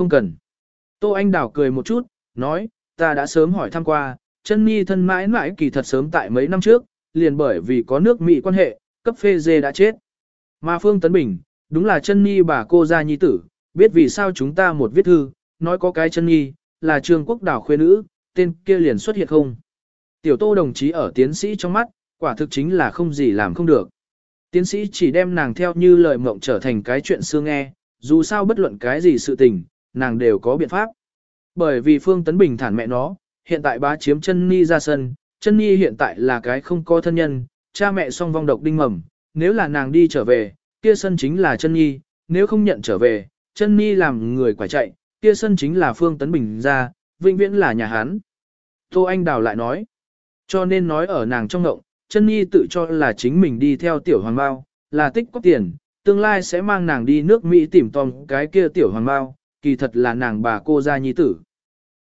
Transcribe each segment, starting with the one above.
không cần. Tô Anh Đào cười một chút, nói, ta đã sớm hỏi thăm qua, chân nhi thân mãi mãi kỳ thật sớm tại mấy năm trước, liền bởi vì có nước Mỹ quan hệ, cấp phê dê đã chết. Mà Phương Tấn Bình, đúng là chân nhi bà cô gia nhi tử, biết vì sao chúng ta một viết thư, nói có cái chân nhi, là trường quốc đảo khuê nữ, tên kia liền xuất hiện không. Tiểu tô đồng chí ở tiến sĩ trong mắt, quả thực chính là không gì làm không được. Tiến sĩ chỉ đem nàng theo như lời mộng trở thành cái chuyện xưa nghe, dù sao bất luận cái gì sự tình, nàng đều có biện pháp. Bởi vì Phương Tấn Bình thản mẹ nó, hiện tại bá chiếm chân ni ra sân, chân ni hiện tại là cái không có thân nhân, cha mẹ song vong độc đinh mầm, nếu là nàng đi trở về, kia sân chính là chân nhi, nếu không nhận trở về, chân nhi làm người quả chạy, kia sân chính là Phương Tấn Bình ra, vĩnh viễn là nhà hắn. Tô Anh Đào lại nói, cho nên nói ở nàng trong ngộng, chân nhi tự cho là chính mình đi theo tiểu hoàng bao, là tích có tiền, tương lai sẽ mang nàng đi nước Mỹ tìm tòm cái kia tiểu hoàng bao, kỳ thật là nàng bà cô gia nhi tử.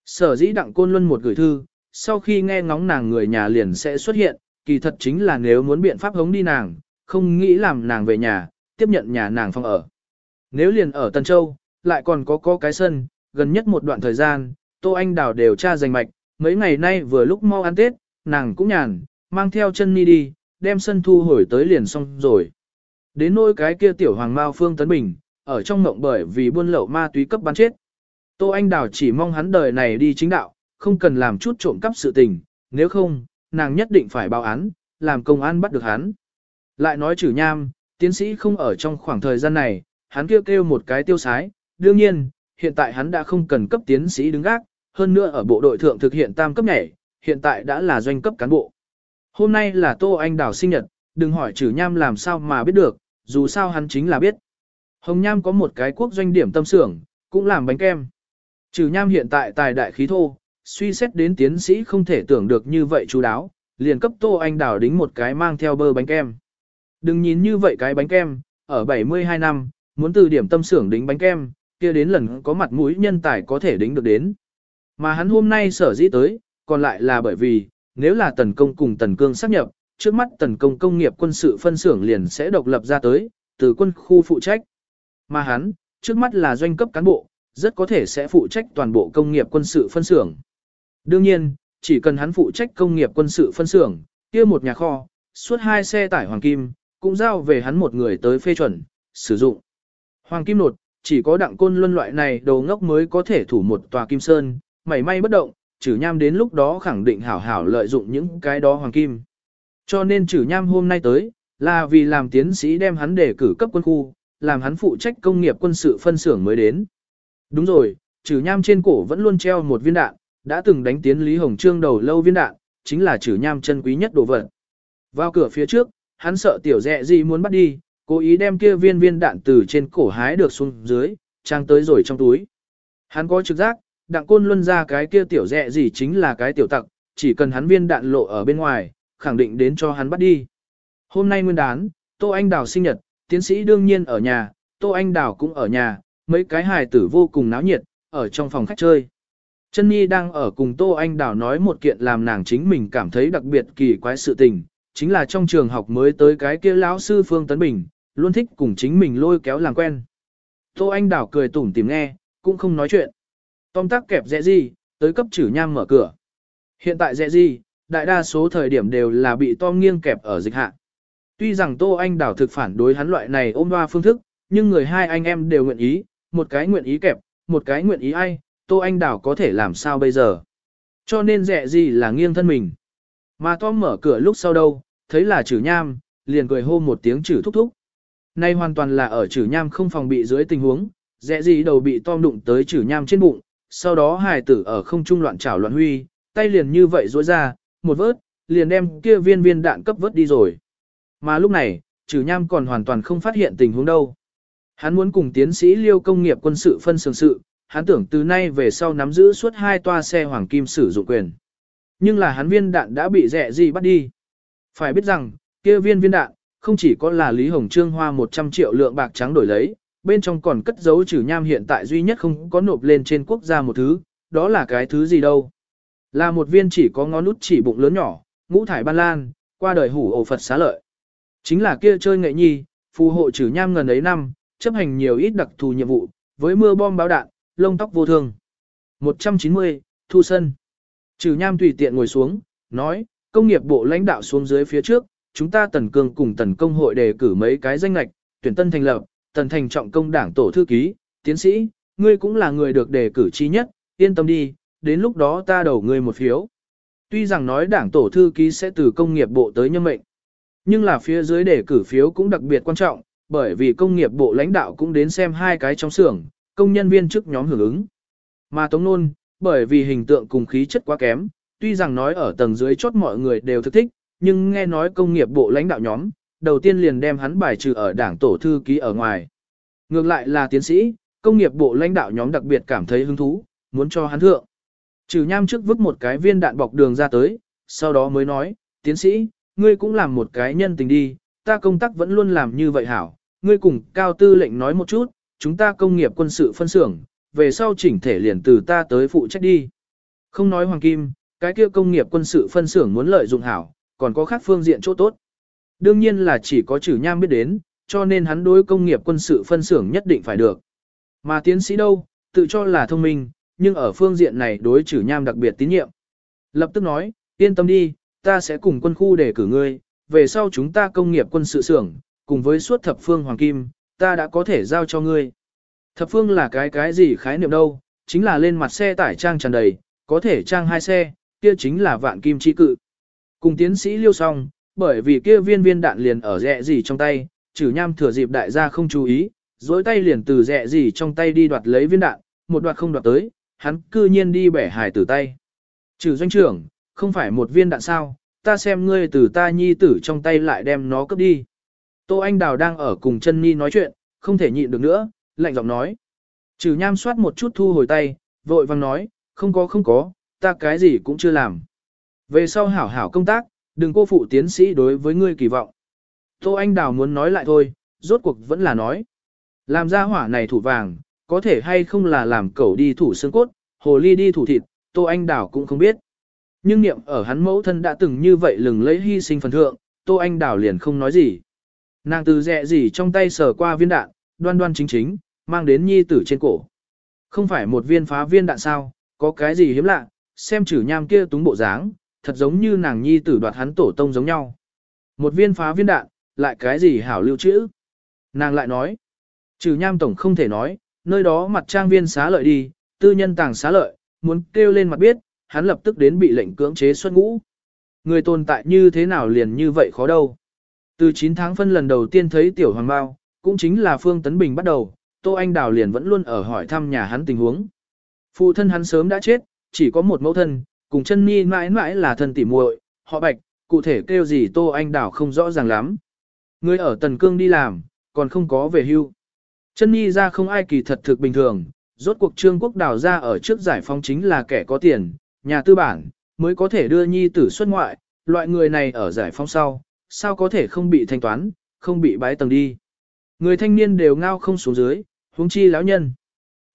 Sở dĩ đặng côn luân một gửi thư, sau khi nghe ngóng nàng người nhà liền sẽ xuất hiện, kỳ thật chính là nếu muốn biện pháp hống đi nàng, không nghĩ làm nàng về nhà, tiếp nhận nhà nàng phòng ở. Nếu liền ở Tân Châu, lại còn có có cái sân, gần nhất một đoạn thời gian, Tô Anh Đào đều tra danh mạch, mấy ngày nay vừa lúc mau ăn Tết, nàng cũng nhàn, mang theo chân ni đi, đem sân thu hồi tới liền xong rồi. Đến nỗi cái kia tiểu hoàng mao phương tấn bình, ở trong mộng bởi vì buôn lậu ma túy cấp bán chết. Tô Anh Đào chỉ mong hắn đời này đi chính đạo, không cần làm chút trộm cắp sự tình, nếu không, nàng nhất định phải báo án, làm công an bắt được hắn. Lại nói chử nham, tiến sĩ không ở trong khoảng thời gian này, hắn kêu kêu một cái tiêu sái, đương nhiên, hiện tại hắn đã không cần cấp tiến sĩ đứng gác, hơn nữa ở bộ đội thượng thực hiện tam cấp nhảy, hiện tại đã là doanh cấp cán bộ. Hôm nay là Tô Anh Đào sinh nhật, đừng hỏi chử nham làm sao mà biết được, dù sao hắn chính là biết. Hồng Nham có một cái quốc doanh điểm tâm xưởng, cũng làm bánh kem. Trừ Nham hiện tại tài đại khí thô, suy xét đến tiến sĩ không thể tưởng được như vậy chú đáo, liền cấp Tô Anh Đào đính một cái mang theo bơ bánh kem. Đừng nhìn như vậy cái bánh kem, ở 72 năm, muốn từ điểm tâm xưởng đính bánh kem, kia đến lần có mặt mũi nhân tài có thể đính được đến. Mà hắn hôm nay sở dĩ tới, còn lại là bởi vì, nếu là tần công cùng tần cương xác nhập, trước mắt tần công công nghiệp quân sự phân xưởng liền sẽ độc lập ra tới, từ quân khu phụ trách. Mà hắn, trước mắt là doanh cấp cán bộ, rất có thể sẽ phụ trách toàn bộ công nghiệp quân sự phân xưởng. Đương nhiên, chỉ cần hắn phụ trách công nghiệp quân sự phân xưởng, kia một nhà kho, suốt hai xe tải hoàng kim, cũng giao về hắn một người tới phê chuẩn, sử dụng. Hoàng kim nột, chỉ có đặng côn luân loại này đầu ngốc mới có thể thủ một tòa kim sơn, mảy may bất động, trừ nham đến lúc đó khẳng định hảo hảo lợi dụng những cái đó hoàng kim. Cho nên trừ nham hôm nay tới, là vì làm tiến sĩ đem hắn để cử cấp quân khu, làm hắn phụ trách công nghiệp quân sự phân xưởng mới đến. Đúng rồi, trừ nham trên cổ vẫn luôn treo một viên đạn, đã từng đánh tiến Lý Hồng Trương đầu lâu viên đạn, chính là trừ nham chân quý nhất đồ vật. Vào cửa phía trước, hắn sợ tiểu dẹ gì muốn bắt đi, cố ý đem kia viên viên đạn từ trên cổ hái được xuống dưới, trang tới rồi trong túi. Hắn có trực giác, đặng côn luân ra cái kia tiểu dẹ gì chính là cái tiểu tặc, chỉ cần hắn viên đạn lộ ở bên ngoài, khẳng định đến cho hắn bắt đi. Hôm nay nguyên đán, Tô Anh Đào sinh nhật, tiến sĩ đương nhiên ở nhà, Tô Anh Đào cũng ở nhà, mấy cái hài tử vô cùng náo nhiệt, ở trong phòng khách chơi. Chân Nhi đang ở cùng Tô Anh Đào nói một kiện làm nàng chính mình cảm thấy đặc biệt kỳ quái sự tình, chính là trong trường học mới tới cái kia lão sư Phương Tấn Bình, luôn thích cùng chính mình lôi kéo làm quen. Tô Anh Đào cười tủm tìm nghe, cũng không nói chuyện. Tom tắc kẹp dẹ gì, tới cấp chử nham mở cửa. Hiện tại dẹ gì, đại đa số thời điểm đều là bị Tom nghiêng kẹp ở dịch hạ. Tuy rằng Tô Anh đảo thực phản đối hắn loại này ôm hoa phương thức, nhưng người hai anh em đều nguyện ý, một cái nguyện ý kẹp, một cái nguyện ý ai, Tô Anh đảo có thể làm sao bây giờ. Cho nên dẹ gì là nghiêng thân mình. Mà Tom mở cửa lúc sau đâu, thấy là chữ nham, liền cười hô một tiếng chữ thúc thúc. Nay hoàn toàn là ở chữ nham không phòng bị dưới tình huống, dẹ gì đầu bị Tom đụng tới chữ nham trên bụng, sau đó hài tử ở không trung loạn trảo loạn huy, tay liền như vậy rối ra, một vớt, liền đem kia viên viên đạn cấp vớt đi rồi. Mà lúc này, trừ nham còn hoàn toàn không phát hiện tình huống đâu. Hắn muốn cùng tiến sĩ liêu công nghiệp quân sự phân sường sự, hắn tưởng từ nay về sau nắm giữ suốt hai toa xe hoàng kim sử dụng quyền. Nhưng là hắn viên đạn đã bị rẻ gì bắt đi. Phải biết rằng, kia viên viên đạn, không chỉ có là Lý Hồng Trương hoa 100 triệu lượng bạc trắng đổi lấy, bên trong còn cất giấu trừ nham hiện tại duy nhất không có nộp lên trên quốc gia một thứ, đó là cái thứ gì đâu. Là một viên chỉ có ngón nút chỉ bụng lớn nhỏ, ngũ thải ban lan, qua đời hủ ổ Phật xá lợi. Chính là kia chơi nghệ nhi, phù hộ trừ nham ngần ấy năm, chấp hành nhiều ít đặc thù nhiệm vụ, với mưa bom báo đạn, lông tóc vô thương. 190, Thu Sân. Trừ nham tùy tiện ngồi xuống, nói, công nghiệp bộ lãnh đạo xuống dưới phía trước, chúng ta tần cương cùng tần công hội đề cử mấy cái danh lạch, tuyển tân thành lập, tần thành trọng công đảng tổ thư ký, tiến sĩ, ngươi cũng là người được đề cử chi nhất, yên tâm đi, đến lúc đó ta đầu ngươi một phiếu. Tuy rằng nói đảng tổ thư ký sẽ từ công nghiệp bộ tới nhân mệnh, nhưng là phía dưới đề cử phiếu cũng đặc biệt quan trọng, bởi vì công nghiệp bộ lãnh đạo cũng đến xem hai cái trong xưởng, công nhân viên chức nhóm hưởng ứng. Mà Tống Nôn, bởi vì hình tượng cùng khí chất quá kém, tuy rằng nói ở tầng dưới chốt mọi người đều thực thích, nhưng nghe nói công nghiệp bộ lãnh đạo nhóm, đầu tiên liền đem hắn bài trừ ở đảng tổ thư ký ở ngoài. Ngược lại là tiến sĩ, công nghiệp bộ lãnh đạo nhóm đặc biệt cảm thấy hứng thú, muốn cho hắn thượng. Trừ nham trước vứt một cái viên đạn bọc đường ra tới, sau đó mới nói, tiến sĩ, ngươi cũng làm một cái nhân tình đi, ta công tác vẫn luôn làm như vậy hảo, ngươi cùng cao tư lệnh nói một chút, chúng ta công nghiệp quân sự phân xưởng, về sau chỉnh thể liền từ ta tới phụ trách đi. Không nói hoàng kim, cái kia công nghiệp quân sự phân xưởng muốn lợi dụng hảo, còn có khác phương diện chỗ tốt. Đương nhiên là chỉ có chữ nham biết đến, cho nên hắn đối công nghiệp quân sự phân xưởng nhất định phải được. Mà tiến sĩ đâu, tự cho là thông minh, nhưng ở phương diện này đối chữ nham đặc biệt tín nhiệm. Lập tức nói, yên tâm đi, ta sẽ cùng quân khu để cử ngươi, về sau chúng ta công nghiệp quân sự xưởng, cùng với suốt thập phương hoàng kim, ta đã có thể giao cho ngươi. Thập phương là cái cái gì khái niệm đâu, chính là lên mặt xe tải trang tràn đầy, có thể trang hai xe, kia chính là vạn kim chi cự. Cùng tiến sĩ liêu xong, bởi vì kia viên viên đạn liền ở rẹ gì trong tay, trừ nham thừa dịp đại gia không chú ý, dối tay liền từ rẹ gì trong tay đi đoạt lấy viên đạn, một đoạt không đoạt tới, hắn cư nhiên đi bẻ hài tử tay. Trừ doanh trưởng, không phải một viên đạn sao, ta xem ngươi từ ta nhi tử trong tay lại đem nó cướp đi. Tô Anh Đào đang ở cùng chân nhi nói chuyện, không thể nhịn được nữa, lạnh giọng nói. Trừ nham soát một chút thu hồi tay, vội vang nói, không có không có, ta cái gì cũng chưa làm. Về sau hảo hảo công tác, đừng cô phụ tiến sĩ đối với ngươi kỳ vọng. Tô Anh Đào muốn nói lại thôi, rốt cuộc vẫn là nói. Làm ra hỏa này thủ vàng, có thể hay không là làm cẩu đi thủ xương cốt, hồ ly đi thủ thịt, Tô Anh Đào cũng không biết. Nhưng niệm ở hắn mẫu thân đã từng như vậy lừng lấy hy sinh phần thượng, Tô Anh Đào liền không nói gì. Nàng từ dẹ gì trong tay sờ qua viên đạn, đoan đoan chính chính, mang đến nhi tử trên cổ. Không phải một viên phá viên đạn sao, có cái gì hiếm lạ, xem chử nham kia túng bộ dáng, thật giống như nàng nhi tử đoạt hắn tổ tông giống nhau. Một viên phá viên đạn, lại cái gì hảo lưu trữ. Nàng lại nói, chử nham tổng không thể nói, nơi đó mặt trang viên xá lợi đi, tư nhân tàng xá lợi, muốn kêu lên mặt biết, hắn lập tức đến bị lệnh cưỡng chế xuất ngũ. Người tồn tại như thế nào liền như vậy khó đâu. Từ 9 tháng phân lần đầu tiên thấy tiểu hoàng bao, cũng chính là Phương Tấn Bình bắt đầu, Tô Anh Đào liền vẫn luôn ở hỏi thăm nhà hắn tình huống. Phụ thân hắn sớm đã chết, chỉ có một mẫu thân, cùng chân ni mãi mãi là thân tỉ muội, họ bạch, cụ thể kêu gì Tô Anh Đào không rõ ràng lắm. Người ở Tần Cương đi làm, còn không có về hưu. Chân ni ra không ai kỳ thật thực bình thường, rốt cuộc trương quốc đào ra ở trước giải phóng chính là kẻ có tiền, nhà tư bản, mới có thể đưa nhi tử xuất ngoại, loại người này ở giải phóng sau, sao có thể không bị thanh toán, không bị bái tầng đi. Người thanh niên đều ngao không xuống dưới, huống chi lão nhân.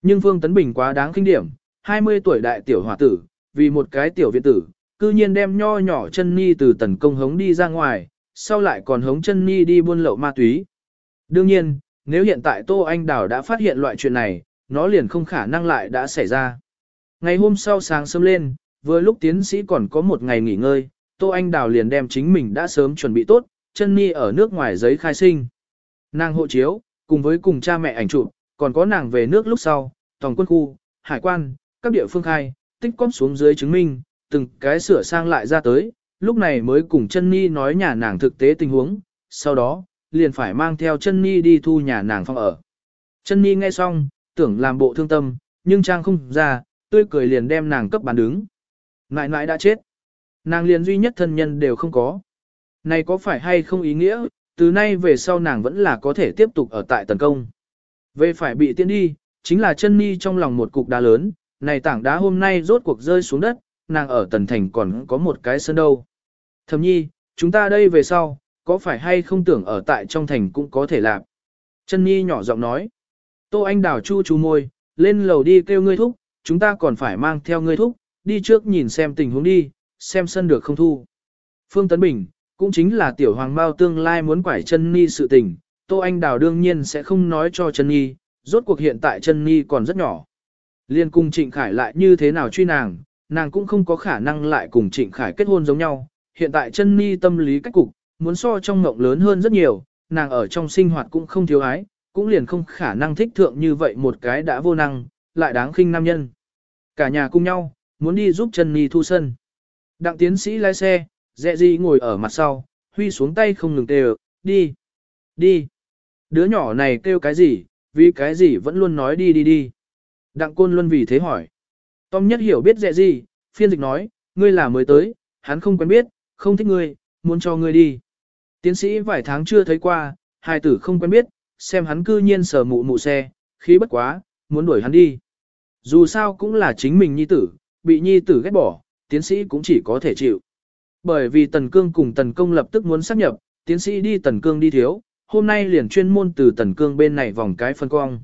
Nhưng Vương Tấn Bình quá đáng kinh điểm, 20 tuổi đại tiểu hòa tử, vì một cái tiểu viện tử, cư nhiên đem nho nhỏ chân ni từ tần công hống đi ra ngoài, sau lại còn hống chân ni đi buôn lậu ma túy. Đương nhiên, nếu hiện tại Tô Anh Đào đã phát hiện loại chuyện này, nó liền không khả năng lại đã xảy ra. Ngày hôm sau sáng sớm lên, vừa lúc tiến sĩ còn có một ngày nghỉ ngơi, Tô Anh Đào liền đem chính mình đã sớm chuẩn bị tốt, chân ni ở nước ngoài giấy khai sinh. Nàng hộ chiếu, cùng với cùng cha mẹ ảnh chụp, còn có nàng về nước lúc sau, tổng quân khu, hải quan, các địa phương khai, tích cóp xuống dưới chứng minh, từng cái sửa sang lại ra tới, lúc này mới cùng chân ni nói nhà nàng thực tế tình huống, sau đó, liền phải mang theo chân ni đi thu nhà nàng phòng ở. Chân ni nghe xong, tưởng làm bộ thương tâm, nhưng trang không ra, tươi cười liền đem nàng cấp bán đứng. Ngại ngại đã chết. Nàng liền duy nhất thân nhân đều không có. Này có phải hay không ý nghĩa, từ nay về sau nàng vẫn là có thể tiếp tục ở tại tấn công. Về phải bị tiễn đi, chính là chân ni trong lòng một cục đá lớn, này tảng đá hôm nay rốt cuộc rơi xuống đất, nàng ở tần thành còn có một cái sân đâu. Thầm nhi, chúng ta đây về sau, có phải hay không tưởng ở tại trong thành cũng có thể làm. Chân nhi nhỏ giọng nói. Tô Anh đào chu chú môi, lên lầu đi kêu ngươi thúc, chúng ta còn phải mang theo ngươi thúc, đi trước nhìn xem tình huống đi, xem sân được không thu. Phương Tấn Bình, cũng chính là tiểu hoàng bao tương lai muốn quải chân ni sự tình, Tô Anh Đào đương nhiên sẽ không nói cho chân ni, rốt cuộc hiện tại chân ni còn rất nhỏ. Liên cung Trịnh Khải lại như thế nào truy nàng, nàng cũng không có khả năng lại cùng Trịnh Khải kết hôn giống nhau. Hiện tại chân ni tâm lý cách cục, muốn so trong ngộng lớn hơn rất nhiều, nàng ở trong sinh hoạt cũng không thiếu ái, cũng liền không khả năng thích thượng như vậy một cái đã vô năng, lại đáng khinh nam nhân. Cả nhà cùng nhau, muốn đi giúp Trần Nhi thu sân. Đặng tiến sĩ lái xe, dẹ gì ngồi ở mặt sau, huy xuống tay không ngừng kêu, đi, đi. Đứa nhỏ này kêu cái gì, vì cái gì vẫn luôn nói đi đi đi. Đặng côn luân vì thế hỏi. Tom nhất hiểu biết dẹ gì, phiên dịch nói, ngươi là mới tới, hắn không quen biết, không thích ngươi, muốn cho ngươi đi. Tiến sĩ vài tháng chưa thấy qua, hai tử không quen biết, xem hắn cư nhiên sờ mụ mụ xe, khí bất quá, muốn đuổi hắn đi. Dù sao cũng là chính mình nhi tử, bị nhi tử ghét bỏ, tiến sĩ cũng chỉ có thể chịu. Bởi vì Tần Cương cùng Tần Công lập tức muốn sáp nhập, tiến sĩ đi Tần Cương đi thiếu, hôm nay liền chuyên môn từ Tần Cương bên này vòng cái phân cong.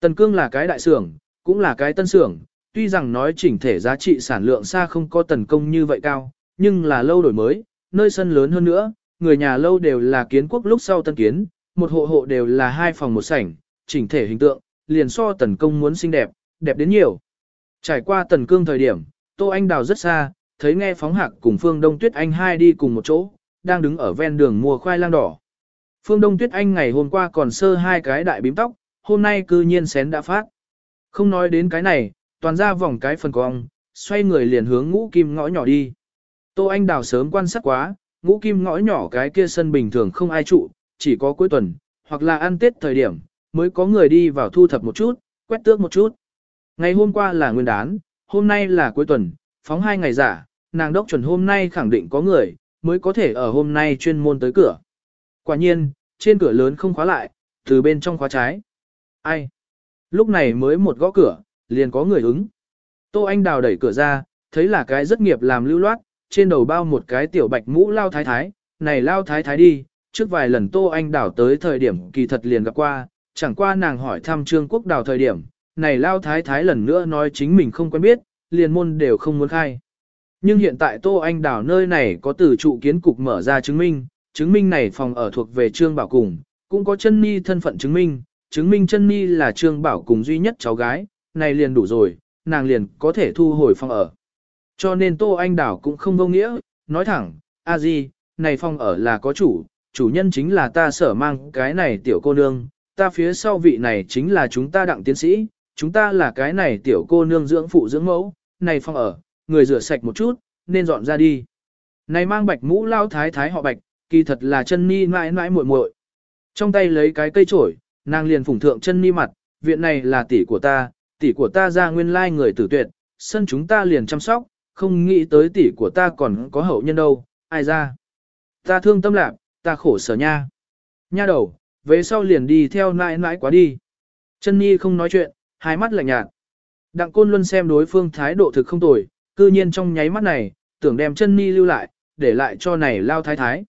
Tần Cương là cái đại xưởng, cũng là cái tân xưởng, tuy rằng nói chỉnh thể giá trị sản lượng xa không có Tần Công như vậy cao, nhưng là lâu đổi mới, nơi sân lớn hơn nữa, người nhà lâu đều là kiến quốc lúc sau tân kiến, một hộ hộ đều là hai phòng một sảnh, chỉnh thể hình tượng, liền so Tần Công muốn xinh đẹp, đẹp đến nhiều. Trải qua Tần Cương thời điểm, Tô Anh Đào rất xa, thấy nghe phóng hạc cùng Phương Đông Tuyết Anh hai đi cùng một chỗ, đang đứng ở ven đường mua khoai lang đỏ. Phương Đông Tuyết Anh ngày hôm qua còn sơ hai cái đại bím tóc, hôm nay cư nhiên xén đã phát. Không nói đến cái này, toàn ra vòng cái phần cong, xoay người liền hướng ngũ kim ngõ nhỏ đi. Tô Anh Đào sớm quan sát quá, ngũ kim ngõ nhỏ cái kia sân bình thường không ai trụ, chỉ có cuối tuần, hoặc là ăn tết thời điểm, mới có người đi vào thu thập một chút, quét tước một chút. Ngày hôm qua là nguyên đán, hôm nay là cuối tuần, phóng hai ngày giả, nàng đốc chuẩn hôm nay khẳng định có người, mới có thể ở hôm nay chuyên môn tới cửa. Quả nhiên, trên cửa lớn không khóa lại, từ bên trong khóa trái. Ai? Lúc này mới một gõ cửa, liền có người ứng. Tô Anh Đào đẩy cửa ra, thấy là cái rất nghiệp làm lưu loát, trên đầu bao một cái tiểu bạch mũ lao thái thái, này lao thái thái đi, trước vài lần Tô Anh Đào tới thời điểm kỳ thật liền gặp qua, chẳng qua nàng hỏi thăm Trương Quốc Đào thời điểm, này lao thái thái lần nữa nói chính mình không quen biết, liền môn đều không muốn khai. Nhưng hiện tại Tô Anh đảo nơi này có từ trụ kiến cục mở ra chứng minh, chứng minh này phòng ở thuộc về Trương Bảo Cùng, cũng có chân ni thân phận chứng minh, chứng minh chân ni là Trương Bảo Cùng duy nhất cháu gái, này liền đủ rồi, nàng liền có thể thu hồi phòng ở. Cho nên Tô Anh đảo cũng không vô nghĩa, nói thẳng, a di, này phòng ở là có chủ, chủ nhân chính là ta sở mang cái này tiểu cô nương, ta phía sau vị này chính là chúng ta đặng tiến sĩ, chúng ta là cái này tiểu cô nương dưỡng phụ dưỡng mẫu, này phòng ở, người rửa sạch một chút, nên dọn ra đi. Này mang bạch mũ lao thái thái họ bạch, kỳ thật là chân ni mãi mãi muội muội. Trong tay lấy cái cây chổi, nàng liền phủng thượng chân ni mặt, viện này là tỷ của ta, tỷ của ta ra nguyên lai người tử tuyệt, sân chúng ta liền chăm sóc, không nghĩ tới tỷ của ta còn có hậu nhân đâu, ai ra. Ta thương tâm lạc, ta khổ sở nha. Nha đầu, về sau liền đi theo nãi nãi quá đi. Chân Nhi không nói chuyện, hai mắt lạnh nhạt. Đặng Côn Luân xem đối phương thái độ thực không tồi, cư nhiên trong nháy mắt này, tưởng đem chân ni lưu lại, để lại cho này lao thái thái.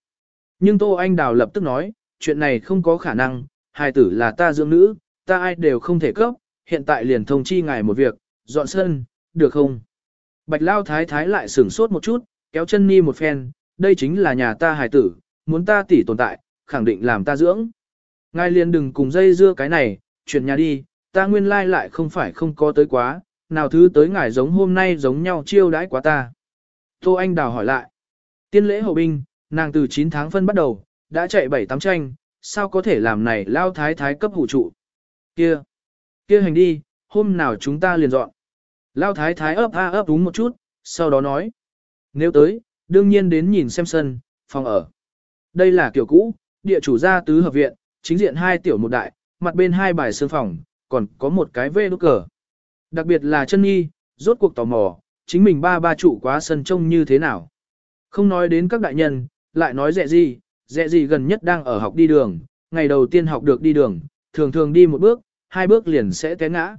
Nhưng Tô Anh Đào lập tức nói, chuyện này không có khả năng, hài tử là ta dưỡng nữ, ta ai đều không thể cấp, hiện tại liền thông chi ngài một việc, dọn sân, được không? Bạch lao thái thái lại sửng sốt một chút, kéo chân ni một phen, đây chính là nhà ta hài tử, muốn ta tỉ tồn tại, khẳng định làm ta dưỡng. Ngài liền đừng cùng dây dưa cái này, chuyển nhà đi, ta nguyên lai lại không phải không có tới quá, nào thứ tới ngài giống hôm nay giống nhau chiêu đãi quá ta. Tô Anh Đào hỏi lại, tiên lễ hậu binh, nàng từ 9 tháng phân bắt đầu, đã chạy 7-8 tranh, sao có thể làm này lao thái thái cấp hủ trụ. Kia, kia hành đi, hôm nào chúng ta liền dọn. Lao thái thái ấp a ấp đúng một chút, sau đó nói, nếu tới, đương nhiên đến nhìn xem sân, phòng ở. Đây là kiểu cũ, địa chủ gia tứ hợp viện, chính diện hai tiểu một đại, mặt bên hai bài sương phòng, còn có một cái vê đốt cờ. Đặc biệt là chân nhi, rốt cuộc tò mò, chính mình ba ba trụ quá sân trông như thế nào. Không nói đến các đại nhân, lại nói dẹ gì, dẹ gì gần nhất đang ở học đi đường, ngày đầu tiên học được đi đường, thường thường đi một bước, hai bước liền sẽ té ngã.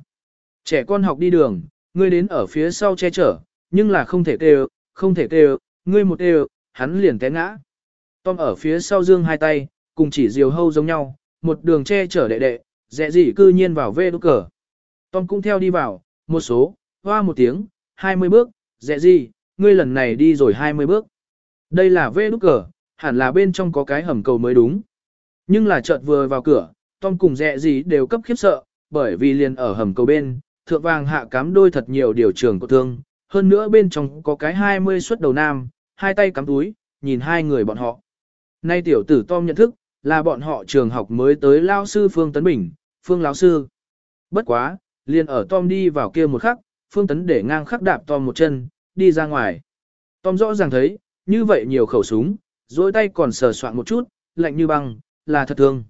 Trẻ con học đi đường, ngươi đến ở phía sau che chở, nhưng là không thể kêu, không thể kêu, ngươi một kêu, hắn liền té ngã. Tom ở phía sau dương hai tay, cùng chỉ diều hâu giống nhau, một đường che chở đệ đệ, dẹ gì cư nhiên vào vê đốt cờ. Tom cũng theo đi vào, một số, hoa một tiếng, 20 bước, dẹ gì, ngươi lần này đi rồi 20 bước. Đây là vê đốt cờ, hẳn là bên trong có cái hầm cầu mới đúng. Nhưng là chợt vừa vào cửa, Tom cùng dẹ gì đều cấp khiếp sợ, bởi vì liền ở hầm cầu bên, thượng vàng hạ cắm đôi thật nhiều điều trường của thương, hơn nữa bên trong có cái 20 xuất đầu nam, hai tay cắm túi, nhìn hai người bọn họ. Nay tiểu tử Tom nhận thức, là bọn họ trường học mới tới lao sư Phương Tấn Bình, Phương lão sư. Bất quá, liền ở Tom đi vào kia một khắc, Phương Tấn để ngang khắc đạp Tom một chân, đi ra ngoài. Tom rõ ràng thấy, như vậy nhiều khẩu súng, dối tay còn sờ soạn một chút, lạnh như băng, là thật thương.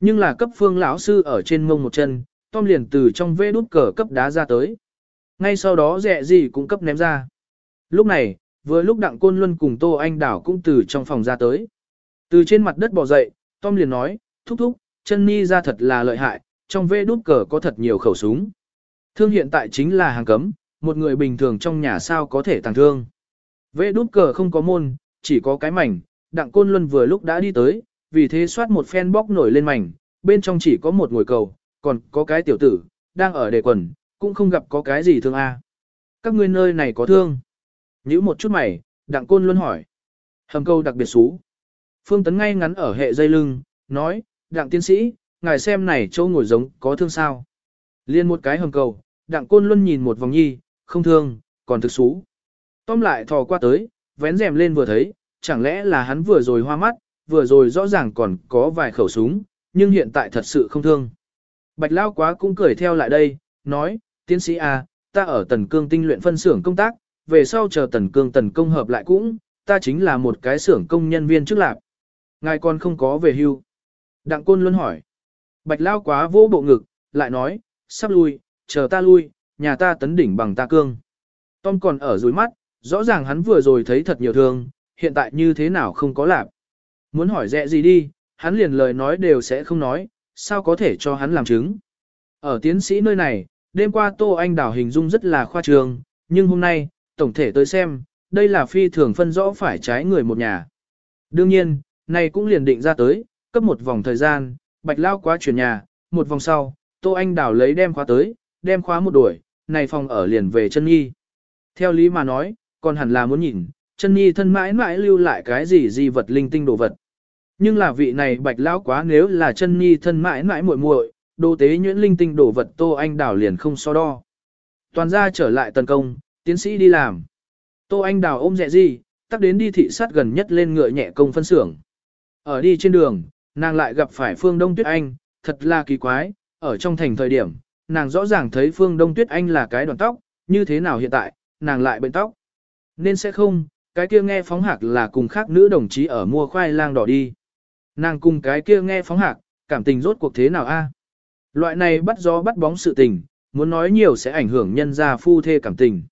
Nhưng là cấp Phương lão sư ở trên mông một chân, Tom liền từ trong vê đút cờ cấp đá ra tới. Ngay sau đó rẻ gì cũng cấp ném ra. Lúc này, vừa lúc Đặng Côn Luân cùng Tô Anh Đảo cũng từ trong phòng ra tới. Từ trên mặt đất bò dậy, Tom liền nói, thúc thúc, chân ni ra thật là lợi hại, trong vê đút cờ có thật nhiều khẩu súng. Thương hiện tại chính là hàng cấm, một người bình thường trong nhà sao có thể tàng thương. Vê đút cờ không có môn, chỉ có cái mảnh, Đặng Côn Luân vừa lúc đã đi tới, vì thế soát một phen bóc nổi lên mảnh, bên trong chỉ có một ngồi cầu, còn có cái tiểu tử, đang ở đề quần, cũng không gặp có cái gì thương a. Các ngươi nơi này có thương. Nhữ một chút mày, Đặng Côn Luân hỏi. Hầm câu đặc biệt xú. Phương Tấn ngay ngắn ở hệ dây lưng, nói, Đặng tiến sĩ, ngài xem này chỗ ngồi giống có thương sao. Liên một cái hầm cầu, Đặng Côn Luân nhìn một vòng nhi, không thương, còn thực xú. Tom lại thò qua tới, vén rèm lên vừa thấy, chẳng lẽ là hắn vừa rồi hoa mắt, vừa rồi rõ ràng còn có vài khẩu súng, nhưng hiện tại thật sự không thương. Bạch Lao quá cũng cười theo lại đây, nói, tiến sĩ A, à, ta ở tần cương tinh luyện phân xưởng công tác, về sau chờ tần cương tần công hợp lại cũng, ta chính là một cái xưởng công nhân viên trước lạc. Ngài còn không có về hưu. Đặng Côn luôn hỏi. Bạch Lao quá vô bộ ngực, lại nói, sắp lui, chờ ta lui, nhà ta tấn đỉnh bằng ta cương. Tom còn ở dưới mắt, rõ ràng hắn vừa rồi thấy thật nhiều thương, hiện tại như thế nào không có lạc. Muốn hỏi dẹ gì đi, hắn liền lời nói đều sẽ không nói, sao có thể cho hắn làm chứng. Ở tiến sĩ nơi này, đêm qua Tô Anh Đào hình dung rất là khoa trương, nhưng hôm nay, tổng thể tới xem, đây là phi thường phân rõ phải trái người một nhà. Đương nhiên, này cũng liền định ra tới, cấp một vòng thời gian, bạch lao quá chuyển nhà, một vòng sau, Tô Anh Đào lấy đem khóa tới, đem khóa một đuổi, này phòng ở liền về chân nhi. Theo lý mà nói, còn hẳn là muốn nhìn, chân nhi thân mãi mãi lưu lại cái gì gì vật linh tinh đồ vật. Nhưng là vị này bạch lão quá nếu là chân nhi thân mãi mãi muội muội, đồ tế nhuyễn linh tinh đồ vật Tô Anh Đào liền không so đo. Toàn ra trở lại tấn công, tiến sĩ đi làm. Tô Anh Đào ôm dẹ gì, tắt đến đi thị sát gần nhất lên ngựa nhẹ công phân xưởng. Ở đi trên đường, nàng lại gặp phải Phương Đông Tuyết Anh, thật là kỳ quái, ở trong thành thời điểm, nàng rõ ràng thấy Phương Đông Tuyết Anh là cái đoàn tóc, như thế nào hiện tại, nàng lại bệnh tóc. Nên sẽ không, cái kia nghe phóng hạc là cùng khác nữ đồng chí ở mua khoai lang đỏ đi. Nàng cùng cái kia nghe phóng hạc, cảm tình rốt cuộc thế nào a? Loại này bắt gió bắt bóng sự tình, muốn nói nhiều sẽ ảnh hưởng nhân gia phu thê cảm tình.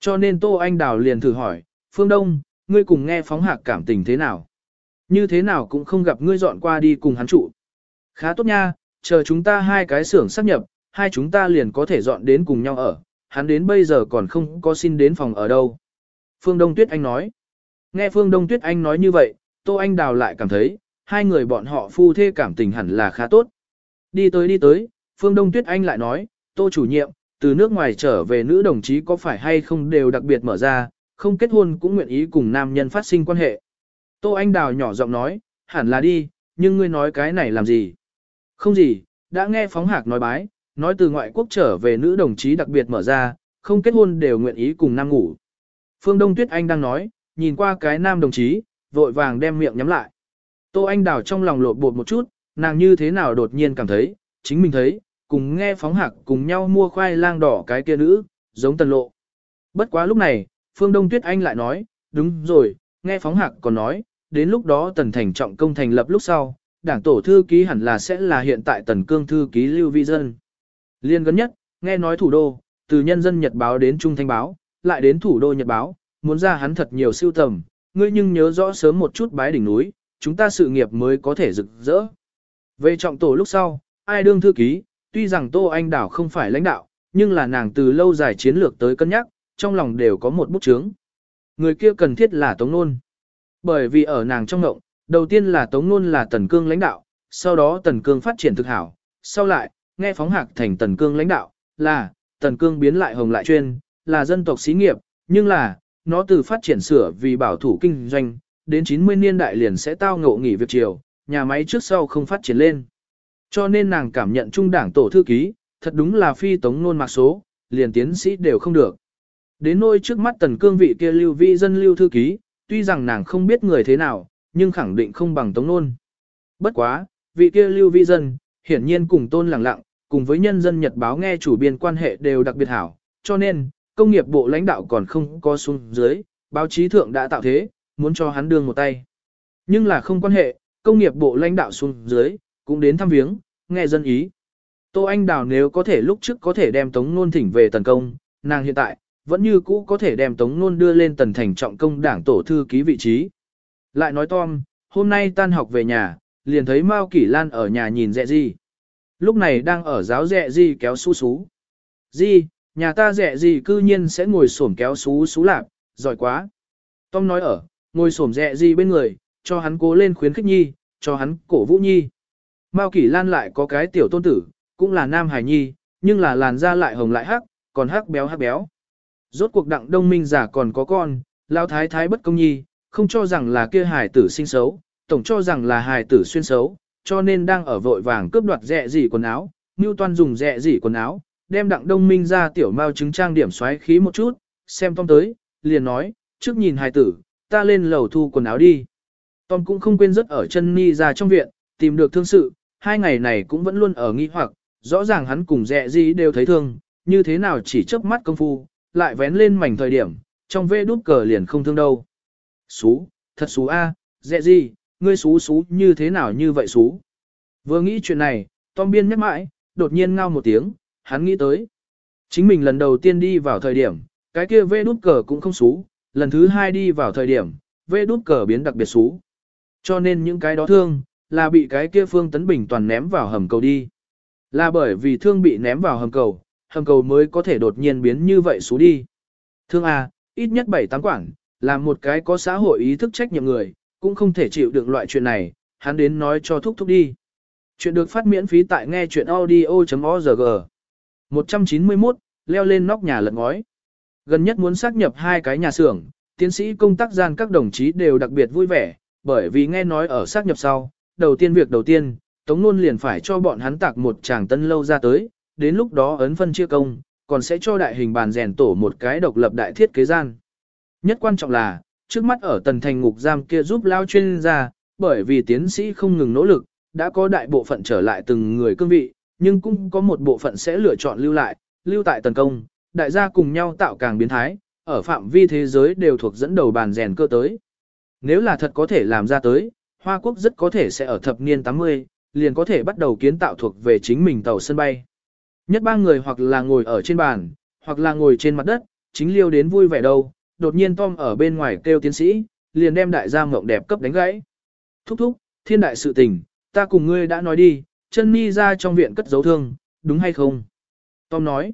Cho nên Tô Anh Đào liền thử hỏi, Phương Đông, ngươi cùng nghe phóng hạc cảm tình thế nào? Như thế nào cũng không gặp ngươi dọn qua đi cùng hắn trụ. Khá tốt nha, chờ chúng ta hai cái xưởng sắp nhập, hai chúng ta liền có thể dọn đến cùng nhau ở, hắn đến bây giờ còn không có xin đến phòng ở đâu. Phương Đông Tuyết Anh nói. Nghe Phương Đông Tuyết Anh nói như vậy, Tô Anh Đào lại cảm thấy, hai người bọn họ phu thê cảm tình hẳn là khá tốt. Đi tới đi tới, Phương Đông Tuyết Anh lại nói, Tô chủ nhiệm, từ nước ngoài trở về nữ đồng chí có phải hay không đều đặc biệt mở ra, không kết hôn cũng nguyện ý cùng nam nhân phát sinh quan hệ. Tô Anh Đào nhỏ giọng nói, hẳn là đi, nhưng ngươi nói cái này làm gì? Không gì, đã nghe phóng hạc nói bái, nói từ ngoại quốc trở về nữ đồng chí đặc biệt mở ra, không kết hôn đều nguyện ý cùng nam ngủ. Phương Đông Tuyết Anh đang nói, nhìn qua cái nam đồng chí, vội vàng đem miệng nhắm lại. Tô Anh Đào trong lòng lột bột một chút, nàng như thế nào đột nhiên cảm thấy, chính mình thấy, cùng nghe phóng hạc cùng nhau mua khoai lang đỏ cái kia nữ, giống tần lộ. Bất quá lúc này, Phương Đông Tuyết Anh lại nói, đúng rồi, nghe phóng hạc còn nói, đến lúc đó tần thành trọng công thành lập lúc sau, đảng tổ thư ký hẳn là sẽ là hiện tại tần cương thư ký Lưu Vi Dân. Liên gần nhất, nghe nói thủ đô, từ nhân dân Nhật báo đến Trung Thanh báo, lại đến thủ đô Nhật báo, muốn ra hắn thật nhiều siêu tầm, ngươi nhưng nhớ rõ sớm một chút bái đỉnh núi, chúng ta sự nghiệp mới có thể rực rỡ. Về trọng tổ lúc sau, ai đương thư ký, tuy rằng Tô Anh Đảo không phải lãnh đạo, nhưng là nàng từ lâu dài chiến lược tới cân nhắc, trong lòng đều có một bút chướng. Người kia cần thiết là Tống Nôn. Bởi vì ở nàng trong ngộng, đầu tiên là Tống Nôn là Tần Cương lãnh đạo, sau đó Tần Cương phát triển thực hảo, sau lại, nghe phóng hạc thành Tần Cương lãnh đạo, là, Tần Cương biến lại hồng lại chuyên, là dân tộc xí nghiệp, nhưng là, nó từ phát triển sửa vì bảo thủ kinh doanh, đến 90 niên đại liền sẽ tao ngộ nghỉ việc chiều, nhà máy trước sau không phát triển lên. Cho nên nàng cảm nhận trung đảng tổ thư ký, thật đúng là phi tống nôn mặc số, liền tiến sĩ đều không được. Đến nôi trước mắt tần cương vị kia lưu vi dân lưu thư ký, tuy rằng nàng không biết người thế nào, nhưng khẳng định không bằng tống nôn. Bất quá, vị kia lưu vi dân, hiển nhiên cùng tôn lẳng lặng, cùng với nhân dân nhật báo nghe chủ biên quan hệ đều đặc biệt hảo, cho nên, công nghiệp bộ lãnh đạo còn không có xuống dưới, báo chí thượng đã tạo thế, muốn cho hắn đương một tay. Nhưng là không quan hệ, công nghiệp bộ lãnh đạo xuống dưới, cũng đến thăm viếng, nghe dân ý. Tô Anh Đào nếu có thể lúc trước có thể đem Tống Nôn thỉnh về tấn công, nàng hiện tại, vẫn như cũ có thể đem Tống Nôn đưa lên tần thành trọng công đảng tổ thư ký vị trí. Lại nói Tom, hôm nay tan học về nhà, liền thấy Mao Kỷ Lan ở nhà nhìn dẹ gì. Lúc này đang ở giáo dẹ gì kéo su xú. Di, nhà ta dẹ gì cư nhiên sẽ ngồi xổm kéo su xú lạp, giỏi quá. Tom nói ở, ngồi xổm dẹ gì bên người, cho hắn cố lên khuyến khích nhi, cho hắn cổ vũ nhi. Mao Kỷ Lan lại có cái tiểu tôn tử, cũng là nam hài nhi, nhưng là làn da lại hồng lại hắc, còn hắc béo hắc béo. Rốt cuộc đặng đông minh giả còn có con, lao thái thái bất công nhi, không cho rằng là kia hài tử sinh xấu, tổng cho rằng là hài tử xuyên xấu, cho nên đang ở vội vàng cướp đoạt rẻ gì quần áo, Ngưu Toan dùng rẻ gì quần áo, đem đặng đông minh ra tiểu mao chứng trang điểm xoáy khí một chút, xem Tom tới, liền nói, trước nhìn hài tử, ta lên lầu thu quần áo đi. Tom cũng không quên rất ở chân ni ra trong viện, tìm được thương sự, hai ngày này cũng vẫn luôn ở nghi hoặc, rõ ràng hắn cùng rẻ gì đều thấy thương, như thế nào chỉ chớp mắt công phu, lại vén lên mảnh thời điểm, trong vê đút cờ liền không thương đâu. Xú, thật xú a, dẹ gì, ngươi xú xú như thế nào như vậy xú. Vừa nghĩ chuyện này, Tom Biên nhắc mãi, đột nhiên ngao một tiếng, hắn nghĩ tới. Chính mình lần đầu tiên đi vào thời điểm, cái kia vê đút cờ cũng không xú, lần thứ hai đi vào thời điểm, vê đút cờ biến đặc biệt xú. Cho nên những cái đó thương, là bị cái kia Phương Tấn Bình toàn ném vào hầm cầu đi. Là bởi vì thương bị ném vào hầm cầu, hầm cầu mới có thể đột nhiên biến như vậy xú đi. Thương A, ít nhất 7-8 quản, là một cái có xã hội ý thức trách nhiệm người, cũng không thể chịu được loại chuyện này, hắn đến nói cho thúc thúc đi. Chuyện được phát miễn phí tại nghe chuyện audio.org. 191, leo lên nóc nhà lật ngói. Gần nhất muốn xác nhập hai cái nhà xưởng, tiến sĩ công tác gian các đồng chí đều đặc biệt vui vẻ, bởi vì nghe nói ở xác nhập sau, đầu tiên việc đầu tiên, Tống Nôn liền phải cho bọn hắn tạc một tràng tân lâu ra tới, đến lúc đó ấn phân chia công, còn sẽ cho đại hình bàn rèn tổ một cái độc lập đại thiết kế gian. Nhất quan trọng là, trước mắt ở tần thành ngục giam kia giúp lao chuyên gia, bởi vì tiến sĩ không ngừng nỗ lực, đã có đại bộ phận trở lại từng người cương vị, nhưng cũng có một bộ phận sẽ lựa chọn lưu lại, lưu tại tần công, đại gia cùng nhau tạo càng biến thái, ở phạm vi thế giới đều thuộc dẫn đầu bàn rèn cơ tới. Nếu là thật có thể làm ra tới, Hoa Quốc rất có thể sẽ ở thập niên 80, liền có thể bắt đầu kiến tạo thuộc về chính mình tàu sân bay. Nhất ba người hoặc là ngồi ở trên bàn, hoặc là ngồi trên mặt đất, chính liêu đến vui vẻ đâu, đột nhiên Tom ở bên ngoài kêu tiến sĩ, liền đem đại gia mộng đẹp cấp đánh gãy. Thúc thúc, thiên đại sự tình, ta cùng ngươi đã nói đi, chân mi ra trong viện cất dấu thương, đúng hay không? Tom nói.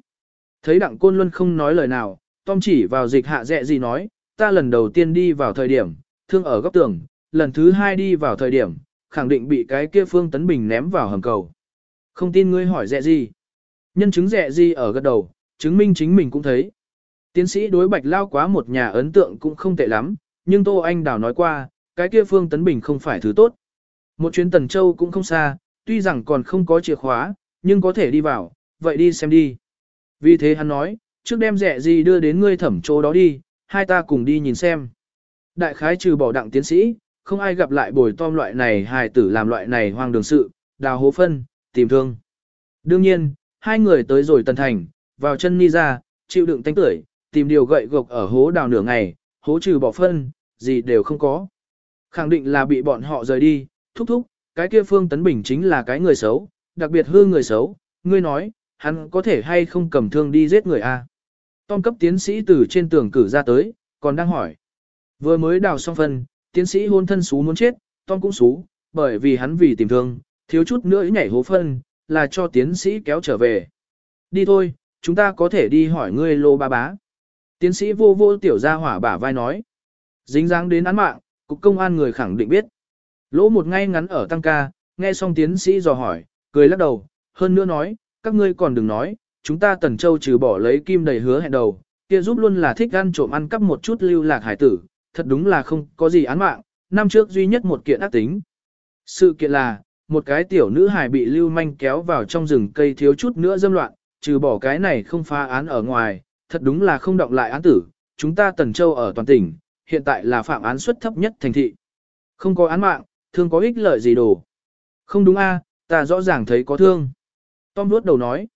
Thấy đặng côn luân không nói lời nào, Tom chỉ vào dịch hạ dẹ gì nói, ta lần đầu tiên đi vào thời điểm, thương ở góc tường, lần thứ hai đi vào thời điểm, khẳng định bị cái kia phương tấn bình ném vào hầm cầu. Không tin ngươi hỏi dẹ gì? Nhân chứng rẻ gì ở gật đầu, chứng minh chính mình cũng thấy. Tiến sĩ đối bạch lao quá một nhà ấn tượng cũng không tệ lắm, nhưng Tô Anh Đào nói qua, cái kia Phương Tấn Bình không phải thứ tốt. Một chuyến Tần Châu cũng không xa, tuy rằng còn không có chìa khóa, nhưng có thể đi vào, vậy đi xem đi. Vì thế hắn nói, trước đem rẻ gì đưa đến ngươi thẩm chỗ đó đi, hai ta cùng đi nhìn xem. Đại khái trừ bỏ đặng tiến sĩ, không ai gặp lại bồi tom loại này hài tử làm loại này hoang đường sự, đào hố phân, tìm thương. Đương nhiên, hai người tới rồi tần thành, vào chân ni ra, chịu đựng tánh tưởi, tìm điều gậy gộc ở hố đào nửa ngày, hố trừ bỏ phân, gì đều không có. Khẳng định là bị bọn họ rời đi, thúc thúc, cái kia Phương Tấn Bình chính là cái người xấu, đặc biệt hư người xấu, ngươi nói, hắn có thể hay không cầm thương đi giết người a? Tom cấp tiến sĩ từ trên tường cử ra tới, còn đang hỏi. Vừa mới đào xong phân, tiến sĩ hôn thân xú muốn chết, Tom cũng xú, bởi vì hắn vì tìm thương, thiếu chút nữa nhảy hố phân, là cho tiến sĩ kéo trở về. Đi thôi, chúng ta có thể đi hỏi ngươi lô ba bá. Tiến sĩ vô vô tiểu gia hỏa bả vai nói. Dính dáng đến án mạng, cục công an người khẳng định biết. Lỗ một ngay ngắn ở tăng ca, nghe xong tiến sĩ dò hỏi, cười lắc đầu, hơn nữa nói, các ngươi còn đừng nói, chúng ta tần châu trừ bỏ lấy kim đầy hứa hẹn đầu, kia giúp luôn là thích ăn trộm ăn cắp một chút lưu lạc hải tử, thật đúng là không có gì án mạng, năm trước duy nhất một kiện ác tính. Sự kiện là, một cái tiểu nữ hài bị lưu manh kéo vào trong rừng cây thiếu chút nữa dâm loạn, trừ bỏ cái này không phá án ở ngoài, thật đúng là không động lại án tử, chúng ta Tần Châu ở toàn tỉnh, hiện tại là phạm án suất thấp nhất thành thị. Không có án mạng, thương có ích lợi gì đồ. Không đúng a, à, ta rõ ràng thấy có thương. Tom đuốt đầu nói.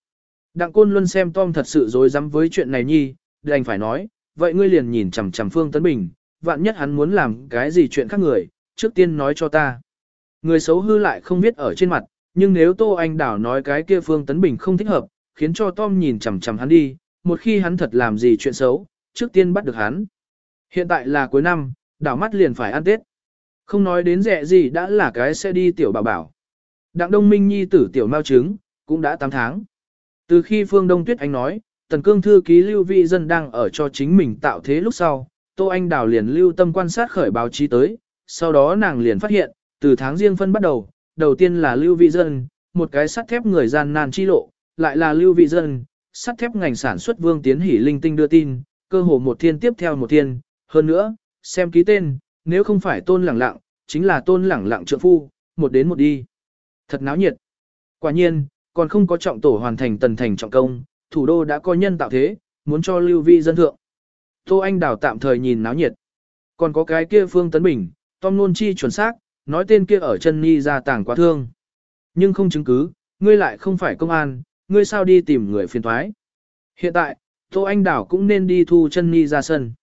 Đặng Côn Luân xem Tom thật sự dối rắm với chuyện này nhi, đành phải nói, vậy ngươi liền nhìn chằm chằm Phương Tấn Bình, vạn nhất hắn muốn làm cái gì chuyện khác người, trước tiên nói cho ta. Người xấu hư lại không biết ở trên mặt, nhưng nếu Tô Anh Đảo nói cái kia Phương Tấn Bình không thích hợp, khiến cho Tom nhìn chằm chằm hắn đi, một khi hắn thật làm gì chuyện xấu, trước tiên bắt được hắn. Hiện tại là cuối năm, đảo mắt liền phải ăn Tết. Không nói đến rẻ gì đã là cái sẽ đi tiểu bảo bảo. Đặng Đông Minh Nhi tử tiểu mao trứng, cũng đã 8 tháng. Từ khi Phương Đông Tuyết Anh nói, Tần Cương thư ký Lưu Vị Dân đang ở cho chính mình tạo thế lúc sau, Tô Anh Đào liền lưu tâm quan sát khởi báo chí tới, sau đó nàng liền phát hiện, từ tháng riêng phân bắt đầu, đầu tiên là Lưu Vị Dân, một cái sắt thép người gian nan chi lộ, lại là Lưu Vị Dân, sắt thép ngành sản xuất Vương Tiến Hỷ linh tinh đưa tin, cơ hồ một thiên tiếp theo một thiên, hơn nữa, xem ký tên, nếu không phải tôn lẳng lặng, chính là tôn lẳng lặng trượng phu, một đến một đi. Thật náo nhiệt. Quả nhiên, còn không có trọng tổ hoàn thành tần thành trọng công, thủ đô đã có nhân tạo thế, muốn cho lưu vi dân thượng. Tô Anh Đào tạm thời nhìn náo nhiệt. Còn có cái kia Phương Tấn Bình, Tom Nôn Chi chuẩn xác, nói tên kia ở chân ni ra tàng quá thương. Nhưng không chứng cứ, ngươi lại không phải công an, ngươi sao đi tìm người phiền thoái. Hiện tại, Tô Anh đảo cũng nên đi thu chân ni ra sân.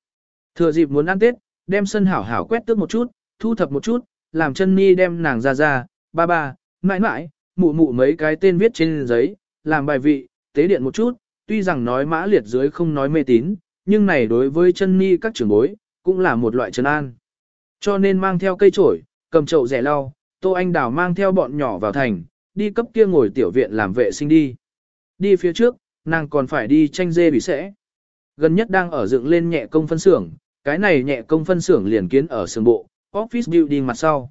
Thừa dịp muốn ăn Tết, đem sân hảo hảo quét tước một chút, thu thập một chút, làm chân ni đem nàng ra ra, ba ba, mãi mãi, mụ mụ mấy cái tên viết trên giấy, làm bài vị, tế điện một chút, tuy rằng nói mã liệt dưới không nói mê tín, nhưng này đối với chân ni các trưởng bối, cũng là một loại trấn an. Cho nên mang theo cây trổi, cầm chậu rẻ lau, Tô Anh Đào mang theo bọn nhỏ vào thành, đi cấp kia ngồi tiểu viện làm vệ sinh đi. Đi phía trước, nàng còn phải đi tranh dê bị sẽ. Gần nhất đang ở dựng lên nhẹ công phân xưởng, cái này nhẹ công phân xưởng liền kiến ở sườn bộ, office building mặt sau.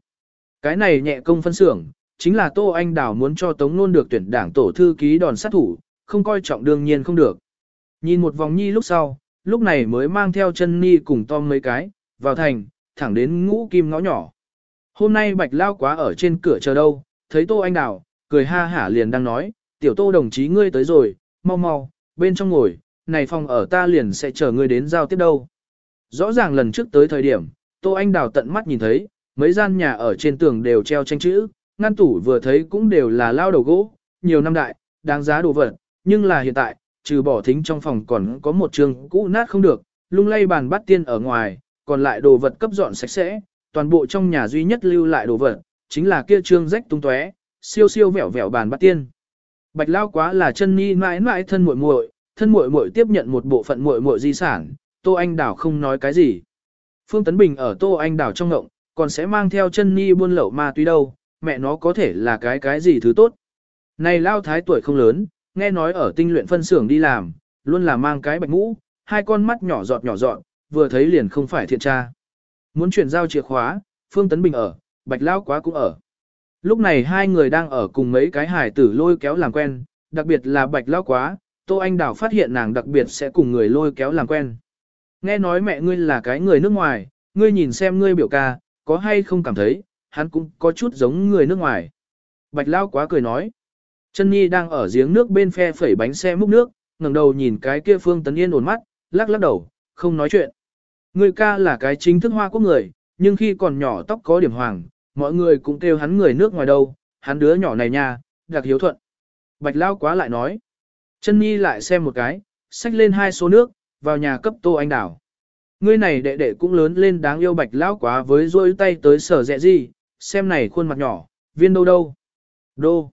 Cái này nhẹ công phân xưởng, chính là Tô Anh Đào muốn cho Tống Nôn được tuyển đảng tổ thư ký đòn sát thủ, không coi trọng đương nhiên không được. Nhìn một vòng nhi lúc sau, lúc này mới mang theo chân ni cùng Tom mấy cái, vào thành, thẳng đến ngũ kim ngõ nhỏ. Hôm nay bạch lao quá ở trên cửa chờ đâu, thấy Tô Anh Đào, cười ha hả liền đang nói, tiểu Tô đồng chí ngươi tới rồi, mau mau, bên trong ngồi, này phòng ở ta liền sẽ chờ ngươi đến giao tiếp đâu. Rõ ràng lần trước tới thời điểm, Tô Anh Đào tận mắt nhìn thấy, mấy gian nhà ở trên tường đều treo tranh chữ, ngăn tủ vừa thấy cũng đều là lao đầu gỗ, nhiều năm đại, đáng giá đồ vật, nhưng là hiện tại, trừ bỏ thính trong phòng còn có một trường cũ nát không được, lung lay bàn bắt tiên ở ngoài, còn lại đồ vật cấp dọn sạch sẽ, toàn bộ trong nhà duy nhất lưu lại đồ vật, chính là kia trương rách tung tóe, siêu siêu vẹo vẹo bàn bát tiên. Bạch lao quá là chân ni mãi mãi thân muội muội, thân muội muội tiếp nhận một bộ phận muội muội di sản, Tô Anh Đảo không nói cái gì. Phương Tấn Bình ở Tô Anh Đảo trong ngộng, còn sẽ mang theo chân ni buôn lậu ma túy đâu, mẹ nó có thể là cái cái gì thứ tốt. Này lao thái tuổi không lớn, nghe nói ở tinh luyện phân xưởng đi làm, luôn là mang cái bạch mũ, hai con mắt nhỏ giọt nhỏ giọt, vừa thấy liền không phải thiện tra. Muốn chuyển giao chìa khóa, Phương Tấn Bình ở, bạch lao quá cũng ở. Lúc này hai người đang ở cùng mấy cái hải tử lôi kéo làm quen, đặc biệt là bạch lao quá, Tô Anh Đào phát hiện nàng đặc biệt sẽ cùng người lôi kéo làm quen. Nghe nói mẹ ngươi là cái người nước ngoài, ngươi nhìn xem ngươi biểu ca, có hay không cảm thấy, hắn cũng có chút giống người nước ngoài. Bạch Lao quá cười nói. Chân Nhi đang ở giếng nước bên phe phẩy bánh xe múc nước, ngẩng đầu nhìn cái kia Phương Tấn Yên ổn mắt, lắc lắc đầu, không nói chuyện. Người ca là cái chính thức hoa quốc người, nhưng khi còn nhỏ tóc có điểm hoàng, mọi người cũng kêu hắn người nước ngoài đâu, hắn đứa nhỏ này nha, đặc hiếu thuận. Bạch Lao quá lại nói. Chân Nhi lại xem một cái, xách lên hai số nước, vào nhà cấp tô anh đảo. Ngươi này đệ đệ cũng lớn lên đáng yêu bạch lão quá với rôi tay tới sở dẹ gì, xem này khuôn mặt nhỏ, viên đâu đâu. Đô.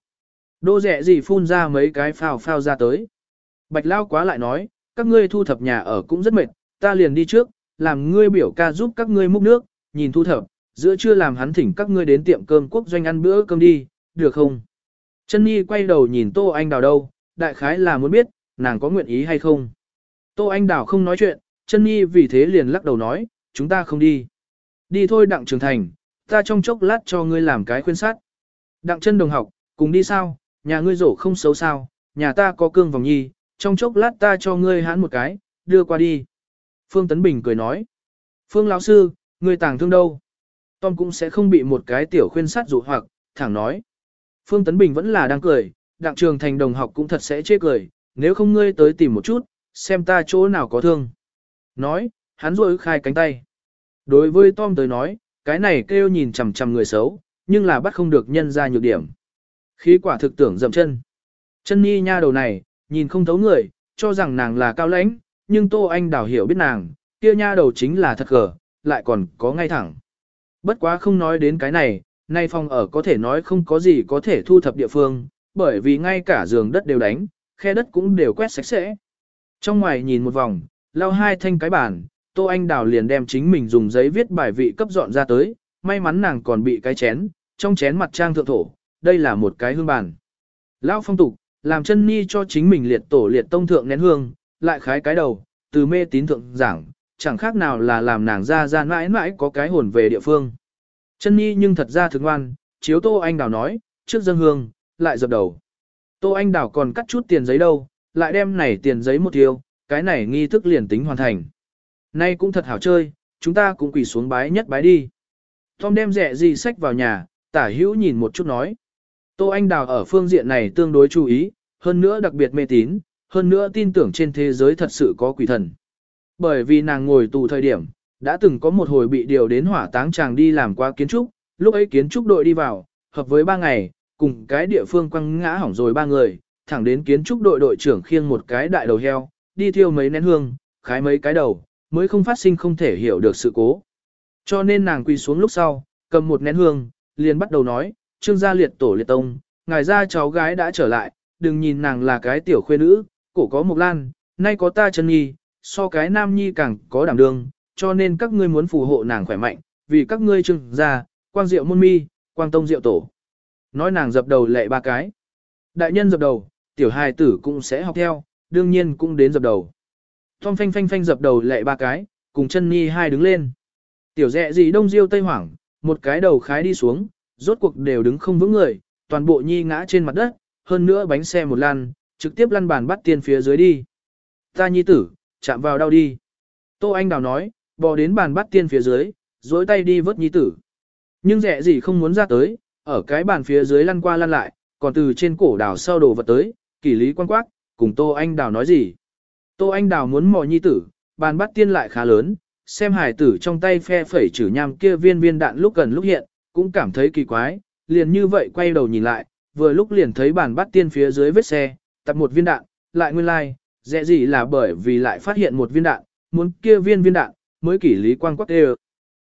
Đô dẹ gì phun ra mấy cái phao phao ra tới. Bạch lão quá lại nói, các ngươi thu thập nhà ở cũng rất mệt, ta liền đi trước, làm ngươi biểu ca giúp các ngươi múc nước, nhìn thu thập, giữa trưa làm hắn thỉnh các ngươi đến tiệm cơm quốc doanh ăn bữa cơm đi, được không? Chân Nhi quay đầu nhìn Tô Anh Đào đâu, đại khái là muốn biết, nàng có nguyện ý hay không. Tô Anh Đào không nói chuyện, chân nhi vì thế liền lắc đầu nói, chúng ta không đi. Đi thôi đặng trường thành, ta trong chốc lát cho ngươi làm cái khuyên sát. Đặng chân đồng học, cùng đi sao, nhà ngươi rổ không xấu sao, nhà ta có cương vòng nhi, trong chốc lát ta cho ngươi hãn một cái, đưa qua đi. Phương Tấn Bình cười nói, Phương lão sư, người tàng thương đâu? Tom cũng sẽ không bị một cái tiểu khuyên sát dụ hoặc, thẳng nói. Phương Tấn Bình vẫn là đang cười, đặng trường thành đồng học cũng thật sẽ chê cười, nếu không ngươi tới tìm một chút, xem ta chỗ nào có thương. Nói, hắn rôi khai cánh tay. Đối với Tom tới nói, cái này kêu nhìn chằm chằm người xấu, nhưng là bắt không được nhân ra nhược điểm. Khí quả thực tưởng dậm chân. Chân nhi nha đầu này, nhìn không thấu người, cho rằng nàng là cao lãnh, nhưng Tô Anh Đào hiểu biết nàng, kia nha đầu chính là thật gở, lại còn có ngay thẳng. Bất quá không nói đến cái này, nay phòng ở có thể nói không có gì có thể thu thập địa phương, bởi vì ngay cả giường đất đều đánh, khe đất cũng đều quét sạch sẽ. Trong ngoài nhìn một vòng, lau hai thanh cái bàn, Tô Anh Đào liền đem chính mình dùng giấy viết bài vị cấp dọn ra tới, may mắn nàng còn bị cái chén, trong chén mặt trang thượng thổ, đây là một cái hương bàn. Lao phong tục, làm chân ni cho chính mình liệt tổ liệt tông thượng nén hương, lại khái cái đầu, từ mê tín thượng giảng, chẳng khác nào là làm nàng ra ra mãi mãi có cái hồn về địa phương. Chân nhi nhưng thật ra thực ngoan, chiếu Tô Anh Đào nói, trước dân hương, lại dập đầu. Tô Anh Đào còn cắt chút tiền giấy đâu, lại đem này tiền giấy một tiêu, cái này nghi thức liền tính hoàn thành. Nay cũng thật hảo chơi, chúng ta cũng quỳ xuống bái nhất bái đi. Tom đem rẻ gì sách vào nhà, tả hữu nhìn một chút nói. Tô Anh Đào ở phương diện này tương đối chú ý, hơn nữa đặc biệt mê tín, hơn nữa tin tưởng trên thế giới thật sự có quỷ thần. Bởi vì nàng ngồi tù thời điểm, đã từng có một hồi bị điều đến hỏa táng chàng đi làm qua kiến trúc, lúc ấy kiến trúc đội đi vào, hợp với ba ngày, cùng cái địa phương quăng ngã hỏng rồi ba người, thẳng đến kiến trúc đội đội trưởng khiêng một cái đại đầu heo, đi thiêu mấy nén hương, khái mấy cái đầu, mới không phát sinh không thể hiểu được sự cố. Cho nên nàng quỳ xuống lúc sau, cầm một nén hương, liền bắt đầu nói, trương gia liệt tổ liệt tông, ngài ra cháu gái đã trở lại, đừng nhìn nàng là cái tiểu khuê nữ, cổ có một lan, nay có ta chân nhi, so cái nam nhi càng có đảm đương, cho nên các ngươi muốn phù hộ nàng khỏe mạnh, vì các ngươi trưng gia, quang diệu môn mi, quang tông diệu tổ. Nói nàng dập đầu lệ ba cái. Đại nhân dập đầu, tiểu hài tử cũng sẽ học theo, đương nhiên cũng đến dập đầu. Tom phanh phanh phanh dập đầu lệ ba cái, cùng chân nhi hai đứng lên. Tiểu dẹ gì đông diêu tây hoảng, một cái đầu khái đi xuống, rốt cuộc đều đứng không vững người, toàn bộ nhi ngã trên mặt đất, hơn nữa bánh xe một lan trực tiếp lăn bàn bắt tiên phía dưới đi. Ta nhi tử, chạm vào đau đi. Tô Anh Đào nói, bò đến bàn bắt tiên phía dưới, dối tay đi vớt nhi tử. Nhưng dẹ gì không muốn ra tới, ở cái bàn phía dưới lăn qua lăn lại, còn từ trên cổ đào sau đồ vật tới, kỳ lý quan quát, cùng Tô Anh Đào nói gì. Tô Anh Đào muốn mò nhi tử, bàn bắt tiên lại khá lớn, xem hải tử trong tay phe phẩy chử nham kia viên viên đạn lúc gần lúc hiện, cũng cảm thấy kỳ quái, liền như vậy quay đầu nhìn lại, vừa lúc liền thấy bàn bắt tiên phía dưới vết xe, tập một viên đạn, lại nguyên lai, like, dễ gì là bởi vì lại phát hiện một viên đạn, muốn kia viên viên đạn, mới kỷ lý quan quắc đều.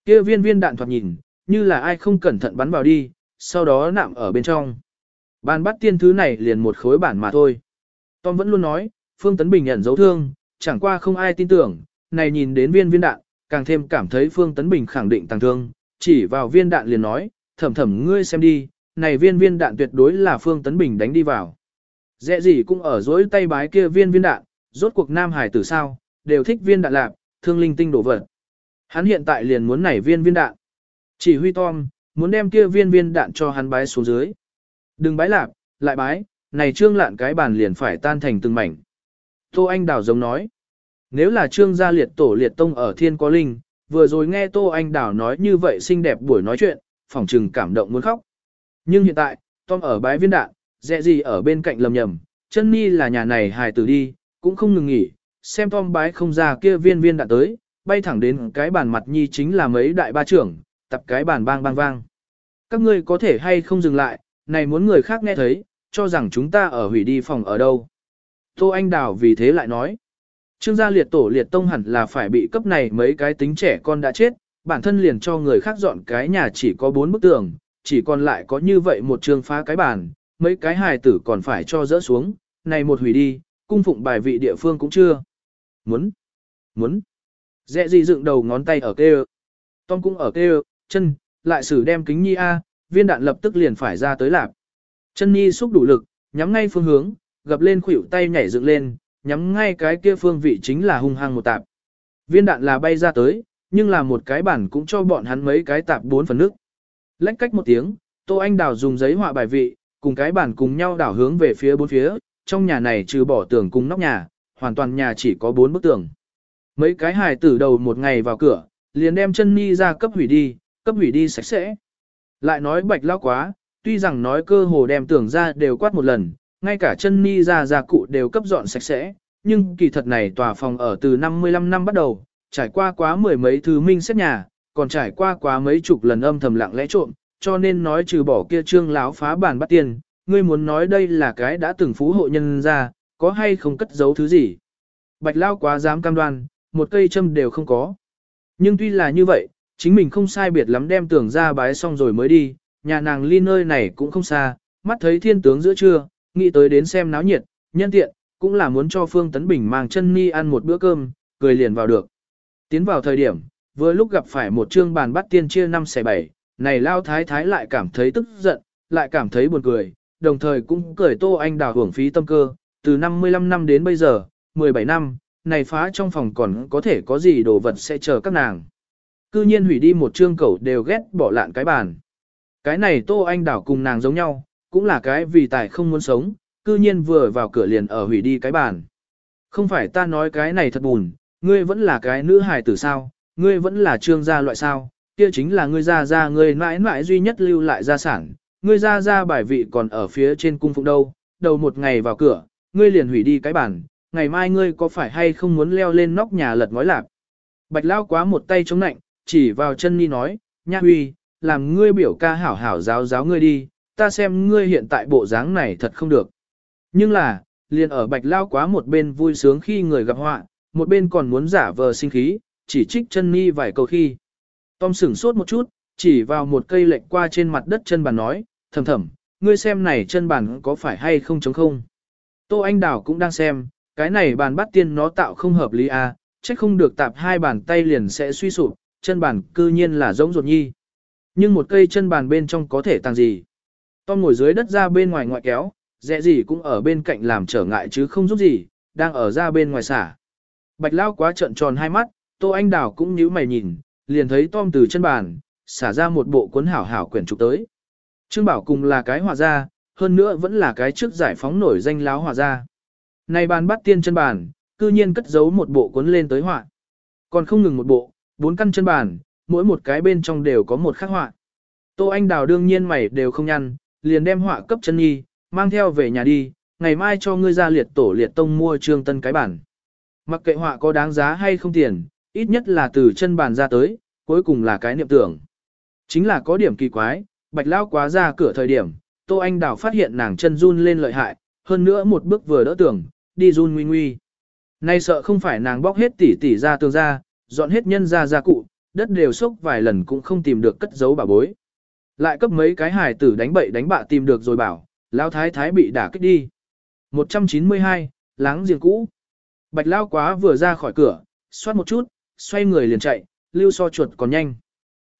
Kia viên viên đạn thoạt nhìn, như là ai không cẩn thận bắn vào đi, sau đó nạm ở bên trong. Bàn bắt tiên thứ này liền một khối bản mà thôi. Tom vẫn luôn nói, Phương Tấn Bình nhận dấu thương, chẳng qua không ai tin tưởng, này nhìn đến viên viên đạn, càng thêm cảm thấy Phương Tấn Bình khẳng định tăng thương, chỉ vào viên đạn liền nói, thầm thầm ngươi xem đi, này viên viên đạn tuyệt đối là Phương Tấn Bình đánh đi vào. Dẹ gì cũng ở dối tay bái kia viên viên đạn, rốt cuộc Nam Hải tử sao, đều thích viên đạn lạc, thương linh tinh đổ vật. Hắn hiện tại liền muốn nảy viên viên đạn. Chỉ huy Tom, muốn đem kia viên viên đạn cho hắn bái xuống dưới. Đừng bái lạp, lại bái, này trương lạn cái bàn liền phải tan thành từng mảnh. Tô Anh Đào giống nói, nếu là trương gia liệt tổ liệt tông ở thiên có linh, vừa rồi nghe Tô Anh Đào nói như vậy xinh đẹp buổi nói chuyện, phỏng trừng cảm động muốn khóc. Nhưng hiện tại, Tom ở bái viên đạn, dẹ gì ở bên cạnh lầm nhầm, chân ni là nhà này hài tử đi, cũng không ngừng nghỉ, xem Tom bái không ra kia viên viên đã tới, bay thẳng đến cái bàn mặt nhi chính là mấy đại ba trưởng, tập cái bàn bang bang vang. Các ngươi có thể hay không dừng lại, này muốn người khác nghe thấy, cho rằng chúng ta ở hủy đi phòng ở đâu. Tô Anh Đào vì thế lại nói, trương gia liệt tổ liệt tông hẳn là phải bị cấp này mấy cái tính trẻ con đã chết, bản thân liền cho người khác dọn cái nhà chỉ có bốn bức tường, chỉ còn lại có như vậy một trường phá cái bàn, mấy cái hài tử còn phải cho dỡ xuống, này một hủy đi, cung phụng bài vị địa phương cũng chưa. Muốn, muốn, dẹ gì dựng đầu ngón tay ở kêu, Tom cũng ở kêu, chân, lại xử đem kính nhi A, viên đạn lập tức liền phải ra tới lạp. Chân nhi xúc đủ lực, nhắm ngay phương hướng, gập lên khuỷu tay nhảy dựng lên, nhắm ngay cái kia phương vị chính là hung hăng một tạp. Viên đạn là bay ra tới, nhưng là một cái bản cũng cho bọn hắn mấy cái tạp bốn phần nước. Lách cách một tiếng, Tô Anh Đào dùng giấy họa bài vị, cùng cái bản cùng nhau đảo hướng về phía bốn phía, trong nhà này trừ bỏ tường cùng nóc nhà, hoàn toàn nhà chỉ có bốn bức tường. Mấy cái hài tử đầu một ngày vào cửa, liền đem chân ni ra cấp hủy đi, cấp hủy đi sạch sẽ. Lại nói bạch lao quá, tuy rằng nói cơ hồ đem tưởng ra đều quát một lần, ngay cả chân ni ra gia cụ đều cấp dọn sạch sẽ, nhưng kỳ thật này tòa phòng ở từ 55 năm bắt đầu, trải qua quá mười mấy thứ minh xét nhà, còn trải qua quá mấy chục lần âm thầm lặng lẽ trộm, cho nên nói trừ bỏ kia trương láo phá bàn bắt tiền, ngươi muốn nói đây là cái đã từng phú hộ nhân ra, có hay không cất giấu thứ gì. Bạch lao quá dám cam đoan, một cây châm đều không có. Nhưng tuy là như vậy, chính mình không sai biệt lắm đem tưởng ra bái xong rồi mới đi, nhà nàng ly nơi này cũng không xa, mắt thấy thiên tướng giữa trưa, nghĩ tới đến xem náo nhiệt, nhân tiện, cũng là muốn cho Phương Tấn Bình mang chân ni ăn một bữa cơm, cười liền vào được. Tiến vào thời điểm, vừa lúc gặp phải một trương bàn bắt tiên chia năm xẻ bảy, này lao thái thái lại cảm thấy tức giận, lại cảm thấy buồn cười, đồng thời cũng cười tô anh đào hưởng phí tâm cơ, từ 55 năm đến bây giờ, 17 năm, này phá trong phòng còn có thể có gì đồ vật sẽ chờ các nàng. Cư nhiên hủy đi một trương cẩu đều ghét bỏ lạn cái bàn. Cái này tô anh đảo cùng nàng giống nhau, cũng là cái vì tài không muốn sống, cư nhiên vừa vào cửa liền ở hủy đi cái bàn. Không phải ta nói cái này thật buồn, ngươi vẫn là cái nữ hài tử sao, ngươi vẫn là trương gia loại sao, kia chính là ngươi ra ra ngươi mãi mãi duy nhất lưu lại gia sản, ngươi ra ra bài vị còn ở phía trên cung phụng đâu, đầu một ngày vào cửa, ngươi liền hủy đi cái bàn, ngày mai ngươi có phải hay không muốn leo lên nóc nhà lật ngói lạc. Bạch lao quá một tay chống nạnh, chỉ vào chân ni nói, nha huy, làm ngươi biểu ca hảo hảo giáo giáo ngươi đi, ta xem ngươi hiện tại bộ dáng này thật không được. Nhưng là, liền ở bạch lao quá một bên vui sướng khi người gặp họa, một bên còn muốn giả vờ sinh khí, chỉ trích chân ni vài câu khi. Tom sửng sốt một chút, chỉ vào một cây lệch qua trên mặt đất chân bàn nói, thầm thầm, ngươi xem này chân bàn có phải hay không chống không. Tô Anh Đào cũng đang xem, cái này bàn bắt tiên nó tạo không hợp lý à, chắc không được tạp hai bàn tay liền sẽ suy sụp, chân bàn cư nhiên là giống ruột nhi. Nhưng một cây chân bàn bên trong có thể tăng gì? Tom ngồi dưới đất ra bên ngoài ngoại kéo, dẹ gì cũng ở bên cạnh làm trở ngại chứ không giúp gì, đang ở ra bên ngoài xả. Bạch Lao quá trợn tròn hai mắt, Tô Anh Đào cũng nhíu mày nhìn, liền thấy Tom từ chân bàn, xả ra một bộ cuốn hảo hảo quyển trục tới. Trương Bảo cùng là cái hòa gia, hơn nữa vẫn là cái trước giải phóng nổi danh láo hòa gia. Này bàn bắt tiên chân bàn, cư nhiên cất giấu một bộ cuốn lên tới họa. Còn không ngừng một bộ, bốn căn chân bàn, mỗi một cái bên trong đều có một khắc họa. Tô Anh Đào đương nhiên mày đều không nhăn, liền đem họa cấp chân nhi, mang theo về nhà đi, ngày mai cho ngươi ra liệt tổ liệt tông mua trương tân cái bản. Mặc kệ họa có đáng giá hay không tiền, ít nhất là từ chân bàn ra tới, cuối cùng là cái niệm tưởng. Chính là có điểm kỳ quái, bạch lao quá ra cửa thời điểm, Tô Anh Đào phát hiện nàng chân run lên lợi hại, hơn nữa một bước vừa đỡ tưởng, đi run nguy nguy. Nay sợ không phải nàng bóc hết tỉ tỉ ra tường ra, dọn hết nhân ra ra cụ, đất đều sốc vài lần cũng không tìm được cất giấu bà bối. Lại cấp mấy cái hài tử đánh bậy đánh bạ tìm được rồi bảo, lao thái thái bị đả kích đi. 192, láng giềng cũ. Bạch lao quá vừa ra khỏi cửa, xoát một chút, xoay người liền chạy, lưu so chuột còn nhanh.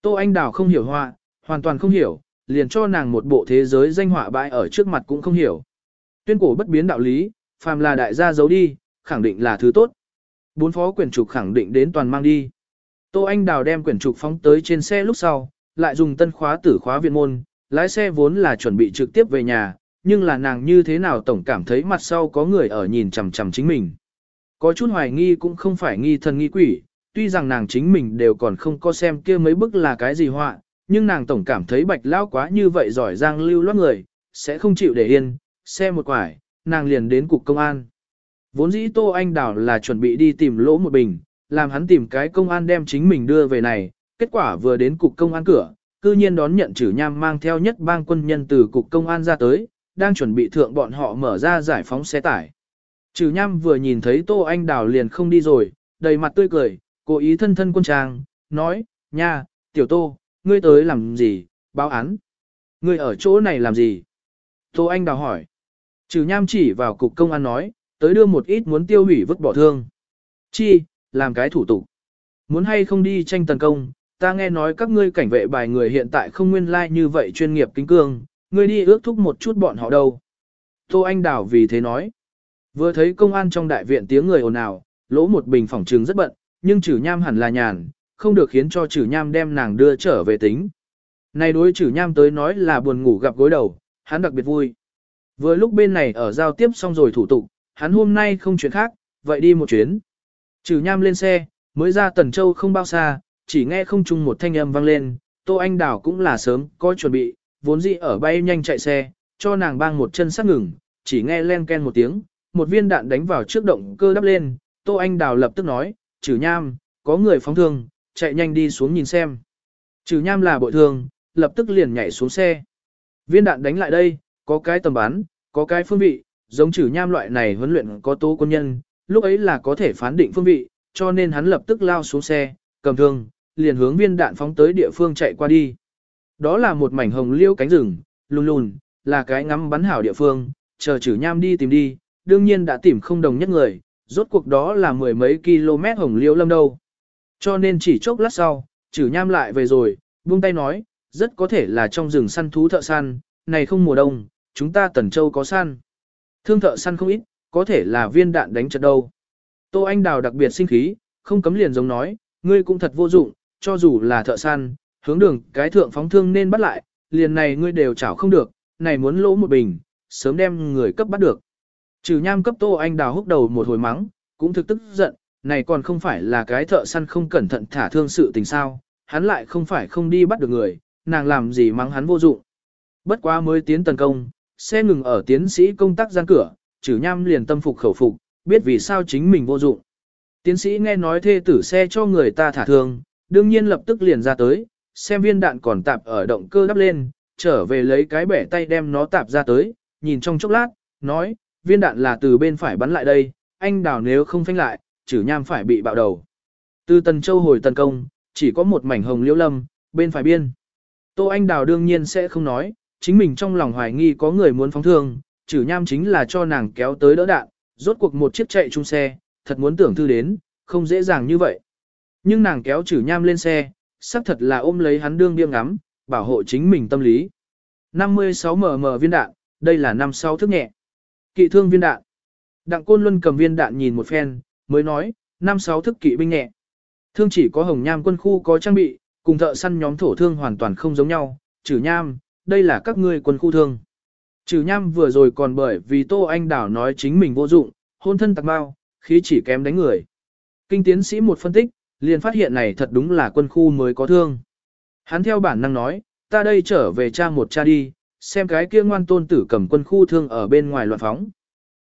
Tô Anh Đào không hiểu họa, hoàn toàn không hiểu, liền cho nàng một bộ thế giới danh họa bãi ở trước mặt cũng không hiểu. Tuyên cổ bất biến đạo lý, phàm là đại gia giấu đi, khẳng định là thứ tốt. Bốn phó quyển trục khẳng định đến toàn mang đi. Tô Anh Đào đem quyển trục phóng tới trên xe lúc sau, lại dùng tân khóa tử khóa viện môn, lái xe vốn là chuẩn bị trực tiếp về nhà, nhưng là nàng như thế nào tổng cảm thấy mặt sau có người ở nhìn chằm chằm chính mình. Có chút hoài nghi cũng không phải nghi thần nghi quỷ, tuy rằng nàng chính mình đều còn không có xem kia mấy bức là cái gì họa, nhưng nàng tổng cảm thấy bạch lão quá như vậy giỏi giang lưu loát người, sẽ không chịu để yên, xe một quải, nàng liền đến cục công an. Vốn dĩ Tô Anh Đào là chuẩn bị đi tìm lỗ một bình, làm hắn tìm cái công an đem chính mình đưa về này, kết quả vừa đến cục công an cửa, cư nhiên đón nhận chử nham mang theo nhất bang quân nhân từ cục công an ra tới, đang chuẩn bị thượng bọn họ mở ra giải phóng xe tải. Trừ nham vừa nhìn thấy Tô Anh Đào liền không đi rồi, đầy mặt tươi cười, cố ý thân thân quân trang, nói, nha, tiểu Tô, ngươi tới làm gì, báo án. Ngươi ở chỗ này làm gì? Tô Anh Đào hỏi. Trừ nham chỉ vào cục công an nói, tới đưa một ít muốn tiêu hủy vứt bỏ thương. Chi, làm cái thủ tục. Muốn hay không đi tranh tấn công, ta nghe nói các ngươi cảnh vệ bài người hiện tại không nguyên lai like như vậy chuyên nghiệp kính cương, ngươi đi ước thúc một chút bọn họ đâu. Tô Anh Đào vì thế nói. Vừa thấy công an trong đại viện tiếng người ồn ào, lỗ một bình phòng trường rất bận, nhưng chử nham hẳn là nhàn, không được khiến cho chử nham đem nàng đưa trở về tính. Này đối chử nham tới nói là buồn ngủ gặp gối đầu, hắn đặc biệt vui. Vừa lúc bên này ở giao tiếp xong rồi thủ tục, hắn hôm nay không chuyện khác, vậy đi một chuyến. Trừ nham lên xe, mới ra Tần Châu không bao xa, chỉ nghe không chung một thanh âm vang lên, Tô Anh Đào cũng là sớm, có chuẩn bị, vốn dĩ ở bay nhanh chạy xe, cho nàng bang một chân sát ngừng, chỉ nghe len ken một tiếng, một viên đạn đánh vào trước động cơ đắp lên, Tô Anh Đào lập tức nói, trừ nham, có người phóng thương, chạy nhanh đi xuống nhìn xem. Trừ nham là bội thương, lập tức liền nhảy xuống xe. Viên đạn đánh lại đây, có cái tầm bắn, có cái phương vị, giống trừ nham loại này huấn luyện có tố quân nhân, lúc ấy là có thể phán định phương vị, cho nên hắn lập tức lao xuống xe, cầm thương, liền hướng viên đạn phóng tới địa phương chạy qua đi. Đó là một mảnh hồng liêu cánh rừng, lùn lùn, là cái ngắm bắn hảo địa phương, chờ trừ nham đi tìm đi, đương nhiên đã tìm không đồng nhất người, rốt cuộc đó là mười mấy km hồng liêu lâm đâu. Cho nên chỉ chốc lát sau, trừ nham lại về rồi, buông tay nói, rất có thể là trong rừng săn thú thợ săn, này không mùa đông, chúng ta tần châu có săn. Thương thợ săn không ít, có thể là viên đạn đánh chật đâu. Tô Anh Đào đặc biệt sinh khí, không cấm liền giống nói, ngươi cũng thật vô dụng, cho dù là thợ săn, hướng đường cái thượng phóng thương nên bắt lại, liền này ngươi đều chảo không được, này muốn lỗ một bình, sớm đem người cấp bắt được. Trừ nham cấp Tô Anh Đào húc đầu một hồi mắng, cũng thực tức giận, này còn không phải là cái thợ săn không cẩn thận thả thương sự tình sao, hắn lại không phải không đi bắt được người, nàng làm gì mắng hắn vô dụng. Bất quá mới tiến tấn công, xe ngừng ở tiến sĩ công tác gian cửa, trừ nham liền tâm phục khẩu phục, biết vì sao chính mình vô dụng. Tiến sĩ nghe nói thê tử xe cho người ta thả thương, đương nhiên lập tức liền ra tới, xem viên đạn còn tạp ở động cơ đắp lên, trở về lấy cái bẻ tay đem nó tạp ra tới, nhìn trong chốc lát, nói, viên đạn là từ bên phải bắn lại đây, anh đào nếu không phanh lại, chử nham phải bị bạo đầu. Từ Tần Châu hồi tấn công, chỉ có một mảnh hồng liễu lâm, bên phải biên. Tô Anh Đào đương nhiên sẽ không nói, chính mình trong lòng hoài nghi có người muốn phóng thương, chử nham chính là cho nàng kéo tới đỡ đạn, rốt cuộc một chiếc chạy chung xe, thật muốn tưởng thư đến, không dễ dàng như vậy. Nhưng nàng kéo chử nham lên xe, xác thật là ôm lấy hắn đương biêng ngắm, bảo hộ chính mình tâm lý. 56 mm viên đạn, đây là năm sau thức nhẹ. Kỵ thương viên đạn. Đặng Côn Luân cầm viên đạn nhìn một phen, mới nói, năm sáu thức kỵ binh nhẹ. Thương chỉ có hồng nham quân khu có trang bị, cùng thợ săn nhóm thổ thương hoàn toàn không giống nhau, trừ nham, đây là các ngươi quân khu thương. Trừ nham vừa rồi còn bởi vì Tô Anh Đảo nói chính mình vô dụng, hôn thân tạc bao, khí chỉ kém đánh người. Kinh tiến sĩ một phân tích, liền phát hiện này thật đúng là quân khu mới có thương. Hắn theo bản năng nói, ta đây trở về cha một cha đi, xem cái kia ngoan tôn tử cầm quân khu thương ở bên ngoài loạn phóng.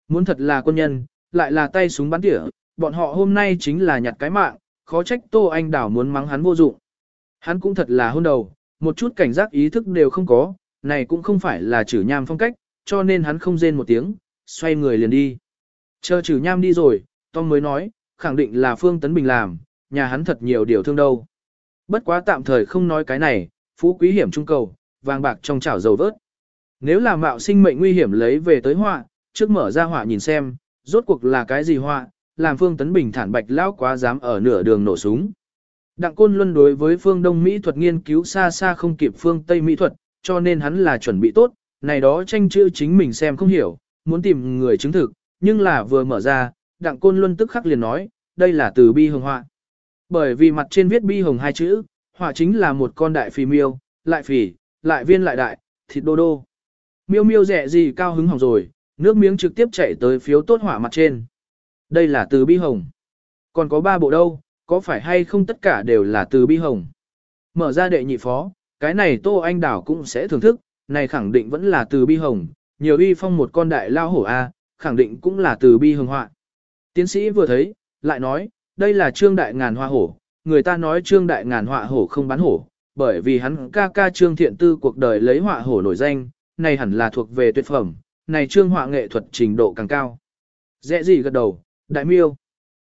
Muốn thật là quân nhân, lại là tay súng bắn tỉa, bọn họ hôm nay chính là nhặt cái mạng, khó trách Tô Anh Đảo muốn mắng hắn vô dụng. Hắn cũng thật là hôn đầu, một chút cảnh giác ý thức đều không có, này cũng không phải là chử nham phong cách, cho nên hắn không rên một tiếng, xoay người liền đi. Chờ chử nham đi rồi, Tom mới nói, khẳng định là Phương Tấn Bình làm, nhà hắn thật nhiều điều thương đâu. Bất quá tạm thời không nói cái này, phú quý hiểm trung cầu, vàng bạc trong chảo dầu vớt. Nếu là mạo sinh mệnh nguy hiểm lấy về tới họa, trước mở ra họa nhìn xem, rốt cuộc là cái gì họa, làm Phương Tấn Bình thản bạch lão quá dám ở nửa đường nổ súng. Đặng Côn Luân đối với phương Đông Mỹ thuật nghiên cứu xa xa không kịp phương Tây Mỹ thuật, cho nên hắn là chuẩn bị tốt, này đó tranh chữ chính mình xem không hiểu, muốn tìm người chứng thực, nhưng là vừa mở ra, Đặng Côn Luân tức khắc liền nói, đây là từ bi hồng họa. Bởi vì mặt trên viết bi hồng hai chữ, họa chính là một con đại phì miêu, lại phì, lại viên lại đại, thịt đô đô. Miêu miêu rẻ gì cao hứng hỏng rồi, nước miếng trực tiếp chạy tới phiếu tốt hỏa mặt trên. Đây là từ bi hồng. Còn có ba bộ đâu, có phải hay không tất cả đều là từ bi hồng. Mở ra đệ nhị phó, cái này Tô Anh Đảo cũng sẽ thưởng thức, này khẳng định vẫn là từ bi hồng, nhiều uy phong một con đại lao hổ A, khẳng định cũng là từ bi hồng họa. Tiến sĩ vừa thấy, lại nói, đây là trương đại ngàn hoa hổ, người ta nói trương đại ngàn họa hổ không bán hổ, bởi vì hắn ca ca trương thiện tư cuộc đời lấy họa hổ nổi danh, này hẳn là thuộc về tuyệt phẩm, này trương họa nghệ thuật trình độ càng cao. Dễ gì gật đầu, đại miêu.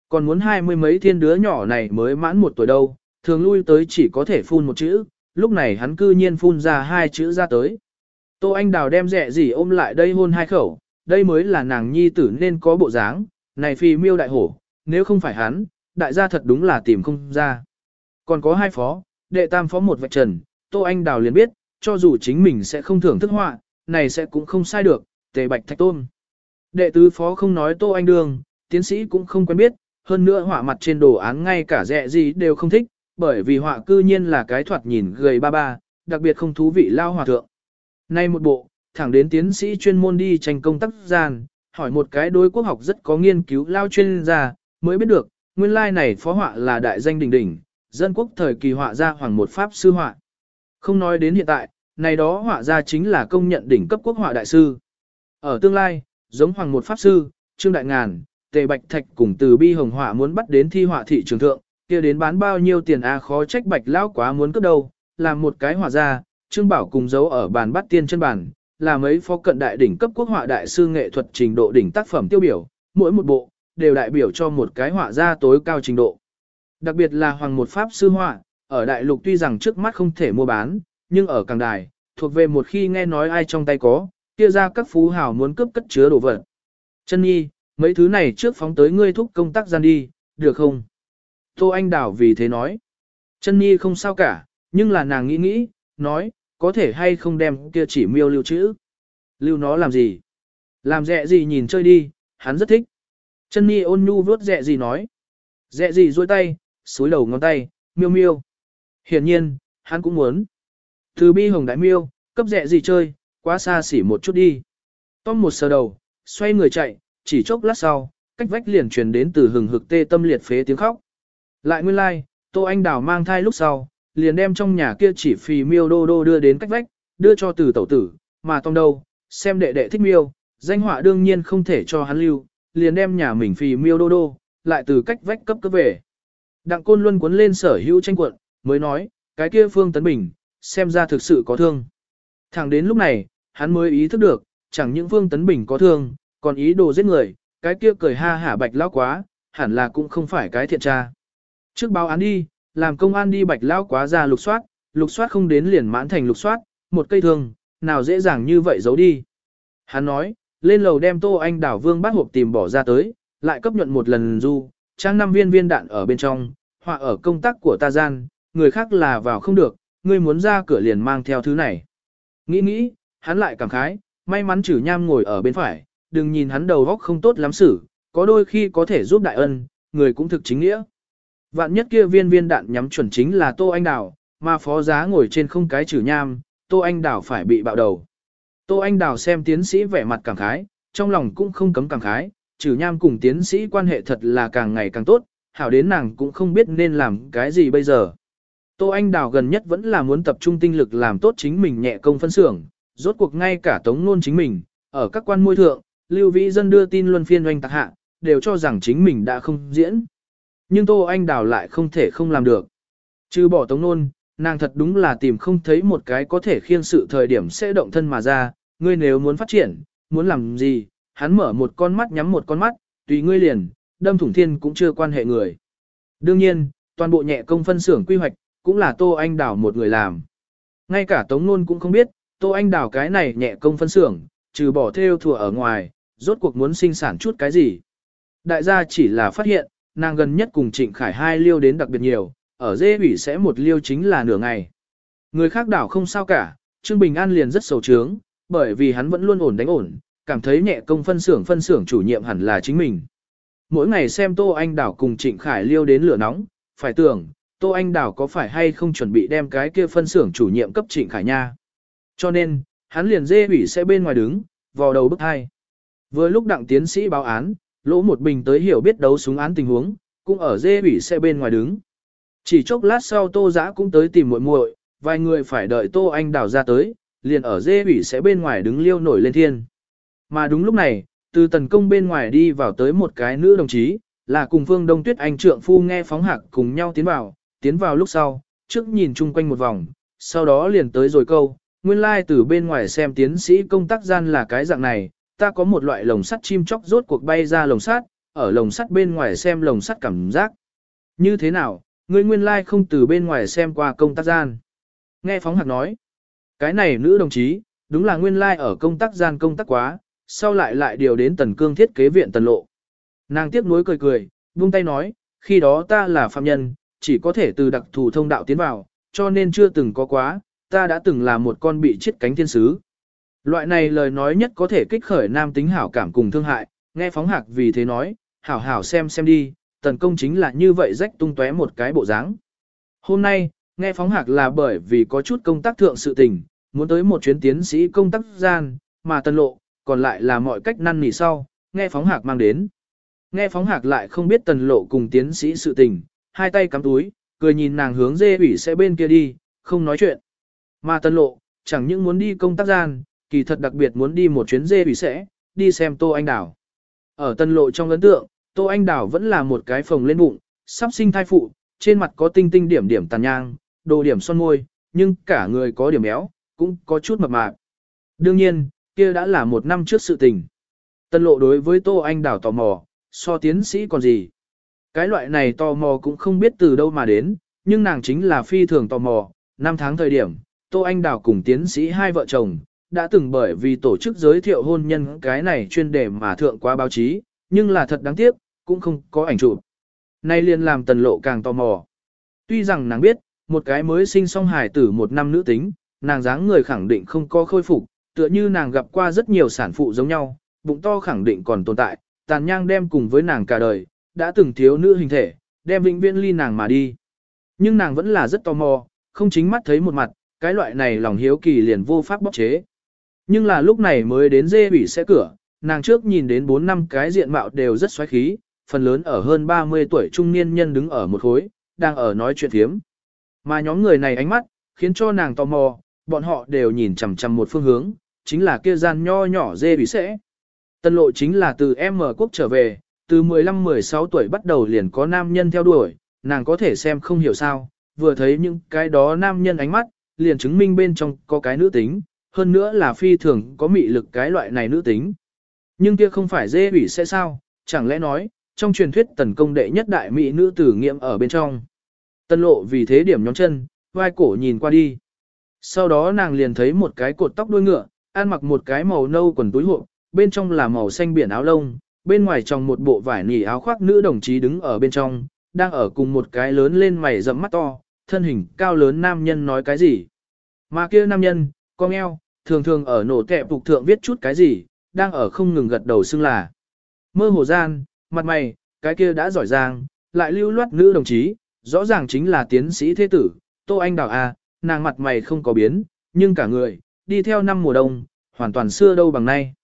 Còn muốn hai mươi mấy thiên đứa nhỏ này mới mãn một tuổi đâu, thường lui tới chỉ có thể phun một chữ, lúc này hắn cư nhiên phun ra hai chữ ra tới. Tô Anh Đào đem dẹ gì ôm lại đây hôn hai khẩu, đây mới là nàng nhi tử nên có bộ dáng, này phi miêu đại hổ, nếu không phải hắn, đại gia thật đúng là tìm không ra. Còn có hai phó, đệ tam phó một vạch trần, Tô Anh Đào liền biết, cho dù chính mình sẽ không thưởng thức họa, này sẽ cũng không sai được, tề bạch thạch tôn. Đệ tứ phó không nói Tô Anh Đường, tiến sĩ cũng không quen biết, hơn nữa họa mặt trên đồ án ngay cả rẻ gì đều không thích, bởi vì họa cư nhiên là cái thoạt nhìn gầy ba ba, đặc biệt không thú vị lao hòa thượng. Nay một bộ, thẳng đến tiến sĩ chuyên môn đi tranh công tác gian, hỏi một cái đối quốc học rất có nghiên cứu lao chuyên gia, mới biết được, nguyên lai này phó họa là đại danh đỉnh đỉnh, dân quốc thời kỳ họa gia hoàng một pháp sư họa. Không nói đến hiện tại, này đó họa gia chính là công nhận đỉnh cấp quốc họa đại sư. Ở tương lai, giống hoàng một pháp sư, trương đại ngàn, tề bạch thạch cùng từ bi hồng họa muốn bắt đến thi họa thị trường thượng, kia đến bán bao nhiêu tiền a à khó trách bạch lão quá muốn cướp đâu, làm một cái họa ra, trương bảo cùng giấu ở bàn bắt tiên chân bàn, là mấy phó cận đại đỉnh cấp quốc họa đại sư nghệ thuật trình độ đỉnh tác phẩm tiêu biểu, mỗi một bộ đều đại biểu cho một cái họa gia tối cao trình độ. Đặc biệt là hoàng một pháp sư họa, ở đại lục tuy rằng trước mắt không thể mua bán, nhưng ở càng đài, thuộc về một khi nghe nói ai trong tay có, kia ra các phú hào muốn cướp cất chứa đồ vật. Chân nhi, mấy thứ này trước phóng tới ngươi thúc công tác gian đi, được không? Tô Anh Đảo vì thế nói. Chân nhi không sao cả, nhưng là nàng nghĩ nghĩ, nói, có thể hay không đem kia chỉ miêu lưu chữ. Lưu nó làm gì? Làm dẹ gì nhìn chơi đi, hắn rất thích. Chân nhi ôn nhu vuốt dẹ gì nói. Dẹ gì duỗi tay, suối đầu ngón tay, miêu miêu. Hiển nhiên, hắn cũng muốn. Từ bi hồng đại miêu, cấp dẹ gì chơi, quá xa xỉ một chút đi. Tom một sờ đầu, xoay người chạy, chỉ chốc lát sau, cách vách liền truyền đến từ hừng hực tê tâm liệt phế tiếng khóc. Lại nguyên lai, like, Tô Anh Đào mang thai lúc sau, liền đem trong nhà kia chỉ phì miêu đô đô đưa đến cách vách, đưa cho từ tẩu tử, mà Tom đâu, xem đệ đệ thích miêu, danh họa đương nhiên không thể cho hắn lưu, liền đem nhà mình phì miêu đô đô, lại từ cách vách cấp cấp về. Đặng Côn Luân cuốn lên sở hữu tranh quận, mới nói, cái kia Phương Tấn Bình, xem ra thực sự có thương. Thẳng đến lúc này, hắn mới ý thức được, chẳng những Phương Tấn Bình có thương, còn ý đồ giết người, cái kia cười ha hả bạch lao quá, hẳn là cũng không phải cái thiện tra. Trước báo án đi, làm công an đi bạch lao quá ra lục soát, lục soát không đến liền mãn thành lục soát, một cây thương, nào dễ dàng như vậy giấu đi. Hắn nói, lên lầu đem tô anh đảo vương bát hộp tìm bỏ ra tới, lại cấp nhuận một lần du, trang năm viên viên đạn ở bên trong, họa ở công tác của ta gian, người khác là vào không được, ngươi muốn ra cửa liền mang theo thứ này. Nghĩ nghĩ, hắn lại cảm khái, may mắn chử nham ngồi ở bên phải, đừng nhìn hắn đầu góc không tốt lắm xử, có đôi khi có thể giúp đại ân, người cũng thực chính nghĩa. Vạn nhất kia viên viên đạn nhắm chuẩn chính là Tô Anh Đào, mà phó giá ngồi trên không cái chử nham, Tô Anh Đào phải bị bạo đầu. Tô Anh Đào xem tiến sĩ vẻ mặt cảm khái, trong lòng cũng không cấm cảm khái, trừ nham cùng tiến sĩ quan hệ thật là càng ngày càng tốt, hảo đến nàng cũng không biết nên làm cái gì bây giờ. Tô Anh Đào gần nhất vẫn là muốn tập trung tinh lực làm tốt chính mình nhẹ công phân xưởng, rốt cuộc ngay cả tống nôn chính mình, ở các quan môi thượng, Lưu Vĩ Dân đưa tin luân phiên oanh tạc hạ, đều cho rằng chính mình đã không diễn. Nhưng Tô Anh Đào lại không thể không làm được. Trừ bỏ tống nôn, nàng thật đúng là tìm không thấy một cái có thể khiên sự thời điểm sẽ động thân mà ra, ngươi nếu muốn phát triển, muốn làm gì, hắn mở một con mắt nhắm một con mắt, tùy ngươi liền, đâm thủng thiên cũng chưa quan hệ người. Đương nhiên, toàn bộ nhẹ công phân xưởng quy hoạch, cũng là Tô Anh Đào một người làm. Ngay cả Tống Nôn cũng không biết, Tô Anh Đào cái này nhẹ công phân xưởng, trừ bỏ theo thùa ở ngoài, rốt cuộc muốn sinh sản chút cái gì. Đại gia chỉ là phát hiện, nàng gần nhất cùng Trịnh Khải hai liêu đến đặc biệt nhiều, ở dê ủy sẽ một liêu chính là nửa ngày. Người khác đảo không sao cả, Trương Bình An liền rất sầu trướng, bởi vì hắn vẫn luôn ổn đánh ổn, cảm thấy nhẹ công phân xưởng phân xưởng chủ nhiệm hẳn là chính mình. Mỗi ngày xem Tô Anh Đảo cùng Trịnh Khải liêu đến lửa nóng, phải tưởng, Tô Anh Đảo có phải hay không chuẩn bị đem cái kia phân xưởng chủ nhiệm cấp Trịnh Khải nha. Cho nên, hắn liền dê ủy sẽ bên ngoài đứng, vào đầu bức hai. Vừa lúc đặng tiến sĩ báo án, lỗ một bình tới hiểu biết đấu súng án tình huống, cũng ở dê ủy sẽ bên ngoài đứng. Chỉ chốc lát sau Tô Giã cũng tới tìm muội muội, vài người phải đợi Tô Anh Đảo ra tới, liền ở dê ủy sẽ bên ngoài đứng liêu nổi lên thiên. Mà đúng lúc này, từ tần công bên ngoài đi vào tới một cái nữ đồng chí, là cùng Phương Đông Tuyết Anh trượng phu nghe phóng hạc cùng nhau tiến vào, tiến vào lúc sau, trước nhìn chung quanh một vòng, sau đó liền tới rồi câu, nguyên lai like từ bên ngoài xem tiến sĩ công tác gian là cái dạng này, ta có một loại lồng sắt chim chóc rốt cuộc bay ra lồng sắt, ở lồng sắt bên ngoài xem lồng sắt cảm giác. Như thế nào, ngươi nguyên lai like không từ bên ngoài xem qua công tác gian. Nghe phóng hạc nói, cái này nữ đồng chí, đúng là nguyên lai like ở công tác gian công tác quá, sau lại lại điều đến tần cương thiết kế viện tần lộ. Nàng tiếp nối cười cười, buông tay nói, khi đó ta là phạm nhân, chỉ có thể từ đặc thù thông đạo tiến vào, cho nên chưa từng có quá, ta đã từng là một con bị chết cánh thiên sứ. Loại này lời nói nhất có thể kích khởi nam tính hảo cảm cùng thương hại, nghe phóng hạc vì thế nói, hảo hảo xem xem đi, tần công chính là như vậy rách tung tóe một cái bộ dáng. Hôm nay, nghe phóng hạc là bởi vì có chút công tác thượng sự tình, muốn tới một chuyến tiến sĩ công tác gian, mà tần lộ, còn lại là mọi cách năn nỉ sau, nghe phóng hạc mang đến. Nghe phóng hạc lại không biết tần lộ cùng tiến sĩ sự tình, hai tay cắm túi, cười nhìn nàng hướng dê ủy sẽ bên kia đi, không nói chuyện. Mà tân lộ, chẳng những muốn đi công tác gian, kỳ thật đặc biệt muốn đi một chuyến dê ủy sẽ, đi xem Tô Anh đảo. Ở tân lộ trong ấn tượng, Tô Anh đảo vẫn là một cái phồng lên bụng, sắp sinh thai phụ, trên mặt có tinh tinh điểm điểm tàn nhang, đồ điểm son môi, nhưng cả người có điểm béo, cũng có chút mập mạp. Đương nhiên, kia đã là một năm trước sự tình. Tân lộ đối với Tô Anh đảo tò mò, so tiến sĩ còn gì. Cái loại này tò mò cũng không biết từ đâu mà đến, nhưng nàng chính là phi thường tò mò. Năm tháng thời điểm, Tô Anh Đào cùng tiến sĩ hai vợ chồng, đã từng bởi vì tổ chức giới thiệu hôn nhân cái này chuyên đề mà thượng qua báo chí, nhưng là thật đáng tiếc, cũng không có ảnh chụp. Nay liền làm tần lộ càng tò mò. Tuy rằng nàng biết, một cái mới sinh song hài tử một năm nữ tính, nàng dáng người khẳng định không có khôi phục, tựa như nàng gặp qua rất nhiều sản phụ giống nhau, bụng to khẳng định còn tồn tại, tàn nhang đem cùng với nàng cả đời, đã từng thiếu nữ hình thể, đem vĩnh viễn ly nàng mà đi. Nhưng nàng vẫn là rất tò mò, không chính mắt thấy một mặt, cái loại này lòng hiếu kỳ liền vô pháp bóc chế. Nhưng là lúc này mới đến dê bỉ xe cửa, nàng trước nhìn đến 4 năm cái diện mạo đều rất xoáy khí, phần lớn ở hơn 30 tuổi trung niên nhân đứng ở một khối, đang ở nói chuyện thiếm. Mà nhóm người này ánh mắt, khiến cho nàng tò mò, bọn họ đều nhìn chằm chằm một phương hướng, chính là kia gian nho nhỏ dê bị sẽ. Tân lộ chính là từ M quốc trở về, từ 15-16 tuổi bắt đầu liền có nam nhân theo đuổi, nàng có thể xem không hiểu sao, vừa thấy những cái đó nam nhân ánh mắt, liền chứng minh bên trong có cái nữ tính, hơn nữa là phi thường có mị lực cái loại này nữ tính. Nhưng kia không phải dê ủy sẽ sao, chẳng lẽ nói, trong truyền thuyết tần công đệ nhất đại mỹ nữ tử nghiệm ở bên trong. Tân lộ vì thế điểm nhóm chân, vai cổ nhìn qua đi. Sau đó nàng liền thấy một cái cột tóc đuôi ngựa, ăn mặc một cái màu nâu quần túi hộp, bên trong là màu xanh biển áo lông, bên ngoài trong một bộ vải nỉ áo khoác nữ đồng chí đứng ở bên trong, đang ở cùng một cái lớn lên mày rậm mắt to, thân hình cao lớn nam nhân nói cái gì. Mà kia nam nhân, con eo, thường thường ở nổ tẹp phục thượng viết chút cái gì, đang ở không ngừng gật đầu xưng là. Mơ hồ gian, mặt mày, cái kia đã giỏi giang, lại lưu loát nữ đồng chí, rõ ràng chính là tiến sĩ thế tử, Tô Anh Đào A, nàng mặt mày không có biến, nhưng cả người, đi theo năm mùa đông, hoàn toàn xưa đâu bằng nay.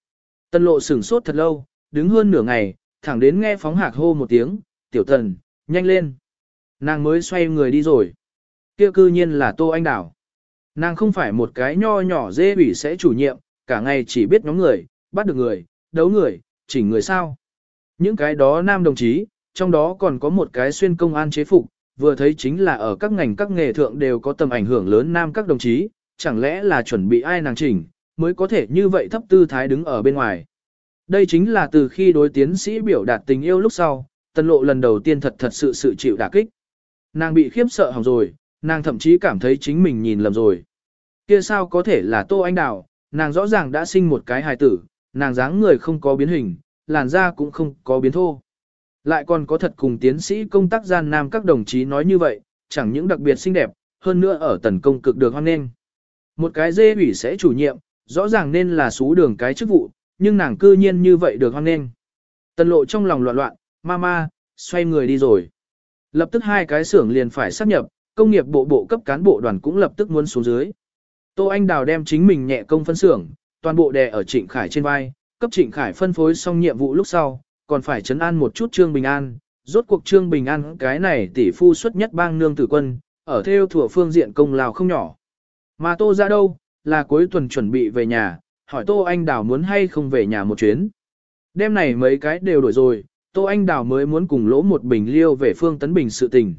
Tân lộ sửng sốt thật lâu, đứng hơn nửa ngày, thẳng đến nghe phóng hạc hô một tiếng, tiểu thần, nhanh lên. Nàng mới xoay người đi rồi. kia cư nhiên là Tô Anh Đào. Nàng không phải một cái nho nhỏ dê ủy sẽ chủ nhiệm, cả ngày chỉ biết nhóm người, bắt được người, đấu người, chỉnh người sao. Những cái đó nam đồng chí, trong đó còn có một cái xuyên công an chế phục, vừa thấy chính là ở các ngành các nghề thượng đều có tầm ảnh hưởng lớn nam các đồng chí, chẳng lẽ là chuẩn bị ai nàng chỉnh, mới có thể như vậy thấp tư thái đứng ở bên ngoài. Đây chính là từ khi đối tiến sĩ biểu đạt tình yêu lúc sau, tân lộ lần đầu tiên thật thật sự sự chịu đả kích. Nàng bị khiếp sợ hỏng rồi, nàng thậm chí cảm thấy chính mình nhìn lầm rồi. Kia sao có thể là Tô Anh Đào, nàng rõ ràng đã sinh một cái hài tử, nàng dáng người không có biến hình, làn da cũng không có biến thô. Lại còn có thật cùng tiến sĩ công tác gian nam các đồng chí nói như vậy, chẳng những đặc biệt xinh đẹp, hơn nữa ở tần công cực được hoan nghênh. Một cái dê ủy sẽ chủ nhiệm, rõ ràng nên là xú đường cái chức vụ, nhưng nàng cư nhiên như vậy được hoan nghênh. Tần lộ trong lòng loạn loạn, mama, xoay người đi rồi. Lập tức hai cái xưởng liền phải sắp nhập, công nghiệp bộ bộ cấp cán bộ đoàn cũng lập tức muốn xuống dưới. Tô Anh Đào đem chính mình nhẹ công phân xưởng, toàn bộ đè ở Trịnh Khải trên vai, cấp Trịnh Khải phân phối xong nhiệm vụ lúc sau, còn phải chấn an một chút Trương Bình An, rốt cuộc Trương Bình An cái này tỷ phu xuất nhất bang nương tử quân, ở theo thủa phương diện công lao không nhỏ. Mà Tô ra đâu, là cuối tuần chuẩn bị về nhà, hỏi Tô Anh Đào muốn hay không về nhà một chuyến. Đêm này mấy cái đều đổi rồi, Tô Anh Đào mới muốn cùng lỗ một bình liêu về Phương Tấn Bình sự tình.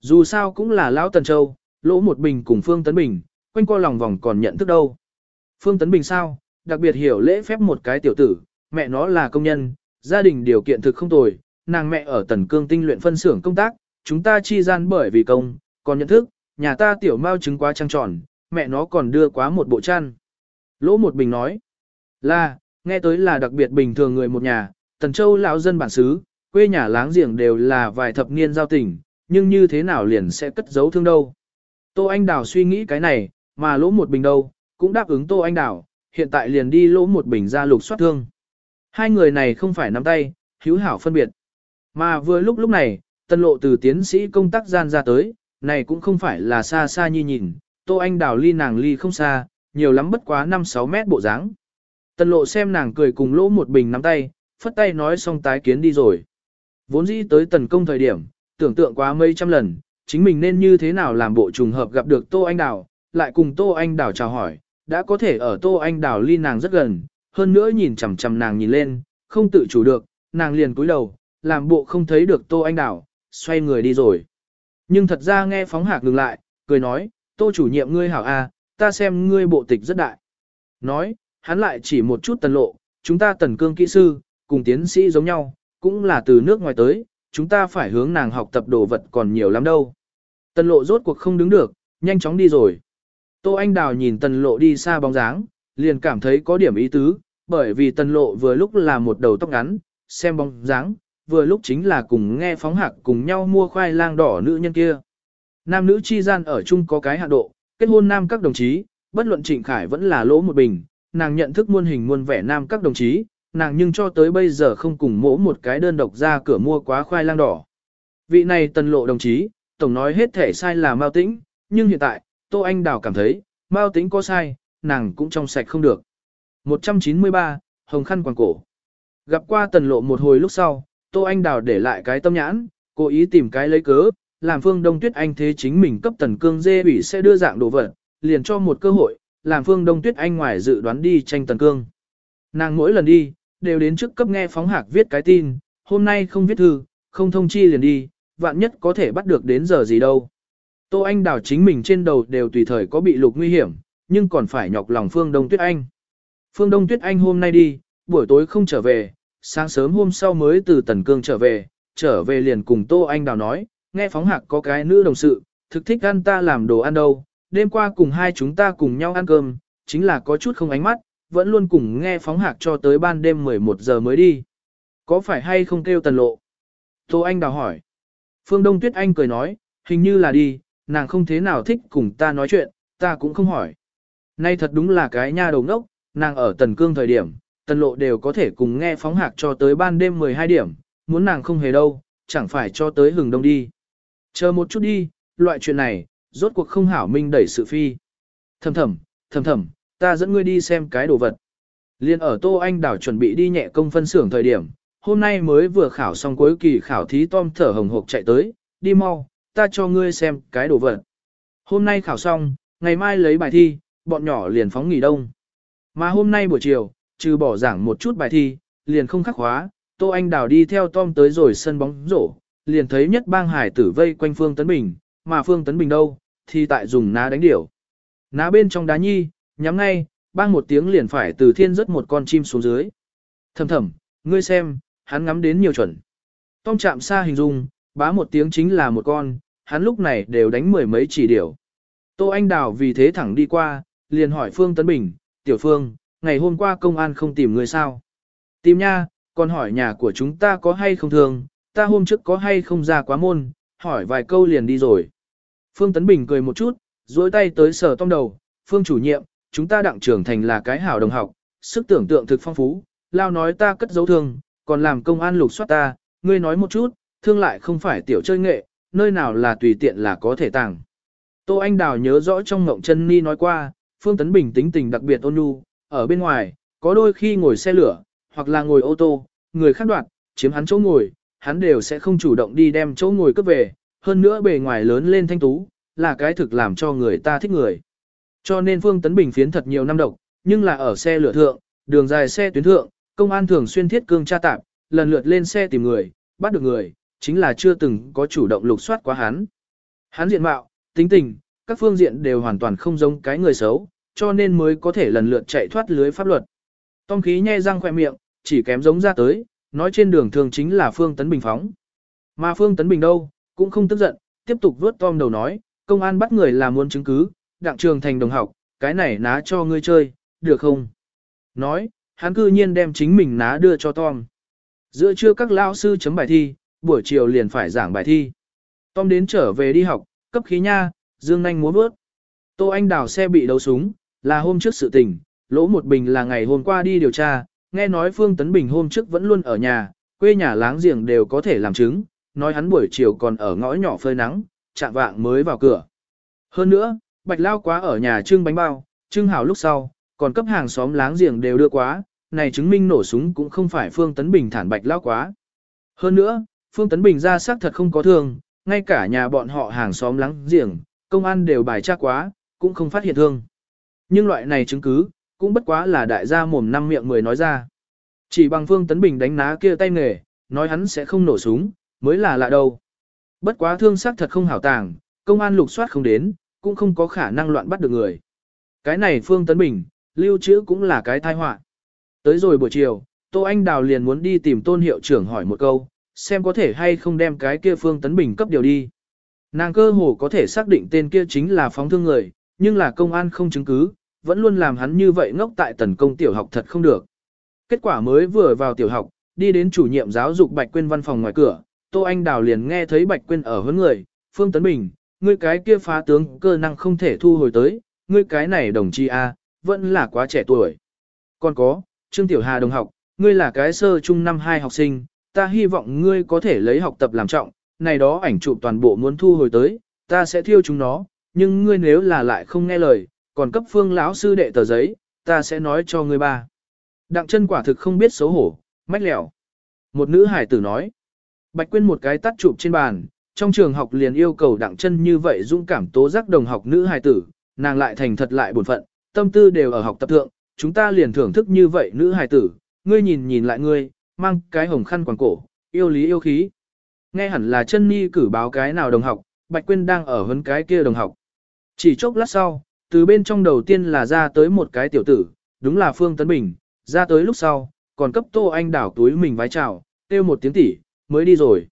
Dù sao cũng là Lão Tần Châu, lỗ một bình cùng Phương Tấn Bình, quanh co lòng vòng còn nhận thức đâu. Phương Tấn Bình sao, đặc biệt hiểu lễ phép một cái tiểu tử, mẹ nó là công nhân, gia đình điều kiện thực không tồi, nàng mẹ ở Tần Cương tinh luyện phân xưởng công tác, chúng ta chi gian bởi vì công, còn nhận thức, nhà ta tiểu mao trứng quá trăng tròn, mẹ nó còn đưa quá một bộ chăn. Lỗ một bình nói, là, nghe tới là đặc biệt bình thường người một nhà, Tần Châu lão dân bản xứ, quê nhà láng giềng đều là vài thập niên giao tình, nhưng như thế nào liền sẽ cất giấu thương đâu. Tô Anh Đào suy nghĩ cái này, mà lỗ một bình đâu, cũng đáp ứng Tô Anh Đào, hiện tại liền đi lỗ một bình ra lục soát thương. Hai người này không phải nắm tay, hữu hảo phân biệt. Mà vừa lúc lúc này, tân lộ từ tiến sĩ công tác gian ra tới, này cũng không phải là xa xa như nhìn, Tô Anh Đào ly nàng ly không xa, nhiều lắm bất quá 5-6 mét bộ dáng. tần lộ xem nàng cười cùng lỗ một bình nắm tay, phất tay nói xong tái kiến đi rồi. Vốn dĩ tới tần công thời điểm, tưởng tượng quá mấy trăm lần, chính mình nên như thế nào làm bộ trùng hợp gặp được Tô Anh Đào, lại cùng Tô Anh Đào chào hỏi, đã có thể ở Tô Anh Đào ly nàng rất gần, hơn nữa nhìn chằm chằm nàng nhìn lên, không tự chủ được, nàng liền cúi đầu, làm bộ không thấy được Tô Anh Đào, xoay người đi rồi. Nhưng thật ra nghe phóng hạc ngừng lại, cười nói, Tô chủ nhiệm ngươi hảo a, ta xem ngươi bộ tịch rất đại. Nói, hắn lại chỉ một chút tần lộ, chúng ta tần cương kỹ sư, cùng tiến sĩ giống nhau, cũng là từ nước ngoài tới, chúng ta phải hướng nàng học tập đồ vật còn nhiều lắm đâu. Tần lộ rốt cuộc không đứng được, nhanh chóng đi rồi. Tô Anh Đào nhìn tần lộ đi xa bóng dáng, liền cảm thấy có điểm ý tứ, bởi vì tần lộ vừa lúc là một đầu tóc ngắn, xem bóng dáng, vừa lúc chính là cùng nghe phóng hạc cùng nhau mua khoai lang đỏ nữ nhân kia. Nam nữ chi gian ở chung có cái hạ độ, kết hôn nam các đồng chí, bất luận Trịnh Khải vẫn là lỗ một bình, nàng nhận thức muôn hình muôn vẻ nam các đồng chí, nàng nhưng cho tới bây giờ không cùng mỗ một cái đơn độc ra cửa mua quá khoai lang đỏ. Vị này tần lộ đồng chí, tổng nói hết thể sai là Mao Tĩnh, nhưng hiện tại, Tô Anh Đào cảm thấy, Mao Tĩnh có sai, nàng cũng trong sạch không được. 193, Hồng Khăn Quàng Cổ Gặp qua tần lộ một hồi lúc sau, Tô Anh Đào để lại cái tâm nhãn, cố ý tìm cái lấy cớ, làm Phương Đông Tuyết Anh thế chính mình cấp tần cương dê ủy sẽ đưa dạng đồ vật, liền cho một cơ hội, làm Phương Đông Tuyết Anh ngoài dự đoán đi tranh tần cương. Nàng mỗi lần đi, đều đến trước cấp nghe phóng hạc viết cái tin, hôm nay không viết thư, không thông chi liền đi, vạn nhất có thể bắt được đến giờ gì đâu. Tô Anh Đào chính mình trên đầu đều tùy thời có bị lục nguy hiểm, nhưng còn phải nhọc lòng Phương Đông Tuyết Anh. Phương Đông Tuyết Anh hôm nay đi, buổi tối không trở về, sáng sớm hôm sau mới từ Tần Cương trở về, trở về liền cùng Tô Anh Đào nói, nghe phóng hạc có cái nữ đồng sự, thực thích ăn ta làm đồ ăn đâu, đêm qua cùng hai chúng ta cùng nhau ăn cơm, chính là có chút không ánh mắt, vẫn luôn cùng nghe phóng hạc cho tới ban đêm 11 giờ mới đi. Có phải hay không kêu tần lộ? Tô Anh đào hỏi. Phương Đông Tuyết Anh cười nói, hình như là đi, nàng không thế nào thích cùng ta nói chuyện, ta cũng không hỏi. Nay thật đúng là cái nha đầu ngốc, nàng ở tần cương thời điểm, tần lộ đều có thể cùng nghe phóng hạc cho tới ban đêm 12 điểm, muốn nàng không hề đâu, chẳng phải cho tới hừng đông đi. Chờ một chút đi, loại chuyện này, rốt cuộc không hảo minh đẩy sự phi. Thầm thầm, thầm thầm, ta dẫn ngươi đi xem cái đồ vật. Liên ở Tô Anh đảo chuẩn bị đi nhẹ công phân xưởng thời điểm, hôm nay mới vừa khảo xong cuối kỳ khảo thí Tom thở hồng hộc chạy tới, đi mau, ta cho ngươi xem cái đồ vật. Hôm nay khảo xong, ngày mai lấy bài thi, bọn nhỏ liền phóng nghỉ đông. Mà hôm nay buổi chiều, trừ bỏ giảng một chút bài thi, liền không khắc hóa, Tô Anh Đào đi theo Tom tới rồi sân bóng rổ, liền thấy nhất bang hải tử vây quanh Phương Tấn Bình, mà Phương Tấn Bình đâu, thì tại dùng ná đánh điểu. Ná bên trong đá nhi, nhắm ngay, bang một tiếng liền phải từ thiên rớt một con chim xuống dưới. Thầm thầm, ngươi xem, hắn ngắm đến nhiều chuẩn. Tom chạm xa hình dung, bá một tiếng chính là một con, hắn lúc này đều đánh mười mấy chỉ điểu. Tô Anh Đào vì thế thẳng đi qua, liền hỏi Phương Tấn Bình, Tiểu Phương, ngày hôm qua công an không tìm người sao? Tìm nha, còn hỏi nhà của chúng ta có hay không thường, ta hôm trước có hay không ra quá môn, hỏi vài câu liền đi rồi. Phương Tấn Bình cười một chút, duỗi tay tới sờ tông đầu, Phương chủ nhiệm, chúng ta đặng trưởng thành là cái hảo đồng học, sức tưởng tượng thực phong phú, lao nói ta cất dấu thương, còn làm công an lục soát ta, ngươi nói một chút, thương lại không phải tiểu chơi nghệ, nơi nào là tùy tiện là có thể tàng. Tô Anh Đào nhớ rõ trong ngộng chân ni nói qua, Phương Tấn Bình tính tình đặc biệt ôn nhu, ở bên ngoài, có đôi khi ngồi xe lửa, hoặc là ngồi ô tô, người khác đoạt, chiếm hắn chỗ ngồi, hắn đều sẽ không chủ động đi đem chỗ ngồi cướp về, hơn nữa bề ngoài lớn lên thanh tú, là cái thực làm cho người ta thích người. Cho nên Phương Tấn Bình phiến thật nhiều năm độc, nhưng là ở xe lửa thượng, đường dài xe tuyến thượng, công an thường xuyên thiết cương tra tạp, lần lượt lên xe tìm người, bắt được người, chính là chưa từng có chủ động lục soát quá hắn. Hắn diện mạo, tính tình, các phương diện đều hoàn toàn không giống cái người xấu, cho nên mới có thể lần lượt chạy thoát lưới pháp luật. Tom khí nhe răng khỏe miệng, chỉ kém giống ra tới, nói trên đường thường chính là Phương Tấn Bình phóng. Mà Phương Tấn Bình đâu, cũng không tức giận, tiếp tục vớt Tom đầu nói, công an bắt người là muốn chứng cứ, đặng trường thành đồng học, cái này ná cho ngươi chơi, được không? Nói, hắn cư nhiên đem chính mình ná đưa cho Tom. Giữa trưa các lao sư chấm bài thi, buổi chiều liền phải giảng bài thi. Tom đến trở về đi học, cấp khí nha, dương nanh muốn vớt, Tô Anh đào xe bị đấu súng, là hôm trước sự tình, lỗ một bình là ngày hôm qua đi điều tra, nghe nói Phương Tấn Bình hôm trước vẫn luôn ở nhà, quê nhà láng giềng đều có thể làm chứng, nói hắn buổi chiều còn ở ngõ nhỏ phơi nắng, chạm vạng mới vào cửa. Hơn nữa, Bạch Lao quá ở nhà trưng bánh bao, trưng hảo lúc sau, còn cấp hàng xóm láng giềng đều đưa quá, này chứng minh nổ súng cũng không phải Phương Tấn Bình thản Bạch Lao quá. Hơn nữa, Phương Tấn Bình ra xác thật không có thương, ngay cả nhà bọn họ hàng xóm láng giềng, công an đều bài tra quá, cũng không phát hiện thương. Nhưng loại này chứng cứ, cũng bất quá là đại gia mồm năm miệng mười nói ra. Chỉ bằng Phương Tấn Bình đánh ná kia tay nghề, nói hắn sẽ không nổ súng, mới là lạ đâu. Bất quá thương xác thật không hảo tàng, công an lục soát không đến, cũng không có khả năng loạn bắt được người. Cái này Phương Tấn Bình, lưu trữ cũng là cái tai họa. Tới rồi buổi chiều, Tô Anh Đào liền muốn đi tìm tôn hiệu trưởng hỏi một câu, xem có thể hay không đem cái kia Phương Tấn Bình cấp điều đi. Nàng cơ hồ có thể xác định tên kia chính là phóng thương người, nhưng là công an không chứng cứ, vẫn luôn làm hắn như vậy ngốc tại tần công tiểu học thật không được. Kết quả mới vừa vào tiểu học, đi đến chủ nhiệm giáo dục Bạch Quyên văn phòng ngoài cửa, Tô Anh Đào liền nghe thấy Bạch Quyên ở hướng người, Phương Tấn Bình, ngươi cái kia phá tướng cơ năng không thể thu hồi tới, ngươi cái này đồng chí A, vẫn là quá trẻ tuổi. Còn có, Trương Tiểu Hà đồng học, ngươi là cái sơ trung năm 2 học sinh, ta hy vọng ngươi có thể lấy học tập làm trọng, này đó ảnh chụp toàn bộ muốn thu hồi tới, ta sẽ thiêu chúng nó, nhưng ngươi nếu là lại không nghe lời, còn cấp phương lão sư đệ tờ giấy, ta sẽ nói cho ngươi ba. Đặng chân quả thực không biết xấu hổ, mách lẻo. Một nữ hải tử nói. Bạch Quyên một cái tắt chụp trên bàn, trong trường học liền yêu cầu đặng chân như vậy dũng cảm tố giác đồng học nữ hải tử, nàng lại thành thật lại buồn phận, tâm tư đều ở học tập thượng, chúng ta liền thưởng thức như vậy nữ hải tử, ngươi nhìn nhìn lại ngươi, mang cái hồng khăn quàng cổ, yêu lý yêu khí. Nghe hẳn là chân ni cử báo cái nào đồng học, Bạch Quyên đang ở hơn cái kia đồng học. Chỉ chốc lát sau, từ bên trong đầu tiên là ra tới một cái tiểu tử, đúng là Phương Tấn Bình, ra tới lúc sau, còn cấp Tô Anh đảo túi mình vái chào, kêu một tiếng tỷ, mới đi rồi.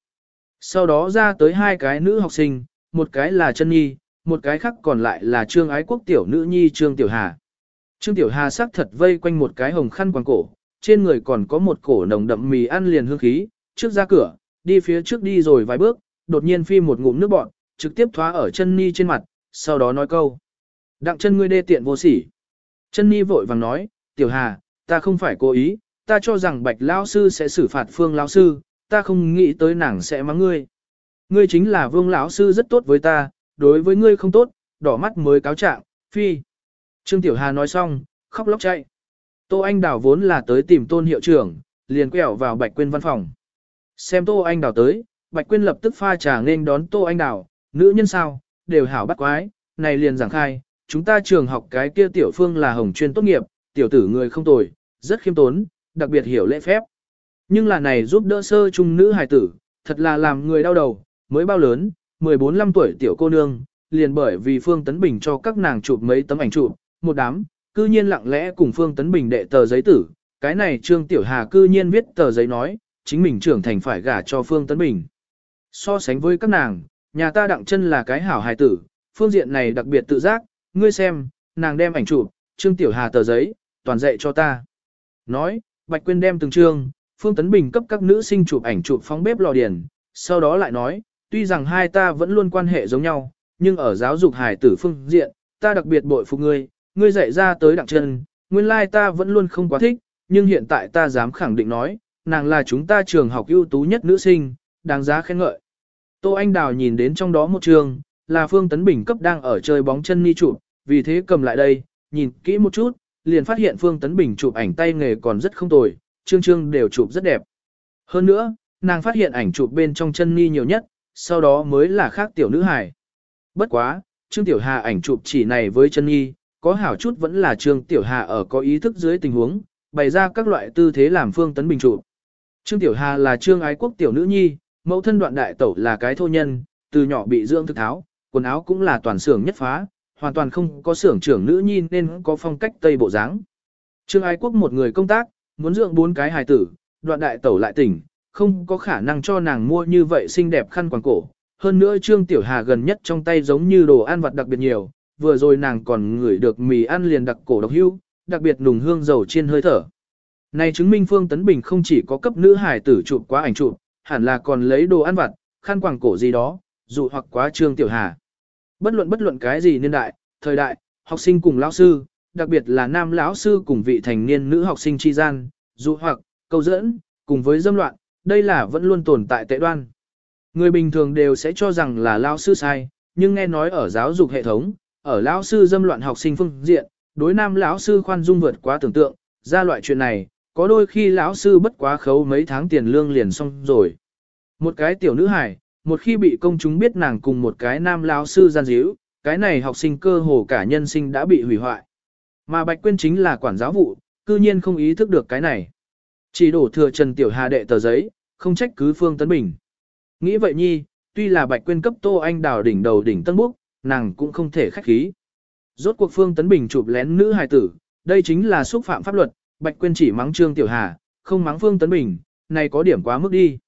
Sau đó ra tới hai cái nữ học sinh, một cái là Trân nhi, một cái khác còn lại là trương ái quốc tiểu nữ nhi trương tiểu hà. Trương tiểu hà sắc thật vây quanh một cái hồng khăn quàng cổ, trên người còn có một cổ nồng đậm mì ăn liền hương khí, trước ra cửa, đi phía trước đi rồi vài bước, đột nhiên phi một ngụm nước bọn, trực tiếp thoá ở chân ni trên mặt, sau đó nói câu. Đặng chân ngươi đê tiện vô sỉ. Chân ni vội vàng nói, tiểu hà, ta không phải cố ý, ta cho rằng bạch lao sư sẽ xử phạt phương lao sư, ta không nghĩ tới nàng sẽ mắng ngươi. Ngươi chính là vương lão sư rất tốt với ta, đối với ngươi không tốt, đỏ mắt mới cáo trạng, phi. Trương Tiểu Hà nói xong, khóc lóc chạy. Tô Anh Đào vốn là tới tìm tôn hiệu trưởng, liền quẹo vào Bạch Quyên văn phòng. Xem Tô Anh Đào tới, Bạch Quyên lập tức pha trà nên đón Tô Anh Đào, nữ nhân sao, đều hảo bắt quái, này liền giảng khai, chúng ta trường học cái kia tiểu phương là hồng chuyên tốt nghiệp, tiểu tử người không tồi, rất khiêm tốn, đặc biệt hiểu lễ phép. Nhưng là này giúp đỡ sơ trung nữ hài tử, thật là làm người đau đầu, mới bao lớn, 14-15 tuổi tiểu cô nương, liền bởi vì Phương Tấn Bình cho các nàng chụp mấy tấm ảnh chụp, một đám, cư nhiên lặng lẽ cùng Phương Tấn Bình đệ tờ giấy tử, cái này Trương Tiểu Hà cư nhiên viết tờ giấy nói, chính mình trưởng thành phải gả cho Phương Tấn Bình. So sánh với các nàng, nhà ta đặng chân là cái hảo hài tử, phương diện này đặc biệt tự giác, ngươi xem, nàng đem ảnh chụp, Trương Tiểu Hà tờ giấy, toàn dạy cho ta. Nói, Bạch Quyên đem từng trương, Phương Tấn Bình cấp các nữ sinh chụp ảnh chụp phóng bếp lò điền, sau đó lại nói, tuy rằng hai ta vẫn luôn quan hệ giống nhau, nhưng ở giáo dục hài tử phương diện, ta đặc biệt bội phục ngươi, ngươi dạy ra tới đặng chân, nguyên lai ta vẫn luôn không quá thích, nhưng hiện tại ta dám khẳng định nói, nàng là chúng ta trường học ưu tú nhất nữ sinh, đáng giá khen ngợi. Tô Anh Đào nhìn đến trong đó một trường, là Phương Tấn Bình cấp đang ở chơi bóng chân ni chụp, vì thế cầm lại đây, nhìn kỹ một chút, liền phát hiện Phương Tấn Bình chụp ảnh tay nghề còn rất không tồi, trương trương đều chụp rất đẹp. Hơn nữa, nàng phát hiện ảnh chụp bên trong chân ni nhiều nhất, sau đó mới là khác tiểu nữ hài. Bất quá, Trương Tiểu Hà ảnh chụp chỉ này với chân nhi, có hảo chút vẫn là Trương Tiểu Hà ở có ý thức dưới tình huống, bày ra các loại tư thế làm Phương Tấn Bình chụp. Trương Tiểu Hà là Trương Ái Quốc tiểu nữ nhi, mẫu thân đoạn đại tẩu là cái thô nhân, từ nhỏ bị dưỡng thực tháo, quần áo cũng là toàn xưởng nhất phá, hoàn toàn không có xưởng trưởng nữ nhi nên có phong cách tây bộ dáng. Trương Ái Quốc một người công tác, muốn dưỡng bốn cái hài tử, đoạn đại tẩu lại tỉnh, không có khả năng cho nàng mua như vậy xinh đẹp khăn quàng cổ. Hơn nữa Trương Tiểu Hà gần nhất trong tay giống như đồ ăn vặt đặc biệt nhiều, vừa rồi nàng còn ngửi được mì ăn liền đặc cổ độc hưu, đặc biệt nùng hương dầu chiên hơi thở. Này chứng minh Phương Tấn Bình không chỉ có cấp nữ hài tử chụp quá ảnh chụp, hẳn là còn lấy đồ ăn vặt, khăn quàng cổ gì đó, dụ hoặc quá Trương Tiểu Hà. Bất luận bất luận cái gì niên đại, thời đại, học sinh cùng lão sư, đặc biệt là nam lão sư cùng vị thành niên nữ học sinh chi gian, dụ hoặc, câu dẫn, cùng với dâm loạn, đây là vẫn luôn tồn tại tệ đoan. Người bình thường đều sẽ cho rằng là lão sư sai, nhưng nghe nói ở giáo dục hệ thống, ở lão sư dâm loạn học sinh phương diện, đối nam lão sư khoan dung vượt quá tưởng tượng, ra loại chuyện này, có đôi khi lão sư bất quá khấu mấy tháng tiền lương liền xong rồi. Một cái tiểu nữ hải, một khi bị công chúng biết nàng cùng một cái nam lao sư gian díu, cái này học sinh cơ hồ cả nhân sinh đã bị hủy hoại. Mà Bạch Quyên chính là quản giáo vụ, cư nhiên không ý thức được cái này. Chỉ đổ thừa Trần Tiểu Hà đệ tờ giấy, không trách cứ Phương Tấn Bình. Nghĩ vậy nhi, tuy là Bạch Quyên cấp Tô Anh đào đỉnh đầu đỉnh tân búc, nàng cũng không thể khách khí. Rốt cuộc Phương Tấn Bình chụp lén nữ hài tử, đây chính là xúc phạm pháp luật, Bạch Quyên chỉ mắng Trương Tiểu Hà, không mắng Phương Tấn Bình, này có điểm quá mức đi.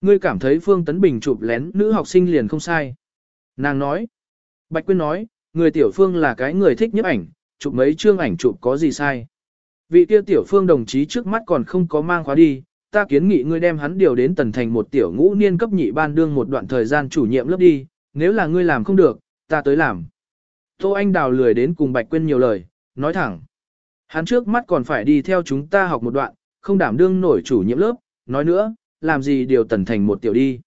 Ngươi cảm thấy Phương Tấn Bình chụp lén nữ học sinh liền không sai. Nàng nói, Bạch Quyên nói, người Tiểu Phương là cái người thích nhiếp ảnh, chụp mấy chương ảnh chụp có gì sai. Vị kia Tiểu Phương đồng chí trước mắt còn không có mang khóa đi, ta kiến nghị ngươi đem hắn điều đến tần thành một tiểu ngũ niên cấp nhị ban đương một đoạn thời gian chủ nhiệm lớp đi, nếu là ngươi làm không được, ta tới làm. Tô Anh Đào lười đến cùng Bạch Quyên nhiều lời, nói thẳng. Hắn trước mắt còn phải đi theo chúng ta học một đoạn, không đảm đương nổi chủ nhiệm lớp, nói nữa, làm gì điều tần thành một tiểu đi.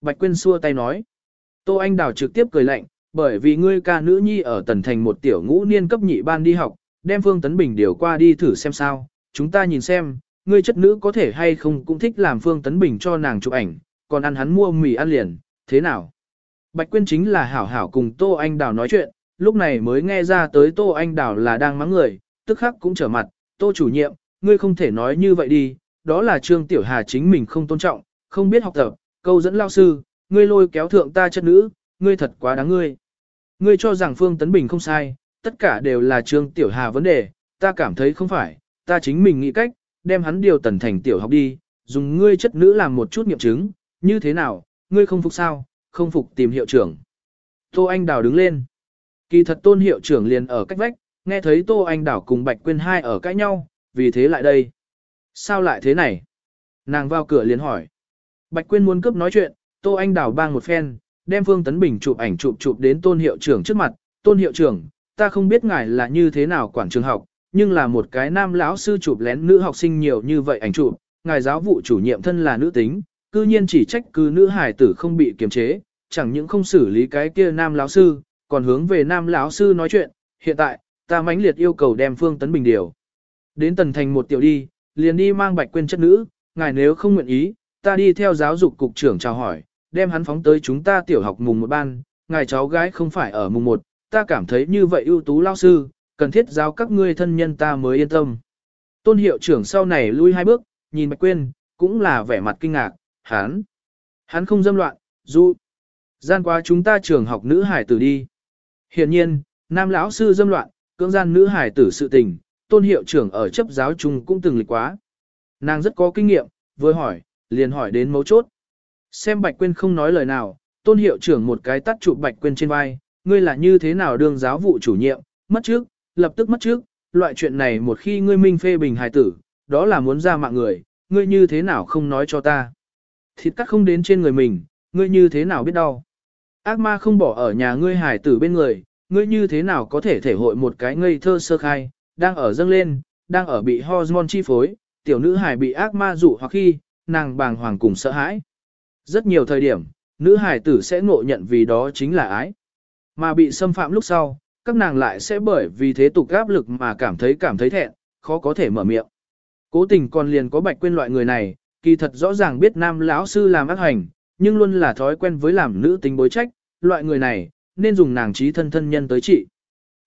Bạch Quyên xua tay nói. Tô Anh Đào trực tiếp cười lạnh, bởi vì ngươi ca nữ nhi ở tần thành một tiểu ngũ niên cấp nhị ban đi học, đem Phương Tấn Bình điều qua đi thử xem sao, chúng ta nhìn xem, ngươi chất nữ có thể hay không cũng thích làm Phương Tấn Bình cho nàng chụp ảnh, còn ăn hắn mua mì ăn liền, thế nào? Bạch Quyên chính là hảo hảo cùng Tô Anh Đào nói chuyện, lúc này mới nghe ra tới Tô Anh Đào là đang mắng người, tức khắc cũng trở mặt, Tô chủ nhiệm, ngươi không thể nói như vậy đi, đó là Trương Tiểu Hà chính mình không tôn trọng, không biết học tập, câu dẫn lao sư, ngươi lôi kéo thượng ta chất nữ, ngươi thật quá đáng ngươi. Ngươi cho rằng Phương Tấn Bình không sai, tất cả đều là Trương Tiểu Hà vấn đề, ta cảm thấy không phải, ta chính mình nghĩ cách, đem hắn điều tần thành tiểu học đi, dùng ngươi chất nữ làm một chút nghiệm chứng, như thế nào, ngươi không phục sao, không phục tìm hiệu trưởng. Tô Anh Đào đứng lên. Kỳ thật tôn hiệu trưởng liền ở cách vách, nghe thấy Tô Anh Đào cùng Bạch Quyên hai ở cãi nhau, vì thế lại đây. Sao lại thế này? Nàng vào cửa liền hỏi. Bạch Quyên muốn cướp nói chuyện, Tô Anh Đào bang một phen, đem Phương Tấn Bình chụp ảnh chụp chụp đến tôn hiệu trưởng trước mặt. Tôn hiệu trưởng, ta không biết ngài là như thế nào quản trường học, nhưng là một cái nam lão sư chụp lén nữ học sinh nhiều như vậy ảnh chụp, ngài giáo vụ chủ nhiệm thân là nữ tính, cư nhiên chỉ trách cứ nữ hải tử không bị kiềm chế, chẳng những không xử lý cái kia nam lão sư, còn hướng về nam lão sư nói chuyện, hiện tại, ta mãnh liệt yêu cầu đem Phương Tấn Bình điều. Đến tần thành một tiểu đi, liền đi mang bạch quên chất nữ, ngài nếu không nguyện ý, ta đi theo giáo dục cục trưởng chào hỏi, đem hắn phóng tới chúng ta tiểu học mùng một ban, ngài cháu gái không phải ở mùng một, ta cảm thấy như vậy ưu tú lao sư, cần thiết giáo các ngươi thân nhân ta mới yên tâm. Tôn hiệu trưởng sau này lui hai bước, nhìn Bạch quên cũng là vẻ mặt kinh ngạc, hắn, hắn không dâm loạn, dù gian qua chúng ta trường học nữ hải tử đi. Hiện nhiên, nam lão sư dâm loạn, cưỡng gian nữ hải tử sự tình, tôn hiệu trưởng ở chấp giáo chung cũng từng lịch quá. Nàng rất có kinh nghiệm, vừa hỏi, liền hỏi đến mấu chốt. Xem Bạch Quyên không nói lời nào, tôn hiệu trưởng một cái tắt chụp Bạch Quyên trên vai, ngươi là như thế nào đương giáo vụ chủ nhiệm, mất trước, lập tức mất trước, loại chuyện này một khi ngươi minh phê bình hài tử, đó là muốn ra mạng người, ngươi như thế nào không nói cho ta. Thịt cắt không đến trên người mình, ngươi như thế nào biết đau. Ác ma không bỏ ở nhà ngươi hài tử bên người, ngươi như thế nào có thể thể hội một cái ngây thơ sơ khai, đang ở dâng lên, đang ở bị hormone chi phối, tiểu nữ hài bị ác ma dụ hoặc khi, nàng bàng hoàng cùng sợ hãi. Rất nhiều thời điểm, nữ hài tử sẽ ngộ nhận vì đó chính là ái. Mà bị xâm phạm lúc sau, các nàng lại sẽ bởi vì thế tục áp lực mà cảm thấy cảm thấy thẹn, khó có thể mở miệng. Cố tình còn liền có bạch quên loại người này, kỳ thật rõ ràng biết nam lão sư làm ác hành, nhưng luôn là thói quen với làm nữ tính bối trách, loại người này, nên dùng nàng trí thân thân nhân tới trị.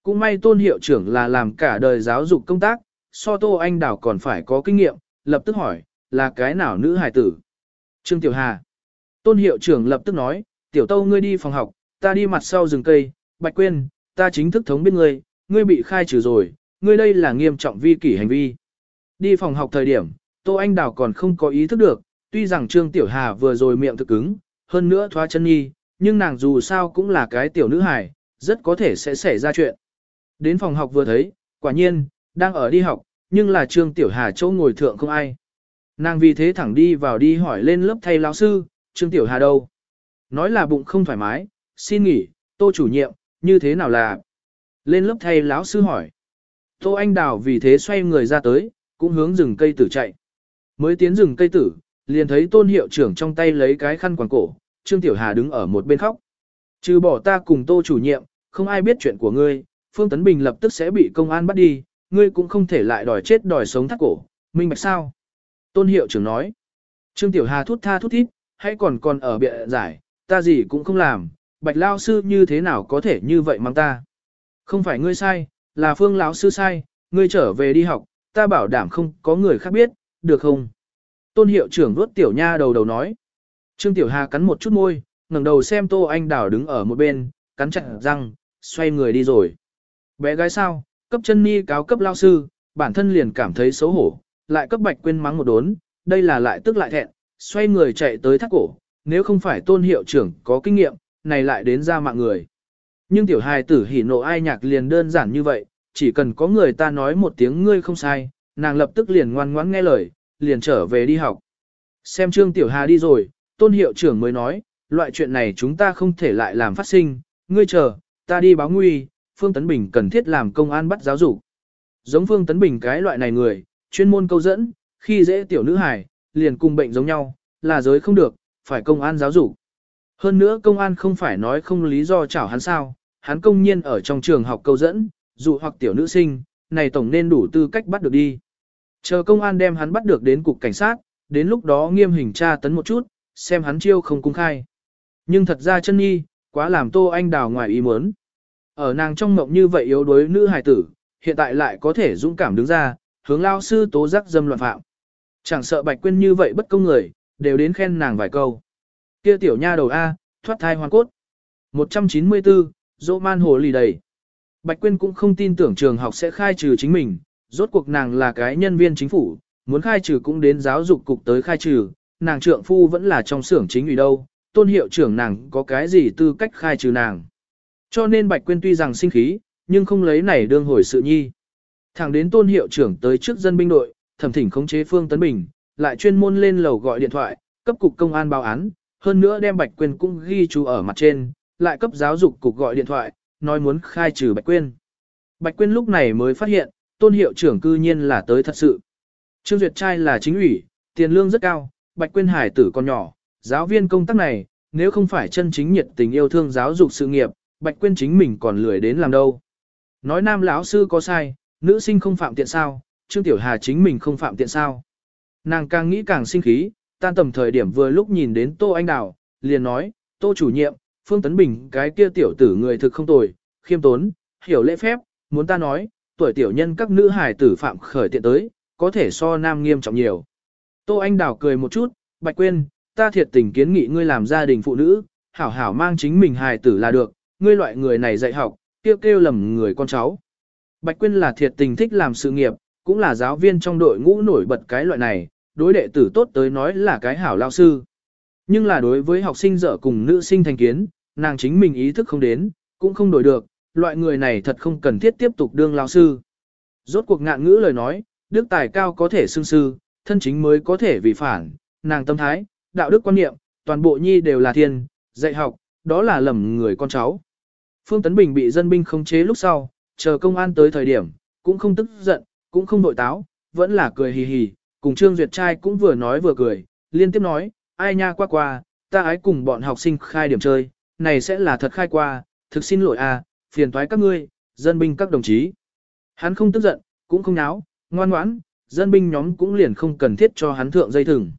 Cũng may tôn hiệu trưởng là làm cả đời giáo dục công tác, so tô anh đảo còn phải có kinh nghiệm, lập tức hỏi, là cái nào nữ hài tử? Trương Tiểu Hà. Tôn hiệu trưởng lập tức nói, Tiểu Tâu ngươi đi phòng học, ta đi mặt sau rừng cây, Bạch Quyên, ta chính thức thống biết ngươi, ngươi bị khai trừ rồi, ngươi đây là nghiêm trọng vi kỷ hành vi. Đi phòng học thời điểm, Tô Anh Đào còn không có ý thức được, tuy rằng Trương Tiểu Hà vừa rồi miệng thực cứng, hơn nữa thoá chân nhi, nhưng nàng dù sao cũng là cái tiểu nữ hài, rất có thể sẽ xảy ra chuyện. Đến phòng học vừa thấy, quả nhiên, đang ở đi học, nhưng là Trương Tiểu Hà chỗ ngồi thượng không ai. Nàng vì thế thẳng đi vào đi hỏi lên lớp thay lão sư, Trương Tiểu Hà đâu? Nói là bụng không thoải mái, xin nghỉ, tô chủ nhiệm, như thế nào là? Lên lớp thay lão sư hỏi. Tô Anh Đào vì thế xoay người ra tới, cũng hướng rừng cây tử chạy. Mới tiến rừng cây tử, liền thấy tôn hiệu trưởng trong tay lấy cái khăn quàng cổ, Trương Tiểu Hà đứng ở một bên khóc. Trừ bỏ ta cùng tô chủ nhiệm, không ai biết chuyện của ngươi, Phương Tấn Bình lập tức sẽ bị công an bắt đi, ngươi cũng không thể lại đòi chết đòi sống thắt cổ, minh bạch sao? Tôn hiệu trưởng nói. Trương Tiểu Hà thút tha thút thít, hãy còn còn ở bịa giải, ta gì cũng không làm, bạch lao sư như thế nào có thể như vậy mang ta. Không phải ngươi sai, là phương lão sư sai, ngươi trở về đi học, ta bảo đảm không có người khác biết, được không? Tôn hiệu trưởng vuốt tiểu nha đầu đầu nói. Trương Tiểu Hà cắn một chút môi, ngẩng đầu xem Tô Anh Đào đứng ở một bên, cắn chặt răng, xoay người đi rồi. Bé gái sao, cấp chân ni cáo cấp lao sư, bản thân liền cảm thấy xấu hổ, lại cấp bạch quên mắng một đốn, đây là lại tức lại thẹn, xoay người chạy tới thắt cổ, nếu không phải tôn hiệu trưởng có kinh nghiệm, này lại đến ra mạng người. Nhưng tiểu hài tử hỉ nộ ai nhạc liền đơn giản như vậy, chỉ cần có người ta nói một tiếng ngươi không sai, nàng lập tức liền ngoan ngoãn nghe lời, liền trở về đi học. Xem trương tiểu hà đi rồi, tôn hiệu trưởng mới nói, loại chuyện này chúng ta không thể lại làm phát sinh, ngươi chờ, ta đi báo nguy, Phương Tấn Bình cần thiết làm công an bắt giáo dục. Giống Phương Tấn Bình cái loại này người, chuyên môn câu dẫn, khi dễ tiểu nữ hài, liền cùng bệnh giống nhau, là giới không được, phải công an giáo dục. Hơn nữa công an không phải nói không lý do chảo hắn sao, hắn công nhiên ở trong trường học câu dẫn, dụ hoặc tiểu nữ sinh, này tổng nên đủ tư cách bắt được đi. Chờ công an đem hắn bắt được đến cục cảnh sát, đến lúc đó nghiêm hình tra tấn một chút, xem hắn chiêu không cung khai. Nhưng thật ra chân nhi, quá làm tô anh đào ngoài ý muốn. Ở nàng trong mộng như vậy yếu đuối nữ hài tử, hiện tại lại có thể dũng cảm đứng ra, hướng lao sư tố giác dâm loạn phạm. Chẳng sợ bạch quên như vậy bất công người, đều đến khen nàng vài câu. Kia tiểu nha đầu A, thoát thai hoàn cốt. 194, dỗ man hồ lì đầy. Bạch Quyên cũng không tin tưởng trường học sẽ khai trừ chính mình, rốt cuộc nàng là cái nhân viên chính phủ, muốn khai trừ cũng đến giáo dục cục tới khai trừ, nàng trượng phu vẫn là trong xưởng chính ủy đâu, tôn hiệu trưởng nàng có cái gì tư cách khai trừ nàng. Cho nên Bạch Quyên tuy rằng sinh khí, nhưng không lấy này đương hồi sự nhi. Thẳng đến tôn hiệu trưởng tới trước dân binh đội, thẩm thỉnh khống chế Phương Tấn Bình, lại chuyên môn lên lầu gọi điện thoại, cấp cục công an báo án, hơn nữa đem Bạch Quyên cũng ghi chú ở mặt trên, lại cấp giáo dục cục gọi điện thoại, nói muốn khai trừ Bạch Quyên. Bạch Quyên lúc này mới phát hiện, tôn hiệu trưởng cư nhiên là tới thật sự. Trương Duyệt trai là chính ủy, tiền lương rất cao, Bạch Quyên hải tử còn nhỏ, giáo viên công tác này, nếu không phải chân chính nhiệt tình yêu thương giáo dục sự nghiệp, Bạch Quyên chính mình còn lười đến làm đâu. Nói nam lão sư có sai, nữ sinh không phạm tiện sao, Trương Tiểu Hà chính mình không phạm tiện sao. Nàng càng nghĩ càng sinh khí, tan tầm thời điểm vừa lúc nhìn đến Tô Anh Đào, liền nói, Tô chủ nhiệm, Phương Tấn Bình cái kia tiểu tử người thực không tồi, khiêm tốn, hiểu lễ phép, muốn ta nói, tuổi tiểu nhân các nữ hài tử phạm khởi tiện tới, có thể so nam nghiêm trọng nhiều. Tô Anh Đào cười một chút, Bạch Quyên, ta thiệt tình kiến nghị ngươi làm gia đình phụ nữ, hảo hảo mang chính mình hài tử là được, ngươi loại người này dạy học, kêu kêu lầm người con cháu. Bạch Quyên là thiệt tình thích làm sự nghiệp, cũng là giáo viên trong đội ngũ nổi bật cái loại này, đối đệ tử tốt tới nói là cái hảo lao sư. Nhưng là đối với học sinh dở cùng nữ sinh thành kiến, nàng chính mình ý thức không đến, cũng không đổi được, loại người này thật không cần thiết tiếp tục đương lao sư. Rốt cuộc ngạn ngữ lời nói, đức tài cao có thể xưng sư, thân chính mới có thể vì phản, nàng tâm thái, đạo đức quan niệm, toàn bộ nhi đều là thiên, dạy học, đó là lầm người con cháu. Phương Tấn Bình bị dân binh khống chế lúc sau, chờ công an tới thời điểm, cũng không tức giận, cũng không đội táo, vẫn là cười hì hì, cùng Trương Duyệt trai cũng vừa nói vừa cười, liên tiếp nói, ai nha qua qua, ta ái cùng bọn học sinh khai điểm chơi, này sẽ là thật khai qua, thực xin lỗi à, phiền toái các ngươi, dân binh các đồng chí. Hắn không tức giận, cũng không náo, ngoan ngoãn, dân binh nhóm cũng liền không cần thiết cho hắn thượng dây thừng.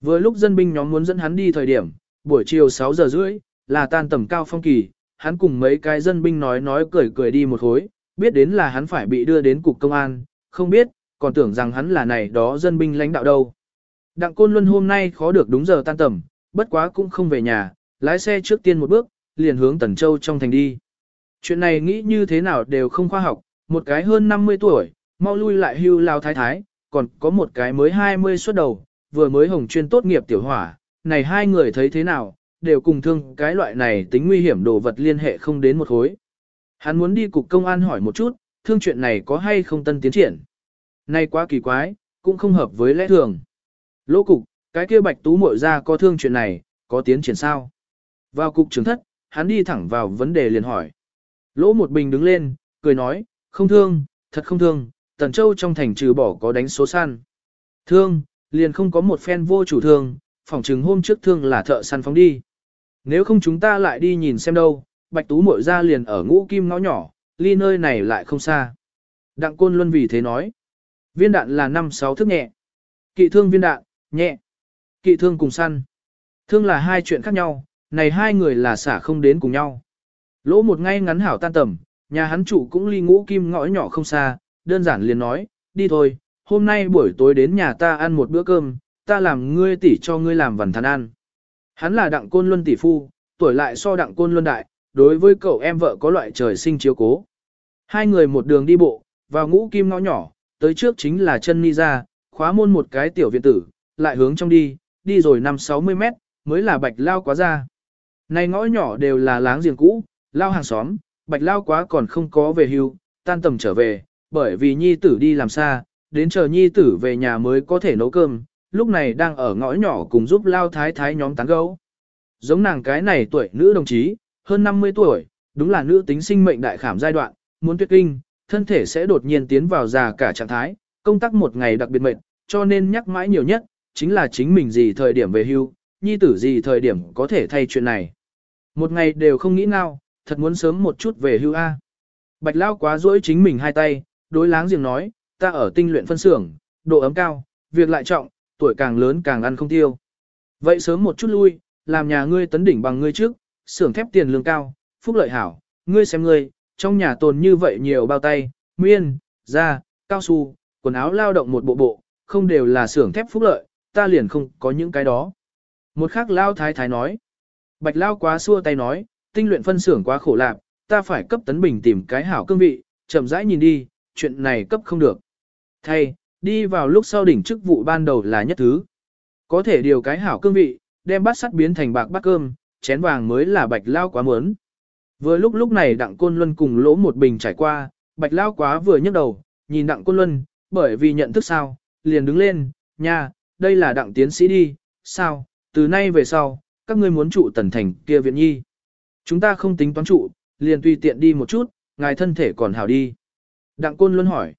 Vừa lúc dân binh nhóm muốn dẫn hắn đi thời điểm, buổi chiều 6 giờ rưỡi, là tan tầm cao phong kỳ, hắn cùng mấy cái dân binh nói nói cười cười đi một hối, biết đến là hắn phải bị đưa đến cục công an, không biết, còn tưởng rằng hắn là này đó dân binh lãnh đạo đâu. Đặng Côn Luân hôm nay khó được đúng giờ tan tầm, bất quá cũng không về nhà, lái xe trước tiên một bước, liền hướng Tần Châu trong thành đi. Chuyện này nghĩ như thế nào đều không khoa học, một cái hơn 50 tuổi, mau lui lại hưu lao thái thái, còn có một cái mới 20 xuất đầu, vừa mới hồng chuyên tốt nghiệp tiểu hỏa, này hai người thấy thế nào, đều cùng thương cái loại này tính nguy hiểm đồ vật liên hệ không đến một khối. Hắn muốn đi cục công an hỏi một chút, thương chuyện này có hay không tân tiến triển. nay quá kỳ quái, cũng không hợp với lẽ thường. Lỗ cục, cái kia bạch tú muội ra có thương chuyện này, có tiến triển sao? Vào cục trưởng thất, hắn đi thẳng vào vấn đề liền hỏi. Lỗ một bình đứng lên, cười nói, không thương, thật không thương, Tần Châu trong thành trừ bỏ có đánh số săn. Thương, liền không có một phen vô chủ thương, phỏng chừng hôm trước thương là thợ săn phóng đi. Nếu không chúng ta lại đi nhìn xem đâu, Bạch Tú muội ra liền ở ngũ kim ngõ nhỏ, ly nơi này lại không xa. Đặng Côn Luân vì thế nói, viên đạn là 5-6 thước nhẹ. Kỵ thương viên đạn, nhẹ. Kỵ thương cùng săn. Thương là hai chuyện khác nhau, này hai người là xả không đến cùng nhau. Lỗ một ngay ngắn hảo tan tầm, nhà hắn chủ cũng ly ngũ kim ngõ nhỏ không xa, đơn giản liền nói, đi thôi, hôm nay buổi tối đến nhà ta ăn một bữa cơm, ta làm ngươi tỉ cho ngươi làm vần thắn ăn. Hắn là đặng côn luân tỷ phu, tuổi lại so đặng côn luân đại, đối với cậu em vợ có loại trời sinh chiếu cố. Hai người một đường đi bộ, vào ngũ kim ngõ nhỏ, tới trước chính là chân ni ra, khóa môn một cái tiểu viện tử, lại hướng trong đi, đi rồi 5-60 mét, mới là bạch lao quá ra. Này ngõ nhỏ đều là láng giềng cũ, lao hàng xóm, bạch lao quá còn không có về hưu, tan tầm trở về, bởi vì nhi tử đi làm xa, đến chờ nhi tử về nhà mới có thể nấu cơm, lúc này đang ở ngõ nhỏ cùng giúp lao thái thái nhóm tán gấu. Giống nàng cái này tuổi nữ đồng chí, hơn 50 tuổi, đúng là nữ tính sinh mệnh đại khảm giai đoạn, muốn tuyệt kinh, thân thể sẽ đột nhiên tiến vào già cả trạng thái, công tác một ngày đặc biệt mệt, cho nên nhắc mãi nhiều nhất, chính là chính mình gì thời điểm về hưu, nhi tử gì thời điểm có thể thay chuyện này. Một ngày đều không nghĩ nào, thật muốn sớm một chút về hưu A. Bạch Lao quá rỗi chính mình hai tay, đối láng giềng nói, ta ở tinh luyện phân xưởng, độ ấm cao, việc lại trọng, tuổi càng lớn càng ăn không tiêu. Vậy sớm một chút lui, làm nhà ngươi tấn đỉnh bằng ngươi trước, xưởng thép tiền lương cao, phúc lợi hảo, ngươi xem ngươi, trong nhà tồn như vậy nhiều bao tay, miên, da, cao su, quần áo lao động một bộ bộ, không đều là xưởng thép phúc lợi, ta liền không có những cái đó. Một khắc lao thái thái nói, bạch lao quá xua tay nói, tinh luyện phân xưởng quá khổ lạc, ta phải cấp tấn bình tìm cái hảo cương vị, chậm rãi nhìn đi, chuyện này cấp không được. Thay, đi vào lúc sau đỉnh chức vụ ban đầu là nhất thứ. Có thể điều cái hảo cương vị, đem bát sắt biến thành bạc bát cơm, chén vàng mới là bạch lao quá mớn. Vừa lúc lúc này đặng côn luân cùng lỗ một bình trải qua, bạch lao quá vừa nhấc đầu, nhìn đặng côn luân, bởi vì nhận thức sao, liền đứng lên, nha, đây là đặng tiến sĩ đi, sao, từ nay về sau, các ngươi muốn trụ tần thành kia viện nhi. Chúng ta không tính toán trụ, liền tùy tiện đi một chút, ngài thân thể còn hảo đi. Đặng côn luân hỏi.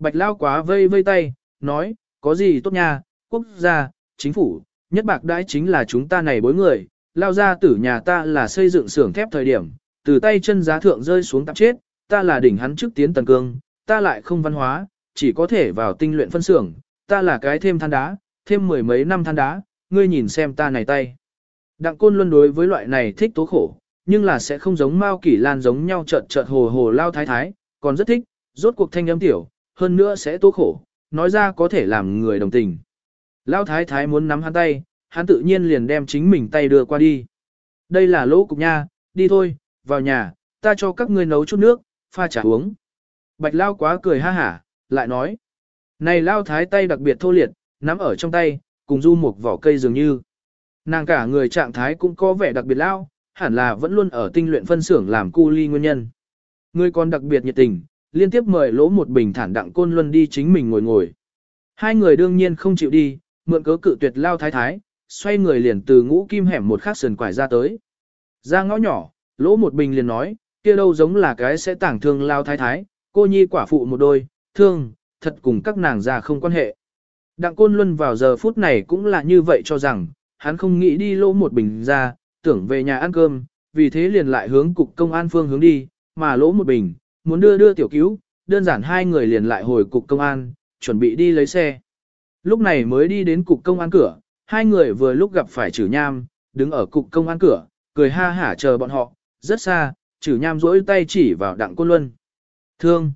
Bạch lao quá vây vây tay, nói, có gì tốt nha, quốc gia, chính phủ, nhất bạc đãi chính là chúng ta này bối người, lao ra tử nhà ta là xây dựng xưởng thép thời điểm, từ tay chân giá thượng rơi xuống tạp chết, ta là đỉnh hắn trước tiến tần cương, ta lại không văn hóa, chỉ có thể vào tinh luyện phân xưởng, ta là cái thêm than đá, thêm mười mấy năm than đá, ngươi nhìn xem ta này tay. Đặng côn luân đối với loại này thích tố khổ, nhưng là sẽ không giống Mao Kỷ Lan giống nhau chợt chợt hồ hồ lao thái thái, còn rất thích, rốt cuộc thanh âm tiểu, hơn nữa sẽ tố khổ, nói ra có thể làm người đồng tình. lão thái thái muốn nắm hắn tay, hắn tự nhiên liền đem chính mình tay đưa qua đi. Đây là lỗ cục nha, đi thôi, vào nhà, ta cho các ngươi nấu chút nước, pha trà uống. Bạch Lao quá cười ha hả, lại nói. Này Lao thái tay đặc biệt thô liệt, nắm ở trong tay, cùng du một vỏ cây dường như. Nàng cả người trạng thái cũng có vẻ đặc biệt lao, hẳn là vẫn luôn ở tinh luyện phân xưởng làm cu ly nguyên nhân. Người còn đặc biệt nhiệt tình, liên tiếp mời lỗ một bình thản đặng côn luân đi chính mình ngồi ngồi. Hai người đương nhiên không chịu đi, mượn cớ cự tuyệt lao thái thái, xoay người liền từ ngũ kim hẻm một khắc sườn quải ra tới. Ra ngõ nhỏ, lỗ một bình liền nói, kia đâu giống là cái sẽ tảng thương lao thái thái, cô nhi quả phụ một đôi, thương, thật cùng các nàng già không quan hệ. Đặng Côn Luân vào giờ phút này cũng là như vậy cho rằng, hắn không nghĩ đi lỗ một bình ra, tưởng về nhà ăn cơm, vì thế liền lại hướng cục công an phương hướng đi, mà lỗ một bình, muốn đưa đưa tiểu cứu, đơn giản hai người liền lại hồi cục công an, chuẩn bị đi lấy xe. Lúc này mới đi đến cục công an cửa, hai người vừa lúc gặp phải chử nham, đứng ở cục công an cửa, cười ha hả chờ bọn họ, rất xa, chử nham rỗi tay chỉ vào đặng côn luân. Thương!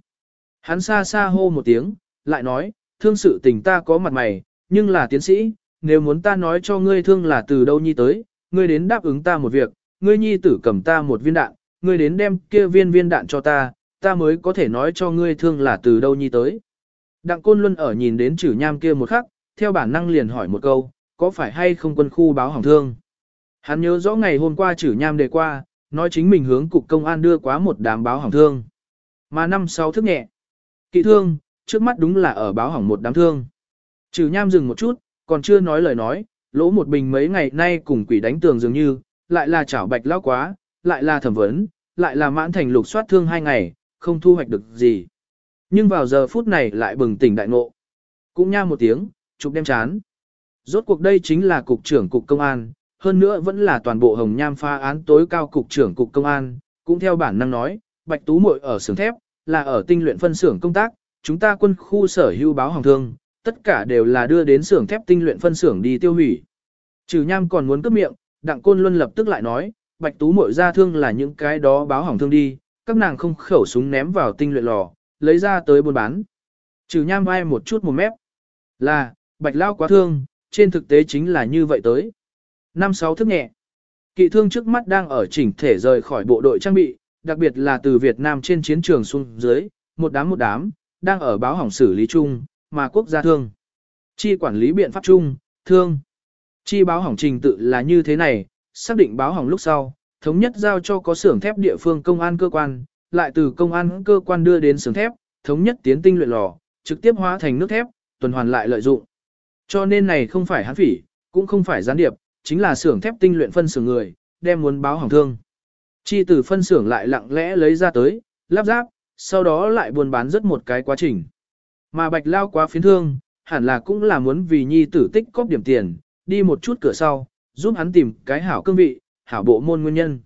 Hắn xa xa hô một tiếng, lại nói, thương sự tình ta có mặt mày, nhưng là tiến sĩ, nếu muốn ta nói cho ngươi thương là từ đâu nhi tới, ngươi đến đáp ứng ta một việc, ngươi nhi tử cầm ta một viên đạn, ngươi đến đem kia viên viên đạn cho ta, ta mới có thể nói cho ngươi thương là từ đâu nhi tới. Đặng Côn Luân ở nhìn đến chử nham kia một khắc, theo bản năng liền hỏi một câu, có phải hay không quân khu báo hỏng thương? Hắn nhớ rõ ngày hôm qua chử nham đề qua, nói chính mình hướng cục công an đưa quá một đám báo hỏng thương. Mà năm sau thức nhẹ. Kỵ thương, trước mắt đúng là ở báo hỏng một đám thương. Trừ nham dừng một chút, còn chưa nói lời nói, lỗ một bình mấy ngày nay cùng quỷ đánh tường dường như, lại là chảo bạch lao quá, lại là thẩm vấn, lại là mãn thành lục soát thương hai ngày, không thu hoạch được gì. Nhưng vào giờ phút này lại bừng tỉnh đại ngộ. Cũng nha một tiếng, chụp đem chán. Rốt cuộc đây chính là cục trưởng cục công an, hơn nữa vẫn là toàn bộ hồng nham pha án tối cao cục trưởng cục công an, cũng theo bản năng nói, bạch tú muội ở xưởng thép, là ở tinh luyện phân xưởng công tác, chúng ta quân khu sở hữu báo hỏng thương, tất cả đều là đưa đến xưởng thép tinh luyện phân xưởng đi tiêu hủy. Trừ nham còn muốn cướp miệng, đặng côn luân lập tức lại nói, bạch tú muội ra thương là những cái đó báo hỏng thương đi, các nàng không khẩu súng ném vào tinh luyện lò, lấy ra tới buôn bán. Trừ nham vai một chút một mép. Là, bạch lao quá thương, trên thực tế chính là như vậy tới. Năm sáu thức nhẹ. Kỵ thương trước mắt đang ở chỉnh thể rời khỏi bộ đội trang bị, đặc biệt là từ Việt Nam trên chiến trường xuống dưới, một đám một đám, đang ở báo hỏng xử lý chung, mà quốc gia thương. Chi quản lý biện pháp chung, thương. Chi báo hỏng trình tự là như thế này, xác định báo hỏng lúc sau, thống nhất giao cho có xưởng thép địa phương công an cơ quan, lại từ công an cơ quan đưa đến xưởng thép, thống nhất tiến tinh luyện lò, trực tiếp hóa thành nước thép, tuần hoàn lại lợi dụng. Cho nên này không phải hán phỉ, cũng không phải gián điệp, chính là xưởng thép tinh luyện phân xưởng người, đem muốn báo hỏng thương. Chi từ phân xưởng lại lặng lẽ lấy ra tới, lắp ráp, sau đó lại buôn bán rất một cái quá trình. Mà bạch lao quá phiến thương, hẳn là cũng là muốn vì nhi tử tích cóp điểm tiền, đi một chút cửa sau, giúp hắn tìm cái hảo cương vị, hảo bộ môn nguyên nhân.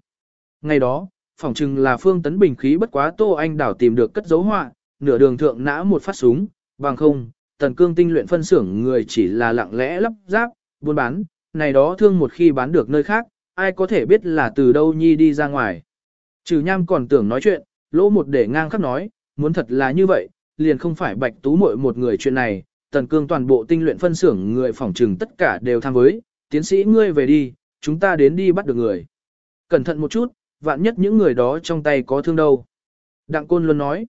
Ngày đó, phỏng chừng là phương tấn bình khí bất quá tô anh đảo tìm được cất dấu họa, nửa đường thượng nã một phát súng, bằng không, tần cương tinh luyện phân xưởng người chỉ là lặng lẽ lắp ráp, buôn bán, này đó thương một khi bán được nơi khác, ai có thể biết là từ đâu nhi đi ra ngoài. Trừ nham còn tưởng nói chuyện, lỗ một để ngang khắp nói, muốn thật là như vậy, liền không phải bạch tú muội một người chuyện này, tần cương toàn bộ tinh luyện phân xưởng người phỏng trừng tất cả đều tham với, tiến sĩ ngươi về đi, chúng ta đến đi bắt được người. Cẩn thận một chút, vạn nhất những người đó trong tay có thương đâu. Đặng Côn luôn nói,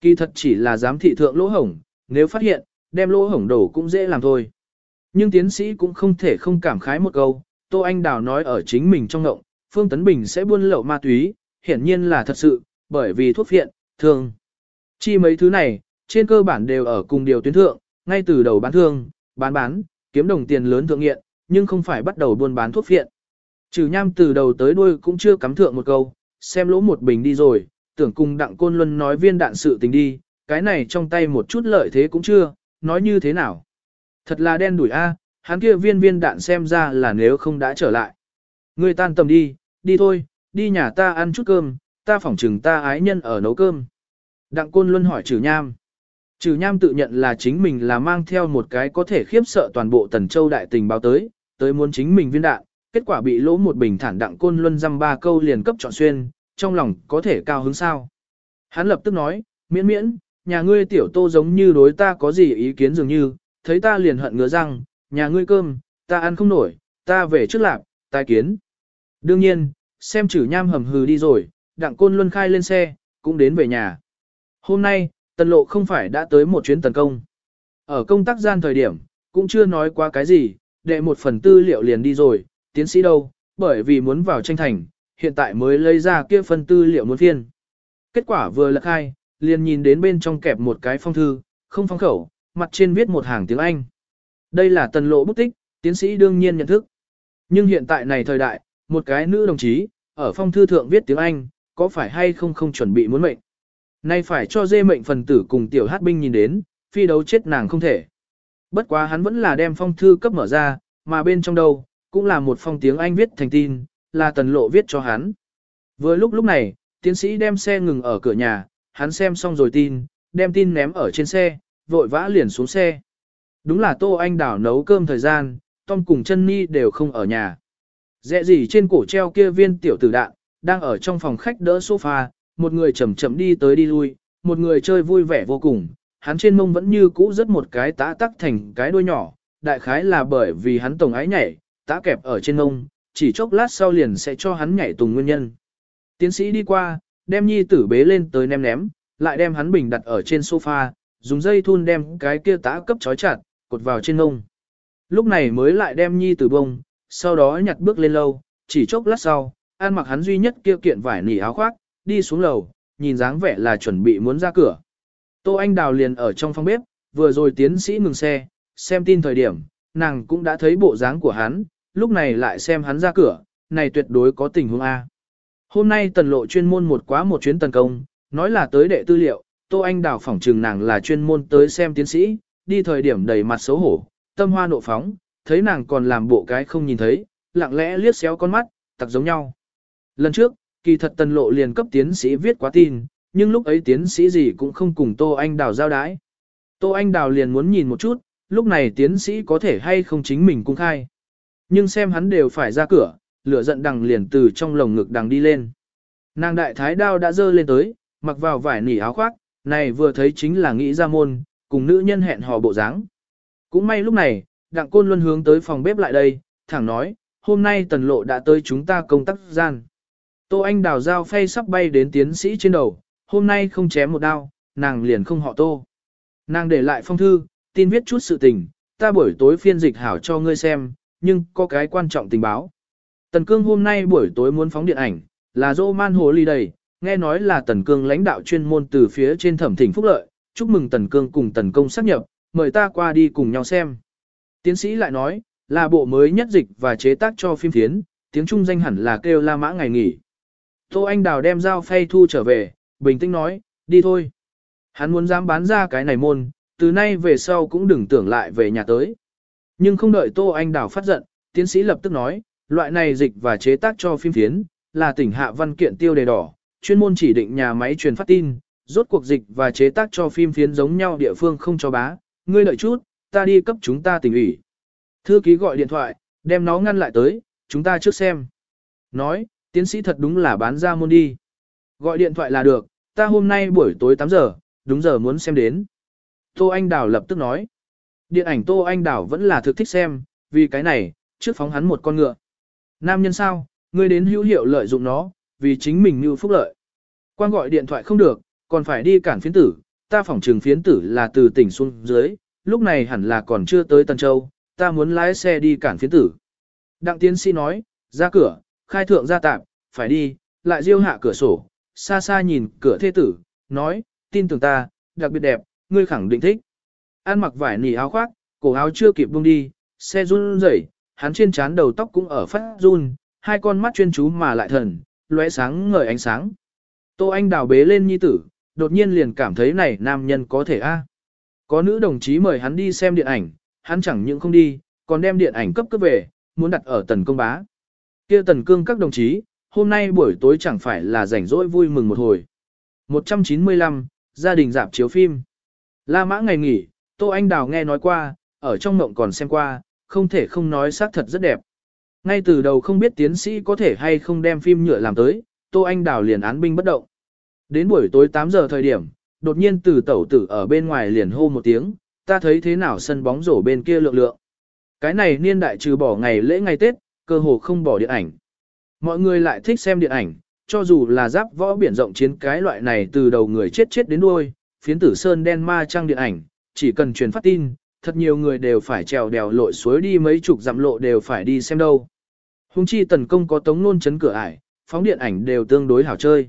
kỳ thật chỉ là giám thị thượng lỗ hổng, nếu phát hiện, đem lỗ hổng đổ cũng dễ làm thôi. Nhưng tiến sĩ cũng không thể không cảm khái một câu, Tô Anh Đào nói ở chính mình trong ngộng, Phương Tấn Bình sẽ buôn lậu ma túy, hiển nhiên là thật sự, bởi vì thuốc phiện, thương. Chi mấy thứ này, trên cơ bản đều ở cùng điều tuyến thượng, ngay từ đầu bán thương, bán bán, kiếm đồng tiền lớn thượng nghiện, nhưng không phải bắt đầu buôn bán thuốc phiện. Trừ nham từ đầu tới đuôi cũng chưa cắm thượng một câu, xem lỗ một bình đi rồi, tưởng cùng đặng côn luân nói viên đạn sự tình đi, cái này trong tay một chút lợi thế cũng chưa, nói như thế nào. Thật là đen đuổi a, hắn kia viên viên đạn xem ra là nếu không đã trở lại. Ngươi tan tầm đi, đi thôi, đi nhà ta ăn chút cơm, ta phỏng chừng ta ái nhân ở nấu cơm. Đặng côn luân hỏi trừ nham. Trừ nham tự nhận là chính mình là mang theo một cái có thể khiếp sợ toàn bộ tần châu đại tình báo tới, tới muốn chính mình viên đạn, kết quả bị lỗ một bình thản đặng côn luân dăm ba câu liền cấp chọn xuyên, trong lòng có thể cao hứng sao. Hắn lập tức nói, miễn miễn, nhà ngươi tiểu tô giống như đối ta có gì ý kiến dường như, thấy ta liền hận ngứa răng, nhà ngươi cơm, ta ăn không nổi, ta về trước lạp, tai kiến. Đương nhiên, xem chử nham hầm hừ đi rồi, đặng côn luân khai lên xe, cũng đến về nhà. Hôm nay, tần lộ không phải đã tới một chuyến tấn công. Ở công tác gian thời điểm, cũng chưa nói qua cái gì, đệ một phần tư liệu liền đi rồi, tiến sĩ đâu, bởi vì muốn vào tranh thành, hiện tại mới lấy ra kia phần tư liệu muốn phiên. Kết quả vừa lật hai, liền nhìn đến bên trong kẹp một cái phong thư, không phong khẩu, mặt trên viết một hàng tiếng Anh. Đây là tần lộ bút tích, tiến sĩ đương nhiên nhận thức. Nhưng hiện tại này thời đại, một cái nữ đồng chí, ở phong thư thượng viết tiếng Anh, có phải hay không không chuẩn bị muốn mệnh. Nay phải cho dê mệnh phần tử cùng tiểu hát binh nhìn đến, phi đấu chết nàng không thể. Bất quá hắn vẫn là đem phong thư cấp mở ra, mà bên trong đâu, cũng là một phong tiếng Anh viết thành tin, là tần lộ viết cho hắn. Vừa lúc lúc này, tiến sĩ đem xe ngừng ở cửa nhà, hắn xem xong rồi tin, đem tin ném ở trên xe, vội vã liền xuống xe. Đúng là Tô Anh Đảo nấu cơm thời gian, Tom cùng chân Ni đều không ở nhà. Dẹ gì trên cổ treo kia viên tiểu tử đạn, đang ở trong phòng khách đỡ sofa, một người chậm chậm đi tới đi lui, một người chơi vui vẻ vô cùng, hắn trên mông vẫn như cũ rất một cái tã tắc thành cái đuôi nhỏ, đại khái là bởi vì hắn tổng ái nhảy, tã kẹp ở trên mông, chỉ chốc lát sau liền sẽ cho hắn nhảy tùng nguyên nhân. Tiến sĩ đi qua, đem nhi tử bế lên tới ném ném, lại đem hắn bình đặt ở trên sofa, dùng dây thun đem cái kia tã cấp trói chặt, cột vào trên mông. Lúc này mới lại đem nhi tử bông, sau đó nhặt bước lên lâu, chỉ chốc lát sau, an mặc hắn duy nhất kia kiện vải nỉ áo khoác, đi xuống lầu, nhìn dáng vẻ là chuẩn bị muốn ra cửa. Tô Anh Đào liền ở trong phòng bếp, vừa rồi tiến sĩ ngừng xe, xem tin thời điểm, nàng cũng đã thấy bộ dáng của hắn, lúc này lại xem hắn ra cửa, này tuyệt đối có tình huống A. Hôm nay tần lộ chuyên môn một quá một chuyến tấn công, nói là tới đệ tư liệu, Tô Anh Đào phỏng trừng nàng là chuyên môn tới xem tiến sĩ, đi thời điểm đầy mặt xấu hổ, tâm hoa nộ phóng, thấy nàng còn làm bộ cái không nhìn thấy, lặng lẽ liếc xéo con mắt, tặc giống nhau. Lần trước, kỳ thật tần lộ liền cấp tiến sĩ viết quá tin, nhưng lúc ấy tiến sĩ gì cũng không cùng Tô Anh Đào giao đái. Tô Anh Đào liền muốn nhìn một chút, lúc này tiến sĩ có thể hay không chính mình cung khai. Nhưng xem hắn đều phải ra cửa, lửa giận đằng liền từ trong lồng ngực đằng đi lên. Nàng đại thái đao đã dơ lên tới, mặc vào vải nỉ áo khoác, này vừa thấy chính là nghĩ ra môn, cùng nữ nhân hẹn hò bộ dáng. Cũng may lúc này, đặng côn luân hướng tới phòng bếp lại đây, thẳng nói, hôm nay tần lộ đã tới chúng ta công tác gian. Tô Anh đào dao phay sắp bay đến tiến sĩ trên đầu, hôm nay không chém một đao, nàng liền không họ tô. Nàng để lại phong thư, tin viết chút sự tình, ta buổi tối phiên dịch hảo cho ngươi xem, nhưng có cái quan trọng tình báo. Tần Cương hôm nay buổi tối muốn phóng điện ảnh, là dô man hồ ly đầy, nghe nói là Tần Cương lãnh đạo chuyên môn từ phía trên thẩm thỉnh phúc lợi, chúc mừng Tần Cương cùng Tần Công xác nhập, mời ta qua đi cùng nhau xem. Tiến sĩ lại nói, là bộ mới nhất dịch và chế tác cho phim thiến, tiếng Trung danh hẳn là kêu La Mã ngày nghỉ. Tô Anh Đào đem dao phay thu trở về, bình tĩnh nói, đi thôi. Hắn muốn dám bán ra cái này môn, từ nay về sau cũng đừng tưởng lại về nhà tới. Nhưng không đợi Tô Anh Đào phát giận, tiến sĩ lập tức nói, loại này dịch và chế tác cho phim phiến, là tỉnh hạ văn kiện tiêu đề đỏ, chuyên môn chỉ định nhà máy truyền phát tin, rốt cuộc dịch và chế tác cho phim phiến giống nhau địa phương không cho bá, ngươi đợi chút, ta đi cấp chúng ta tỉnh ủy. Thư ký gọi điện thoại, đem nó ngăn lại tới, chúng ta trước xem. Nói, tiến sĩ thật đúng là bán ra môn đi. Gọi điện thoại là được, ta hôm nay buổi tối 8 giờ, đúng giờ muốn xem đến. Tô Anh Đào lập tức nói. Điện ảnh Tô Anh Đào vẫn là thực thích xem, vì cái này, trước phóng hắn một con ngựa. Nam nhân sao, ngươi đến hữu hiệu lợi dụng nó, vì chính mình như phúc lợi. Quan gọi điện thoại không được, còn phải đi cản phiến tử, ta phỏng trường phiến tử là từ tỉnh xuống dưới, lúc này hẳn là còn chưa tới Tân Châu, ta muốn lái xe đi cản phiến tử. Đặng tiến sĩ nói, ra cửa, khai thượng ra tạm, phải đi, lại diêu hạ cửa sổ, xa xa nhìn cửa thê tử, nói, tin tưởng ta, đặc biệt đẹp, ngươi khẳng định thích. An mặc vải nỉ áo khoác, cổ áo chưa kịp buông đi, xe run rẩy, hắn trên trán đầu tóc cũng ở phát run, hai con mắt chuyên chú mà lại thần, lóe sáng ngời ánh sáng. Tô Anh đào bế lên nhi tử, đột nhiên liền cảm thấy này nam nhân có thể a. À. Có nữ đồng chí mời hắn đi xem điện ảnh, hắn chẳng những không đi, còn đem điện ảnh cấp cấp về, muốn đặt ở tần công bá. kia tần cương các đồng chí, hôm nay buổi tối chẳng phải là rảnh rỗi vui mừng một hồi. 195, gia đình dạp chiếu phim. La mã ngày nghỉ, Tô Anh Đào nghe nói qua, ở trong mộng còn xem qua, không thể không nói xác thật rất đẹp. Ngay từ đầu không biết tiến sĩ có thể hay không đem phim nhựa làm tới, Tô Anh Đào liền án binh bất động. Đến buổi tối 8 giờ thời điểm, đột nhiên từ tẩu tử ở bên ngoài liền hô một tiếng, ta thấy thế nào sân bóng rổ bên kia lượng lượng. Cái này niên đại trừ bỏ ngày lễ ngày Tết, cơ hồ không bỏ điện ảnh. Mọi người lại thích xem điện ảnh, cho dù là giáp võ biển rộng chiến cái loại này từ đầu người chết chết đến đuôi, phiến tử sơn đen ma trang điện ảnh, chỉ cần truyền phát tin, thật nhiều người đều phải trèo đèo lội suối đi mấy chục dặm lộ đều phải đi xem đâu. Hùng chi tần công có tống nôn chấn cửa ải, phóng điện ảnh đều tương đối hảo chơi.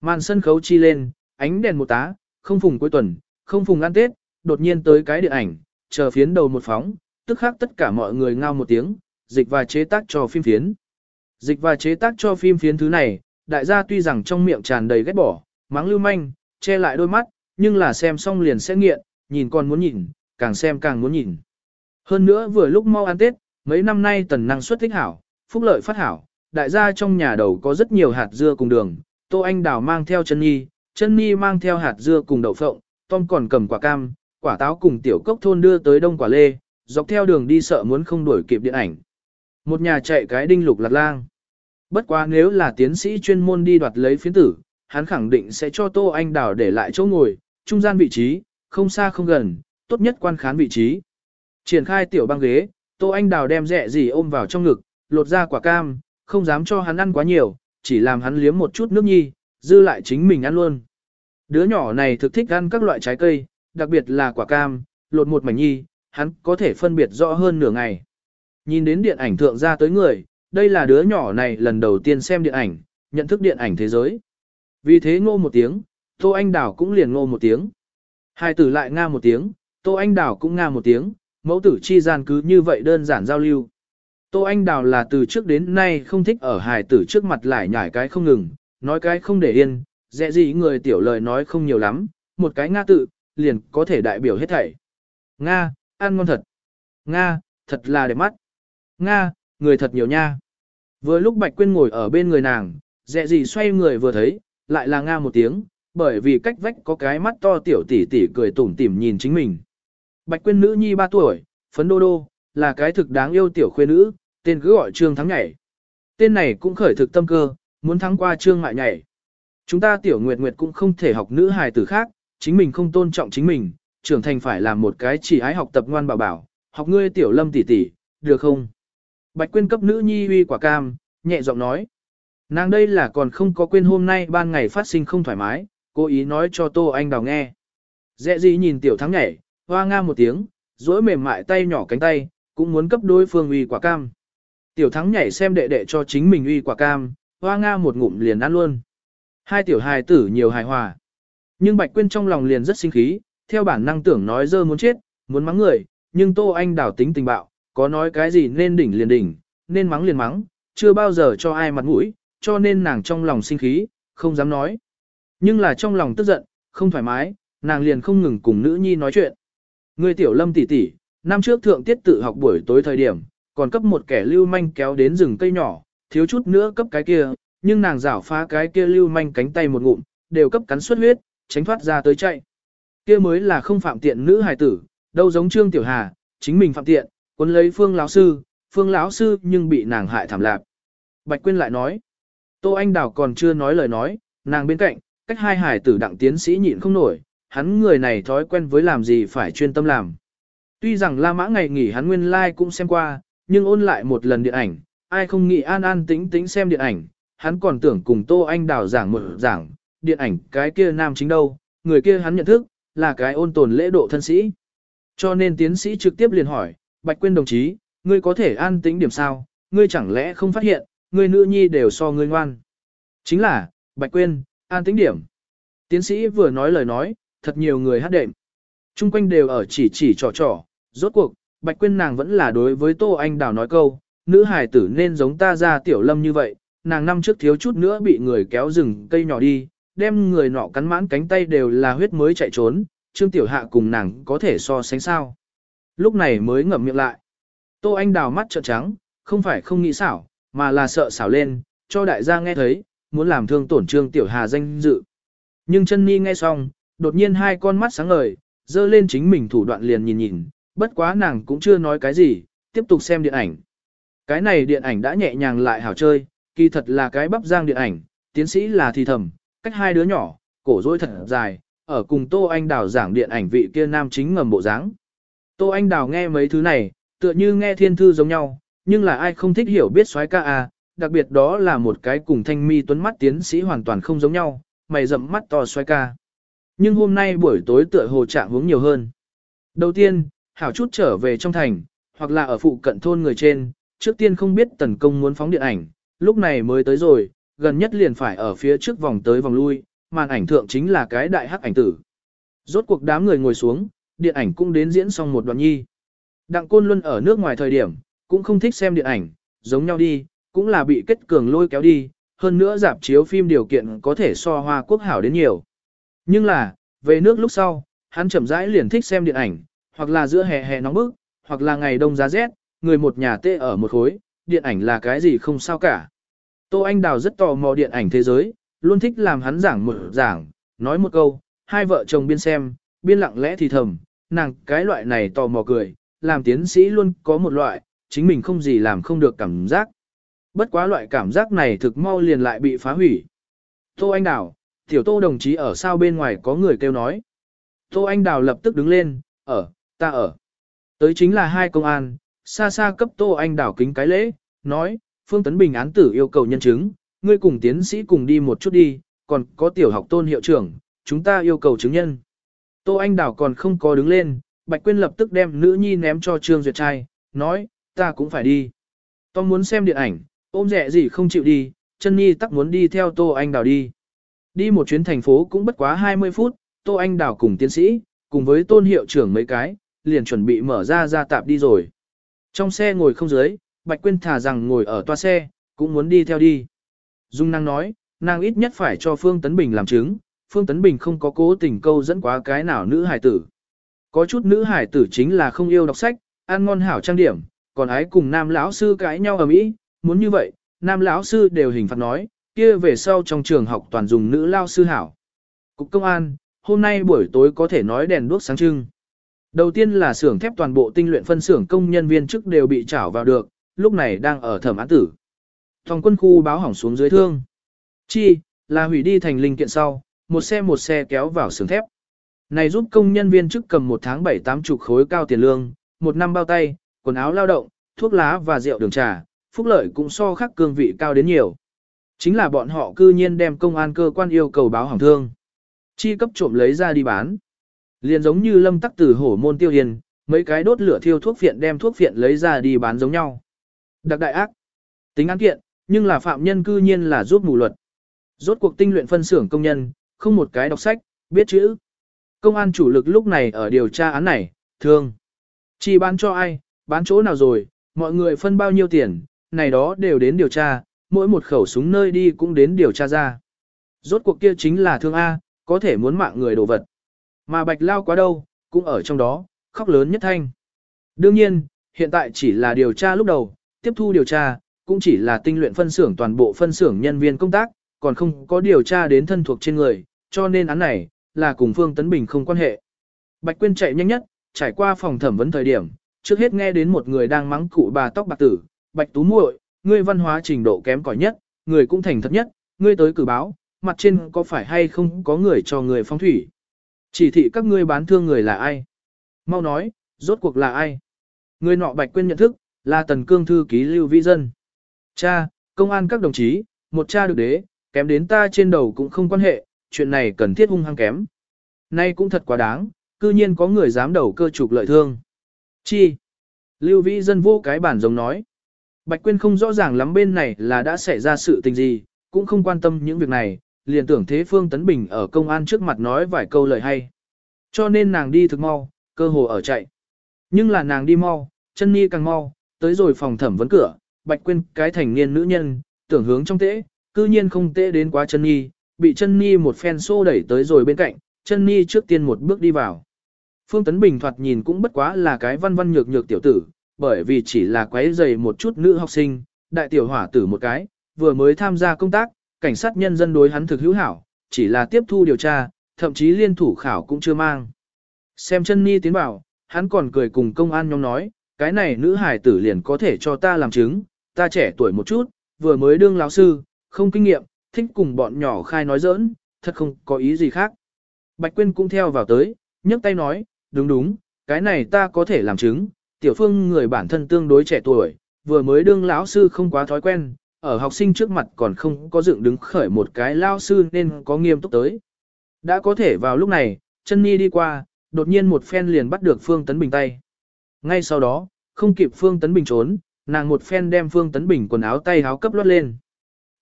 Màn sân khấu chi lên, ánh đèn một tá, không phùng cuối tuần, không phùng ăn Tết, đột nhiên tới cái điện ảnh, chờ phiến đầu một phóng, tức khắc tất cả mọi người ngao một tiếng, dịch và chế tác cho phim phiến. Dịch và chế tác cho phim phiến thứ này, đại gia tuy rằng trong miệng tràn đầy ghét bỏ, mắng lưu manh, che lại đôi mắt, nhưng là xem xong liền sẽ nghiện, nhìn còn muốn nhìn, càng xem càng muốn nhìn. Hơn nữa vừa lúc mau ăn Tết, mấy năm nay tần năng suất thích hảo, phúc lợi phát hảo, đại gia trong nhà đầu có rất nhiều hạt dưa cùng đường, Tô Anh Đào mang theo chân nhi, chân nhi mang theo hạt dưa cùng đậu phộng, Tom còn cầm quả cam, quả táo cùng tiểu cốc thôn đưa tới đông quả lê, dọc theo đường đi sợ muốn không đuổi kịp điện ảnh. Một nhà chạy cái đinh lục lạc lang. Bất quá nếu là tiến sĩ chuyên môn đi đoạt lấy phiến tử, hắn khẳng định sẽ cho Tô Anh Đào để lại chỗ ngồi, trung gian vị trí, không xa không gần, tốt nhất quan khán vị trí. Triển khai tiểu băng ghế, Tô Anh Đào đem rẻ gì ôm vào trong ngực, lột ra quả cam, không dám cho hắn ăn quá nhiều, chỉ làm hắn liếm một chút nước nhi, dư lại chính mình ăn luôn. Đứa nhỏ này thực thích ăn các loại trái cây, đặc biệt là quả cam, lột một mảnh nhi, hắn có thể phân biệt rõ hơn nửa ngày. Nhìn đến điện ảnh thượng ra tới người, đây là đứa nhỏ này lần đầu tiên xem điện ảnh, nhận thức điện ảnh thế giới. Vì thế ngô một tiếng, Tô Anh đảo cũng liền ngô một tiếng. Hai tử lại nga một tiếng, Tô Anh đảo cũng nga một tiếng, mẫu tử chi gian cứ như vậy đơn giản giao lưu. Tô Anh Đào là từ trước đến nay không thích ở hài tử trước mặt lại nhải cái không ngừng, nói cái không để yên, dễ gì người tiểu lời nói không nhiều lắm, một cái Nga tự, liền có thể đại biểu hết thảy. Nga, ăn ngon thật. Nga, thật là đẹp mắt. Nga, người thật nhiều nha. Vừa lúc Bạch Quyên ngồi ở bên người nàng, dẹ gì xoay người vừa thấy, lại là Nga một tiếng, bởi vì cách vách có cái mắt to tiểu tỷ tỷ cười tủm tỉm nhìn chính mình. Bạch Quyên nữ nhi 3 tuổi, phấn đô đô, là cái thực đáng yêu tiểu khuê nữ, tên cứ gọi Trương Thắng Nhảy. Tên này cũng khởi thực tâm cơ, muốn thắng qua Trương Mại Nhảy. Chúng ta tiểu nguyệt nguyệt cũng không thể học nữ hài tử khác, chính mình không tôn trọng chính mình, trưởng thành phải làm một cái chỉ ái học tập ngoan bảo bảo, học ngươi tiểu lâm tỷ tỷ, được không? Bạch Quyên cấp nữ nhi uy quả cam, nhẹ giọng nói. Nàng đây là còn không có quên hôm nay ban ngày phát sinh không thoải mái, cố ý nói cho Tô Anh Đào nghe. Dẹ gì nhìn tiểu thắng nhảy, hoa nga một tiếng, duỗi mềm mại tay nhỏ cánh tay, cũng muốn cấp đối phương uy quả cam. Tiểu thắng nhảy xem đệ đệ cho chính mình uy quả cam, hoa nga một ngụm liền ăn luôn. Hai tiểu hài tử nhiều hài hòa. Nhưng Bạch Quyên trong lòng liền rất sinh khí, theo bản năng tưởng nói dơ muốn chết, muốn mắng người, nhưng Tô Anh Đào tính tình bạo, có nói cái gì nên đỉnh liền đỉnh, nên mắng liền mắng, chưa bao giờ cho ai mặt mũi, cho nên nàng trong lòng sinh khí, không dám nói. Nhưng là trong lòng tức giận, không thoải mái, nàng liền không ngừng cùng nữ nhi nói chuyện. Người tiểu lâm tỷ tỷ, năm trước thượng tiết tự học buổi tối thời điểm, còn cấp một kẻ lưu manh kéo đến rừng cây nhỏ, thiếu chút nữa cấp cái kia, nhưng nàng rảo phá cái kia lưu manh cánh tay một ngụm, đều cấp cắn xuất huyết, tránh thoát ra tới chạy. Kia mới là không phạm tiện nữ hài tử, đâu giống Trương Tiểu Hà, chính mình phạm tiện, quân lấy Phương lão sư, Phương lão sư nhưng bị nàng hại thảm lạc. Bạch Quyên lại nói, Tô Anh Đào còn chưa nói lời nói, nàng bên cạnh, cách hai hải tử đặng tiến sĩ nhịn không nổi, hắn người này thói quen với làm gì phải chuyên tâm làm. Tuy rằng La Mã ngày nghỉ hắn nguyên lai like cũng xem qua, nhưng ôn lại một lần điện ảnh, ai không nghĩ an an tĩnh tĩnh xem điện ảnh, hắn còn tưởng cùng Tô Anh Đào giảng một giảng, điện ảnh cái kia nam chính đâu, người kia hắn nhận thức, là cái ôn tồn lễ độ thân sĩ. Cho nên tiến sĩ trực tiếp liền hỏi, Bạch Quyên đồng chí, ngươi có thể an tĩnh điểm sao, ngươi chẳng lẽ không phát hiện, ngươi nữ nhi đều so ngươi ngoan. Chính là, Bạch Quyên, an tĩnh điểm. Tiến sĩ vừa nói lời nói, thật nhiều người hát đệm. Trung quanh đều ở chỉ chỉ trò trò, rốt cuộc, Bạch Quyên nàng vẫn là đối với Tô Anh Đào nói câu, nữ hài tử nên giống ta ra tiểu lâm như vậy, nàng năm trước thiếu chút nữa bị người kéo rừng cây nhỏ đi, đem người nọ cắn mãn cánh tay đều là huyết mới chạy trốn, Trương Tiểu Hạ cùng nàng có thể so sánh sao. Lúc này mới ngậm miệng lại. Tô Anh đào mắt trợn trắng, không phải không nghĩ xảo, mà là sợ xảo lên, cho đại gia nghe thấy, muốn làm thương tổn Trương Tiểu Hà danh dự. Nhưng chân ni nghe xong, đột nhiên hai con mắt sáng ngời, dơ lên chính mình thủ đoạn liền nhìn nhìn, bất quá nàng cũng chưa nói cái gì, tiếp tục xem điện ảnh. Cái này điện ảnh đã nhẹ nhàng lại hảo chơi, kỳ thật là cái bắp giang điện ảnh, tiến sĩ là thì thầm, cách hai đứa nhỏ, cổ dối thật dài, ở cùng Tô Anh Đào giảng điện ảnh vị kia nam chính ngầm bộ dáng. Tô Anh Đào nghe mấy thứ này, tựa như nghe thiên thư giống nhau, nhưng là ai không thích hiểu biết soái ca à, đặc biệt đó là một cái cùng thanh mi tuấn mắt tiến sĩ hoàn toàn không giống nhau, mày rậm mắt to soái ca. Nhưng hôm nay buổi tối tựa hồ trạng hướng nhiều hơn. Đầu tiên, hảo chút trở về trong thành, hoặc là ở phụ cận thôn người trên, trước tiên không biết tấn công muốn phóng điện ảnh, lúc này mới tới rồi, gần nhất liền phải ở phía trước vòng tới vòng lui, màn ảnh thượng chính là cái đại hắc ảnh tử. Rốt cuộc đám người ngồi xuống, điện ảnh cũng đến diễn xong một đoạn nhi. Đặng Côn Luân ở nước ngoài thời điểm, cũng không thích xem điện ảnh, giống nhau đi, cũng là bị kết cường lôi kéo đi, hơn nữa giảm chiếu phim điều kiện có thể so hoa quốc hảo đến nhiều. Nhưng là, về nước lúc sau, hắn chậm rãi liền thích xem điện ảnh, hoặc là giữa hè hè nóng bức, hoặc là ngày đông giá rét, người một nhà tê ở một khối, điện ảnh là cái gì không sao cả. Tô Anh Đào rất tò mò điện ảnh thế giới, luôn thích làm hắn giảng một giảng, nói một câu, hai vợ chồng biên xem, biên lặng lẽ thì thầm, nàng cái loại này tò mò cười, làm tiến sĩ luôn có một loại, chính mình không gì làm không được cảm giác. Bất quá loại cảm giác này thực mau liền lại bị phá hủy. Tô Anh Đào, tiểu tô đồng chí ở sao bên ngoài có người kêu nói. Tô Anh Đào lập tức đứng lên, ở, ta ở. Tới chính là hai công an, xa xa cấp Tô Anh Đào kính cái lễ, nói, Phương Tấn Bình án tử yêu cầu nhân chứng, ngươi cùng tiến sĩ cùng đi một chút đi, còn có tiểu học tôn hiệu trưởng, chúng ta yêu cầu chứng nhân. Tô Anh Đào còn không có đứng lên, Bạch Quyên lập tức đem nữ nhi ném cho Trương Duyệt trai, nói, ta cũng phải đi. Tom muốn xem điện ảnh, ôm rẻ gì không chịu đi, chân nhi tắc muốn đi theo Tô Anh Đào đi. Đi một chuyến thành phố cũng bất quá 20 phút, Tô Anh Đào cùng tiến sĩ, cùng với tôn hiệu trưởng mấy cái, liền chuẩn bị mở ra ra tạp đi rồi. Trong xe ngồi không dưới, Bạch Quyên thả rằng ngồi ở toa xe, cũng muốn đi theo đi. Dung năng nói, nàng ít nhất phải cho Phương Tấn Bình làm chứng, Phương Tấn Bình không có cố tình câu dẫn quá cái nào nữ hải tử. Có chút nữ hải tử chính là không yêu đọc sách, ăn ngon hảo trang điểm, còn ái cùng nam lão sư cãi nhau ở mỹ, muốn như vậy, nam lão sư đều hình phạt nói, kia về sau trong trường học toàn dùng nữ lao sư hảo. Cục công an, hôm nay buổi tối có thể nói đèn đuốc sáng trưng. Đầu tiên là xưởng thép toàn bộ tinh luyện phân xưởng công nhân viên chức đều bị trảo vào được, lúc này đang ở thẩm án tử. Thòng quân khu báo hỏng xuống dưới thương. Chi, là hủy đi thành linh kiện sau, một xe một xe kéo vào xưởng thép. Này giúp công nhân viên chức cầm một tháng 7-8 chục khối cao tiền lương, một năm bao tay, quần áo lao động, thuốc lá và rượu đường trà, phúc lợi cũng so khác cương vị cao đến nhiều. Chính là bọn họ cư nhiên đem công an cơ quan yêu cầu báo hỏng thương. Chi cấp trộm lấy ra đi bán. Liền giống như lâm tắc tử hổ môn tiêu hiền, mấy cái đốt lửa thiêu thuốc phiện đem thuốc phiện lấy ra đi bán giống nhau. Đặc đại ác. Tính án kiện, nhưng là phạm nhân cư nhiên là giúp mù luật. Rốt cuộc tinh luyện phân xưởng công nhân, không một cái đọc sách, biết chữ. Công an chủ lực lúc này ở điều tra án này, thương. Chỉ bán cho ai, bán chỗ nào rồi, mọi người phân bao nhiêu tiền, này đó đều đến điều tra, mỗi một khẩu súng nơi đi cũng đến điều tra ra. Rốt cuộc kia chính là thương A, có thể muốn mạng người đồ vật. Mà bạch lao quá đâu, cũng ở trong đó, khóc lớn nhất thanh. Đương nhiên, hiện tại chỉ là điều tra lúc đầu, tiếp thu điều tra, cũng chỉ là tinh luyện phân xưởng toàn bộ phân xưởng nhân viên công tác, còn không có điều tra đến thân thuộc trên người, cho nên án này, là cùng Phương Tấn Bình không quan hệ. Bạch Quyên chạy nhanh nhất, trải qua phòng thẩm vấn thời điểm, trước hết nghe đến một người đang mắng cụ bà tóc bạc tử, Bạch Tú muội, ngươi văn hóa trình độ kém cỏi nhất, người cũng thành thật nhất, ngươi tới cử báo, mặt trên có phải hay không có người cho người phong thủy. Chỉ thị các ngươi bán thương người là ai? Mau nói, rốt cuộc là ai? Người nọ Bạch Quyên nhận thức, là Tần Cương thư ký Lưu Vĩ Dân. Cha, công an các đồng chí, một cha được đế, kém đến ta trên đầu cũng không quan hệ, chuyện này cần thiết hung hăng kém. Nay cũng thật quá đáng, cư nhiên có người dám đầu cơ trục lợi thương. Chi? Lưu Vĩ Dân vô cái bản giống nói. Bạch Quyên không rõ ràng lắm bên này là đã xảy ra sự tình gì, cũng không quan tâm những việc này, liền tưởng thế Phương Tấn Bình ở công an trước mặt nói vài câu lời hay. Cho nên nàng đi thực mau, cơ hồ ở chạy. Nhưng là nàng đi mau, chân ni càng mau, tới rồi phòng thẩm vấn cửa, Bạch Quyên cái thành niên nữ nhân, tưởng hướng trong tễ, cư nhiên không tệ đến quá chân nhi, bị chân nhi một phen xô đẩy tới rồi bên cạnh, chân nhi trước tiên một bước đi vào. Phương Tấn Bình thoạt nhìn cũng bất quá là cái văn văn nhược nhược tiểu tử, bởi vì chỉ là quấy dày một chút nữ học sinh, đại tiểu hỏa tử một cái, vừa mới tham gia công tác, cảnh sát nhân dân đối hắn thực hữu hảo, chỉ là tiếp thu điều tra, thậm chí liên thủ khảo cũng chưa mang. Xem chân ni tiến bảo, hắn còn cười cùng công an nhóm nói, cái này nữ hải tử liền có thể cho ta làm chứng, ta trẻ tuổi một chút, vừa mới đương lão sư, không kinh nghiệm, thích cùng bọn nhỏ khai nói giỡn, thật không có ý gì khác. Bạch Quyên cũng theo vào tới, nhấc tay nói, đúng đúng, cái này ta có thể làm chứng, tiểu phương người bản thân tương đối trẻ tuổi, vừa mới đương lão sư không quá thói quen, ở học sinh trước mặt còn không có dựng đứng khởi một cái lao sư nên có nghiêm túc tới. Đã có thể vào lúc này, chân ni đi qua, đột nhiên một phen liền bắt được Phương Tấn Bình tay. Ngay sau đó, không kịp Phương Tấn Bình trốn, nàng một phen đem Phương Tấn Bình quần áo tay áo cấp lót lên.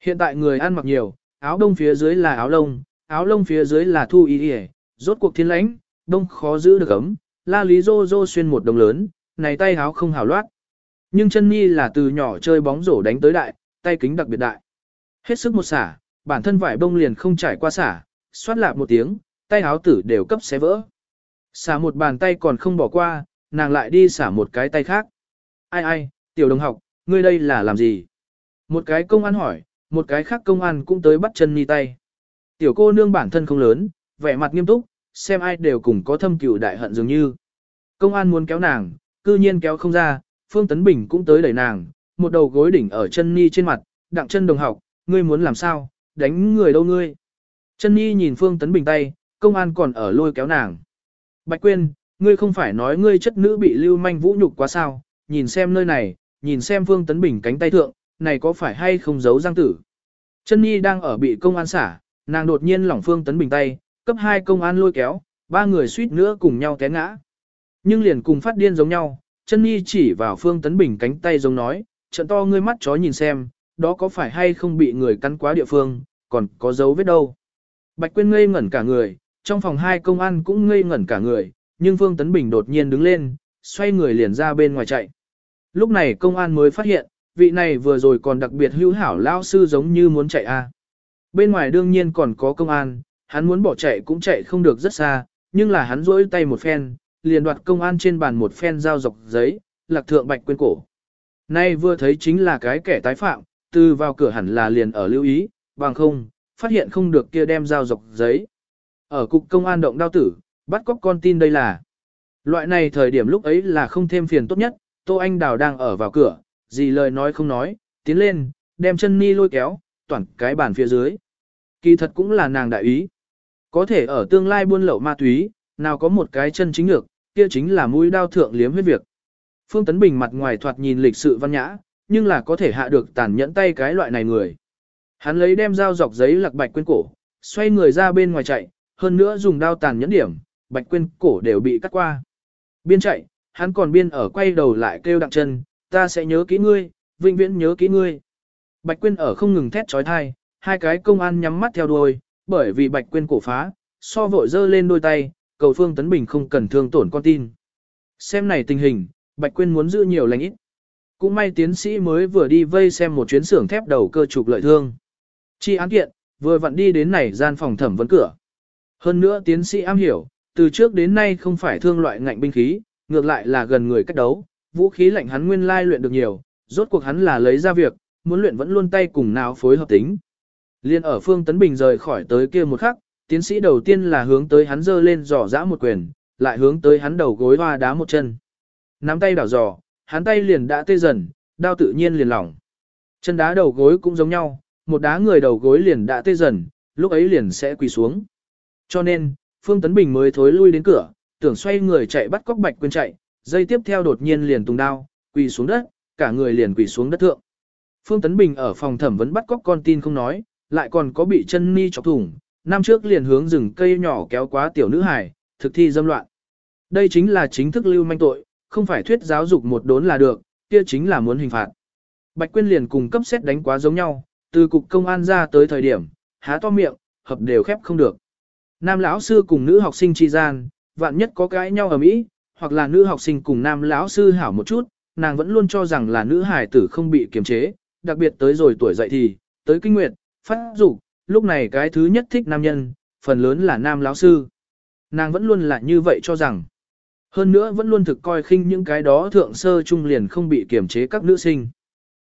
Hiện tại người ăn mặc nhiều, áo đông phía dưới là áo lông, áo lông phía dưới là thu y y, rốt cuộc thiên lãnh, đông khó giữ được ấm, la lý rô rô xuyên một đồng lớn, này tay áo không hào loát. Nhưng chân nhi là từ nhỏ chơi bóng rổ đánh tới đại, tay kính đặc biệt đại. Hết sức một xả, bản thân vải bông liền không trải qua xả, xoát lạp một tiếng, tay áo tử đều cấp xé vỡ. Xả một bàn tay còn không bỏ qua, nàng lại đi xả một cái tay khác. Ai ai, tiểu đồng học, ngươi đây là làm gì? Một cái công an hỏi, một cái khác công an cũng tới bắt chân ni tay. Tiểu cô nương bản thân không lớn, vẻ mặt nghiêm túc, xem ai đều cùng có thâm cựu đại hận dường như. Công an muốn kéo nàng, cư nhiên kéo không ra, Phương Tấn Bình cũng tới đẩy nàng, một đầu gối đỉnh ở chân ni trên mặt, đặng chân đồng học, ngươi muốn làm sao, đánh người đâu ngươi. Chân ni nhìn Phương Tấn Bình tay, công an còn ở lôi kéo nàng. Bạch Quyên, ngươi không phải nói ngươi chất nữ bị lưu manh vũ nhục quá sao, nhìn xem nơi này, nhìn xem Phương Tấn Bình cánh tay thượng, này có phải hay không giấu giang tử. Chân Nhi đang ở bị công an xả, nàng đột nhiên lỏng Phương Tấn Bình tay, cấp hai công an lôi kéo, ba người suýt nữa cùng nhau té ngã. Nhưng liền cùng phát điên giống nhau, chân Nhi chỉ vào Phương Tấn Bình cánh tay giống nói, trận to ngươi mắt chó nhìn xem, đó có phải hay không bị người cắn quá địa phương, còn có dấu vết đâu. Bạch Quyên ngây ngẩn cả người, trong phòng hai công an cũng ngây ngẩn cả người, nhưng Phương Tấn Bình đột nhiên đứng lên, xoay người liền ra bên ngoài chạy. Lúc này công an mới phát hiện, vị này vừa rồi còn đặc biệt hữu hảo lao sư giống như muốn chạy a. À. Bên ngoài đương nhiên còn có công an, hắn muốn bỏ chạy cũng chạy không được rất xa, nhưng là hắn rỗi tay một phen, liền đoạt công an trên bàn một phen dao dọc giấy, lạc thượng bạch quên cổ. Nay vừa thấy chính là cái kẻ tái phạm, từ vào cửa hẳn là liền ở lưu ý, bằng không, phát hiện không được kia đem dao dọc giấy. Ở cục công an động đao tử, bắt cóc con tin đây là. Loại này thời điểm lúc ấy là không thêm phiền tốt nhất, Tô Anh Đào đang ở vào cửa, gì lời nói không nói, tiến lên, đem chân ni lôi kéo, toàn cái bàn phía dưới. Kỳ thật cũng là nàng đại ý. Có thể ở tương lai buôn lậu ma túy, nào có một cái chân chính được, kia chính là mũi đao thượng liếm huyết việc. Phương Tấn Bình mặt ngoài thoạt nhìn lịch sự văn nhã, nhưng là có thể hạ được tàn nhẫn tay cái loại này người. Hắn lấy đem dao dọc giấy lạc bạch quên cổ, xoay người ra bên ngoài chạy, hơn nữa dùng đao tàn nhẫn điểm, bạch quên cổ đều bị cắt qua. Biên chạy, hắn còn biên ở quay đầu lại kêu đặng chân, ta sẽ nhớ kỹ ngươi, vĩnh viễn nhớ kỹ ngươi. Bạch Quyên ở không ngừng thét trói thai, hai cái công an nhắm mắt theo đuôi, bởi vì bạch Quyên cổ phá, so vội dơ lên đôi tay, cầu phương tấn bình không cần thương tổn con tin. Xem này tình hình, bạch Quyên muốn giữ nhiều lành ít. Cũng may tiến sĩ mới vừa đi vây xem một chuyến xưởng thép đầu cơ trục lợi thương. Chi án kiện, vừa vặn đi đến này gian phòng thẩm vấn cửa. Hơn nữa tiến sĩ am hiểu, từ trước đến nay không phải thương loại ngạnh binh khí, ngược lại là gần người cách đấu, vũ khí lạnh hắn nguyên lai luyện được nhiều, rốt cuộc hắn là lấy ra việc, muốn luyện vẫn luôn tay cùng nào phối hợp tính. Liên ở Phương Tấn Bình rời khỏi tới kia một khắc, tiến sĩ đầu tiên là hướng tới hắn dơ lên giỏ giã một quyền, lại hướng tới hắn đầu gối hoa đá một chân. Nắm tay đảo giỏ, hắn tay liền đã tê dần, đao tự nhiên liền lỏng. Chân đá đầu gối cũng giống nhau, một đá người đầu gối liền đã tê dần, lúc ấy liền sẽ quỳ xuống. Cho nên, Phương Tấn Bình mới thối lui đến cửa, tưởng xoay người chạy bắt cóc bạch quyền chạy, dây tiếp theo đột nhiên liền tung đao, quỳ xuống đất, cả người liền quỳ xuống đất thượng. Phương Tấn Bình ở phòng thẩm vấn bắt cóc con tin không nói, lại còn có bị chân ni chọc thủng, năm trước liền hướng rừng cây nhỏ kéo quá tiểu nữ hải, thực thi dâm loạn. Đây chính là chính thức lưu manh tội, không phải thuyết giáo dục một đốn là được, kia chính là muốn hình phạt. Bạch Quyên liền cùng cấp xét đánh quá giống nhau, từ cục công an ra tới thời điểm, há to miệng, hợp đều khép không được. Nam lão sư cùng nữ học sinh chi gian, vạn nhất có cãi nhau ở mỹ, hoặc là nữ học sinh cùng nam lão sư hảo một chút, nàng vẫn luôn cho rằng là nữ hài tử không bị kiềm chế, đặc biệt tới rồi tuổi dậy thì, tới kinh nguyệt, phát dục, lúc này cái thứ nhất thích nam nhân, phần lớn là nam lão sư. Nàng vẫn luôn là như vậy cho rằng. Hơn nữa vẫn luôn thực coi khinh những cái đó thượng sơ trung liền không bị kiềm chế các nữ sinh.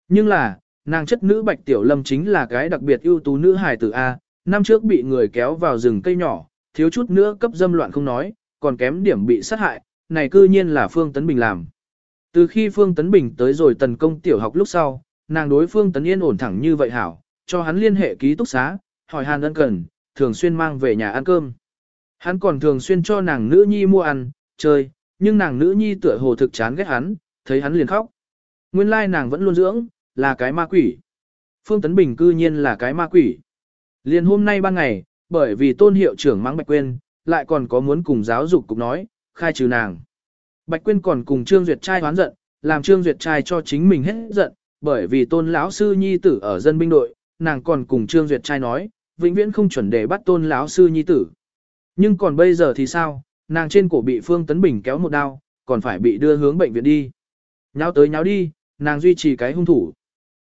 Nhưng là, nàng chất nữ Bạch Tiểu Lâm chính là cái đặc biệt ưu tú nữ hài tử A, năm trước bị người kéo vào rừng cây nhỏ, thiếu chút nữa cấp dâm loạn không nói, còn kém điểm bị sát hại, này cư nhiên là Phương Tấn Bình làm. Từ khi Phương Tấn Bình tới rồi tần công tiểu học lúc sau, nàng đối Phương Tấn Yên ổn thẳng như vậy hảo, cho hắn liên hệ ký túc xá, hỏi hàn ân cần, thường xuyên mang về nhà ăn cơm. Hắn còn thường xuyên cho nàng nữ nhi mua ăn, chơi, nhưng nàng nữ nhi tựa hồ thực chán ghét hắn, thấy hắn liền khóc. Nguyên lai nàng vẫn luôn dưỡng, là cái ma quỷ. Phương Tấn Bình cư nhiên là cái ma quỷ. Liền hôm nay ban ngày, bởi vì tôn hiệu trưởng mắng Bạch Quyên, lại còn có muốn cùng giáo dục cục nói, khai trừ nàng. Bạch Quyên còn cùng Trương Duyệt trai hoán giận, làm Trương Duyệt trai cho chính mình hết giận, bởi vì tôn lão sư nhi tử ở dân binh đội, nàng còn cùng Trương Duyệt trai nói, vĩnh viễn không chuẩn để bắt tôn lão sư nhi tử. Nhưng còn bây giờ thì sao, nàng trên cổ bị Phương Tấn Bình kéo một đao, còn phải bị đưa hướng bệnh viện đi. Nháo tới nháo đi, nàng duy trì cái hung thủ.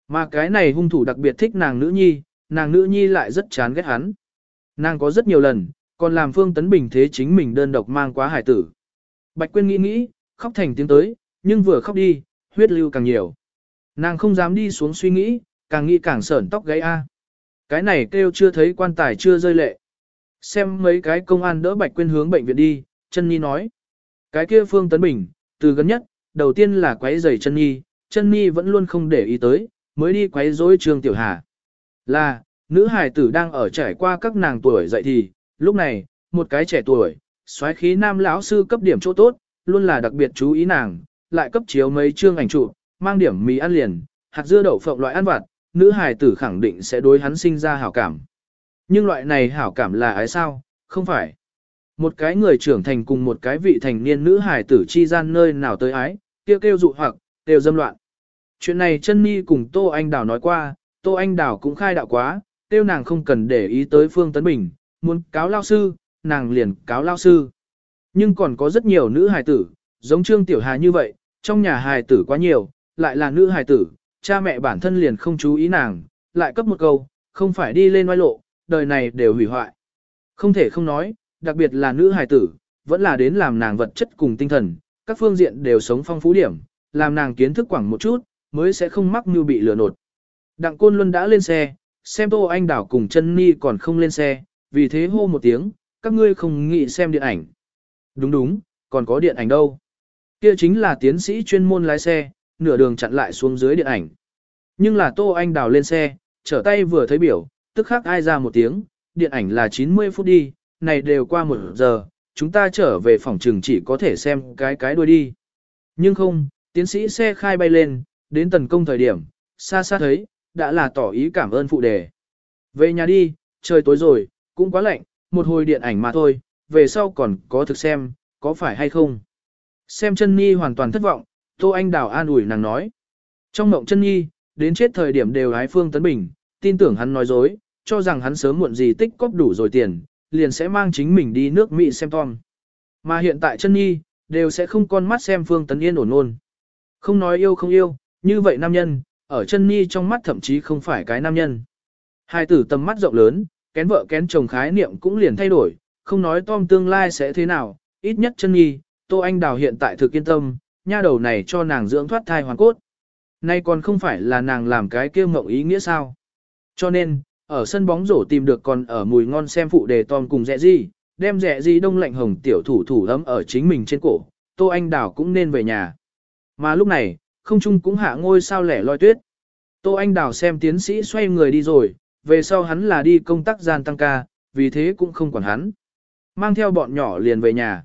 Mà cái này hung thủ đặc biệt thích nàng nữ nhi, nàng nữ nhi lại rất chán ghét hắn. Nàng có rất nhiều lần, còn làm Phương Tấn Bình thế chính mình đơn độc mang quá hải tử. Bạch Quyên nghĩ nghĩ, khóc thành tiếng tới, nhưng vừa khóc đi, huyết lưu càng nhiều. Nàng không dám đi xuống suy nghĩ, càng nghĩ càng sởn tóc gáy a. Cái này kêu chưa thấy quan tài chưa rơi lệ. Xem mấy cái công an đỡ Bạch Quyên hướng bệnh viện đi, chân Nhi nói. Cái kia Phương Tấn Bình, từ gần nhất, đầu tiên là quấy giày chân Nhi, chân Nhi vẫn luôn không để ý tới, mới đi quấy rối Trương Tiểu Hà. Là, nữ hài tử đang ở trải qua các nàng tuổi dậy thì, lúc này, một cái trẻ tuổi, xoáy khí nam lão sư cấp điểm chỗ tốt, luôn là đặc biệt chú ý nàng, lại cấp chiếu mấy chương ảnh chụp, mang điểm mì ăn liền, hạt dưa đậu phộng loại ăn vặt, nữ hài tử khẳng định sẽ đối hắn sinh ra hảo cảm. Nhưng loại này hảo cảm là ái sao? Không phải. Một cái người trưởng thành cùng một cái vị thành niên nữ hài tử chi gian nơi nào tới ái, kêu kêu dụ hoặc, kêu dâm loạn. Chuyện này chân mi cùng Tô Anh Đào nói qua, Tô Anh Đào cũng khai đạo quá, tiêu nàng không cần để ý tới Phương Tấn Bình, muốn cáo lao sư, nàng liền cáo lao sư. Nhưng còn có rất nhiều nữ hài tử, giống Trương Tiểu Hà như vậy, trong nhà hài tử quá nhiều, lại là nữ hài tử, cha mẹ bản thân liền không chú ý nàng, lại cấp một câu, không phải đi lên oai lộ, đời này đều hủy hoại. Không thể không nói, đặc biệt là nữ hài tử, vẫn là đến làm nàng vật chất cùng tinh thần, các phương diện đều sống phong phú điểm, làm nàng kiến thức quảng một chút, mới sẽ không mắc như bị lừa nột. Đặng Côn Luân đã lên xe, xem Tô Anh Đảo cùng chân Ni còn không lên xe, vì thế hô một tiếng, các ngươi không nghĩ xem điện ảnh. Đúng đúng, còn có điện ảnh đâu. Kia chính là tiến sĩ chuyên môn lái xe, nửa đường chặn lại xuống dưới điện ảnh. Nhưng là Tô Anh Đào lên xe, trở tay vừa thấy biểu, tức khắc ai ra một tiếng, điện ảnh là 90 phút đi, này đều qua một giờ, chúng ta trở về phòng trường chỉ có thể xem cái cái đuôi đi. Nhưng không, tiến sĩ xe khai bay lên, đến tần công thời điểm, xa xa thấy, đã là tỏ ý cảm ơn phụ đề. Về nhà đi, trời tối rồi, cũng quá lạnh, một hồi điện ảnh mà thôi, về sau còn có thực xem, có phải hay không. Xem chân nhi hoàn toàn thất vọng, Tô Anh Đào an ủi nàng nói. Trong mộng chân nhi, đến chết thời điểm đều hái Phương Tấn Bình, tin tưởng hắn nói dối, cho rằng hắn sớm muộn gì tích cóp đủ rồi tiền, liền sẽ mang chính mình đi nước Mỹ xem Tom. Mà hiện tại chân nhi, đều sẽ không con mắt xem Phương Tấn Yên ổn ổn. Không nói yêu không yêu, như vậy nam nhân, ở chân nhi trong mắt thậm chí không phải cái nam nhân. Hai tử tầm mắt rộng lớn, kén vợ kén chồng khái niệm cũng liền thay đổi, không nói Tom tương lai sẽ thế nào, ít nhất chân nhi, Tô Anh Đào hiện tại thực yên tâm, nha đầu này cho nàng dưỡng thoát thai hoàn cốt. Nay còn không phải là nàng làm cái kêu mộng ý nghĩa sao. Cho nên, ở sân bóng rổ tìm được còn ở mùi ngon xem phụ đề Tom cùng dẹ gì, đem dẹ gì đông lạnh hồng tiểu thủ thủ ấm ở chính mình trên cổ, Tô Anh Đào cũng nên về nhà. Mà lúc này, không trung cũng hạ ngôi sao lẻ loi tuyết. Tô Anh Đào xem tiến sĩ xoay người đi rồi, về sau hắn là đi công tác gian tăng ca, vì thế cũng không quản hắn. Mang theo bọn nhỏ liền về nhà.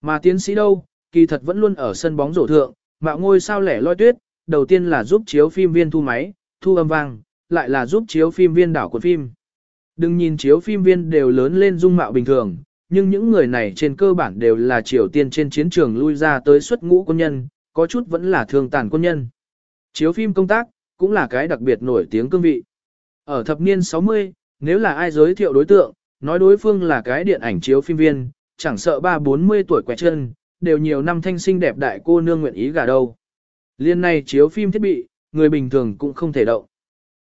Mà tiến sĩ đâu, kỳ thật vẫn luôn ở sân bóng rổ thượng, mạo ngôi sao lẻ loi tuyết, đầu tiên là giúp chiếu phim viên thu máy, thu âm vang, lại là giúp chiếu phim viên đảo cuộn phim. Đừng nhìn chiếu phim viên đều lớn lên dung mạo bình thường, nhưng những người này trên cơ bản đều là Triều Tiên trên chiến trường lui ra tới xuất ngũ quân nhân, có chút vẫn là thương tàn quân nhân. Chiếu phim công tác, cũng là cái đặc biệt nổi tiếng cương vị. Ở thập niên 60, nếu là ai giới thiệu đối tượng, nói đối phương là cái điện ảnh chiếu phim viên, chẳng sợ ba bốn mươi tuổi quẹt chân, đều nhiều năm thanh sinh đẹp đại cô nương nguyện ý gả đâu. Liên này chiếu phim thiết bị, người bình thường cũng không thể động.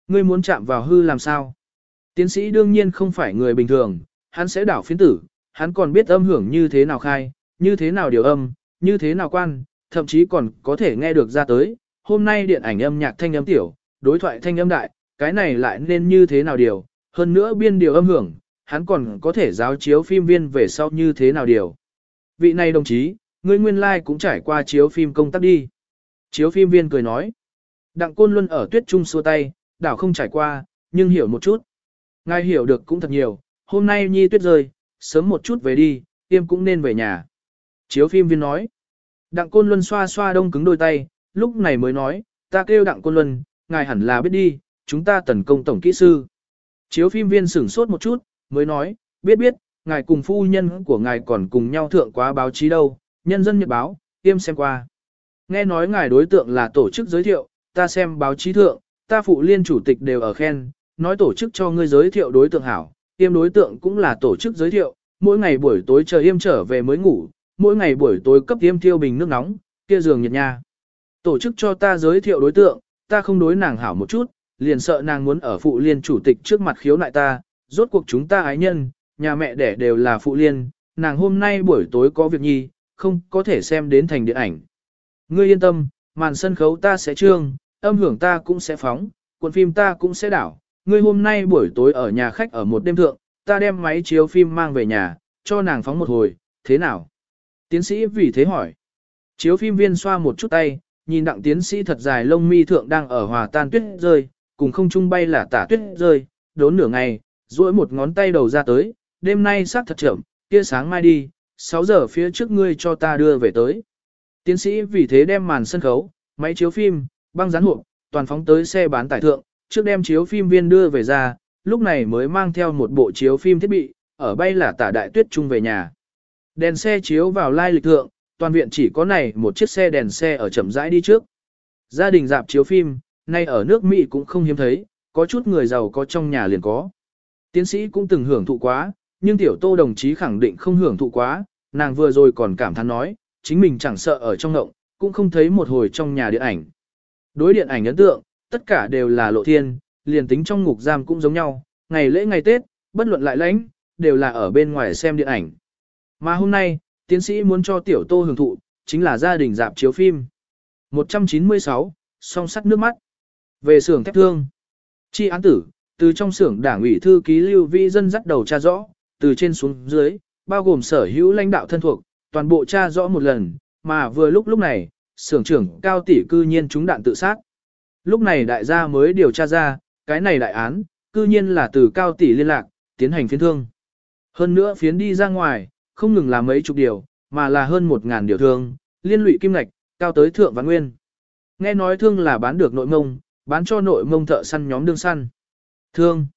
Ngươi muốn chạm vào hư làm sao? Tiến sĩ đương nhiên không phải người bình thường, hắn sẽ đảo phiến tử, hắn còn biết âm hưởng như thế nào khai, như thế nào điều âm, như thế nào quan, thậm chí còn có thể nghe được ra tới. Hôm nay điện ảnh âm nhạc thanh âm tiểu, đối thoại thanh âm đại, cái này lại nên như thế nào điều, hơn nữa biên điều âm hưởng, hắn còn có thể giáo chiếu phim viên về sau như thế nào điều. Vị này đồng chí, ngươi nguyên lai like cũng trải qua chiếu phim công tác đi. Chiếu phim viên cười nói. Đặng Côn Luân ở tuyết trung xua tay, đảo không trải qua, nhưng hiểu một chút. Ngài hiểu được cũng thật nhiều, hôm nay nhi tuyết rơi, sớm một chút về đi, tiêm cũng nên về nhà. Chiếu phim viên nói. Đặng Côn Luân xoa xoa đông cứng đôi tay, lúc này mới nói, ta kêu Đặng Côn Luân, ngài hẳn là biết đi, chúng ta tấn công tổng kỹ sư. Chiếu phim viên sửng sốt một chút, mới nói, biết biết, ngài cùng phu nhân của ngài còn cùng nhau thượng quá báo chí đâu, nhân dân nhật báo, tiêm xem qua. Nghe nói ngài đối tượng là tổ chức giới thiệu, ta xem báo chí thượng, ta phụ liên chủ tịch đều ở khen, nói tổ chức cho ngươi giới thiệu đối tượng hảo, tiêm đối tượng cũng là tổ chức giới thiệu, mỗi ngày buổi tối chờ yêm trở về mới ngủ, mỗi ngày buổi tối cấp tiêm tiêu bình nước nóng, kia giường nhiệt nha. Tổ chức cho ta giới thiệu đối tượng, ta không đối nàng hảo một chút, liền sợ nàng muốn ở phụ liên chủ tịch trước mặt khiếu nại ta, rốt cuộc chúng ta ái nhân, nhà mẹ đẻ đều là phụ liên, nàng hôm nay buổi tối có việc nhi, không có thể xem đến thành điện ảnh. Ngươi yên tâm, màn sân khấu ta sẽ trương, âm hưởng ta cũng sẽ phóng, cuộn phim ta cũng sẽ đảo. Ngươi hôm nay buổi tối ở nhà khách ở một đêm thượng, ta đem máy chiếu phim mang về nhà, cho nàng phóng một hồi, thế nào? Tiến sĩ vì thế hỏi. Chiếu phim viên xoa một chút tay, nhìn đặng tiến sĩ thật dài lông mi thượng đang ở hòa tan tuyết rơi, cùng không trung bay là tả tuyết rơi, đốn nửa ngày, duỗi một ngón tay đầu ra tới, đêm nay sát thật chậm, kia sáng mai đi, 6 giờ phía trước ngươi cho ta đưa về tới. Tiến sĩ vì thế đem màn sân khấu, máy chiếu phim, băng rán hộp, toàn phóng tới xe bán tải thượng, trước đem chiếu phim viên đưa về ra, lúc này mới mang theo một bộ chiếu phim thiết bị, ở bay là tả đại tuyết trung về nhà. Đèn xe chiếu vào lai lịch thượng, toàn viện chỉ có này một chiếc xe đèn xe ở chậm rãi đi trước. Gia đình dạp chiếu phim, nay ở nước Mỹ cũng không hiếm thấy, có chút người giàu có trong nhà liền có. Tiến sĩ cũng từng hưởng thụ quá, nhưng tiểu tô đồng chí khẳng định không hưởng thụ quá, nàng vừa rồi còn cảm thán nói, chính mình chẳng sợ ở trong ngộng, cũng không thấy một hồi trong nhà điện ảnh. Đối điện ảnh ấn tượng, tất cả đều là lộ thiên, liền tính trong ngục giam cũng giống nhau, ngày lễ ngày Tết, bất luận lại lãnh, đều là ở bên ngoài xem điện ảnh. Mà hôm nay, tiến sĩ muốn cho tiểu tô hưởng thụ, chính là gia đình dạp chiếu phim. 196, song sắt nước mắt. Về xưởng thép thương. Chi án tử, từ trong xưởng đảng ủy thư ký lưu vi dân dắt đầu tra rõ, từ trên xuống dưới, bao gồm sở hữu lãnh đạo thân thuộc, toàn bộ tra rõ một lần, mà vừa lúc lúc này, xưởng trưởng cao tỷ cư nhiên trúng đạn tự sát. Lúc này đại gia mới điều tra ra, cái này đại án, cư nhiên là từ cao tỷ liên lạc, tiến hành phiến thương. Hơn nữa phiến đi ra ngoài, không ngừng là mấy chục điều, mà là hơn một ngàn điều thương, liên lụy kim ngạch, cao tới thượng vạn nguyên. Nghe nói thương là bán được nội mông, bán cho nội mông thợ săn nhóm đương săn. Thương.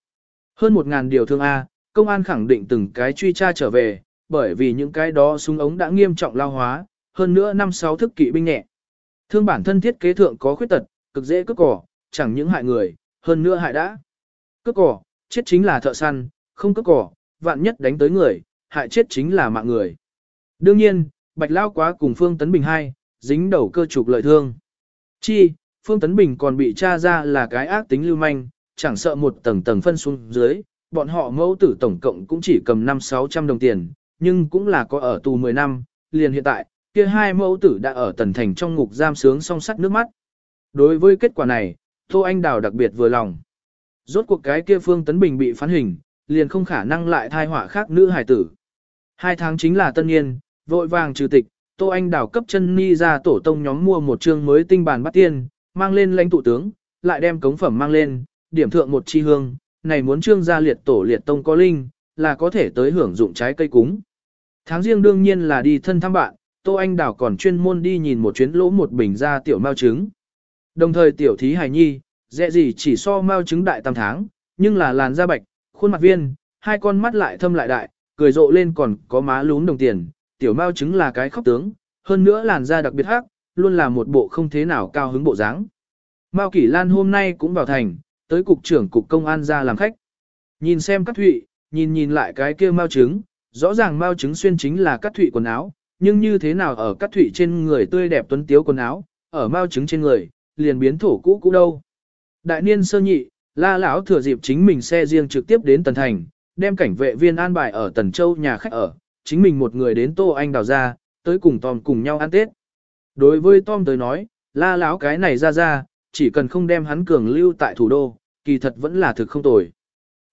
Hơn một ngàn điều thương A, công an khẳng định từng cái truy tra trở về, bởi vì những cái đó súng ống đã nghiêm trọng lao hóa, hơn nữa năm sáu thức kỵ binh nhẹ. Thương bản thân thiết kế thượng có khuyết tật, cực dễ cướp cỏ, chẳng những hại người, hơn nữa hại đã. Cướp cỏ, chết chính là thợ săn, không cướp cỏ, vạn nhất đánh tới người, hại chết chính là mạng người. Đương nhiên, Bạch Lao quá cùng Phương Tấn Bình hai, dính đầu cơ trục lợi thương. Chi, Phương Tấn Bình còn bị tra ra là cái ác tính lưu manh, chẳng sợ một tầng tầng phân xuống dưới, bọn họ mẫu tử tổng cộng cũng chỉ cầm 5-600 đồng tiền, nhưng cũng là có ở tù 10 năm, liền hiện tại, kia hai mẫu tử đã ở tần thành trong ngục giam sướng song sắt nước mắt. Đối với kết quả này, Tô Anh Đào đặc biệt vừa lòng. Rốt cuộc cái kia Phương Tấn Bình bị phán hình, liền không khả năng lại thai họa khác nữ hài tử. Hai tháng chính là tân niên, vội vàng trừ tịch, Tô Anh Đào cấp chân ni ra tổ tông nhóm mua một chương mới tinh bản bắt tiên, mang lên lãnh tụ tướng, lại đem cống phẩm mang lên, điểm thượng một chi hương, này muốn trương gia liệt tổ liệt tông có linh, là có thể tới hưởng dụng trái cây cúng. Tháng riêng đương nhiên là đi thân thăm bạn, Tô Anh Đào còn chuyên môn đi nhìn một chuyến lỗ một bình ra tiểu mao trứng. Đồng thời tiểu thí hài nhi, dễ gì chỉ so mao trứng đại tam tháng, nhưng là làn da bạch, khuôn mặt viên, hai con mắt lại thâm lại đại, cười rộ lên còn có má lún đồng tiền, tiểu mao trứng là cái khóc tướng, hơn nữa làn da đặc biệt hắc, luôn là một bộ không thế nào cao hứng bộ dáng. Mao Kỷ Lan hôm nay cũng vào thành, tới cục trưởng cục công an ra làm khách. Nhìn xem cát thụy, nhìn nhìn lại cái kia mao trứng, rõ ràng mao trứng xuyên chính là cát thụy quần áo, nhưng như thế nào ở cát thụy trên người tươi đẹp tuấn tiếu quần áo, ở mao trứng trên người, liền biến thổ cũ cũ đâu. Đại niên sơ nhị, la lão thừa dịp chính mình xe riêng trực tiếp đến Tần Thành, đem cảnh vệ viên an bài ở Tần Châu nhà khách ở, chính mình một người đến Tô Anh đào ra, tới cùng Tom cùng nhau ăn Tết. Đối với Tom tới nói, la lão cái này ra ra, chỉ cần không đem hắn cường lưu tại thủ đô, kỳ thật vẫn là thực không tồi.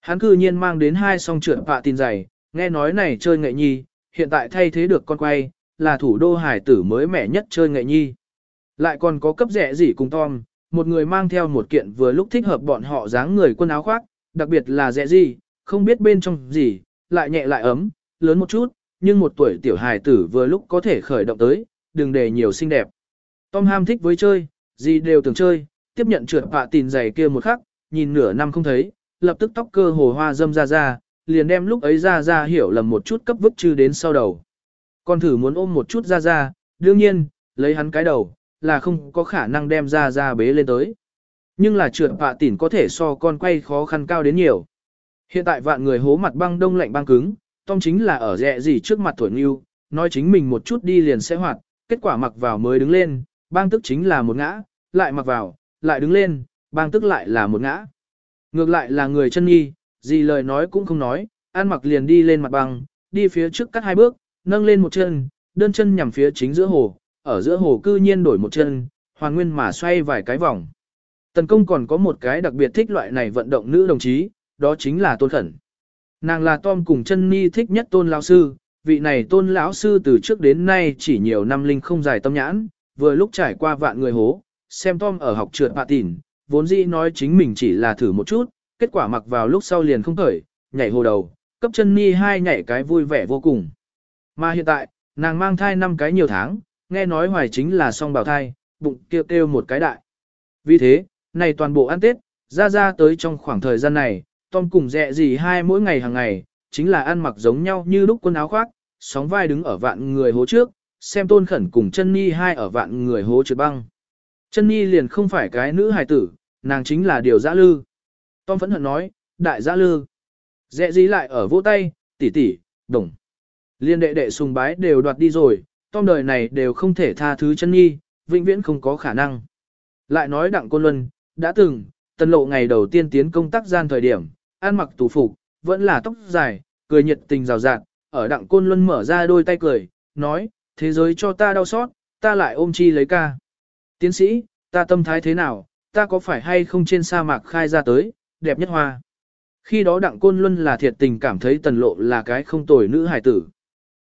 Hắn cư nhiên mang đến hai song trượt bạ tin dày, nghe nói này chơi nghệ nhi, hiện tại thay thế được con quay, là thủ đô hải tử mới mẻ nhất chơi nghệ nhi. Lại còn có cấp rẻ gì cùng Tom, một người mang theo một kiện vừa lúc thích hợp bọn họ dáng người quân áo khoác, đặc biệt là rẻ gì, không biết bên trong gì, lại nhẹ lại ấm, lớn một chút, nhưng một tuổi tiểu hài tử vừa lúc có thể khởi động tới, đừng để nhiều xinh đẹp. Tom ham thích với chơi, gì đều tưởng chơi, tiếp nhận trượt bạ tìn giày kia một khắc, nhìn nửa năm không thấy, lập tức tóc cơ hồ hoa dâm ra ra, liền đem lúc ấy ra ra hiểu lầm một chút cấp vức chư đến sau đầu. Còn thử muốn ôm một chút ra ra, đương nhiên, lấy hắn cái đầu, là không có khả năng đem ra ra bế lên tới. Nhưng là trượt bạ tỉn có thể so con quay khó khăn cao đến nhiều. Hiện tại vạn người hố mặt băng đông lạnh băng cứng, Tom chính là ở rẹ gì trước mặt thổi nghiêu, nói chính mình một chút đi liền sẽ hoạt, kết quả mặc vào mới đứng lên, băng tức chính là một ngã, lại mặc vào, lại đứng lên, băng tức lại là một ngã. Ngược lại là người chân nghi, gì lời nói cũng không nói, an mặc liền đi lên mặt băng, đi phía trước cắt hai bước, nâng lên một chân, đơn chân nhằm phía chính giữa hồ, ở giữa hồ cư nhiên đổi một chân, hoàn nguyên mà xoay vài cái vòng. Tần công còn có một cái đặc biệt thích loại này vận động nữ đồng chí, đó chính là tôn khẩn. Nàng là Tom cùng chân ni thích nhất tôn lão sư, vị này tôn lão sư từ trước đến nay chỉ nhiều năm linh không dài tâm nhãn, vừa lúc trải qua vạn người hố, xem Tom ở học trượt bạ tỉn, vốn dĩ nói chính mình chỉ là thử một chút, kết quả mặc vào lúc sau liền không khởi, nhảy hồ đầu, cấp chân ni hai nhảy cái vui vẻ vô cùng. Mà hiện tại, nàng mang thai năm cái nhiều tháng, nghe nói hoài chính là song bào thai, bụng kêu kêu một cái đại. Vì thế, này toàn bộ ăn Tết, ra ra tới trong khoảng thời gian này, Tom cùng dẹ gì hai mỗi ngày hàng ngày, chính là ăn mặc giống nhau như lúc quần áo khoác, sóng vai đứng ở vạn người hố trước, xem tôn khẩn cùng chân ni hai ở vạn người hố trượt băng. Chân Nhi liền không phải cái nữ hài tử, nàng chính là điều dã lư. Tom phẫn hận nói, đại dã lư. Dẹ dí lại ở vỗ tay, tỷ tỷ, đồng. Liên đệ đệ sùng bái đều đoạt đi rồi, Tom đời này đều không thể tha thứ chân Nhi, vĩnh viễn không có khả năng. Lại nói đặng côn luân, đã từng, tân lộ ngày đầu tiên tiến công tác gian thời điểm, ăn mặc tù phục, vẫn là tóc dài, cười nhiệt tình rào rạt, ở đặng côn luân mở ra đôi tay cười, nói, thế giới cho ta đau xót, ta lại ôm chi lấy ca. Tiến sĩ, ta tâm thái thế nào, ta có phải hay không trên sa mạc khai ra tới, đẹp nhất hoa. Khi đó Đặng Côn Luân là thiệt tình cảm thấy tần lộ là cái không tồi nữ hải tử.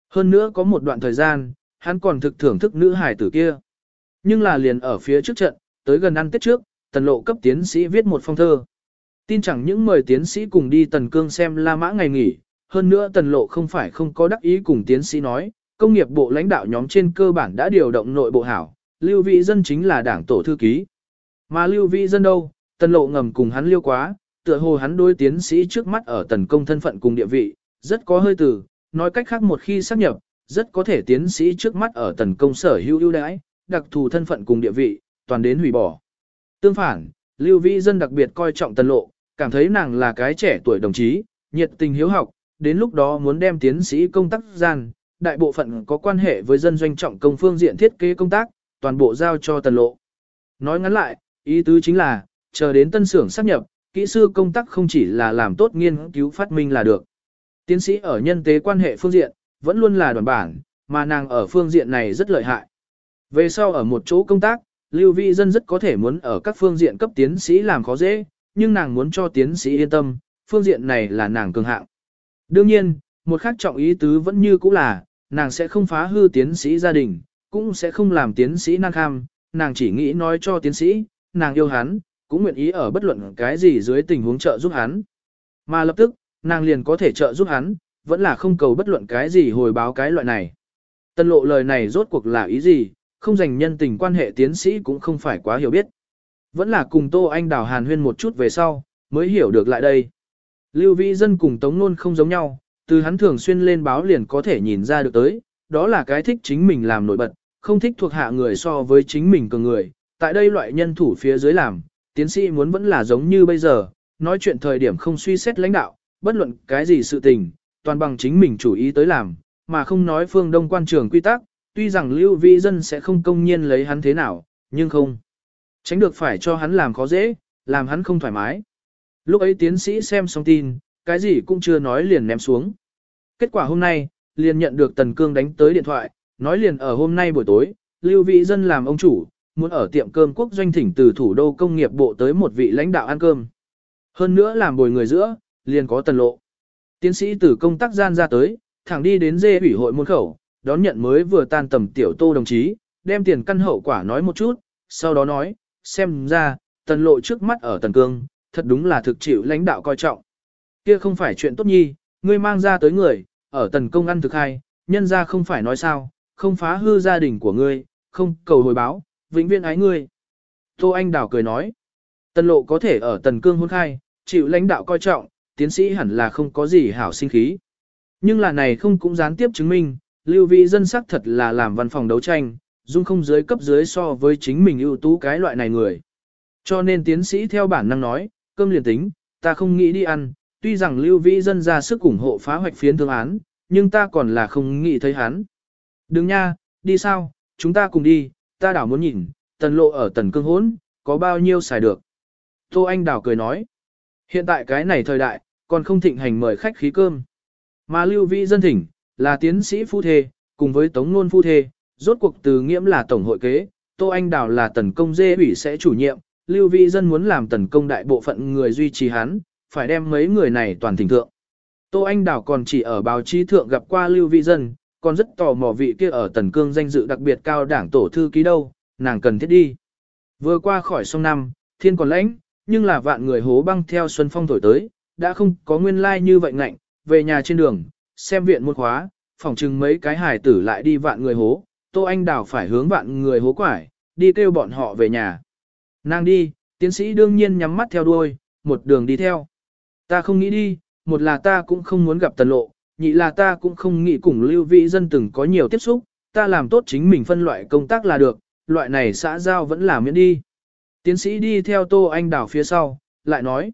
Hơn nữa có một đoạn thời gian, hắn còn thực thưởng thức nữ hải tử kia. Nhưng là liền ở phía trước trận, tới gần ăn tết trước, tần lộ cấp tiến sĩ viết một phong thơ. Tin chẳng những mời tiến sĩ cùng đi tần cương xem La Mã ngày nghỉ, hơn nữa tần lộ không phải không có đắc ý cùng tiến sĩ nói, công nghiệp bộ lãnh đạo nhóm trên cơ bản đã điều động nội bộ hảo, lưu vị dân chính là đảng tổ thư ký. Mà lưu vị dân đâu, tần lộ ngầm cùng hắn liêu quá, tựa hồ hắn đối tiến sĩ trước mắt ở tần công thân phận cùng địa vị, rất có hơi từ, nói cách khác một khi xác nhập, rất có thể tiến sĩ trước mắt ở tần công sở hữu ưu đãi, đặc thù thân phận cùng địa vị, toàn đến hủy bỏ. Tương phản, Lưu Vĩ Dân đặc biệt coi trọng tần lộ, cảm thấy nàng là cái trẻ tuổi đồng chí, nhiệt tình hiếu học, đến lúc đó muốn đem tiến sĩ công tác gian, đại bộ phận có quan hệ với dân doanh trọng công phương diện thiết kế công tác, toàn bộ giao cho tần lộ. Nói ngắn lại, ý tứ chính là, chờ đến tân xưởng sắp nhập, kỹ sư công tác không chỉ là làm tốt nghiên cứu phát minh là được. Tiến sĩ ở nhân tế quan hệ phương diện, vẫn luôn là đoàn bản, mà nàng ở phương diện này rất lợi hại. Về sau ở một chỗ công tác, Lưu Vi Dân rất có thể muốn ở các phương diện cấp tiến sĩ làm khó dễ, nhưng nàng muốn cho tiến sĩ yên tâm, phương diện này là nàng cường hạng. Đương nhiên, một khác trọng ý tứ vẫn như cũ là, nàng sẽ không phá hư tiến sĩ gia đình, cũng sẽ không làm tiến sĩ năng kham, nàng chỉ nghĩ nói cho tiến sĩ, nàng yêu hắn, cũng nguyện ý ở bất luận cái gì dưới tình huống trợ giúp hắn. Mà lập tức, nàng liền có thể trợ giúp hắn, vẫn là không cầu bất luận cái gì hồi báo cái loại này. Tân lộ lời này rốt cuộc là ý gì, không dành nhân tình quan hệ tiến sĩ cũng không phải quá hiểu biết. Vẫn là cùng Tô Anh Đào Hàn huyên một chút về sau, mới hiểu được lại đây. Lưu Vĩ Dân cùng Tống Nôn không giống nhau, từ hắn thường xuyên lên báo liền có thể nhìn ra được tới, đó là cái thích chính mình làm nổi bật, không thích thuộc hạ người so với chính mình cường người. Tại đây loại nhân thủ phía dưới làm, tiến sĩ muốn vẫn là giống như bây giờ, nói chuyện thời điểm không suy xét lãnh đạo, bất luận cái gì sự tình, toàn bằng chính mình chủ ý tới làm, mà không nói phương đông quan trường quy tắc, tuy rằng lưu vĩ dân sẽ không công nhiên lấy hắn thế nào, nhưng không. Tránh được phải cho hắn làm khó dễ, làm hắn không thoải mái. Lúc ấy tiến sĩ xem xong tin, cái gì cũng chưa nói liền ném xuống. Kết quả hôm nay, liền nhận được Tần Cương đánh tới điện thoại, nói liền ở hôm nay buổi tối, Lưu Vĩ Dân làm ông chủ, muốn ở tiệm cơm quốc doanh thỉnh từ thủ đô công nghiệp bộ tới một vị lãnh đạo ăn cơm. Hơn nữa làm bồi người giữa, liền có tần lộ. Tiến sĩ từ công tác gian ra tới, thẳng đi đến dê ủy hội môn khẩu, đón nhận mới vừa tan tầm tiểu tô đồng chí, đem tiền căn hậu quả nói một chút, sau đó nói, xem ra, tần lộ trước mắt ở tần cương, thật đúng là thực chịu lãnh đạo coi trọng. Kia không phải chuyện tốt nhi, ngươi mang ra tới người, ở tần công ăn thực hay, nhân ra không phải nói sao, không phá hư gia đình của ngươi, không cầu hồi báo, vĩnh viễn ái ngươi. Tô Anh Đào cười nói, tần lộ có thể ở tần cương hôn khai, chịu lãnh đạo coi trọng, tiến sĩ hẳn là không có gì hảo sinh khí. Nhưng là này không cũng gián tiếp chứng minh, lưu vị dân sắc thật là làm văn phòng đấu tranh, dung không dưới cấp dưới so với chính mình ưu tú cái loại này người. Cho nên tiến sĩ theo bản năng nói, cơm liền tính, ta không nghĩ đi ăn, tuy rằng lưu vĩ dân ra sức ủng hộ phá hoạch phiến thương án, nhưng ta còn là không nghĩ thấy hắn. Đừng nha, đi sao, chúng ta cùng đi, ta đảo muốn nhìn, tần lộ ở tần cương hốn, có bao nhiêu xài được. Tô Anh đảo cười nói, hiện tại cái này thời đại, còn không thịnh hành mời khách khí cơm. Mà lưu vĩ dân thỉnh, là tiến sĩ phu thê, cùng với tống nôn phu thê, rốt cuộc từ nghiễm là tổng hội kế, Tô Anh Đào là tần công dê ủy sẽ chủ nhiệm, Lưu Vĩ Dân muốn làm tần công đại bộ phận người duy trì hắn, phải đem mấy người này toàn thỉnh thượng. Tô Anh Đảo còn chỉ ở báo chí thượng gặp qua Lưu Vĩ Dân, còn rất tò mò vị kia ở tần cương danh dự đặc biệt cao đảng tổ thư ký đâu, nàng cần thiết đi. Vừa qua khỏi sông năm, thiên còn lãnh, nhưng là vạn người hố băng theo xuân phong thổi tới, đã không có nguyên lai like như vậy ngạnh, về nhà trên đường, xem viện một khóa, phòng chừng mấy cái hài tử lại đi vạn người hố, Tô Anh Đào phải hướng vạn người hố quải, đi kêu bọn họ về nhà. Nàng đi, tiến sĩ đương nhiên nhắm mắt theo đuôi, một đường đi theo. Ta không nghĩ đi, một là ta cũng không muốn gặp tần lộ, nhị là ta cũng không nghĩ cùng lưu vị dân từng có nhiều tiếp xúc, ta làm tốt chính mình phân loại công tác là được, loại này xã giao vẫn là miễn đi. Tiến sĩ đi theo Tô Anh Đào phía sau, lại nói.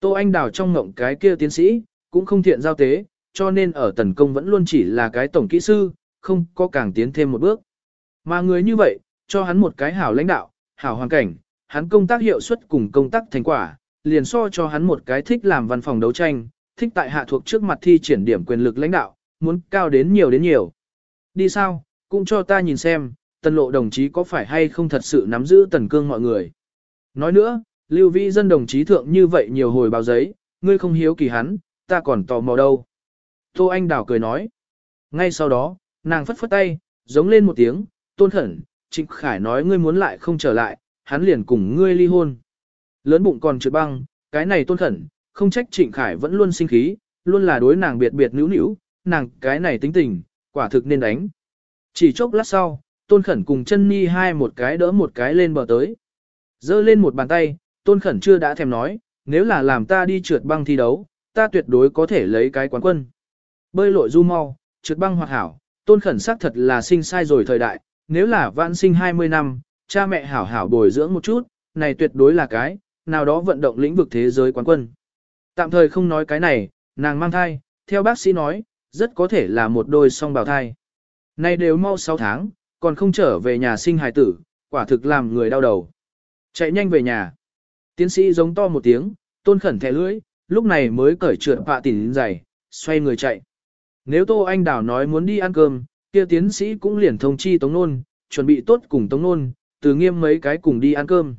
Tô Anh Đào trong ngộng cái kia tiến sĩ, cũng không thiện giao tế, cho nên ở tần công vẫn luôn chỉ là cái tổng kỹ sư, không có càng tiến thêm một bước. Mà người như vậy, cho hắn một cái hảo lãnh đạo, hảo hoàn cảnh, hắn công tác hiệu suất cùng công tác thành quả, liền so cho hắn một cái thích làm văn phòng đấu tranh, thích tại hạ thuộc trước mặt thi triển điểm quyền lực lãnh đạo, muốn cao đến nhiều đến nhiều. Đi sao, cũng cho ta nhìn xem, tần lộ đồng chí có phải hay không thật sự nắm giữ tần cương mọi người. Nói nữa, lưu vi dân đồng chí thượng như vậy nhiều hồi báo giấy, ngươi không hiếu kỳ hắn, ta còn tò mò đâu. Tô Anh Đào cười nói. Ngay sau đó, nàng phất phất tay, giống lên một tiếng, tôn khẩn, Trịnh Khải nói ngươi muốn lại không trở lại, hắn liền cùng ngươi ly hôn. Lớn bụng còn trượt băng, cái này tôn khẩn, không trách Trịnh Khải vẫn luôn sinh khí, luôn là đối nàng biệt biệt nữu nữu, nàng cái này tính tình, quả thực nên đánh. Chỉ chốc lát sau, tôn khẩn cùng chân ni hai một cái đỡ một cái lên bờ tới. Dơ lên một bàn tay, tôn khẩn chưa đã thèm nói, nếu là làm ta đi trượt băng thi đấu, ta tuyệt đối có thể lấy cái quán quân. Bơi lội du mau, trượt băng hoạt hảo, tôn khẩn xác thật là sinh sai rồi thời đại, nếu là vãn sinh 20 năm, cha mẹ hảo hảo bồi dưỡng một chút, này tuyệt đối là cái, nào đó vận động lĩnh vực thế giới quán quân. Tạm thời không nói cái này, nàng mang thai, theo bác sĩ nói, rất có thể là một đôi song bào thai. Này đều mau 6 tháng, còn không trở về nhà sinh hài tử, quả thực làm người đau đầu. Chạy nhanh về nhà. Tiến sĩ giống to một tiếng, tôn khẩn thẻ lưỡi, lúc này mới cởi trượt bạ tỉn giày, xoay người chạy. Nếu Tô Anh Đào nói muốn đi ăn cơm, kia tiến sĩ cũng liền thông chi Tống Nôn, chuẩn bị tốt cùng Tống Nôn, từ nghiêm mấy cái cùng đi ăn cơm.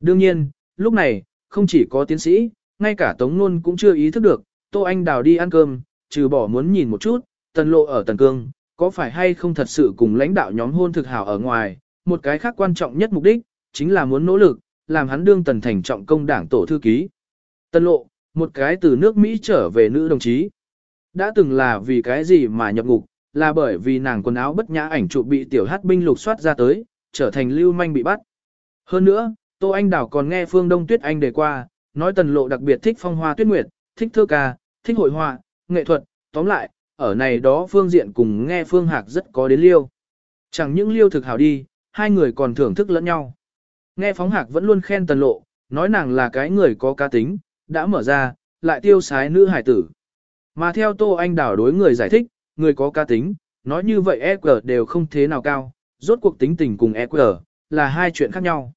Đương nhiên, lúc này, không chỉ có tiến sĩ, ngay cả Tống Nôn cũng chưa ý thức được, Tô Anh Đào đi ăn cơm, trừ bỏ muốn nhìn một chút, tần lộ ở tần cương, có phải hay không thật sự cùng lãnh đạo nhóm hôn thực hảo ở ngoài, một cái khác quan trọng nhất mục đích, chính là muốn nỗ lực, làm hắn đương tần thành trọng công đảng tổ thư ký. Tần lộ, một cái từ nước Mỹ trở về nữ đồng chí. Đã từng là vì cái gì mà nhập ngục, là bởi vì nàng quần áo bất nhã ảnh chụp bị tiểu hát binh lục soát ra tới, trở thành lưu manh bị bắt. Hơn nữa, Tô Anh Đảo còn nghe Phương Đông Tuyết Anh đề qua, nói tần lộ đặc biệt thích phong hoa tuyết nguyệt, thích thơ ca, thích hội họa, nghệ thuật, tóm lại, ở này đó phương diện cùng nghe Phương Hạc rất có đến liêu. Chẳng những liêu thực hảo đi, hai người còn thưởng thức lẫn nhau. Nghe Phóng Hạc vẫn luôn khen tần lộ, nói nàng là cái người có cá tính, đã mở ra, lại tiêu sái nữ hải tử. Mà theo Tô Anh Đảo đối người giải thích, người có cá tính, nói như vậy EQ đều không thế nào cao, rốt cuộc tính tình cùng EQ, là hai chuyện khác nhau.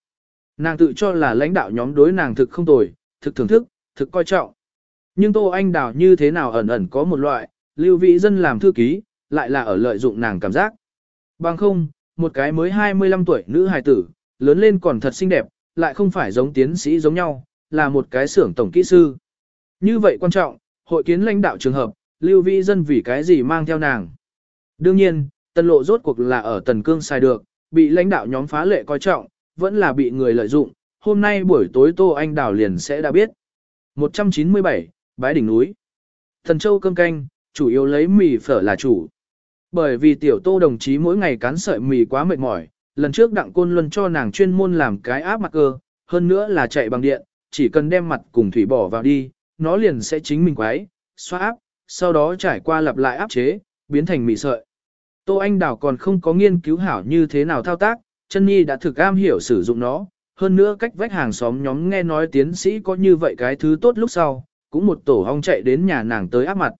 Nàng tự cho là lãnh đạo nhóm đối nàng thực không tồi, thực thưởng thức, thực coi trọng. Nhưng Tô Anh Đào như thế nào ẩn ẩn có một loại, lưu vị dân làm thư ký, lại là ở lợi dụng nàng cảm giác. Bằng không, một cái mới 25 tuổi nữ hài tử, lớn lên còn thật xinh đẹp, lại không phải giống tiến sĩ giống nhau, là một cái xưởng tổng kỹ sư. Như vậy quan trọng, hội kiến lãnh đạo trường hợp, lưu vị dân vì cái gì mang theo nàng. Đương nhiên, tần lộ rốt cuộc là ở tần cương sai được, bị lãnh đạo nhóm phá lệ coi trọng, vẫn là bị người lợi dụng, hôm nay buổi tối Tô Anh Đào liền sẽ đã biết. 197, Bái đỉnh núi. Thần Châu cơm canh, chủ yếu lấy mì phở là chủ. Bởi vì tiểu Tô đồng chí mỗi ngày cán sợi mì quá mệt mỏi, lần trước Đặng Côn Luân cho nàng chuyên môn làm cái áp mặt cơ, hơn nữa là chạy bằng điện, chỉ cần đem mặt cùng thủy bỏ vào đi, nó liền sẽ chính mình quái, xóa áp, sau đó trải qua lặp lại áp chế, biến thành mì sợi. Tô Anh Đào còn không có nghiên cứu hảo như thế nào thao tác, chân nhi đã thực am hiểu sử dụng nó, hơn nữa cách vách hàng xóm nhóm nghe nói tiến sĩ có như vậy cái thứ tốt lúc sau, cũng một tổ hong chạy đến nhà nàng tới áp mặt.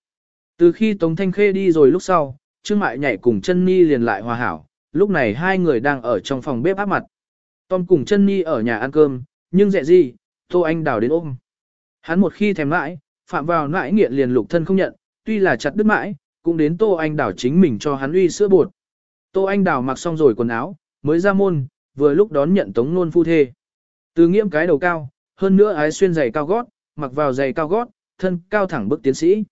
Từ khi Tống Thanh Khê đi rồi lúc sau, Trương Mại nhảy cùng chân nhi liền lại hòa hảo, lúc này hai người đang ở trong phòng bếp áp mặt. Tom cùng chân nhi ở nhà ăn cơm, nhưng dẹ gì, Tô Anh đào đến ôm. Hắn một khi thèm mãi, phạm vào nãi nghiện liền lục thân không nhận, tuy là chặt đứt mãi, cũng đến Tô Anh đảo chính mình cho hắn uy sữa bột. Tô Anh đảo mặc xong rồi quần áo, mới ra môn, vừa lúc đón nhận tống nôn phu thê. Từ nghiễm cái đầu cao, hơn nữa ái xuyên giày cao gót, mặc vào giày cao gót, thân cao thẳng bức tiến sĩ.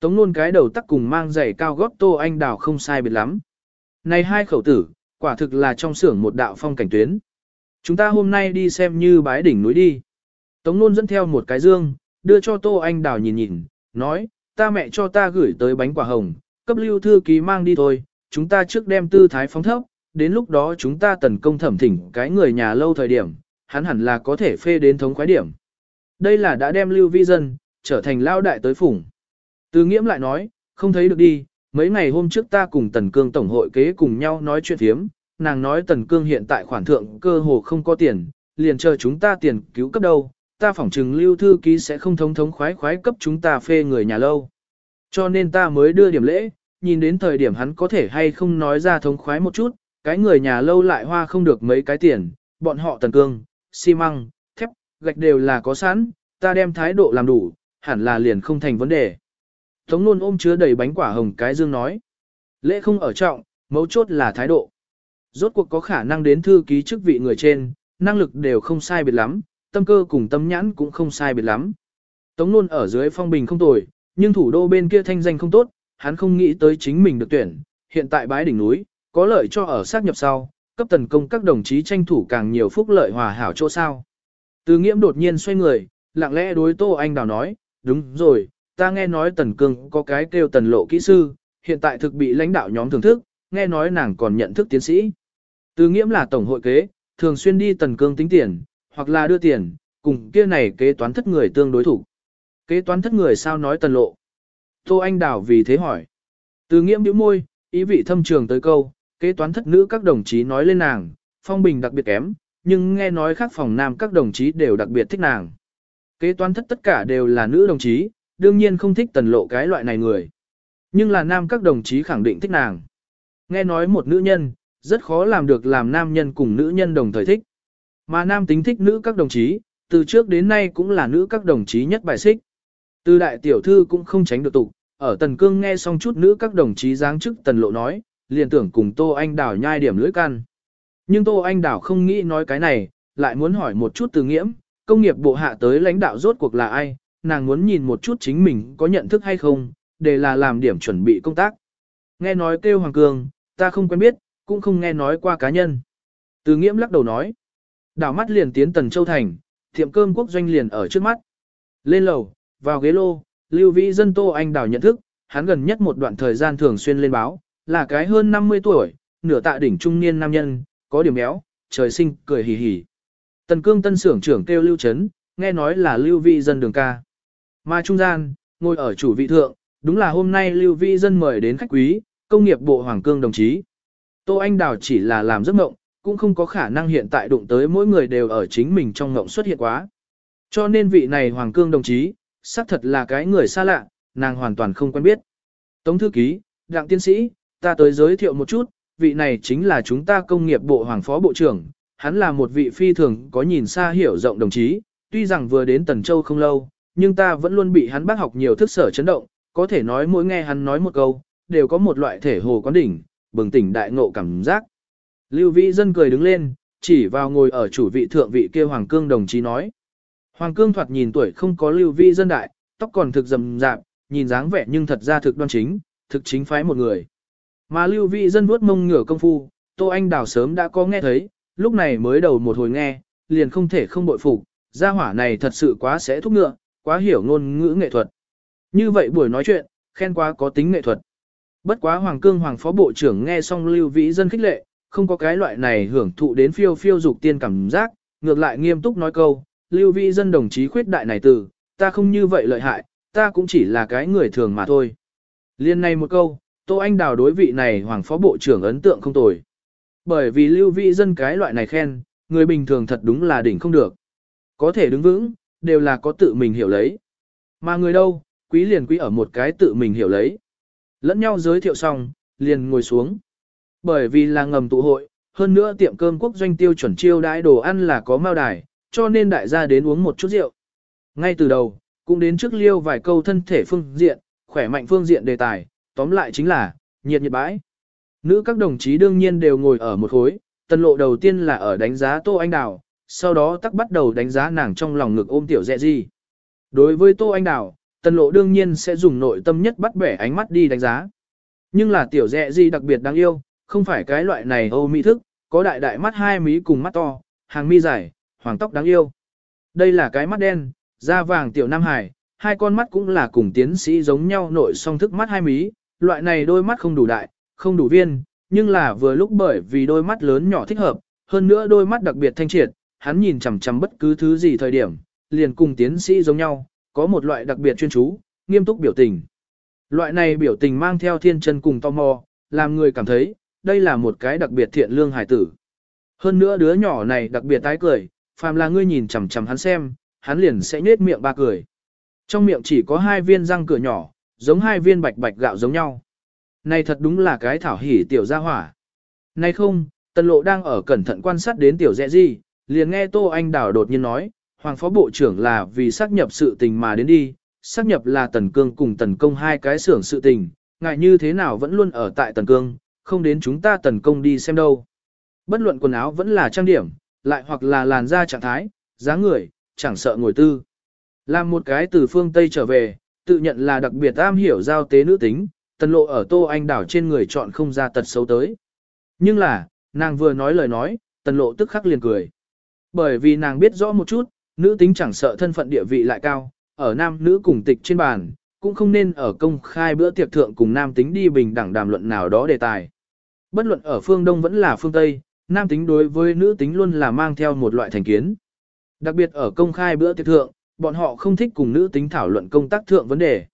Tống nôn cái đầu tắc cùng mang giày cao gót tô anh đảo không sai biệt lắm. Này hai khẩu tử, quả thực là trong xưởng một đạo phong cảnh tuyến. Chúng ta hôm nay đi xem như bái đỉnh núi đi. Tống nôn dẫn theo một cái dương, đưa cho tô anh đào nhìn nhìn, nói, ta mẹ cho ta gửi tới bánh quả hồng, cấp lưu thư ký mang đi thôi, chúng ta trước đem tư thái phóng thấp, đến lúc đó chúng ta tần công thẩm thỉnh cái người nhà lâu thời điểm, hắn hẳn là có thể phê đến thống khoái điểm. Đây là đã đem lưu vi dân, trở thành lao đại tới phủng. Từ nghiễm lại nói, không thấy được đi, mấy ngày hôm trước ta cùng tần cương tổng hội kế cùng nhau nói chuyện thiếm, nàng nói tần cương hiện tại khoản thượng cơ hồ không có tiền, liền chờ chúng ta tiền cứu cấp đâu, ta phỏng chừng lưu thư ký sẽ không thống thống khoái khoái cấp chúng ta phê người nhà lâu. Cho nên ta mới đưa điểm lễ, nhìn đến thời điểm hắn có thể hay không nói ra thống khoái một chút, cái người nhà lâu lại hoa không được mấy cái tiền, bọn họ tần cương, xi măng, thép, gạch đều là có sẵn, ta đem thái độ làm đủ, hẳn là liền không thành vấn đề. Tống luôn ôm chứa đầy bánh quả hồng cái dương nói. Lễ không ở trọng, mấu chốt là thái độ. Rốt cuộc có khả năng đến thư ký chức vị người trên, năng lực đều không sai biệt lắm, tâm cơ cùng tâm nhãn cũng không sai biệt lắm. Tống luôn ở dưới phong bình không tồi, nhưng thủ đô bên kia thanh danh không tốt, hắn không nghĩ tới chính mình được tuyển, hiện tại bái đỉnh núi, có lợi cho ở xác nhập sau, cấp tần công các đồng chí tranh thủ càng nhiều phúc lợi hòa hảo chỗ sao. Từ nghiễm đột nhiên xoay người, lặng lẽ đối Tô Anh Đào nói, đúng rồi, ta nghe nói tần cương có cái kêu tần lộ kỹ sư, hiện tại thực bị lãnh đạo nhóm thưởng thức, nghe nói nàng còn nhận thức tiến sĩ. Từ nghiễm là tổng hội kế, thường xuyên đi tần cương tính tiền, hoặc là đưa tiền, cùng kia này kế toán thất người tương đối thủ. Kế toán thất người sao nói tần lộ. Tô Anh Đào vì thế hỏi. Từ nghiễm bĩu môi, ý vị thâm trường tới câu, kế toán thất nữ các đồng chí nói lên nàng, phong bình đặc biệt kém, nhưng nghe nói khác phòng nam các đồng chí đều đặc biệt thích nàng. Kế toán thất tất cả đều là nữ đồng chí, đương nhiên không thích tần lộ cái loại này người. Nhưng là nam các đồng chí khẳng định thích nàng. Nghe nói một nữ nhân, rất khó làm được làm nam nhân cùng nữ nhân đồng thời thích. Mà nam tính thích nữ các đồng chí, từ trước đến nay cũng là nữ các đồng chí nhất bài xích. Từ đại tiểu thư cũng không tránh được tục, ở tần cương nghe xong chút nữ các đồng chí giáng chức tần lộ nói, liền tưởng cùng Tô Anh Đảo nhai điểm lưỡi can. Nhưng Tô Anh Đảo không nghĩ nói cái này, lại muốn hỏi một chút từ nghiễm, công nghiệp bộ hạ tới lãnh đạo rốt cuộc là ai, nàng muốn nhìn một chút chính mình có nhận thức hay không, để là làm điểm chuẩn bị công tác. Nghe nói kêu Hoàng Cương, ta không quen biết, cũng không nghe nói qua cá nhân. Từ nghiễm lắc đầu nói, đảo mắt liền tiến Tần Châu Thành, tiệm cơm quốc doanh liền ở trước mắt. Lên lầu, vào ghế lô, Lưu Vĩ dân Tô Anh đào nhận thức, hắn gần nhất một đoạn thời gian thường xuyên lên báo, là cái hơn 50 tuổi, nửa tạ đỉnh trung niên nam nhân, có điểm béo, trời sinh, cười hì hì. Tần cương tân xưởng trưởng kêu Lưu Trấn, nghe nói là Lưu Vĩ dân đường ca. Mà trung gian, ngồi ở chủ vị thượng, đúng là hôm nay Lưu Vĩ dân mời đến khách quý, công nghiệp bộ Hoàng Cương đồng chí. Tô Anh Đào chỉ là làm giấc mộng, cũng không có khả năng hiện tại đụng tới mỗi người đều ở chính mình trong ngộng xuất hiện quá. Cho nên vị này Hoàng Cương đồng chí, xác thật là cái người xa lạ, nàng hoàn toàn không quen biết. Tống thư ký, đặng tiến sĩ, ta tới giới thiệu một chút, vị này chính là chúng ta công nghiệp bộ Hoàng Phó Bộ trưởng, hắn là một vị phi thường có nhìn xa hiểu rộng đồng chí, tuy rằng vừa đến Tần Châu không lâu, nhưng ta vẫn luôn bị hắn bác học nhiều thức sở chấn động, có thể nói mỗi nghe hắn nói một câu, đều có một loại thể hồ quán đỉnh, bừng tỉnh đại ngộ cảm giác. Lưu Vĩ Dân cười đứng lên, chỉ vào ngồi ở chủ vị thượng vị kia Hoàng Cương đồng chí nói. Hoàng Cương thoạt nhìn tuổi không có Lưu Vi Dân đại, tóc còn thực rầm rạp, nhìn dáng vẻ nhưng thật ra thực đoan chính, thực chính phái một người. Mà Lưu Vi Dân vuốt mông ngửa công phu, Tô Anh Đào sớm đã có nghe thấy, lúc này mới đầu một hồi nghe, liền không thể không bội phục, gia hỏa này thật sự quá sẽ thúc ngựa, quá hiểu ngôn ngữ nghệ thuật. Như vậy buổi nói chuyện, khen quá có tính nghệ thuật. Bất quá Hoàng Cương Hoàng Phó Bộ trưởng nghe xong Lưu Vĩ Dân khích lệ, không có cái loại này hưởng thụ đến phiêu phiêu dục tiên cảm giác, ngược lại nghiêm túc nói câu, Lưu Vĩ Dân đồng chí khuyết đại này từ, ta không như vậy lợi hại, ta cũng chỉ là cái người thường mà thôi. Liên này một câu, Tô Anh Đào đối vị này Hoàng Phó Bộ trưởng ấn tượng không tồi. Bởi vì Lưu Vĩ Dân cái loại này khen, người bình thường thật đúng là đỉnh không được. Có thể đứng vững, đều là có tự mình hiểu lấy. Mà người đâu, quý liền quý ở một cái tự mình hiểu lấy. Lẫn nhau giới thiệu xong, liền ngồi xuống. Bởi vì là ngầm tụ hội, hơn nữa tiệm cơm quốc doanh tiêu chuẩn chiêu đãi đồ ăn là có mao đài, cho nên đại gia đến uống một chút rượu. Ngay từ đầu, cũng đến trước liêu vài câu thân thể phương diện, khỏe mạnh phương diện đề tài, tóm lại chính là, nhiệt nhiệt bãi. Nữ các đồng chí đương nhiên đều ngồi ở một khối, tần lộ đầu tiên là ở đánh giá Tô Anh Đào, sau đó tắc bắt đầu đánh giá nàng trong lòng ngực ôm tiểu dẹ gì. Đối với Tô Anh Đào, tần lộ đương nhiên sẽ dùng nội tâm nhất bắt bẻ ánh mắt đi đánh giá. Nhưng là tiểu dẹ gì đặc biệt đáng yêu, không phải cái loại này ô mỹ thức, có đại đại mắt hai mí cùng mắt to, hàng mi dài, hoàng tóc đáng yêu. Đây là cái mắt đen, da vàng tiểu Nam Hải, hai con mắt cũng là cùng tiến sĩ giống nhau nội song thức mắt hai mí, loại này đôi mắt không đủ đại, không đủ viên, nhưng là vừa lúc bởi vì đôi mắt lớn nhỏ thích hợp, hơn nữa đôi mắt đặc biệt thanh triệt, hắn nhìn chằm chằm bất cứ thứ gì thời điểm, liền cùng tiến sĩ giống nhau, có một loại đặc biệt chuyên chú, nghiêm túc biểu tình. Loại này biểu tình mang theo thiên chân cùng tò mò, làm người cảm thấy, đây là một cái đặc biệt thiện lương hải tử. Hơn nữa đứa nhỏ này đặc biệt tái cười, phàm là ngươi nhìn chằm chằm hắn xem, hắn liền sẽ nhếch miệng ba cười. Trong miệng chỉ có hai viên răng cửa nhỏ, giống hai viên bạch bạch gạo giống nhau. Này thật đúng là cái thảo hỉ tiểu gia hỏa. Này không, tần lộ đang ở cẩn thận quan sát đến tiểu dẹ gì, liền nghe Tô Anh Đào đột nhiên nói, Hoàng Phó Bộ trưởng là vì xác nhập sự tình mà đến đi, xác nhập là Tần Cương cùng Tần Công hai cái xưởng sự tình, ngại như thế nào vẫn luôn ở tại Tần Cương, không đến chúng ta Tần Công đi xem đâu. Bất luận quần áo vẫn là trang điểm, lại hoặc là làn da trạng thái, dáng người, chẳng sợ ngồi tư. Làm một cái từ phương Tây trở về, tự nhận là đặc biệt am hiểu giao tế nữ tính, tần lộ ở Tô Anh đảo trên người chọn không ra tật xấu tới. Nhưng là, nàng vừa nói lời nói, tần lộ tức khắc liền cười. Bởi vì nàng biết rõ một chút, nữ tính chẳng sợ thân phận địa vị lại cao, ở nam nữ cùng tịch trên bàn, cũng không nên ở công khai bữa tiệc thượng cùng nam tính đi bình đẳng đàm luận nào đó đề tài. Bất luận ở phương Đông vẫn là phương Tây, nam tính đối với nữ tính luôn là mang theo một loại thành kiến. Đặc biệt ở công khai bữa tiệc thượng, bọn họ không thích cùng nữ tính thảo luận công tác thượng vấn đề.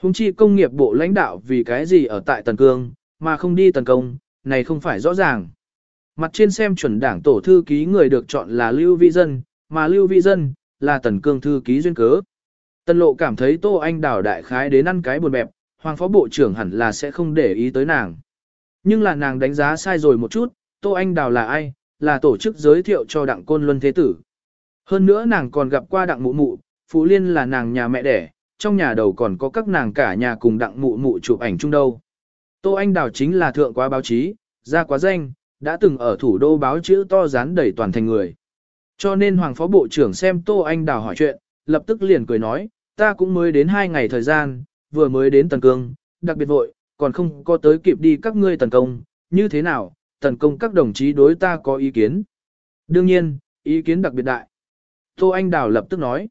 Hùng chi công nghiệp bộ lãnh đạo vì cái gì ở tại Tần Cương, mà không đi tấn công, này không phải rõ ràng. Mặt trên xem chuẩn đảng tổ thư ký người được chọn là Lưu Vĩ Dân, mà Lưu Vĩ Dân, là Tần Cương thư ký duyên cớ. Tần lộ cảm thấy Tô Anh đảo đại khái đến ăn cái buồn bẹp, Hoàng phó bộ trưởng hẳn là sẽ không để ý tới nàng. Nhưng là nàng đánh giá sai rồi một chút, Tô Anh Đào là ai, là tổ chức giới thiệu cho Đặng Côn Luân Thế Tử. Hơn nữa nàng còn gặp qua Đặng Mụ Mụ, Phú Liên là nàng nhà mẹ đẻ, trong nhà đầu còn có các nàng cả nhà cùng Đặng Mụ Mụ chụp ảnh chung đâu. Tô Anh Đào chính là thượng quá báo chí, ra quá danh, đã từng ở thủ đô báo chữ to dán đầy toàn thành người. Cho nên Hoàng Phó Bộ trưởng xem Tô Anh Đào hỏi chuyện, lập tức liền cười nói, ta cũng mới đến hai ngày thời gian, vừa mới đến Tần Cương, đặc biệt vội, còn không có tới kịp đi các ngươi tấn công, như thế nào, tấn công các đồng chí đối ta có ý kiến. Đương nhiên, ý kiến đặc biệt đại. Tô Anh Đào lập tức nói,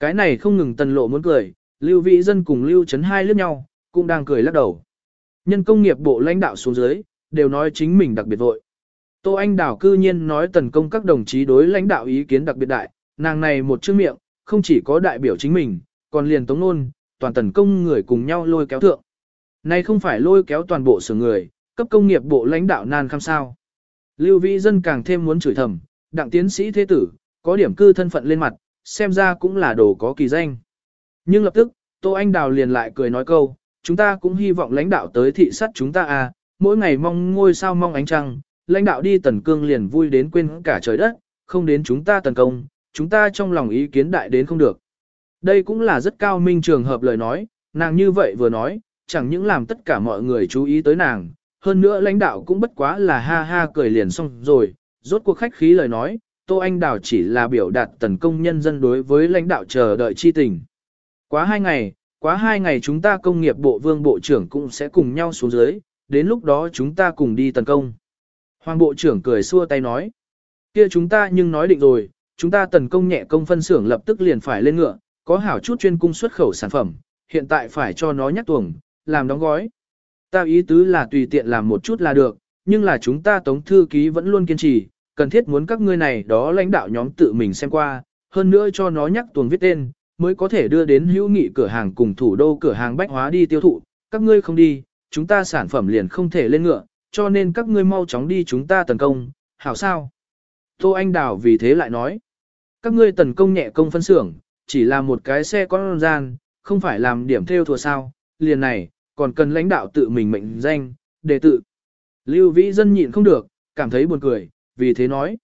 cái này không ngừng tần lộ muốn cười, Lưu Vĩ Dân cùng Lưu Trấn Hai lướt nhau, cũng đang cười lắc đầu. Nhân công nghiệp bộ lãnh đạo xuống dưới, đều nói chính mình đặc biệt vội. Tô Anh Đào cư nhiên nói tấn công các đồng chí đối lãnh đạo ý kiến đặc biệt đại, nàng này một chữ miệng, không chỉ có đại biểu chính mình, còn liền tống nôn, toàn tấn công người cùng nhau lôi kéo thượng. Này không phải lôi kéo toàn bộ sở người, cấp công nghiệp bộ lãnh đạo nan khăm sao. Lưu Vĩ Dân càng thêm muốn chửi thầm, đặng tiến sĩ thế tử, có điểm cư thân phận lên mặt, xem ra cũng là đồ có kỳ danh. Nhưng lập tức, Tô Anh Đào liền lại cười nói câu, chúng ta cũng hy vọng lãnh đạo tới thị sát chúng ta à, mỗi ngày mong ngôi sao mong ánh trăng, lãnh đạo đi tần cương liền vui đến quên cả trời đất, không đến chúng ta tấn công, chúng ta trong lòng ý kiến đại đến không được. Đây cũng là rất cao minh trường hợp lời nói, nàng như vậy vừa nói, chẳng những làm tất cả mọi người chú ý tới nàng, hơn nữa lãnh đạo cũng bất quá là ha ha cười liền xong rồi, rốt cuộc khách khí lời nói, Tô Anh Đào chỉ là biểu đạt tấn công nhân dân đối với lãnh đạo chờ đợi chi tình. Quá hai ngày, quá hai ngày chúng ta công nghiệp bộ vương bộ trưởng cũng sẽ cùng nhau xuống dưới, đến lúc đó chúng ta cùng đi tấn công. Hoàng bộ trưởng cười xua tay nói, kia chúng ta nhưng nói định rồi, chúng ta tấn công nhẹ công phân xưởng lập tức liền phải lên ngựa, có hảo chút chuyên cung xuất khẩu sản phẩm, hiện tại phải cho nó nhắc tuồng, làm đóng gói. Ta ý tứ là tùy tiện làm một chút là được, nhưng là chúng ta tống thư ký vẫn luôn kiên trì, cần thiết muốn các ngươi này đó lãnh đạo nhóm tự mình xem qua, hơn nữa cho nó nhắc tuồng viết tên, mới có thể đưa đến hữu nghị cửa hàng cùng thủ đô cửa hàng bách hóa đi tiêu thụ, các ngươi không đi, chúng ta sản phẩm liền không thể lên ngựa, cho nên các ngươi mau chóng đi chúng ta tấn công, hảo sao? Tô Anh Đào vì thế lại nói, các ngươi tấn công nhẹ công phân xưởng, chỉ là một cái xe con gian, không phải làm điểm theo thua sao, liền này, còn cần lãnh đạo tự mình mệnh danh, đề tự. Lưu Vĩ Dân nhịn không được, cảm thấy buồn cười, vì thế nói.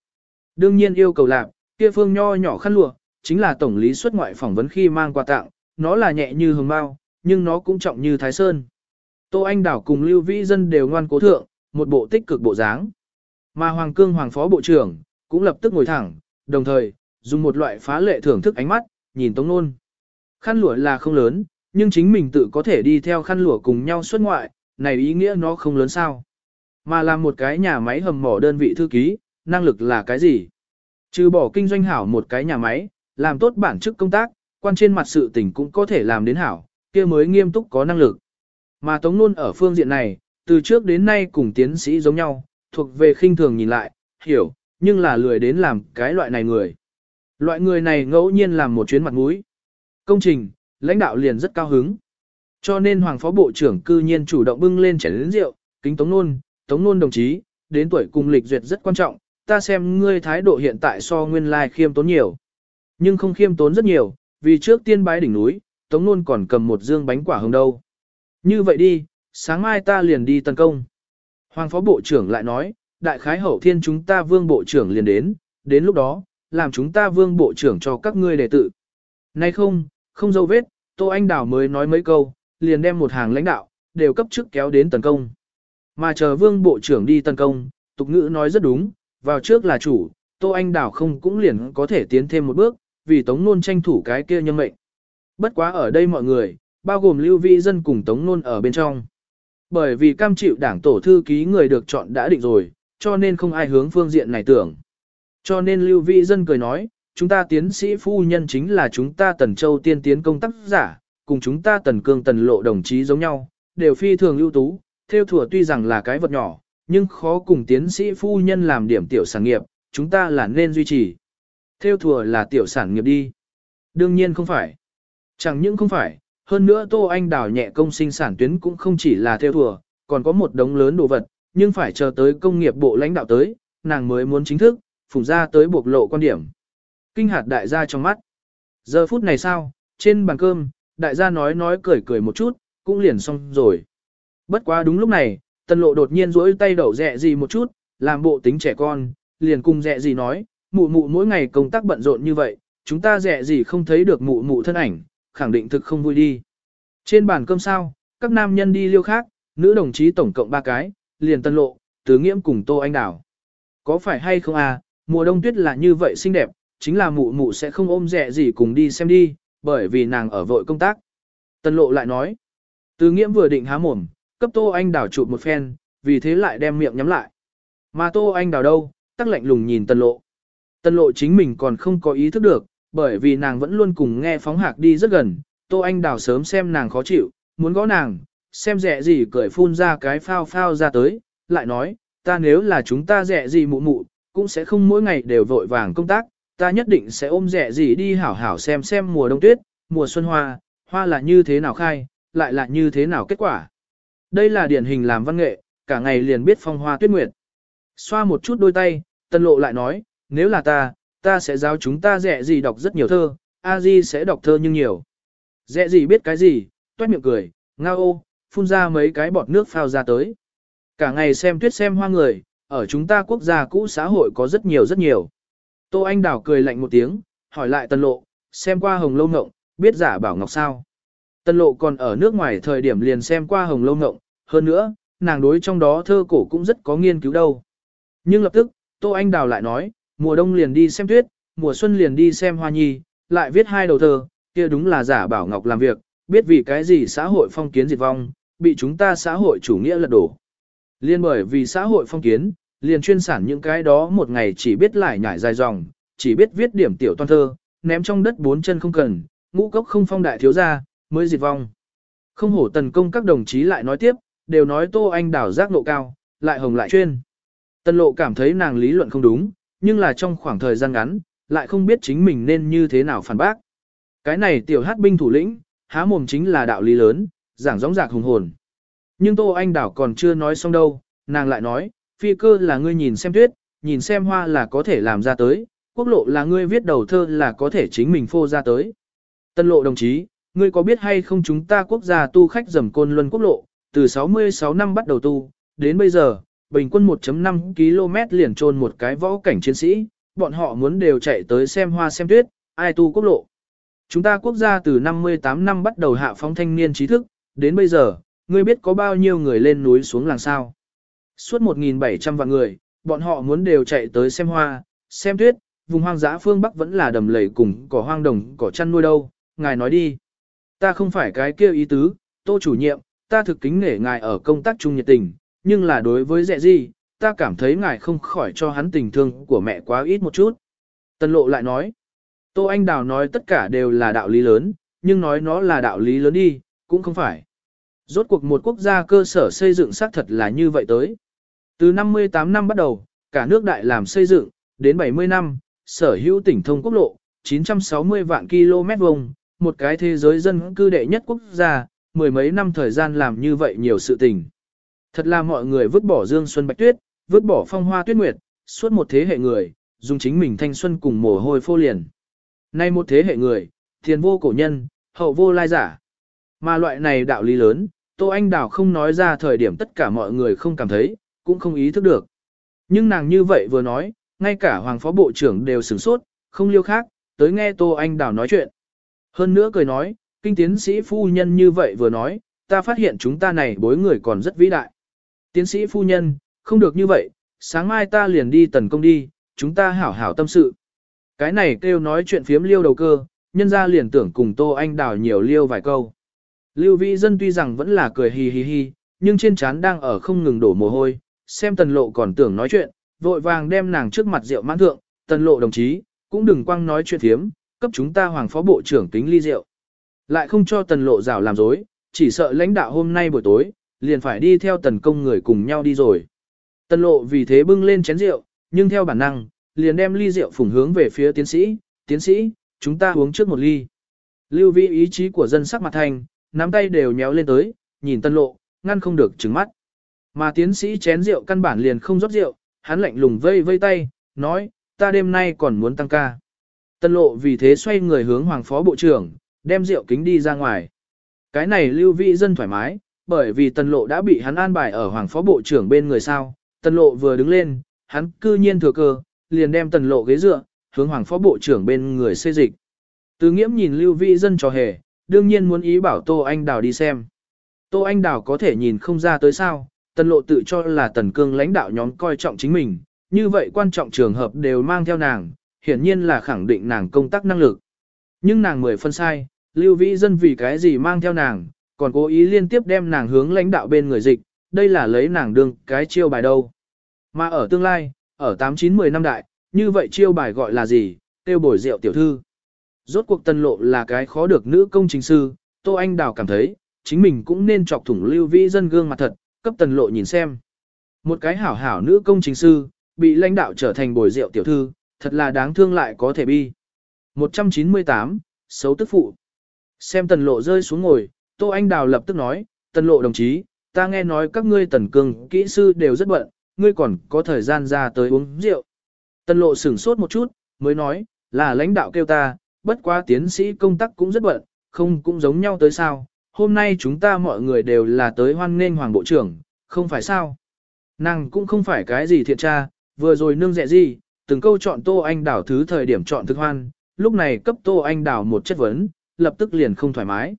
Đương nhiên yêu cầu làm, kia phương nho nhỏ khăn lụa, chính là tổng lý xuất ngoại phỏng vấn khi mang quà tặng, nó là nhẹ như hồng bao, nhưng nó cũng trọng như Thái Sơn. Tô Anh Đảo cùng Lưu Vĩ Dân đều ngoan cố thượng, một bộ tích cực bộ dáng. Mà Hoàng Cương Hoàng Phó Bộ trưởng, cũng lập tức ngồi thẳng, đồng thời, dùng một loại phá lệ thưởng thức ánh mắt, nhìn Tống Nôn. Khăn lụa là không lớn, nhưng chính mình tự có thể đi theo khăn lụa cùng nhau xuất ngoại, này ý nghĩa nó không lớn sao. Mà làm một cái nhà máy hầm mỏ đơn vị thư ký, năng lực là cái gì? Trừ bỏ kinh doanh hảo một cái nhà máy, làm tốt bản chức công tác, quan trên mặt sự tình cũng có thể làm đến hảo, kia mới nghiêm túc có năng lực. Mà Tống Nôn ở phương diện này, từ trước đến nay cùng tiến sĩ giống nhau, thuộc về khinh thường nhìn lại, hiểu, nhưng là lười đến làm cái loại này người. Loại người này ngẫu nhiên làm một chuyến mặt mũi. Công trình, lãnh đạo liền rất cao hứng. Cho nên Hoàng Phó Bộ trưởng cư nhiên chủ động bưng lên chén lĩnh rượu, kính Tống Nôn, Tống Nôn đồng chí, đến tuổi cùng lịch duyệt rất quan trọng, ta xem ngươi thái độ hiện tại so nguyên lai khiêm tốn nhiều. Nhưng không khiêm tốn rất nhiều, vì trước tiên bái đỉnh núi, Tống Nôn còn cầm một dương bánh quả hồng đâu. Như vậy đi, sáng mai ta liền đi tấn công. Hoàng Phó Bộ trưởng lại nói, đại khái hậu thiên chúng ta vương bộ trưởng liền đến, đến lúc đó, làm chúng ta vương bộ trưởng cho các ngươi đề tự. Nay không, không dấu vết, Tô Anh Đào mới nói mấy câu, liền đem một hàng lãnh đạo, đều cấp trước kéo đến tấn công. Mà chờ vương bộ trưởng đi tấn công, tục ngữ nói rất đúng, vào trước là chủ, Tô Anh Đào không cũng liền có thể tiến thêm một bước, vì Tống Nôn tranh thủ cái kia nhân mệnh. Bất quá ở đây mọi người, bao gồm Lưu Vĩ Dân cùng Tống Nôn ở bên trong. Bởi vì cam chịu đảng tổ thư ký người được chọn đã định rồi, cho nên không ai hướng phương diện này tưởng. Cho nên Lưu Vĩ Dân cười nói, chúng ta tiến sĩ phu nhân chính là chúng ta Tần Châu tiên tiến công tác giả, cùng chúng ta tần cương tần lộ đồng chí giống nhau, đều phi thường ưu tú, theo thủa tuy rằng là cái vật nhỏ, nhưng khó cùng tiến sĩ phu nhân làm điểm tiểu sản nghiệp, chúng ta là nên duy trì. Theo thừa là tiểu sản nghiệp đi. Đương nhiên không phải. Chẳng những không phải, hơn nữa Tô Anh đào nhẹ công sinh sản tuyến cũng không chỉ là theo thừa, còn có một đống lớn đồ vật, nhưng phải chờ tới công nghiệp bộ lãnh đạo tới, nàng mới muốn chính thức, phủng ra tới bộc lộ quan điểm. Kinh hạt đại gia trong mắt. Giờ phút này sao, trên bàn cơm, đại gia nói nói cười cười một chút, cũng liền xong rồi. Bất quá đúng lúc này, tần lộ đột nhiên rỗi tay đậu dẹ gì một chút, làm bộ tính trẻ con, liền cùng dẹ gì nói, mụ mụ mỗi ngày công tác bận rộn như vậy, chúng ta dẹ gì không thấy được mụ mụ thân ảnh, khẳng định thực không vui đi. Trên bàn cơm sao, các nam nhân đi liêu khác, nữ đồng chí tổng cộng ba cái, liền tân lộ, tứ nghiễm cùng tô anh đảo. Có phải hay không à, mùa đông tuyết là như vậy xinh đẹp, chính là mụ mụ sẽ không ôm rẻ gì cùng đi xem đi, bởi vì nàng ở vội công tác. Tân lộ lại nói, từ nghiễm vừa định há mồm, cấp tô anh đào chụp một phen, vì thế lại đem miệng nhắm lại. Mà tô anh đào đâu, tắc lạnh lùng nhìn tân lộ. Tân lộ chính mình còn không có ý thức được, bởi vì nàng vẫn luôn cùng nghe phóng hạc đi rất gần, tô anh đào sớm xem nàng khó chịu, muốn gõ nàng, xem rẻ gì cười phun ra cái phao phao ra tới, lại nói, ta nếu là chúng ta rẻ gì mụ mụ, cũng sẽ không mỗi ngày đều vội vàng công tác, ta nhất định sẽ ôm rẻ gì đi hảo hảo xem xem mùa đông tuyết, mùa xuân hoa, hoa là như thế nào khai, lại là như thế nào kết quả. Đây là điển hình làm văn nghệ, cả ngày liền biết phong hoa tuyết nguyệt. Xoa một chút đôi tay, tân lộ lại nói, nếu là ta, ta sẽ giáo chúng ta rẻ gì đọc rất nhiều thơ, a di sẽ đọc thơ nhưng nhiều. Rẻ gì biết cái gì, toét miệng cười, ngao ô, phun ra mấy cái bọt nước phao ra tới. Cả ngày xem tuyết xem hoa người, ở chúng ta quốc gia cũ xã hội có rất nhiều rất nhiều. Tô Anh Đào cười lạnh một tiếng, hỏi lại Tân Lộ, xem qua Hồng Lâu Ngộng, biết giả bảo ngọc sao. Tân Lộ còn ở nước ngoài thời điểm liền xem qua Hồng Lâu Ngộng, hơn nữa, nàng đối trong đó thơ cổ cũng rất có nghiên cứu đâu. Nhưng lập tức, Tô Anh Đào lại nói, mùa đông liền đi xem tuyết, mùa xuân liền đi xem hoa nhi, lại viết hai đầu thơ, kia đúng là giả bảo ngọc làm việc, biết vì cái gì xã hội phong kiến diệt vong, bị chúng ta xã hội chủ nghĩa lật đổ. Liên bởi vì xã hội phong kiến, liền chuyên sản những cái đó một ngày chỉ biết lại nhải dài dòng, chỉ biết viết điểm tiểu toan thơ, ném trong đất bốn chân không cần, ngũ cốc không phong đại thiếu gia, mới diệt vong. Không hổ tần công các đồng chí lại nói tiếp, đều nói Tô Anh đảo giác nộ cao, lại hồng lại chuyên. Tần lộ cảm thấy nàng lý luận không đúng, nhưng là trong khoảng thời gian ngắn, lại không biết chính mình nên như thế nào phản bác. Cái này tiểu hát binh thủ lĩnh, há mồm chính là đạo lý lớn, giảng rõ giạc hùng hồn. Nhưng Tô Anh Đảo còn chưa nói xong đâu, nàng lại nói, phi cơ là ngươi nhìn xem tuyết, nhìn xem hoa là có thể làm ra tới, quốc lộ là ngươi viết đầu thơ là có thể chính mình phô ra tới. Tân lộ đồng chí, ngươi có biết hay không chúng ta quốc gia tu khách dầm côn luân quốc lộ, từ 66 năm bắt đầu tu, đến bây giờ, bình quân 1.5 km liền trôn một cái võ cảnh chiến sĩ, bọn họ muốn đều chạy tới xem hoa xem tuyết, ai tu quốc lộ. Chúng ta quốc gia từ 58 năm bắt đầu hạ phóng thanh niên trí thức, đến bây giờ, ngươi biết có bao nhiêu người lên núi xuống làng sao. Suốt 1.700 vạn người, bọn họ muốn đều chạy tới xem hoa, xem tuyết, vùng hoang dã phương Bắc vẫn là đầm lầy cùng cỏ hoang đồng, cỏ chăn nuôi đâu, ngài nói đi. Ta không phải cái kêu ý tứ, tô chủ nhiệm, ta thực kính nể ngài ở công tác chung nhiệt tình, nhưng là đối với dẹ gì, ta cảm thấy ngài không khỏi cho hắn tình thương của mẹ quá ít một chút. Tân lộ lại nói, Tô Anh Đào nói tất cả đều là đạo lý lớn, nhưng nói nó là đạo lý lớn đi, cũng không phải. Rốt cuộc một quốc gia cơ sở xây dựng xác thật là như vậy tới. Từ 58 năm bắt đầu, cả nước đại làm xây dựng, đến 70 năm, sở hữu tỉnh thông quốc lộ, 960 vạn km vuông, một cái thế giới dân cư đệ nhất quốc gia, mười mấy năm thời gian làm như vậy nhiều sự tình. Thật là mọi người vứt bỏ dương xuân bạch tuyết, vứt bỏ phong hoa tuyết nguyệt, suốt một thế hệ người, dùng chính mình thanh xuân cùng mồ hôi phô liền. Nay một thế hệ người, thiền vô cổ nhân, hậu vô lai giả. Mà loại này đạo lý lớn, Tô Anh Đào không nói ra thời điểm tất cả mọi người không cảm thấy, cũng không ý thức được. Nhưng nàng như vậy vừa nói, ngay cả Hoàng Phó Bộ trưởng đều sửng sốt, không liêu khác, tới nghe Tô Anh Đào nói chuyện. Hơn nữa cười nói, kinh tiến sĩ phu nhân như vậy vừa nói, ta phát hiện chúng ta này bối người còn rất vĩ đại. Tiến sĩ phu nhân, không được như vậy, sáng mai ta liền đi tấn công đi, chúng ta hảo hảo tâm sự. Cái này kêu nói chuyện phiếm liêu đầu cơ, nhân ra liền tưởng cùng Tô Anh Đào nhiều liêu vài câu. Lưu Vĩ Dân tuy rằng vẫn là cười hì hì hì, nhưng trên trán đang ở không ngừng đổ mồ hôi, xem tần lộ còn tưởng nói chuyện, vội vàng đem nàng trước mặt rượu mãn thượng, tần lộ đồng chí, cũng đừng quăng nói chuyện thiếm, cấp chúng ta hoàng phó bộ trưởng tính ly rượu. Lại không cho tần lộ rào làm dối, chỉ sợ lãnh đạo hôm nay buổi tối, liền phải đi theo tần công người cùng nhau đi rồi. Tần lộ vì thế bưng lên chén rượu, nhưng theo bản năng, liền đem ly rượu phủng hướng về phía tiến sĩ, tiến sĩ, chúng ta uống trước một ly. Lưu vi ý chí của dân sắc mặt thành, nắm tay đều nhéo lên tới, nhìn tân lộ, ngăn không được trứng mắt. Mà tiến sĩ chén rượu căn bản liền không rót rượu, hắn lạnh lùng vây vây tay, nói, ta đêm nay còn muốn tăng ca. Tân lộ vì thế xoay người hướng hoàng phó bộ trưởng, đem rượu kính đi ra ngoài. Cái này lưu vị dân thoải mái, bởi vì tân lộ đã bị hắn an bài ở hoàng phó bộ trưởng bên người sao. Tân lộ vừa đứng lên, hắn cư nhiên thừa cơ, liền đem tần lộ ghế dựa, hướng hoàng phó bộ trưởng bên người xây dịch. Từ nghiễm nhìn lưu vị dân trò hề, đương nhiên muốn ý bảo Tô Anh Đào đi xem. Tô Anh Đào có thể nhìn không ra tới sao, tần lộ tự cho là tần cương lãnh đạo nhóm coi trọng chính mình, như vậy quan trọng trường hợp đều mang theo nàng, hiển nhiên là khẳng định nàng công tác năng lực. Nhưng nàng mười phân sai, lưu vĩ dân vì cái gì mang theo nàng, còn cố ý liên tiếp đem nàng hướng lãnh đạo bên người dịch, đây là lấy nàng đương cái chiêu bài đâu. Mà ở tương lai, ở 8-9-10 năm đại, như vậy chiêu bài gọi là gì, tiêu bồi rượu tiểu thư. Rốt cuộc tân lộ là cái khó được nữ công chính sư, Tô Anh Đào cảm thấy, chính mình cũng nên chọc thủng lưu vĩ dân gương mặt thật, cấp tần lộ nhìn xem. Một cái hảo hảo nữ công chính sư, bị lãnh đạo trở thành bồi rượu tiểu thư, thật là đáng thương lại có thể bi. 198, xấu tức phụ. Xem tần lộ rơi xuống ngồi, Tô Anh Đào lập tức nói, tần lộ đồng chí, ta nghe nói các ngươi tần cường kỹ sư đều rất bận, ngươi còn có thời gian ra tới uống rượu. Tần lộ sửng sốt một chút, mới nói, là lãnh đạo kêu ta, bất quá tiến sĩ công tác cũng rất bận, không cũng giống nhau tới sao, hôm nay chúng ta mọi người đều là tới hoan nghênh hoàng bộ trưởng, không phải sao. Nàng cũng không phải cái gì thiện tra, vừa rồi nương dẹ gì, từng câu chọn Tô Anh Đảo thứ thời điểm chọn thực hoan, lúc này cấp Tô Anh Đảo một chất vấn, lập tức liền không thoải mái.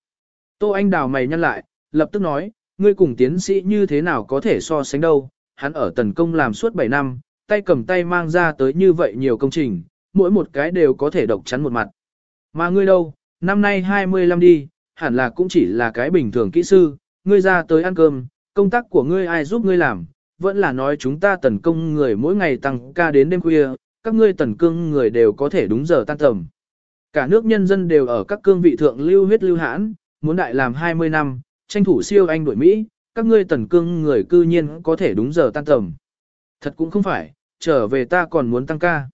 Tô Anh Đảo mày nhăn lại, lập tức nói, ngươi cùng tiến sĩ như thế nào có thể so sánh đâu, hắn ở tần công làm suốt 7 năm, tay cầm tay mang ra tới như vậy nhiều công trình, mỗi một cái đều có thể độc chắn một mặt. Mà ngươi đâu, năm nay 25 đi, hẳn là cũng chỉ là cái bình thường kỹ sư, ngươi ra tới ăn cơm, công tác của ngươi ai giúp ngươi làm, vẫn là nói chúng ta tần công người mỗi ngày tăng ca đến đêm khuya, các ngươi tần cương người đều có thể đúng giờ tan tầm. Cả nước nhân dân đều ở các cương vị thượng lưu huyết lưu hãn, muốn đại làm 20 năm, tranh thủ siêu anh đội Mỹ, các ngươi tần cương người cư nhiên có thể đúng giờ tan tầm. Thật cũng không phải, trở về ta còn muốn tăng ca.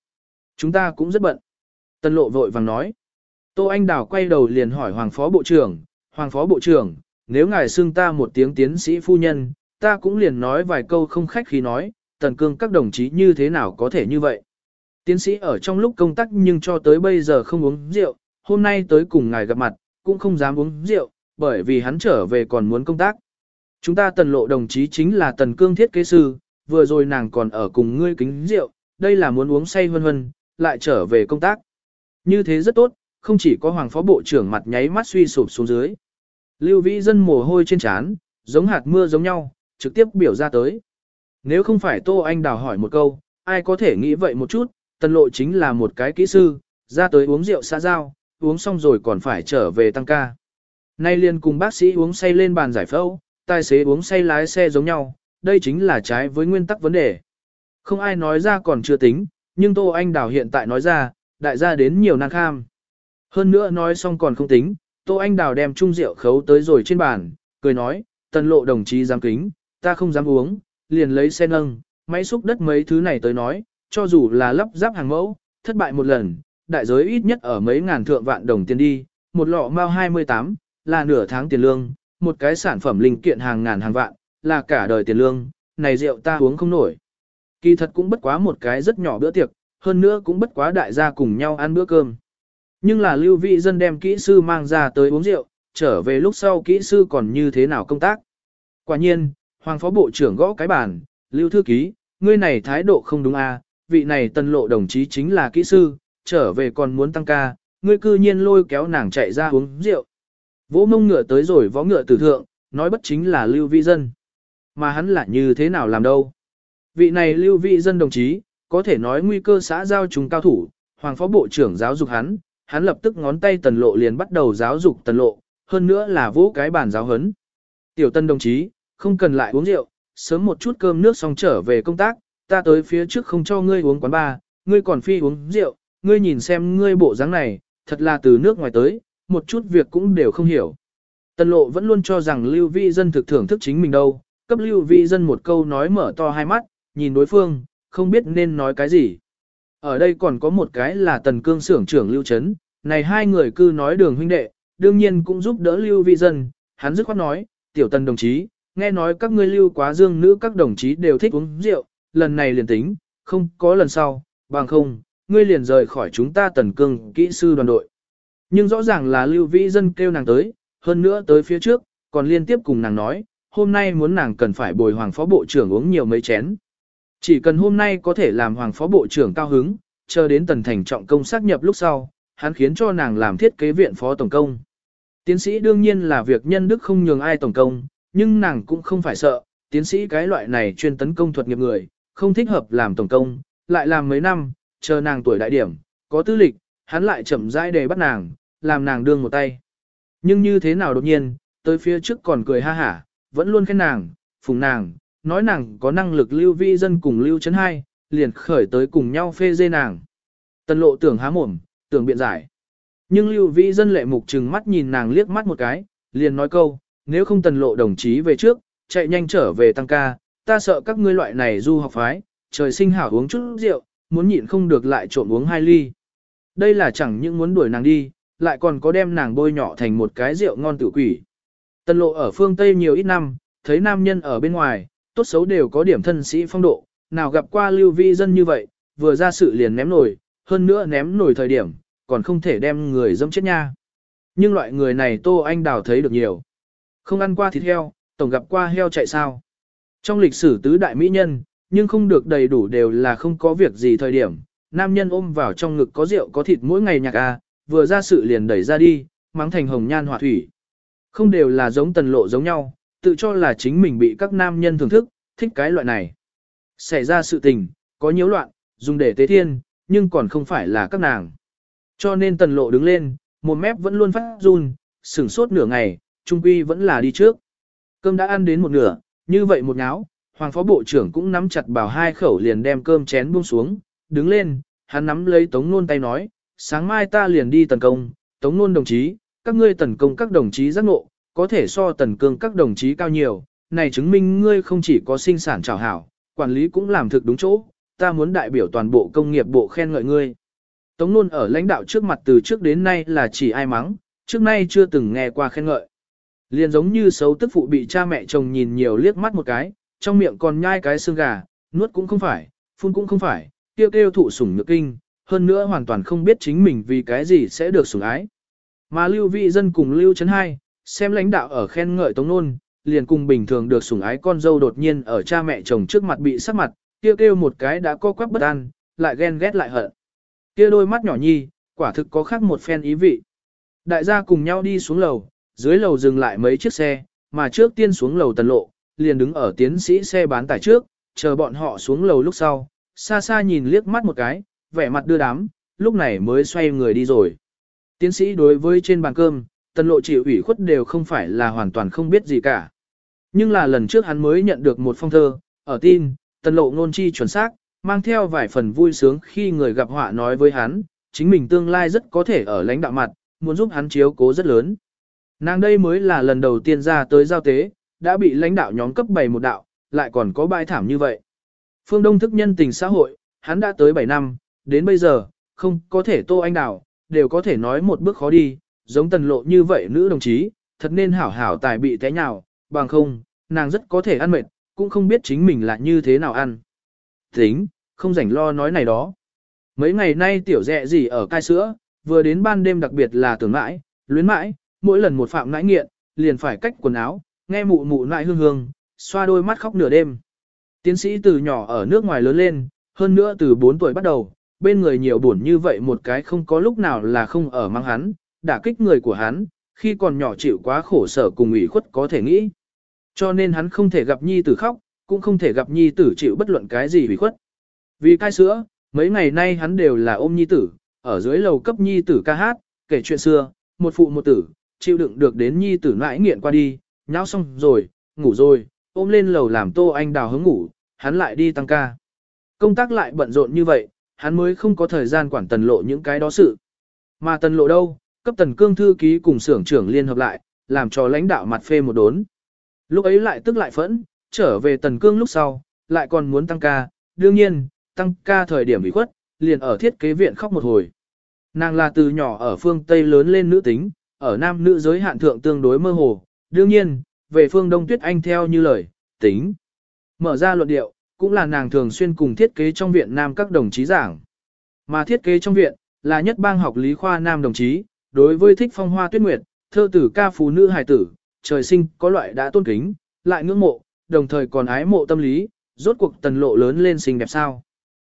Chúng ta cũng rất bận. Tần lộ vội vàng nói. Tô Anh Đào quay đầu liền hỏi Hoàng Phó Bộ trưởng, Hoàng Phó Bộ trưởng, nếu ngài xưng ta một tiếng tiến sĩ phu nhân, ta cũng liền nói vài câu không khách khi nói, tần cương các đồng chí như thế nào có thể như vậy. Tiến sĩ ở trong lúc công tác nhưng cho tới bây giờ không uống rượu, hôm nay tới cùng ngài gặp mặt, cũng không dám uống rượu, bởi vì hắn trở về còn muốn công tác. Chúng ta tần lộ đồng chí chính là tần cương thiết kế sư, vừa rồi nàng còn ở cùng ngươi kính rượu, đây là muốn uống say vân vân, lại trở về công tác. Như thế rất tốt, không chỉ có hoàng phó bộ trưởng mặt nháy mắt suy sụp xuống dưới. Lưu vĩ dân mồ hôi trên trán, giống hạt mưa giống nhau, trực tiếp biểu ra tới. Nếu không phải Tô Anh Đào hỏi một câu, ai có thể nghĩ vậy một chút, tần lộ chính là một cái kỹ sư, ra tới uống rượu xã giao, uống xong rồi còn phải trở về tăng ca. Nay liền cùng bác sĩ uống say lên bàn giải phẫu, tài xế uống say lái xe giống nhau, đây chính là trái với nguyên tắc vấn đề. Không ai nói ra còn chưa tính, nhưng Tô Anh Đào hiện tại nói ra, đại gia đến nhiều năng kham. Hơn nữa nói xong còn không tính, Tô Anh Đào đem chung rượu khấu tới rồi trên bàn, cười nói, tần lộ đồng chí dám kính, ta không dám uống, liền lấy xe nâng, máy xúc đất mấy thứ này tới nói, cho dù là lắp ráp hàng mẫu, thất bại một lần, đại giới ít nhất ở mấy ngàn thượng vạn đồng tiền đi, một lọ mao 28, là nửa tháng tiền lương, một cái sản phẩm linh kiện hàng ngàn hàng vạn, là cả đời tiền lương, này rượu ta uống không nổi. Kỳ thật cũng bất quá một cái rất nhỏ bữa tiệc, hơn nữa cũng bất quá đại gia cùng nhau ăn bữa cơm. Nhưng là lưu vị dân đem kỹ sư mang ra tới uống rượu, trở về lúc sau kỹ sư còn như thế nào công tác. Quả nhiên, Hoàng Phó Bộ trưởng gõ cái bàn, lưu thư ký, ngươi này thái độ không đúng à, vị này tân lộ đồng chí chính là kỹ sư, trở về còn muốn tăng ca, ngươi cư nhiên lôi kéo nàng chạy ra uống rượu. Vỗ mông ngựa tới rồi võ ngựa tử thượng, nói bất chính là lưu vị dân. Mà hắn là như thế nào làm đâu. Vị này lưu vị dân đồng chí, có thể nói nguy cơ xã giao chúng cao thủ, Hoàng Phó Bộ trưởng giáo dục hắn, hắn lập tức ngón tay tần lộ liền bắt đầu giáo dục tần lộ, hơn nữa là vỗ cái bàn giáo hấn. Tiểu tân đồng chí, không cần lại uống rượu, sớm một chút cơm nước xong trở về công tác, ta tới phía trước không cho ngươi uống quán bar, ngươi còn phi uống rượu, ngươi nhìn xem ngươi bộ dáng này, thật là từ nước ngoài tới, một chút việc cũng đều không hiểu. Tần lộ vẫn luôn cho rằng Lưu Vi Dân thực thưởng thức chính mình đâu, cấp Lưu Vi Dân một câu nói mở to hai mắt, nhìn đối phương, không biết nên nói cái gì. Ở đây còn có một cái là Tần Cương xưởng trưởng Lưu Trấn, này hai người cư nói đường huynh đệ, đương nhiên cũng giúp đỡ Lưu Vi Dân, hắn dứt khoát nói, tiểu tần đồng chí, nghe nói các ngươi lưu quá dương nữ các đồng chí đều thích uống rượu, lần này liền tính, không có lần sau, bằng không, ngươi liền rời khỏi chúng ta tần cương kỹ sư đoàn đội. Nhưng rõ ràng là lưu vĩ dân kêu nàng tới, hơn nữa tới phía trước, còn liên tiếp cùng nàng nói, hôm nay muốn nàng cần phải bồi hoàng phó bộ trưởng uống nhiều mấy chén. Chỉ cần hôm nay có thể làm hoàng phó bộ trưởng cao hứng, chờ đến tần thành trọng công xác nhập lúc sau, hắn khiến cho nàng làm thiết kế viện phó tổng công. Tiến sĩ đương nhiên là việc nhân đức không nhường ai tổng công, nhưng nàng cũng không phải sợ, tiến sĩ cái loại này chuyên tấn công thuật nghiệp người, không thích hợp làm tổng công, lại làm mấy năm, chờ nàng tuổi đại điểm, có tư lịch, hắn lại chậm rãi đề bắt nàng, làm nàng đương một tay. Nhưng như thế nào đột nhiên, tới phía trước còn cười ha hả, vẫn luôn khen nàng, phùng nàng, nói nàng có năng lực lưu vi dân cùng lưu chấn hai, liền khởi tới cùng nhau phê dê nàng. tần lộ tưởng há mồm, tưởng biện giải. Nhưng lưu vi dân lệ mục trừng mắt nhìn nàng liếc mắt một cái, liền nói câu, nếu không tần lộ đồng chí về trước, chạy nhanh trở về tăng ca, ta sợ các ngươi loại này du học phái, trời sinh hảo uống chút rượu, muốn nhịn không được lại trộn uống hai ly. Đây là chẳng những muốn đuổi nàng đi, lại còn có đem nàng bôi nhỏ thành một cái rượu ngon tử quỷ. Tần lộ ở phương Tây nhiều ít năm, thấy nam nhân ở bên ngoài, tốt xấu đều có điểm thân sĩ phong độ, nào gặp qua lưu vi dân như vậy, vừa ra sự liền ném nổi, hơn nữa ném nổi thời điểm, còn không thể đem người dâm chết nha. Nhưng loại người này Tô Anh Đào thấy được nhiều. Không ăn qua thịt heo, tổng gặp qua heo chạy sao. Trong lịch sử tứ đại mỹ nhân, nhưng không được đầy đủ đều là không có việc gì thời điểm. Nam nhân ôm vào trong ngực có rượu có thịt mỗi ngày nhạc a, vừa ra sự liền đẩy ra đi, mắng thành hồng nhan họa thủy. Không đều là giống tần lộ giống nhau, tự cho là chính mình bị các nam nhân thưởng thức, thích cái loại này. Xảy ra sự tình, có nhiễu loạn, dùng để tế thiên, nhưng còn không phải là các nàng. Cho nên tần lộ đứng lên, một mép vẫn luôn phát run, sửng sốt nửa ngày, trung quy vẫn là đi trước. Cơm đã ăn đến một nửa, như vậy một ngáo, hoàng phó bộ trưởng cũng nắm chặt bảo hai khẩu liền đem cơm chén buông xuống, đứng lên, hắn nắm lấy tống nôn tay nói, sáng mai ta liền đi tấn công, tống nôn đồng chí, các ngươi tấn công các đồng chí giác ngộ, có thể so tần cương các đồng chí cao nhiều, này chứng minh ngươi không chỉ có sinh sản trào hảo, quản lý cũng làm thực đúng chỗ, ta muốn đại biểu toàn bộ công nghiệp bộ khen ngợi ngươi. Tống nôn ở lãnh đạo trước mặt từ trước đến nay là chỉ ai mắng, trước nay chưa từng nghe qua khen ngợi. Liền giống như xấu tức phụ bị cha mẹ chồng nhìn nhiều liếc mắt một cái, trong miệng còn nhai cái xương gà, nuốt cũng không phải, phun cũng không phải, kêu kêu thụ sủng nhược kinh, hơn nữa hoàn toàn không biết chính mình vì cái gì sẽ được sủng ái. Mà lưu vị dân cùng lưu chấn hai, xem lãnh đạo ở khen ngợi tống nôn, liền cùng bình thường được sủng ái con dâu đột nhiên ở cha mẹ chồng trước mặt bị sắc mặt, kêu kêu một cái đã co quắp bất an, lại ghen ghét lại hận. Kia đôi mắt nhỏ nhi, quả thực có khác một phen ý vị. Đại gia cùng nhau đi xuống lầu, dưới lầu dừng lại mấy chiếc xe, mà trước tiên xuống lầu tần lộ, liền đứng ở tiến sĩ xe bán tải trước, chờ bọn họ xuống lầu lúc sau, xa xa nhìn liếc mắt một cái, vẻ mặt đưa đám, lúc này mới xoay người đi rồi. Tiến sĩ đối với trên bàn cơm, tần lộ chỉ ủy khuất đều không phải là hoàn toàn không biết gì cả. Nhưng là lần trước hắn mới nhận được một phong thơ, ở tin, tần lộ ngôn chi chuẩn xác, mang theo vài phần vui sướng khi người gặp họa nói với hắn, chính mình tương lai rất có thể ở lãnh đạo mặt, muốn giúp hắn chiếu cố rất lớn. Nàng đây mới là lần đầu tiên ra tới giao tế, đã bị lãnh đạo nhóm cấp 7 một đạo, lại còn có bãi thảm như vậy. Phương Đông thức nhân tình xã hội, hắn đã tới 7 năm, đến bây giờ, không có thể tô anh đảo, đều có thể nói một bước khó đi, giống tần lộ như vậy nữ đồng chí, thật nên hảo hảo tài bị té nhào, bằng không, nàng rất có thể ăn mệt, cũng không biết chính mình là như thế nào ăn. Tính, không rảnh lo nói này đó. Mấy ngày nay tiểu dẹ gì ở cai sữa, vừa đến ban đêm đặc biệt là tưởng mãi, luyến mãi, mỗi lần một phạm ngãi nghiện, liền phải cách quần áo, nghe mụ mụ nãi hương hương, xoa đôi mắt khóc nửa đêm. Tiến sĩ từ nhỏ ở nước ngoài lớn lên, hơn nữa từ 4 tuổi bắt đầu, bên người nhiều buồn như vậy một cái không có lúc nào là không ở mang hắn, đả kích người của hắn, khi còn nhỏ chịu quá khổ sở cùng ủy khuất có thể nghĩ. Cho nên hắn không thể gặp nhi tử khóc, cũng không thể gặp nhi tử chịu bất luận cái gì ủy khuất. Vì cai sữa, mấy ngày nay hắn đều là ôm nhi tử, ở dưới lầu cấp nhi tử ca hát, kể chuyện xưa, một phụ một tử, chịu đựng được đến nhi tử mãi nghiện qua đi, nháo xong rồi, ngủ rồi, ôm lên lầu làm tô anh đào hứng ngủ, hắn lại đi tăng ca. Công tác lại bận rộn như vậy, hắn mới không có thời gian quản tần lộ những cái đó sự. Mà tần lộ đâu, cấp tần cương thư ký cùng xưởng trưởng liên hợp lại, làm cho lãnh đạo mặt phê một đốn. Lúc ấy lại tức lại phẫn, trở về tần cương lúc sau, lại còn muốn tăng ca, đương nhiên, tăng ca thời điểm bị khuất, liền ở thiết kế viện khóc một hồi. Nàng là từ nhỏ ở phương Tây lớn lên nữ tính, ở nam nữ giới hạn thượng tương đối mơ hồ, đương nhiên, về phương Đông Tuyết Anh theo như lời, tính. Mở ra luận điệu, cũng là nàng thường xuyên cùng thiết kế trong viện nam các đồng chí giảng. Mà thiết kế trong viện, là nhất bang học lý khoa nam đồng chí, đối với thích phong hoa tuyết nguyệt, thơ tử ca phú nữ hài tử, trời sinh có loại đã tôn kính, lại ngưỡng mộ, đồng thời còn ái mộ tâm lý, rốt cuộc tần lộ lớn lên xinh đẹp sao.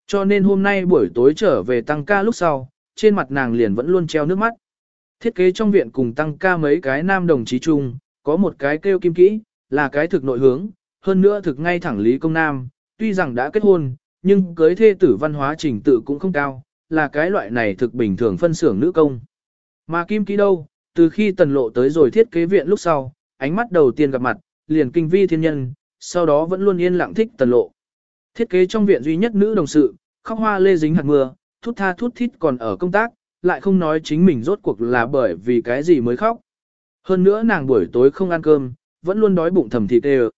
Cho nên hôm nay buổi tối trở về tăng ca lúc sau, trên mặt nàng liền vẫn luôn treo nước mắt. Thiết kế trong viện cùng tăng ca mấy cái nam đồng chí chung, có một cái kêu kim kỹ, là cái thực nội hướng, hơn nữa thực ngay thẳng lý công nam, tuy rằng đã kết hôn, nhưng cưới thê tử văn hóa trình tự cũng không cao, là cái loại này thực bình thường phân xưởng nữ công. Mà kim kỹ đâu, từ khi tần lộ tới rồi thiết kế viện lúc sau, ánh mắt đầu tiên gặp mặt, liền kinh vi thiên nhân, sau đó vẫn luôn yên lặng thích tần lộ. Thiết kế trong viện duy nhất nữ đồng sự, khóc hoa lê dính hạt mưa, thút tha thút thít còn ở công tác, lại không nói chính mình rốt cuộc là bởi vì cái gì mới khóc. Hơn nữa nàng buổi tối không ăn cơm, vẫn luôn đói bụng thầm thịt đều.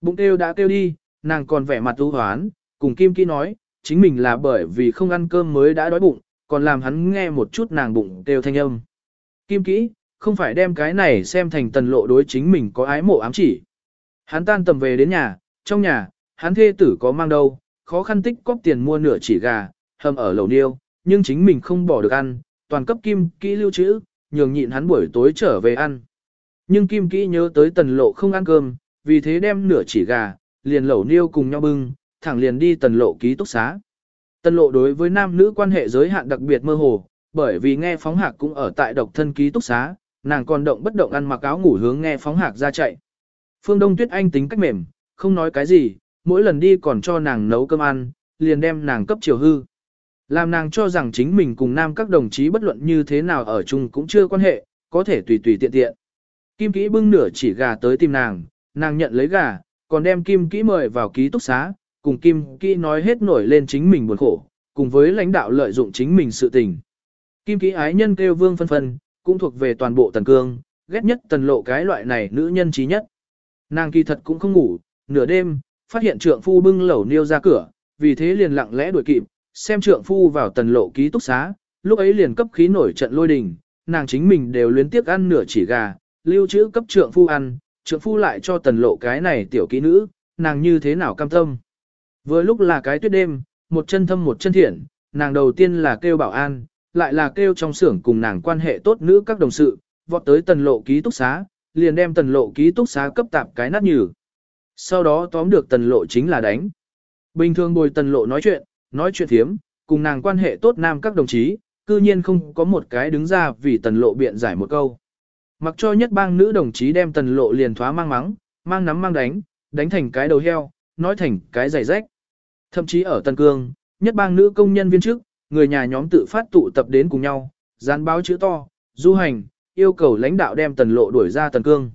Bụng đều đã kêu đi, nàng còn vẻ mặt u hoán, cùng Kim Kỹ nói, chính mình là bởi vì không ăn cơm mới đã đói bụng, còn làm hắn nghe một chút nàng bụng đều thanh âm. Kim Kỹ, không phải đem cái này xem thành tần lộ đối chính mình có ái mộ ám chỉ. Hắn tan tầm về đến nhà, trong nhà, hắn thê tử có mang đâu, khó khăn tích cóp tiền mua nửa chỉ gà, hầm ở lầu niêu, nhưng chính mình không bỏ được ăn, toàn cấp kim kỹ lưu trữ, nhường nhịn hắn buổi tối trở về ăn. Nhưng kim kỹ nhớ tới tần lộ không ăn cơm, vì thế đem nửa chỉ gà, liền lẩu niêu cùng nhau bưng, thẳng liền đi tần lộ ký túc xá. Tần lộ đối với nam nữ quan hệ giới hạn đặc biệt mơ hồ, bởi vì nghe phóng hạc cũng ở tại độc thân ký túc xá, nàng còn động bất động ăn mặc áo ngủ hướng nghe phóng hạc ra chạy. Phương Đông Tuyết Anh tính cách mềm, không nói cái gì, mỗi lần đi còn cho nàng nấu cơm ăn, liền đem nàng cấp chiều hư. Làm nàng cho rằng chính mình cùng nam các đồng chí bất luận như thế nào ở chung cũng chưa quan hệ, có thể tùy tùy tiện tiện. Kim kỹ bưng nửa chỉ gà tới tìm nàng, nàng nhận lấy gà, còn đem kim kỹ mời vào ký túc xá, cùng kim kỹ nói hết nổi lên chính mình buồn khổ, cùng với lãnh đạo lợi dụng chính mình sự tình. Kim ký ái nhân kêu vương phân phân, cũng thuộc về toàn bộ tần cương, ghét nhất tần lộ cái loại này nữ nhân trí nhất. Nàng kỳ thật cũng không ngủ, nửa đêm, phát hiện trượng phu bưng lẩu niêu ra cửa, vì thế liền lặng lẽ đuổi kịp, xem trượng phu vào tần lộ ký túc xá, lúc ấy liền cấp khí nổi trận lôi đình, nàng chính mình đều luyến tiếc ăn nửa chỉ gà, lưu trữ cấp trượng phu ăn, trượng phu lại cho tần lộ cái này tiểu ký nữ, nàng như thế nào cam tâm. Vừa lúc là cái tuyết đêm, một chân thâm một chân thiện, nàng đầu tiên là kêu bảo an, lại là kêu trong xưởng cùng nàng quan hệ tốt nữ các đồng sự, vọt tới tần lộ ký túc xá, liền đem tần lộ ký túc xá cấp tạp cái nát nhừ. Sau đó tóm được tần lộ chính là đánh. Bình thường bồi tần lộ nói chuyện, nói chuyện thiếm, cùng nàng quan hệ tốt nam các đồng chí, cư nhiên không có một cái đứng ra vì tần lộ biện giải một câu. Mặc cho nhất bang nữ đồng chí đem tần lộ liền thoá mang mắng, mang nắm mang đánh, đánh thành cái đầu heo, nói thành cái giày rách. Thậm chí ở Tân Cương, nhất bang nữ công nhân viên chức, người nhà nhóm tự phát tụ tập đến cùng nhau, dán báo chữ to, du hành, yêu cầu lãnh đạo đem tần lộ đuổi ra Tần Cương.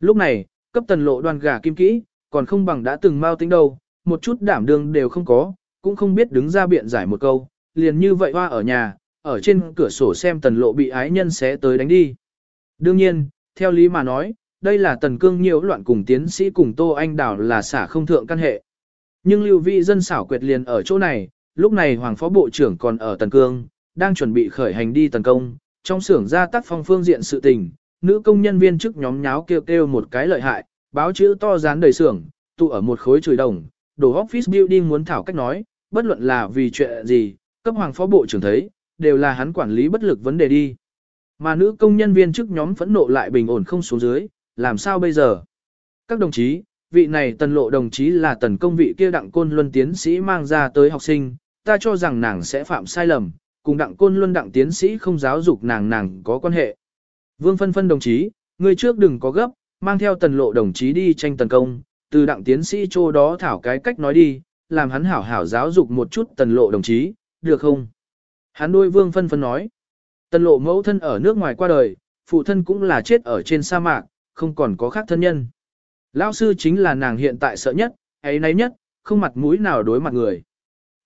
Lúc này, cấp tần lộ đoàn gà kim kỹ, còn không bằng đã từng mau tính đâu, một chút đảm đương đều không có, cũng không biết đứng ra biện giải một câu, liền như vậy hoa ở nhà, ở trên cửa sổ xem tần lộ bị ái nhân xé tới đánh đi. Đương nhiên, theo lý mà nói, đây là tần cương nhiều loạn cùng tiến sĩ cùng Tô Anh Đảo là xả không thượng căn hệ. Nhưng lưu vị dân xảo quyệt liền ở chỗ này, lúc này Hoàng Phó Bộ trưởng còn ở tần cương, đang chuẩn bị khởi hành đi tấn công, trong xưởng gia tác phong phương diện sự tình, nữ công nhân viên chức nhóm nháo kêu kêu một cái lợi hại, báo chữ to dán đầy xưởng, tụ ở một khối chửi đồng, đồ office building muốn thảo cách nói, bất luận là vì chuyện gì, cấp hoàng phó bộ trưởng thấy, đều là hắn quản lý bất lực vấn đề đi. Mà nữ công nhân viên chức nhóm phẫn nộ lại bình ổn không xuống dưới, làm sao bây giờ? Các đồng chí, vị này tần lộ đồng chí là tần công vị kia đặng côn luân tiến sĩ mang ra tới học sinh, ta cho rằng nàng sẽ phạm sai lầm, cùng đặng côn luân đặng tiến sĩ không giáo dục nàng nàng có quan hệ. Vương phân phân đồng chí, người trước đừng có gấp, mang theo tần lộ đồng chí đi tranh tần công, từ đặng tiến sĩ chỗ đó thảo cái cách nói đi, làm hắn hảo hảo giáo dục một chút tần lộ đồng chí, được không? Hắn đôi vương phân phân nói, tần lộ mẫu thân ở nước ngoài qua đời, phụ thân cũng là chết ở trên sa mạc, không còn có khác thân nhân. Lão sư chính là nàng hiện tại sợ nhất, ấy nấy nhất, không mặt mũi nào đối mặt người.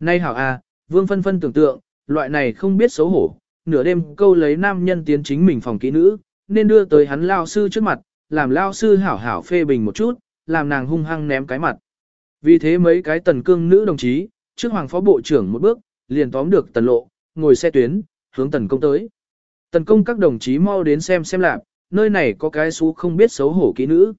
Nay hảo à, vương phân phân tưởng tượng, loại này không biết xấu hổ, nửa đêm câu lấy nam nhân tiến chính mình phòng kỹ nữ, nên đưa tới hắn lao sư trước mặt, làm lao sư hảo hảo phê bình một chút, làm nàng hung hăng ném cái mặt. Vì thế mấy cái tần cương nữ đồng chí, trước hoàng phó bộ trưởng một bước, liền tóm được tần lộ, ngồi xe tuyến, hướng tần công tới. Tần công các đồng chí mau đến xem xem lạc, nơi này có cái xú không biết xấu hổ kỹ nữ.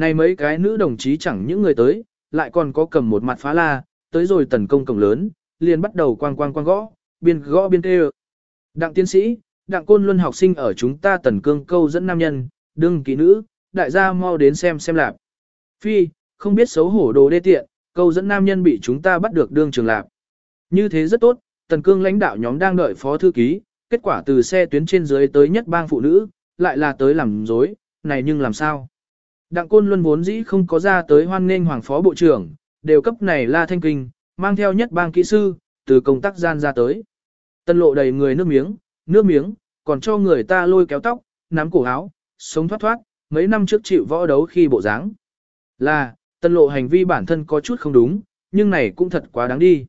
Này mấy cái nữ đồng chí chẳng những người tới, lại còn có cầm một mặt phá la, tới rồi tấn công cổng lớn, liền bắt đầu quang quang quang gõ, biên gõ biên kêu. Đặng tiến sĩ, đặng côn luân học sinh ở chúng ta tần cương câu dẫn nam nhân, đương kỹ nữ, đại gia mau đến xem xem lạp. Phi, không biết xấu hổ đồ đê tiện, câu dẫn nam nhân bị chúng ta bắt được đương trường lạp. Như thế rất tốt, tần cương lãnh đạo nhóm đang đợi phó thư ký, kết quả từ xe tuyến trên dưới tới nhất bang phụ nữ, lại là tới làm dối, này nhưng làm sao? Đặng Côn Luân vốn dĩ không có ra tới hoan nghênh hoàng phó bộ trưởng, đều cấp này la thanh kinh, mang theo nhất bang kỹ sư, từ công tác gian ra tới. Tân lộ đầy người nước miếng, nước miếng, còn cho người ta lôi kéo tóc, nắm cổ áo, sống thoát thoát, mấy năm trước chịu võ đấu khi bộ dáng. Là, tân lộ hành vi bản thân có chút không đúng, nhưng này cũng thật quá đáng đi.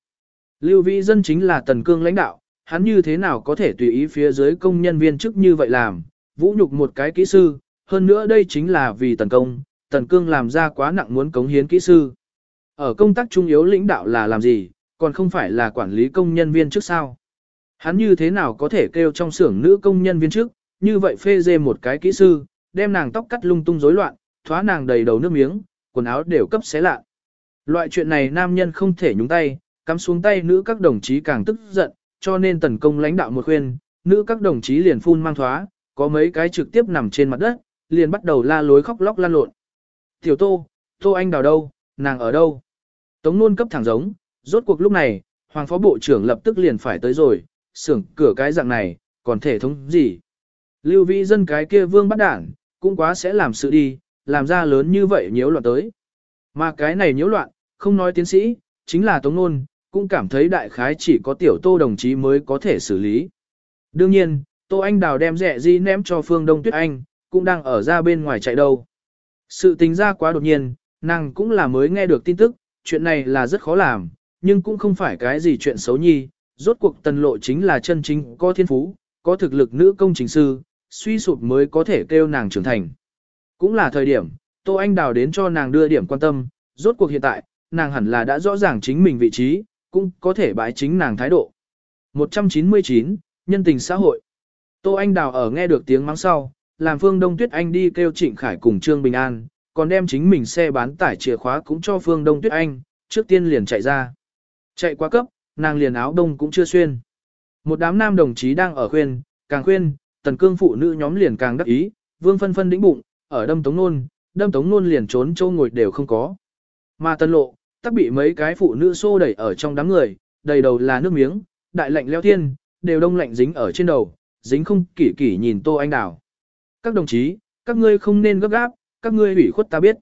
Lưu Vĩ Dân chính là tần cương lãnh đạo, hắn như thế nào có thể tùy ý phía dưới công nhân viên chức như vậy làm, vũ nhục một cái kỹ sư, hơn nữa đây chính là vì tần công, tần cương làm ra quá nặng muốn cống hiến kỹ sư. Ở công tác trung yếu lãnh đạo là làm gì, còn không phải là quản lý công nhân viên trước sao. Hắn như thế nào có thể kêu trong xưởng nữ công nhân viên trước, như vậy phê dê một cái kỹ sư, đem nàng tóc cắt lung tung rối loạn, thoá nàng đầy đầu nước miếng, quần áo đều cấp xé lạ. Loại chuyện này nam nhân không thể nhúng tay, cắm xuống tay nữ các đồng chí càng tức giận, cho nên tần công lãnh đạo một khuyên, nữ các đồng chí liền phun mang thoá, có mấy cái trực tiếp nằm trên mặt đất, liền bắt đầu la lối khóc lóc lan lộn. Tiểu Tô, Tô Anh đào đâu, nàng ở đâu? Tống nôn cấp thẳng giống, rốt cuộc lúc này, Hoàng Phó Bộ trưởng lập tức liền phải tới rồi, xưởng cửa cái dạng này, còn thể thống gì? Lưu Vĩ dân cái kia vương bắt đảng, cũng quá sẽ làm sự đi, làm ra lớn như vậy nhiễu loạn tới. Mà cái này nhiễu loạn, không nói tiến sĩ, chính là Tống nôn, cũng cảm thấy đại khái chỉ có tiểu Tô đồng chí mới có thể xử lý. Đương nhiên, Tô Anh Đào đem rẻ di ném cho Phương Đông Tuyết Anh, cũng đang ở ra bên ngoài chạy đâu. Sự tính ra quá đột nhiên, nàng cũng là mới nghe được tin tức, chuyện này là rất khó làm, nhưng cũng không phải cái gì chuyện xấu nhi, rốt cuộc tần lộ chính là chân chính có thiên phú, có thực lực nữ công chính sư, suy sụp mới có thể kêu nàng trưởng thành. Cũng là thời điểm, Tô Anh Đào đến cho nàng đưa điểm quan tâm, rốt cuộc hiện tại, nàng hẳn là đã rõ ràng chính mình vị trí, cũng có thể bãi chính nàng thái độ. 199, Nhân tình xã hội Tô Anh Đào ở nghe được tiếng mắng sau, làm Phương Đông Tuyết Anh đi kêu Trịnh Khải cùng Trương Bình An, còn đem chính mình xe bán tải chìa khóa cũng cho Phương Đông Tuyết Anh, trước tiên liền chạy ra. Chạy qua cấp, nàng liền áo đông cũng chưa xuyên. Một đám nam đồng chí đang ở khuyên, càng khuyên, tần cương phụ nữ nhóm liền càng đắc ý, vương phân phân đĩnh bụng, ở đâm tống nôn, đâm tống nôn liền trốn châu ngồi đều không có. Mà tần lộ, tắc bị mấy cái phụ nữ xô đẩy ở trong đám người, đầy đầu là nước miếng, đại lạnh leo thiên, đều đông lạnh dính ở trên đầu, dính không kỷ kỷ nhìn Tô Anh Đào. Các đồng chí, các ngươi không nên gấp gáp, các ngươi ủy khuất ta biết.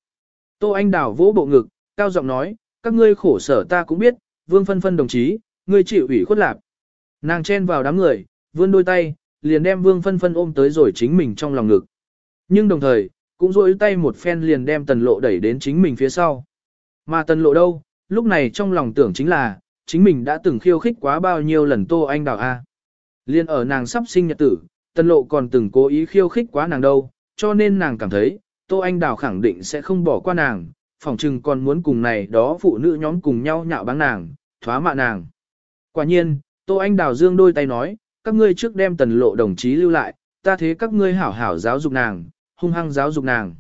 Tô Anh Đào vỗ bộ ngực, cao giọng nói, các ngươi khổ sở ta cũng biết, vương phân phân đồng chí, ngươi chịu ủy khuất lạc. Nàng chen vào đám người, vươn đôi tay, liền đem vương phân phân ôm tới rồi chính mình trong lòng ngực. Nhưng đồng thời, cũng rỗi tay một phen liền đem tần lộ đẩy đến chính mình phía sau. Mà tần lộ đâu, lúc này trong lòng tưởng chính là, chính mình đã từng khiêu khích quá bao nhiêu lần Tô Anh Đào A. Liên ở nàng sắp sinh nhật tử, Tân Lộ còn từng cố ý khiêu khích quá nàng đâu, cho nên nàng cảm thấy, Tô Anh Đào khẳng định sẽ không bỏ qua nàng, phỏng chừng còn muốn cùng này đó phụ nữ nhóm cùng nhau nhạo báng nàng, thoá mạ nàng. Quả nhiên, Tô Anh Đào dương đôi tay nói, các ngươi trước đem Tần Lộ đồng chí lưu lại, ta thế các ngươi hảo hảo giáo dục nàng, hung hăng giáo dục nàng.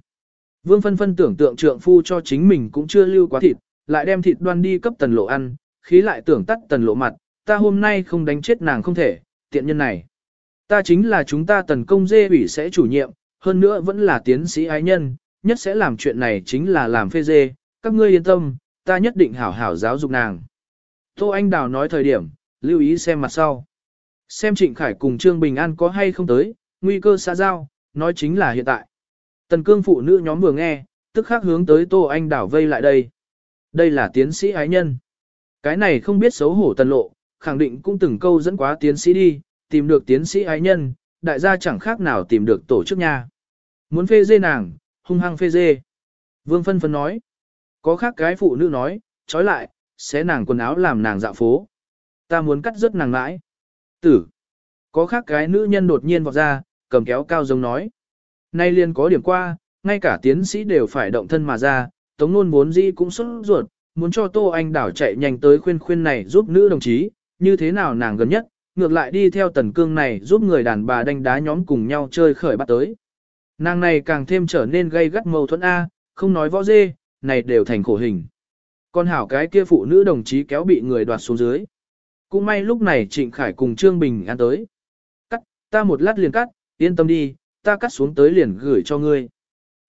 Vương phân phân tưởng tượng trượng phu cho chính mình cũng chưa lưu quá thịt, lại đem thịt đoan đi cấp Tần Lộ ăn, khí lại tưởng tắt Tần Lộ mặt, ta hôm nay không đánh chết nàng không thể, tiện nhân này. Ta chính là chúng ta tần công dê ủy sẽ chủ nhiệm, hơn nữa vẫn là tiến sĩ ái nhân, nhất sẽ làm chuyện này chính là làm phê dê, các ngươi yên tâm, ta nhất định hảo hảo giáo dục nàng. Tô Anh Đào nói thời điểm, lưu ý xem mặt sau. Xem Trịnh Khải cùng Trương Bình An có hay không tới, nguy cơ xa giao, nói chính là hiện tại. Tần cương phụ nữ nhóm vừa nghe, tức khắc hướng tới Tô Anh Đào vây lại đây. Đây là tiến sĩ ái nhân. Cái này không biết xấu hổ tần lộ, khẳng định cũng từng câu dẫn quá tiến sĩ đi, tìm được tiến sĩ ái nhân, đại gia chẳng khác nào tìm được tổ chức nha. Muốn phê dê nàng, hung hăng phê dê. Vương phân phân nói. Có khác cái phụ nữ nói, trói lại, xé nàng quần áo làm nàng dạo phố. Ta muốn cắt rớt nàng mãi. Tử. có khác cái nữ nhân đột nhiên vọt ra, cầm kéo cao giống nói. Nay liền có điểm qua, ngay cả tiến sĩ đều phải động thân mà ra, tống nôn vốn dĩ cũng xuất ruột, muốn cho Tô Anh đảo chạy nhanh tới khuyên khuyên này giúp nữ đồng chí, như thế nào nàng gần nhất, ngược lại đi theo tần cương này giúp người đàn bà đánh đá nhóm cùng nhau chơi khởi bắt tới. Nàng này càng thêm trở nên gây gắt mâu thuẫn A, không nói võ dê, này đều thành khổ hình. con hảo cái kia phụ nữ đồng chí kéo bị người đoạt xuống dưới. Cũng may lúc này Trịnh Khải cùng Trương Bình ăn tới. Cắt, ta một lát liền cắt, yên tâm đi, ta cắt xuống tới liền gửi cho ngươi.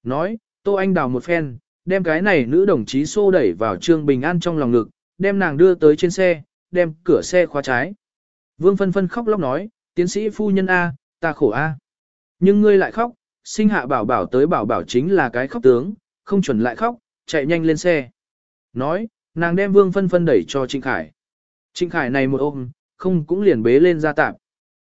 Nói, Tô Anh đào một phen, đem cái này nữ đồng chí xô đẩy vào Trương Bình An trong lòng ngực, đem nàng đưa tới trên xe, đem cửa xe khóa trái. Vương Phân Phân khóc lóc nói, tiến sĩ phu nhân A, ta khổ A. Nhưng ngươi lại khóc, sinh hạ bảo bảo tới bảo bảo chính là cái khóc tướng, không chuẩn lại khóc, chạy nhanh lên xe. Nói, nàng đem Vương Phân Phân đẩy cho Trịnh Khải. Trịnh Khải này một ôm, không cũng liền bế lên ra tạm.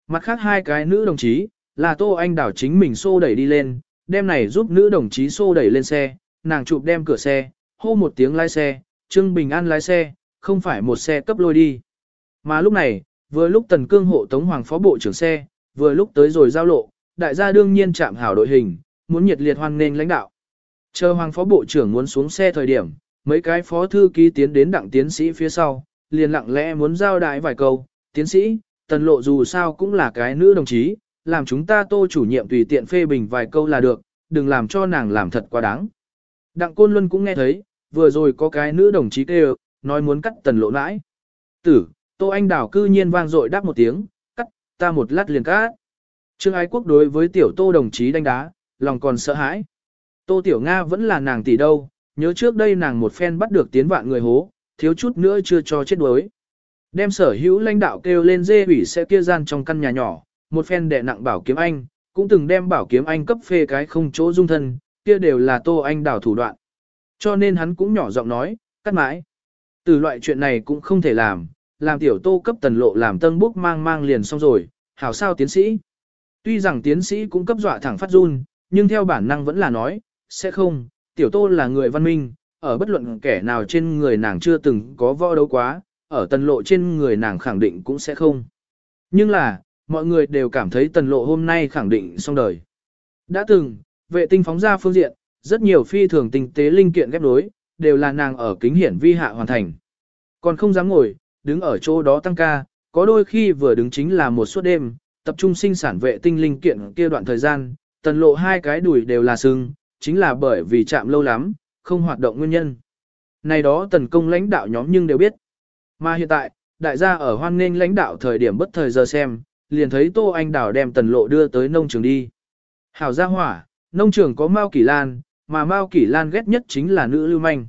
Mặt khác hai cái nữ đồng chí, là Tô Anh Đảo chính mình xô đẩy đi lên, đem này giúp nữ đồng chí xô đẩy lên xe, nàng chụp đem cửa xe, hô một tiếng lái xe, Trương Bình An lái xe, không phải một xe cấp lôi đi. Mà lúc này, vừa lúc Tần Cương hộ tống Hoàng Phó Bộ trưởng xe, vừa lúc tới rồi giao lộ, đại gia đương nhiên chạm hảo đội hình, muốn nhiệt liệt hoan nghênh lãnh đạo. Chờ Hoàng Phó Bộ trưởng muốn xuống xe thời điểm, mấy cái phó thư ký tiến đến đặng tiến sĩ phía sau, liền lặng lẽ muốn giao đại vài câu, tiến sĩ, tần lộ dù sao cũng là cái nữ đồng chí, làm chúng ta tô chủ nhiệm tùy tiện phê bình vài câu là được, đừng làm cho nàng làm thật quá đáng. Đặng Côn Luân cũng nghe thấy, vừa rồi có cái nữ đồng chí kêu, nói muốn cắt tần lộ nãi. Tử, Tô Anh Đào cư nhiên vang dội đáp một tiếng, cắt, ta một lát liền cắt. Trương Ái Quốc đối với tiểu Tô đồng chí đánh đá, lòng còn sợ hãi. Tô Tiểu Nga vẫn là nàng tỷ đâu, nhớ trước đây nàng một phen bắt được tiến vạn người hố, thiếu chút nữa chưa cho chết đuối. Đem sở hữu lãnh đạo kêu lên dê ủy sẽ kia gian trong căn nhà nhỏ, một phen đệ nặng bảo kiếm anh, cũng từng đem bảo kiếm anh cấp phê cái không chỗ dung thân, kia đều là Tô Anh đảo thủ đoạn. Cho nên hắn cũng nhỏ giọng nói, cắt mãi. Từ loại chuyện này cũng không thể làm, làm tiểu tô cấp tần lộ làm tân bốc mang mang liền xong rồi, hảo sao tiến sĩ. Tuy rằng tiến sĩ cũng cấp dọa thẳng phát run, nhưng theo bản năng vẫn là nói, sẽ không, tiểu tô là người văn minh, ở bất luận kẻ nào trên người nàng chưa từng có võ đấu quá, ở tần lộ trên người nàng khẳng định cũng sẽ không. Nhưng là, mọi người đều cảm thấy tần lộ hôm nay khẳng định xong đời. Đã từng, vệ tinh phóng ra phương diện, rất nhiều phi thường tinh tế linh kiện ghép nối, đều là nàng ở kính hiển vi hạ hoàn thành. Còn không dám ngồi, đứng ở chỗ đó tăng ca, có đôi khi vừa đứng chính là một suốt đêm, tập trung sinh sản vệ tinh linh kiện kia đoạn thời gian, tần lộ hai cái đùi đều là sưng, chính là bởi vì chạm lâu lắm, không hoạt động nguyên nhân. Này đó tần công lãnh đạo nhóm nhưng đều biết. Mà hiện tại, đại gia ở hoan nghênh lãnh đạo thời điểm bất thời giờ xem, liền thấy Tô Anh đảo đem tần lộ đưa tới nông trường đi. Hảo gia hỏa, nông trường có Mao Kỷ Lan, mà Mao Kỷ Lan ghét nhất chính là nữ lưu manh.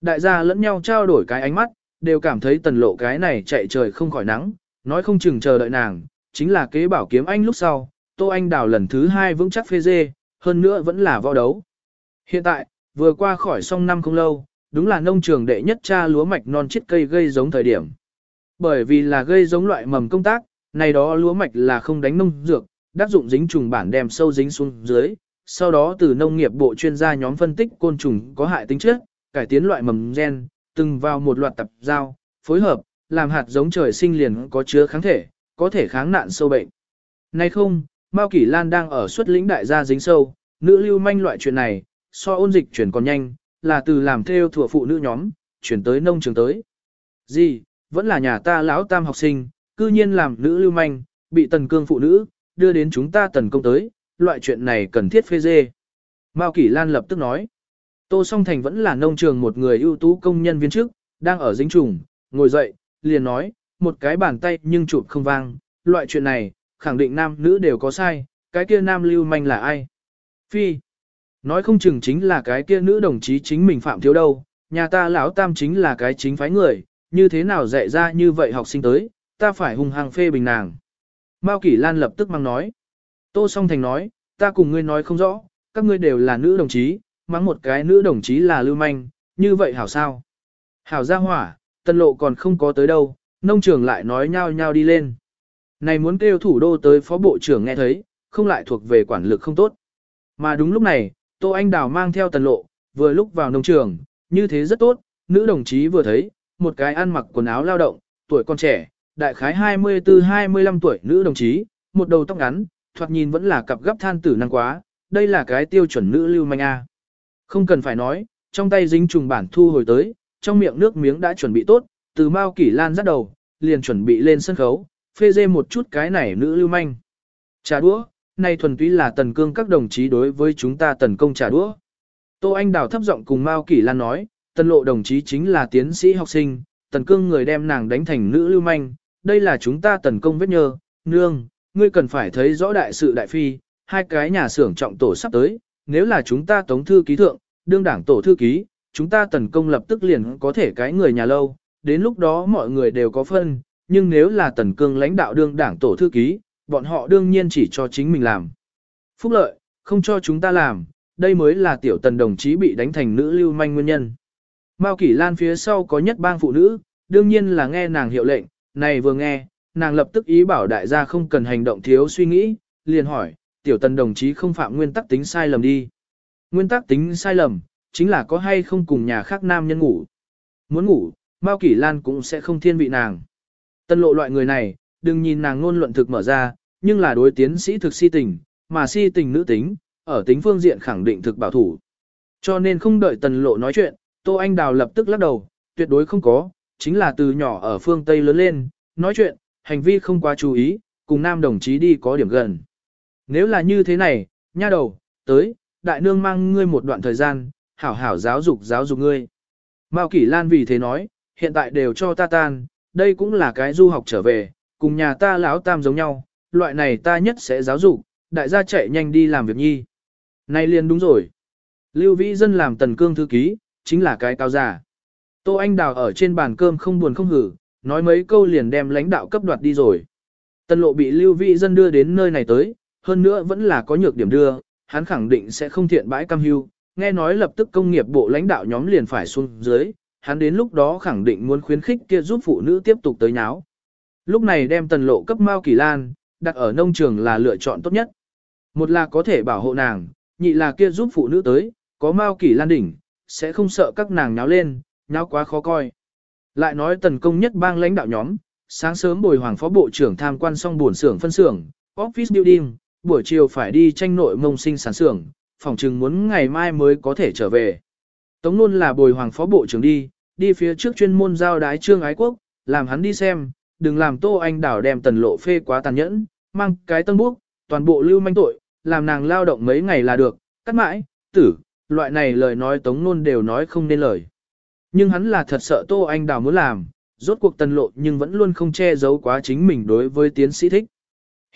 Đại gia lẫn nhau trao đổi cái ánh mắt, đều cảm thấy tần lộ cái này chạy trời không khỏi nắng, nói không chừng chờ đợi nàng, chính là kế bảo kiếm anh lúc sau, Tô Anh Đào lần thứ hai vững chắc phê dê, hơn nữa vẫn là võ đấu. Hiện tại, vừa qua khỏi xong năm không lâu, đúng là nông trường đệ nhất cha lúa mạch non chết cây gây giống thời điểm. Bởi vì là gây giống loại mầm công tác, này đó lúa mạch là không đánh nông dược, đáp dụng dính trùng bản đem sâu dính xuống dưới, sau đó từ nông nghiệp bộ chuyên gia nhóm phân tích côn trùng có hại tính chất, cải tiến loại mầm gen, từng vào một loạt tập giao, phối hợp, làm hạt giống trời sinh liền có chứa kháng thể, có thể kháng nạn sâu bệnh. Nay không, Mao Kỷ Lan đang ở xuất lĩnh đại gia dính sâu, nữ lưu manh loại chuyện này, so ôn dịch chuyển còn nhanh, là từ làm theo thừa phụ nữ nhóm, chuyển tới nông trường tới. Gì, vẫn là nhà ta lão tam học sinh, cư nhiên làm nữ lưu manh, bị tần cương phụ nữ, đưa đến chúng ta tần công tới, loại chuyện này cần thiết phê dê. Mao Kỷ Lan lập tức nói, Tô Song Thành vẫn là nông trường một người ưu tú công nhân viên chức, đang ở dính trùng, ngồi dậy, liền nói, một cái bàn tay nhưng chụp không vang, loại chuyện này, khẳng định nam nữ đều có sai, cái kia nam lưu manh là ai? Phi, nói không chừng chính là cái kia nữ đồng chí chính mình phạm thiếu đâu, nhà ta lão tam chính là cái chính phái người, như thế nào dạy ra như vậy học sinh tới, ta phải hung hăng phê bình nàng. Mao Kỷ Lan lập tức mang nói. Tô Song Thành nói, ta cùng ngươi nói không rõ, các ngươi đều là nữ đồng chí, mắng một cái nữ đồng chí là lưu manh, như vậy hảo sao? Hảo ra hỏa, tân lộ còn không có tới đâu, nông trường lại nói nhau nhau đi lên. Này muốn kêu thủ đô tới phó bộ trưởng nghe thấy, không lại thuộc về quản lực không tốt. Mà đúng lúc này, Tô Anh Đào mang theo tần lộ, vừa lúc vào nông trường, như thế rất tốt, nữ đồng chí vừa thấy, một cái ăn mặc quần áo lao động, tuổi con trẻ, đại khái 24-25 tuổi nữ đồng chí, một đầu tóc ngắn, thoạt nhìn vẫn là cặp gấp than tử năng quá, đây là cái tiêu chuẩn nữ lưu manh A. Không cần phải nói, trong tay dính trùng bản thu hồi tới, trong miệng nước miếng đã chuẩn bị tốt, từ Mao Kỷ Lan dắt đầu, liền chuẩn bị lên sân khấu, phê dê một chút cái này nữ lưu manh. Trà đũa, này thuần túy là tần cương các đồng chí đối với chúng ta tấn công trà đũa. Tô Anh Đào thấp giọng cùng Mao Kỷ Lan nói, tần lộ đồng chí chính là tiến sĩ học sinh, tần cương người đem nàng đánh thành nữ lưu manh, đây là chúng ta tấn công vết nhơ, nương, ngươi cần phải thấy rõ đại sự đại phi, hai cái nhà xưởng trọng tổ sắp tới, nếu là chúng ta tống thư ký thượng, đương đảng tổ thư ký, chúng ta tấn công lập tức liền có thể cái người nhà lâu, đến lúc đó mọi người đều có phân, nhưng nếu là tần cương lãnh đạo đương đảng tổ thư ký, bọn họ đương nhiên chỉ cho chính mình làm. Phúc lợi, không cho chúng ta làm, đây mới là tiểu tần đồng chí bị đánh thành nữ lưu manh nguyên nhân. Mao Kỷ Lan phía sau có nhất bang phụ nữ, đương nhiên là nghe nàng hiệu lệnh, này vừa nghe, nàng lập tức ý bảo đại gia không cần hành động thiếu suy nghĩ, liền hỏi, tiểu tần đồng chí không phạm nguyên tắc tính sai lầm đi. Nguyên tắc tính sai lầm, chính là có hay không cùng nhà khác nam nhân ngủ. Muốn ngủ, Mao Kỷ Lan cũng sẽ không thiên vị nàng. Tân lộ loại người này, đừng nhìn nàng ngôn luận thực mở ra, nhưng là đối tiến sĩ thực si tình, mà si tình nữ tính, ở tính phương diện khẳng định thực bảo thủ. Cho nên không đợi tần lộ nói chuyện, Tô Anh Đào lập tức lắc đầu, tuyệt đối không có, chính là từ nhỏ ở phương Tây lớn lên, nói chuyện, hành vi không quá chú ý, cùng nam đồng chí đi có điểm gần. Nếu là như thế này, nha đầu, tới, đại nương mang ngươi một đoạn thời gian, hảo hảo giáo dục giáo dục ngươi. Mao Kỷ Lan vì thế nói, hiện tại đều cho ta tan, đây cũng là cái du học trở về, cùng nhà ta lão tam giống nhau, loại này ta nhất sẽ giáo dục, đại gia chạy nhanh đi làm việc nhi. Nay liền đúng rồi. Lưu Vĩ Dân làm tần cương thư ký, chính là cái cao giả. Tô Anh Đào ở trên bàn cơm không buồn không hử, nói mấy câu liền đem lãnh đạo cấp đoạt đi rồi. Tần lộ bị Lưu Vĩ Dân đưa đến nơi này tới, hơn nữa vẫn là có nhược điểm đưa, hắn khẳng định sẽ không thiện bãi cam hưu, nghe nói lập tức công nghiệp bộ lãnh đạo nhóm liền phải xuống dưới, hắn đến lúc đó khẳng định muốn khuyến khích kia giúp phụ nữ tiếp tục tới nháo. Lúc này đem tần lộ cấp Mao Kỳ Lan, đặt ở nông trường là lựa chọn tốt nhất. Một là có thể bảo hộ nàng, nhị là kia giúp phụ nữ tới, có Mao Kỳ Lan đỉnh, sẽ không sợ các nàng nháo lên, nháo quá khó coi. Lại nói tần công nhất bang lãnh đạo nhóm, sáng sớm bồi hoàng phó bộ trưởng tham quan xong buồn xưởng phân xưởng, office building, buổi chiều phải đi tranh nội mông sinh sản xưởng, phòng chừng muốn ngày mai mới có thể trở về. Tống luôn là bồi hoàng phó bộ trưởng đi, đi phía trước chuyên môn giao đái trương ái quốc, làm hắn đi xem, đừng làm tô anh đảo đem tần lộ phê quá tàn nhẫn, mang cái tân bước, toàn bộ lưu manh tội, làm nàng lao động mấy ngày là được, cắt mãi, tử, loại này lời nói tống nôn đều nói không nên lời. Nhưng hắn là thật sợ tô anh đảo muốn làm, rốt cuộc tần lộ nhưng vẫn luôn không che giấu quá chính mình đối với tiến sĩ thích.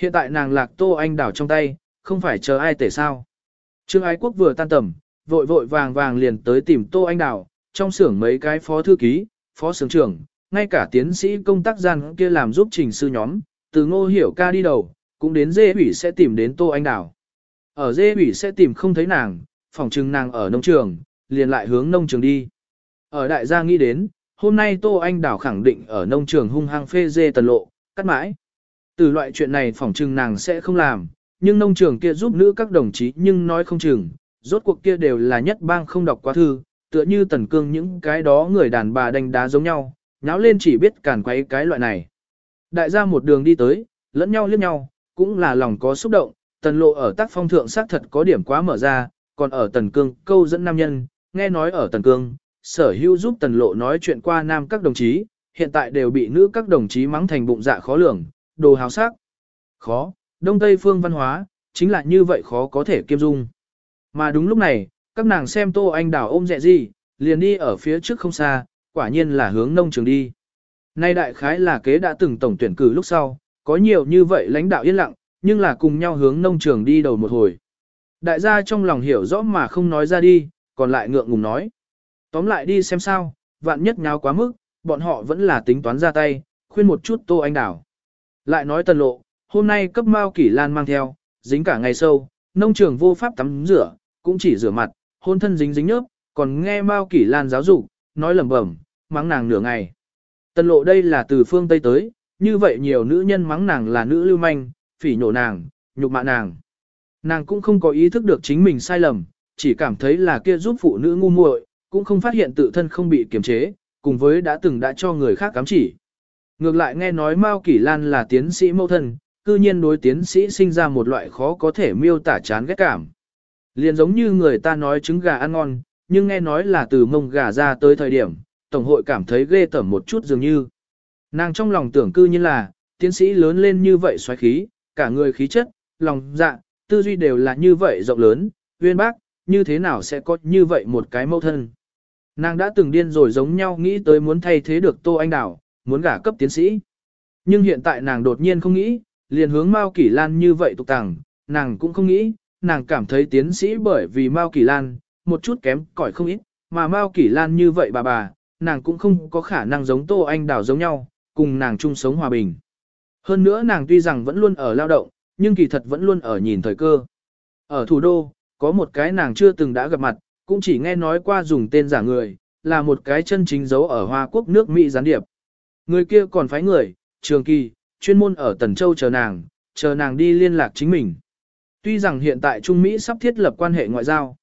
Hiện tại nàng lạc tô anh đảo trong tay, không phải chờ ai tể sao. Trương ái quốc vừa tan tầm, vội vội vàng vàng liền tới tìm tô anh đảo, trong xưởng mấy cái phó thư ký, phó xưởng trưởng, ngay cả tiến sĩ công tác gian kia làm giúp trình sư nhóm, từ ngô hiểu ca đi đầu, cũng đến dê ủy sẽ tìm đến Tô Anh đảo. Ở dê ủy sẽ tìm không thấy nàng, phòng trừng nàng ở nông trường, liền lại hướng nông trường đi. Ở đại gia nghĩ đến, hôm nay Tô Anh đảo khẳng định ở nông trường hung hăng phê dê tần lộ, cắt mãi. Từ loại chuyện này phỏng chừng nàng sẽ không làm, nhưng nông trường kia giúp nữ các đồng chí nhưng nói không chừng, rốt cuộc kia đều là nhất bang không đọc quá thư, tựa như tần cương những cái đó người đàn bà đánh đá giống nhau, nháo lên chỉ biết cản quấy cái loại này. Đại gia một đường đi tới, lẫn nhau liếc nhau, cũng là lòng có xúc động, tần lộ ở tác phong thượng xác thật có điểm quá mở ra, còn ở tần cương câu dẫn nam nhân, nghe nói ở tần cương, sở hữu giúp tần lộ nói chuyện qua nam các đồng chí, hiện tại đều bị nữ các đồng chí mắng thành bụng dạ khó lường, đồ hào sắc. Khó, đông tây phương văn hóa, chính là như vậy khó có thể kiêm dung. Mà đúng lúc này, các nàng xem tô anh đảo ôm dẹ gì, liền đi ở phía trước không xa, quả nhiên là hướng nông trường đi. Nay đại khái là kế đã từng tổng tuyển cử lúc sau, có nhiều như vậy lãnh đạo yên lặng, nhưng là cùng nhau hướng nông trường đi đầu một hồi. Đại gia trong lòng hiểu rõ mà không nói ra đi, còn lại ngượng ngùng nói. Tóm lại đi xem sao, vạn nhất nháo quá mức, bọn họ vẫn là tính toán ra tay, khuyên một chút Tô Anh Đảo. Lại nói tần lộ, hôm nay cấp Mao Kỷ Lan mang theo, dính cả ngày sâu, nông trường vô pháp tắm rửa, cũng chỉ rửa mặt, hôn thân dính dính nhớp, còn nghe Mao Kỷ Lan giáo dục, nói lẩm bẩm, mắng nàng nửa ngày. Tần lộ đây là từ phương Tây tới, như vậy nhiều nữ nhân mắng nàng là nữ lưu manh, phỉ nhổ nàng, nhục mạ nàng. Nàng cũng không có ý thức được chính mình sai lầm, chỉ cảm thấy là kia giúp phụ nữ ngu muội, cũng không phát hiện tự thân không bị kiềm chế, cùng với đã từng đã cho người khác cám chỉ. Ngược lại nghe nói Mao Kỷ Lan là tiến sĩ mâu thân, cư nhiên đối tiến sĩ sinh ra một loại khó có thể miêu tả chán ghét cảm. Liền giống như người ta nói trứng gà ăn ngon, nhưng nghe nói là từ mông gà ra tới thời điểm, Tổng hội cảm thấy ghê tởm một chút dường như. Nàng trong lòng tưởng cư nhiên là, tiến sĩ lớn lên như vậy xoáy khí, cả người khí chất, lòng dạ, tư duy đều là như vậy rộng lớn, uyên bác, như thế nào sẽ có như vậy một cái mâu thân. Nàng đã từng điên rồi giống nhau nghĩ tới muốn thay thế được Tô Anh Đảo, muốn gả cấp tiến sĩ. Nhưng hiện tại nàng đột nhiên không nghĩ, liền hướng Mao Kỷ Lan như vậy tục tàng, nàng cũng không nghĩ, nàng cảm thấy tiến sĩ bởi vì Mao Kỷ Lan, một chút kém cỏi không ít, mà Mao Kỷ Lan như vậy bà bà, nàng cũng không có khả năng giống Tô Anh Đảo giống nhau, cùng nàng chung sống hòa bình. Hơn nữa nàng tuy rằng vẫn luôn ở lao động, nhưng kỳ thật vẫn luôn ở nhìn thời cơ. Ở thủ đô, có một cái nàng chưa từng đã gặp mặt, cũng chỉ nghe nói qua dùng tên giả người, là một cái chân chính giấu ở Hoa Quốc nước Mỹ gián điệp. Người kia còn phái người, trường kỳ, chuyên môn ở Tần Châu chờ nàng, chờ nàng đi liên lạc chính mình. Tuy rằng hiện tại Trung Mỹ sắp thiết lập quan hệ ngoại giao,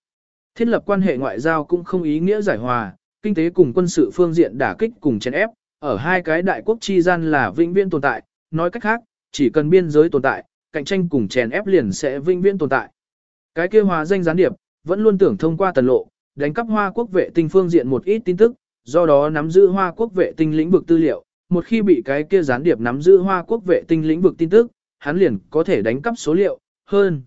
thiết lập quan hệ ngoại giao cũng không ý nghĩa giải hòa, kinh tế cùng quân sự phương diện đả kích cùng chèn ép, ở hai cái đại quốc chi gian là vĩnh viễn tồn tại, nói cách khác, chỉ cần biên giới tồn tại, cạnh tranh cùng chèn ép liền sẽ vĩnh viễn tồn tại. Cái kia hòa danh gián điệp, vẫn luôn tưởng thông qua tần lộ, đánh cắp hoa quốc vệ tinh phương diện một ít tin tức, do đó nắm giữ hoa quốc vệ tinh lĩnh vực tư liệu, một khi bị cái kia gián điệp nắm giữ hoa quốc vệ tinh lĩnh vực tin tức, hắn liền có thể đánh cắp số liệu, hơn.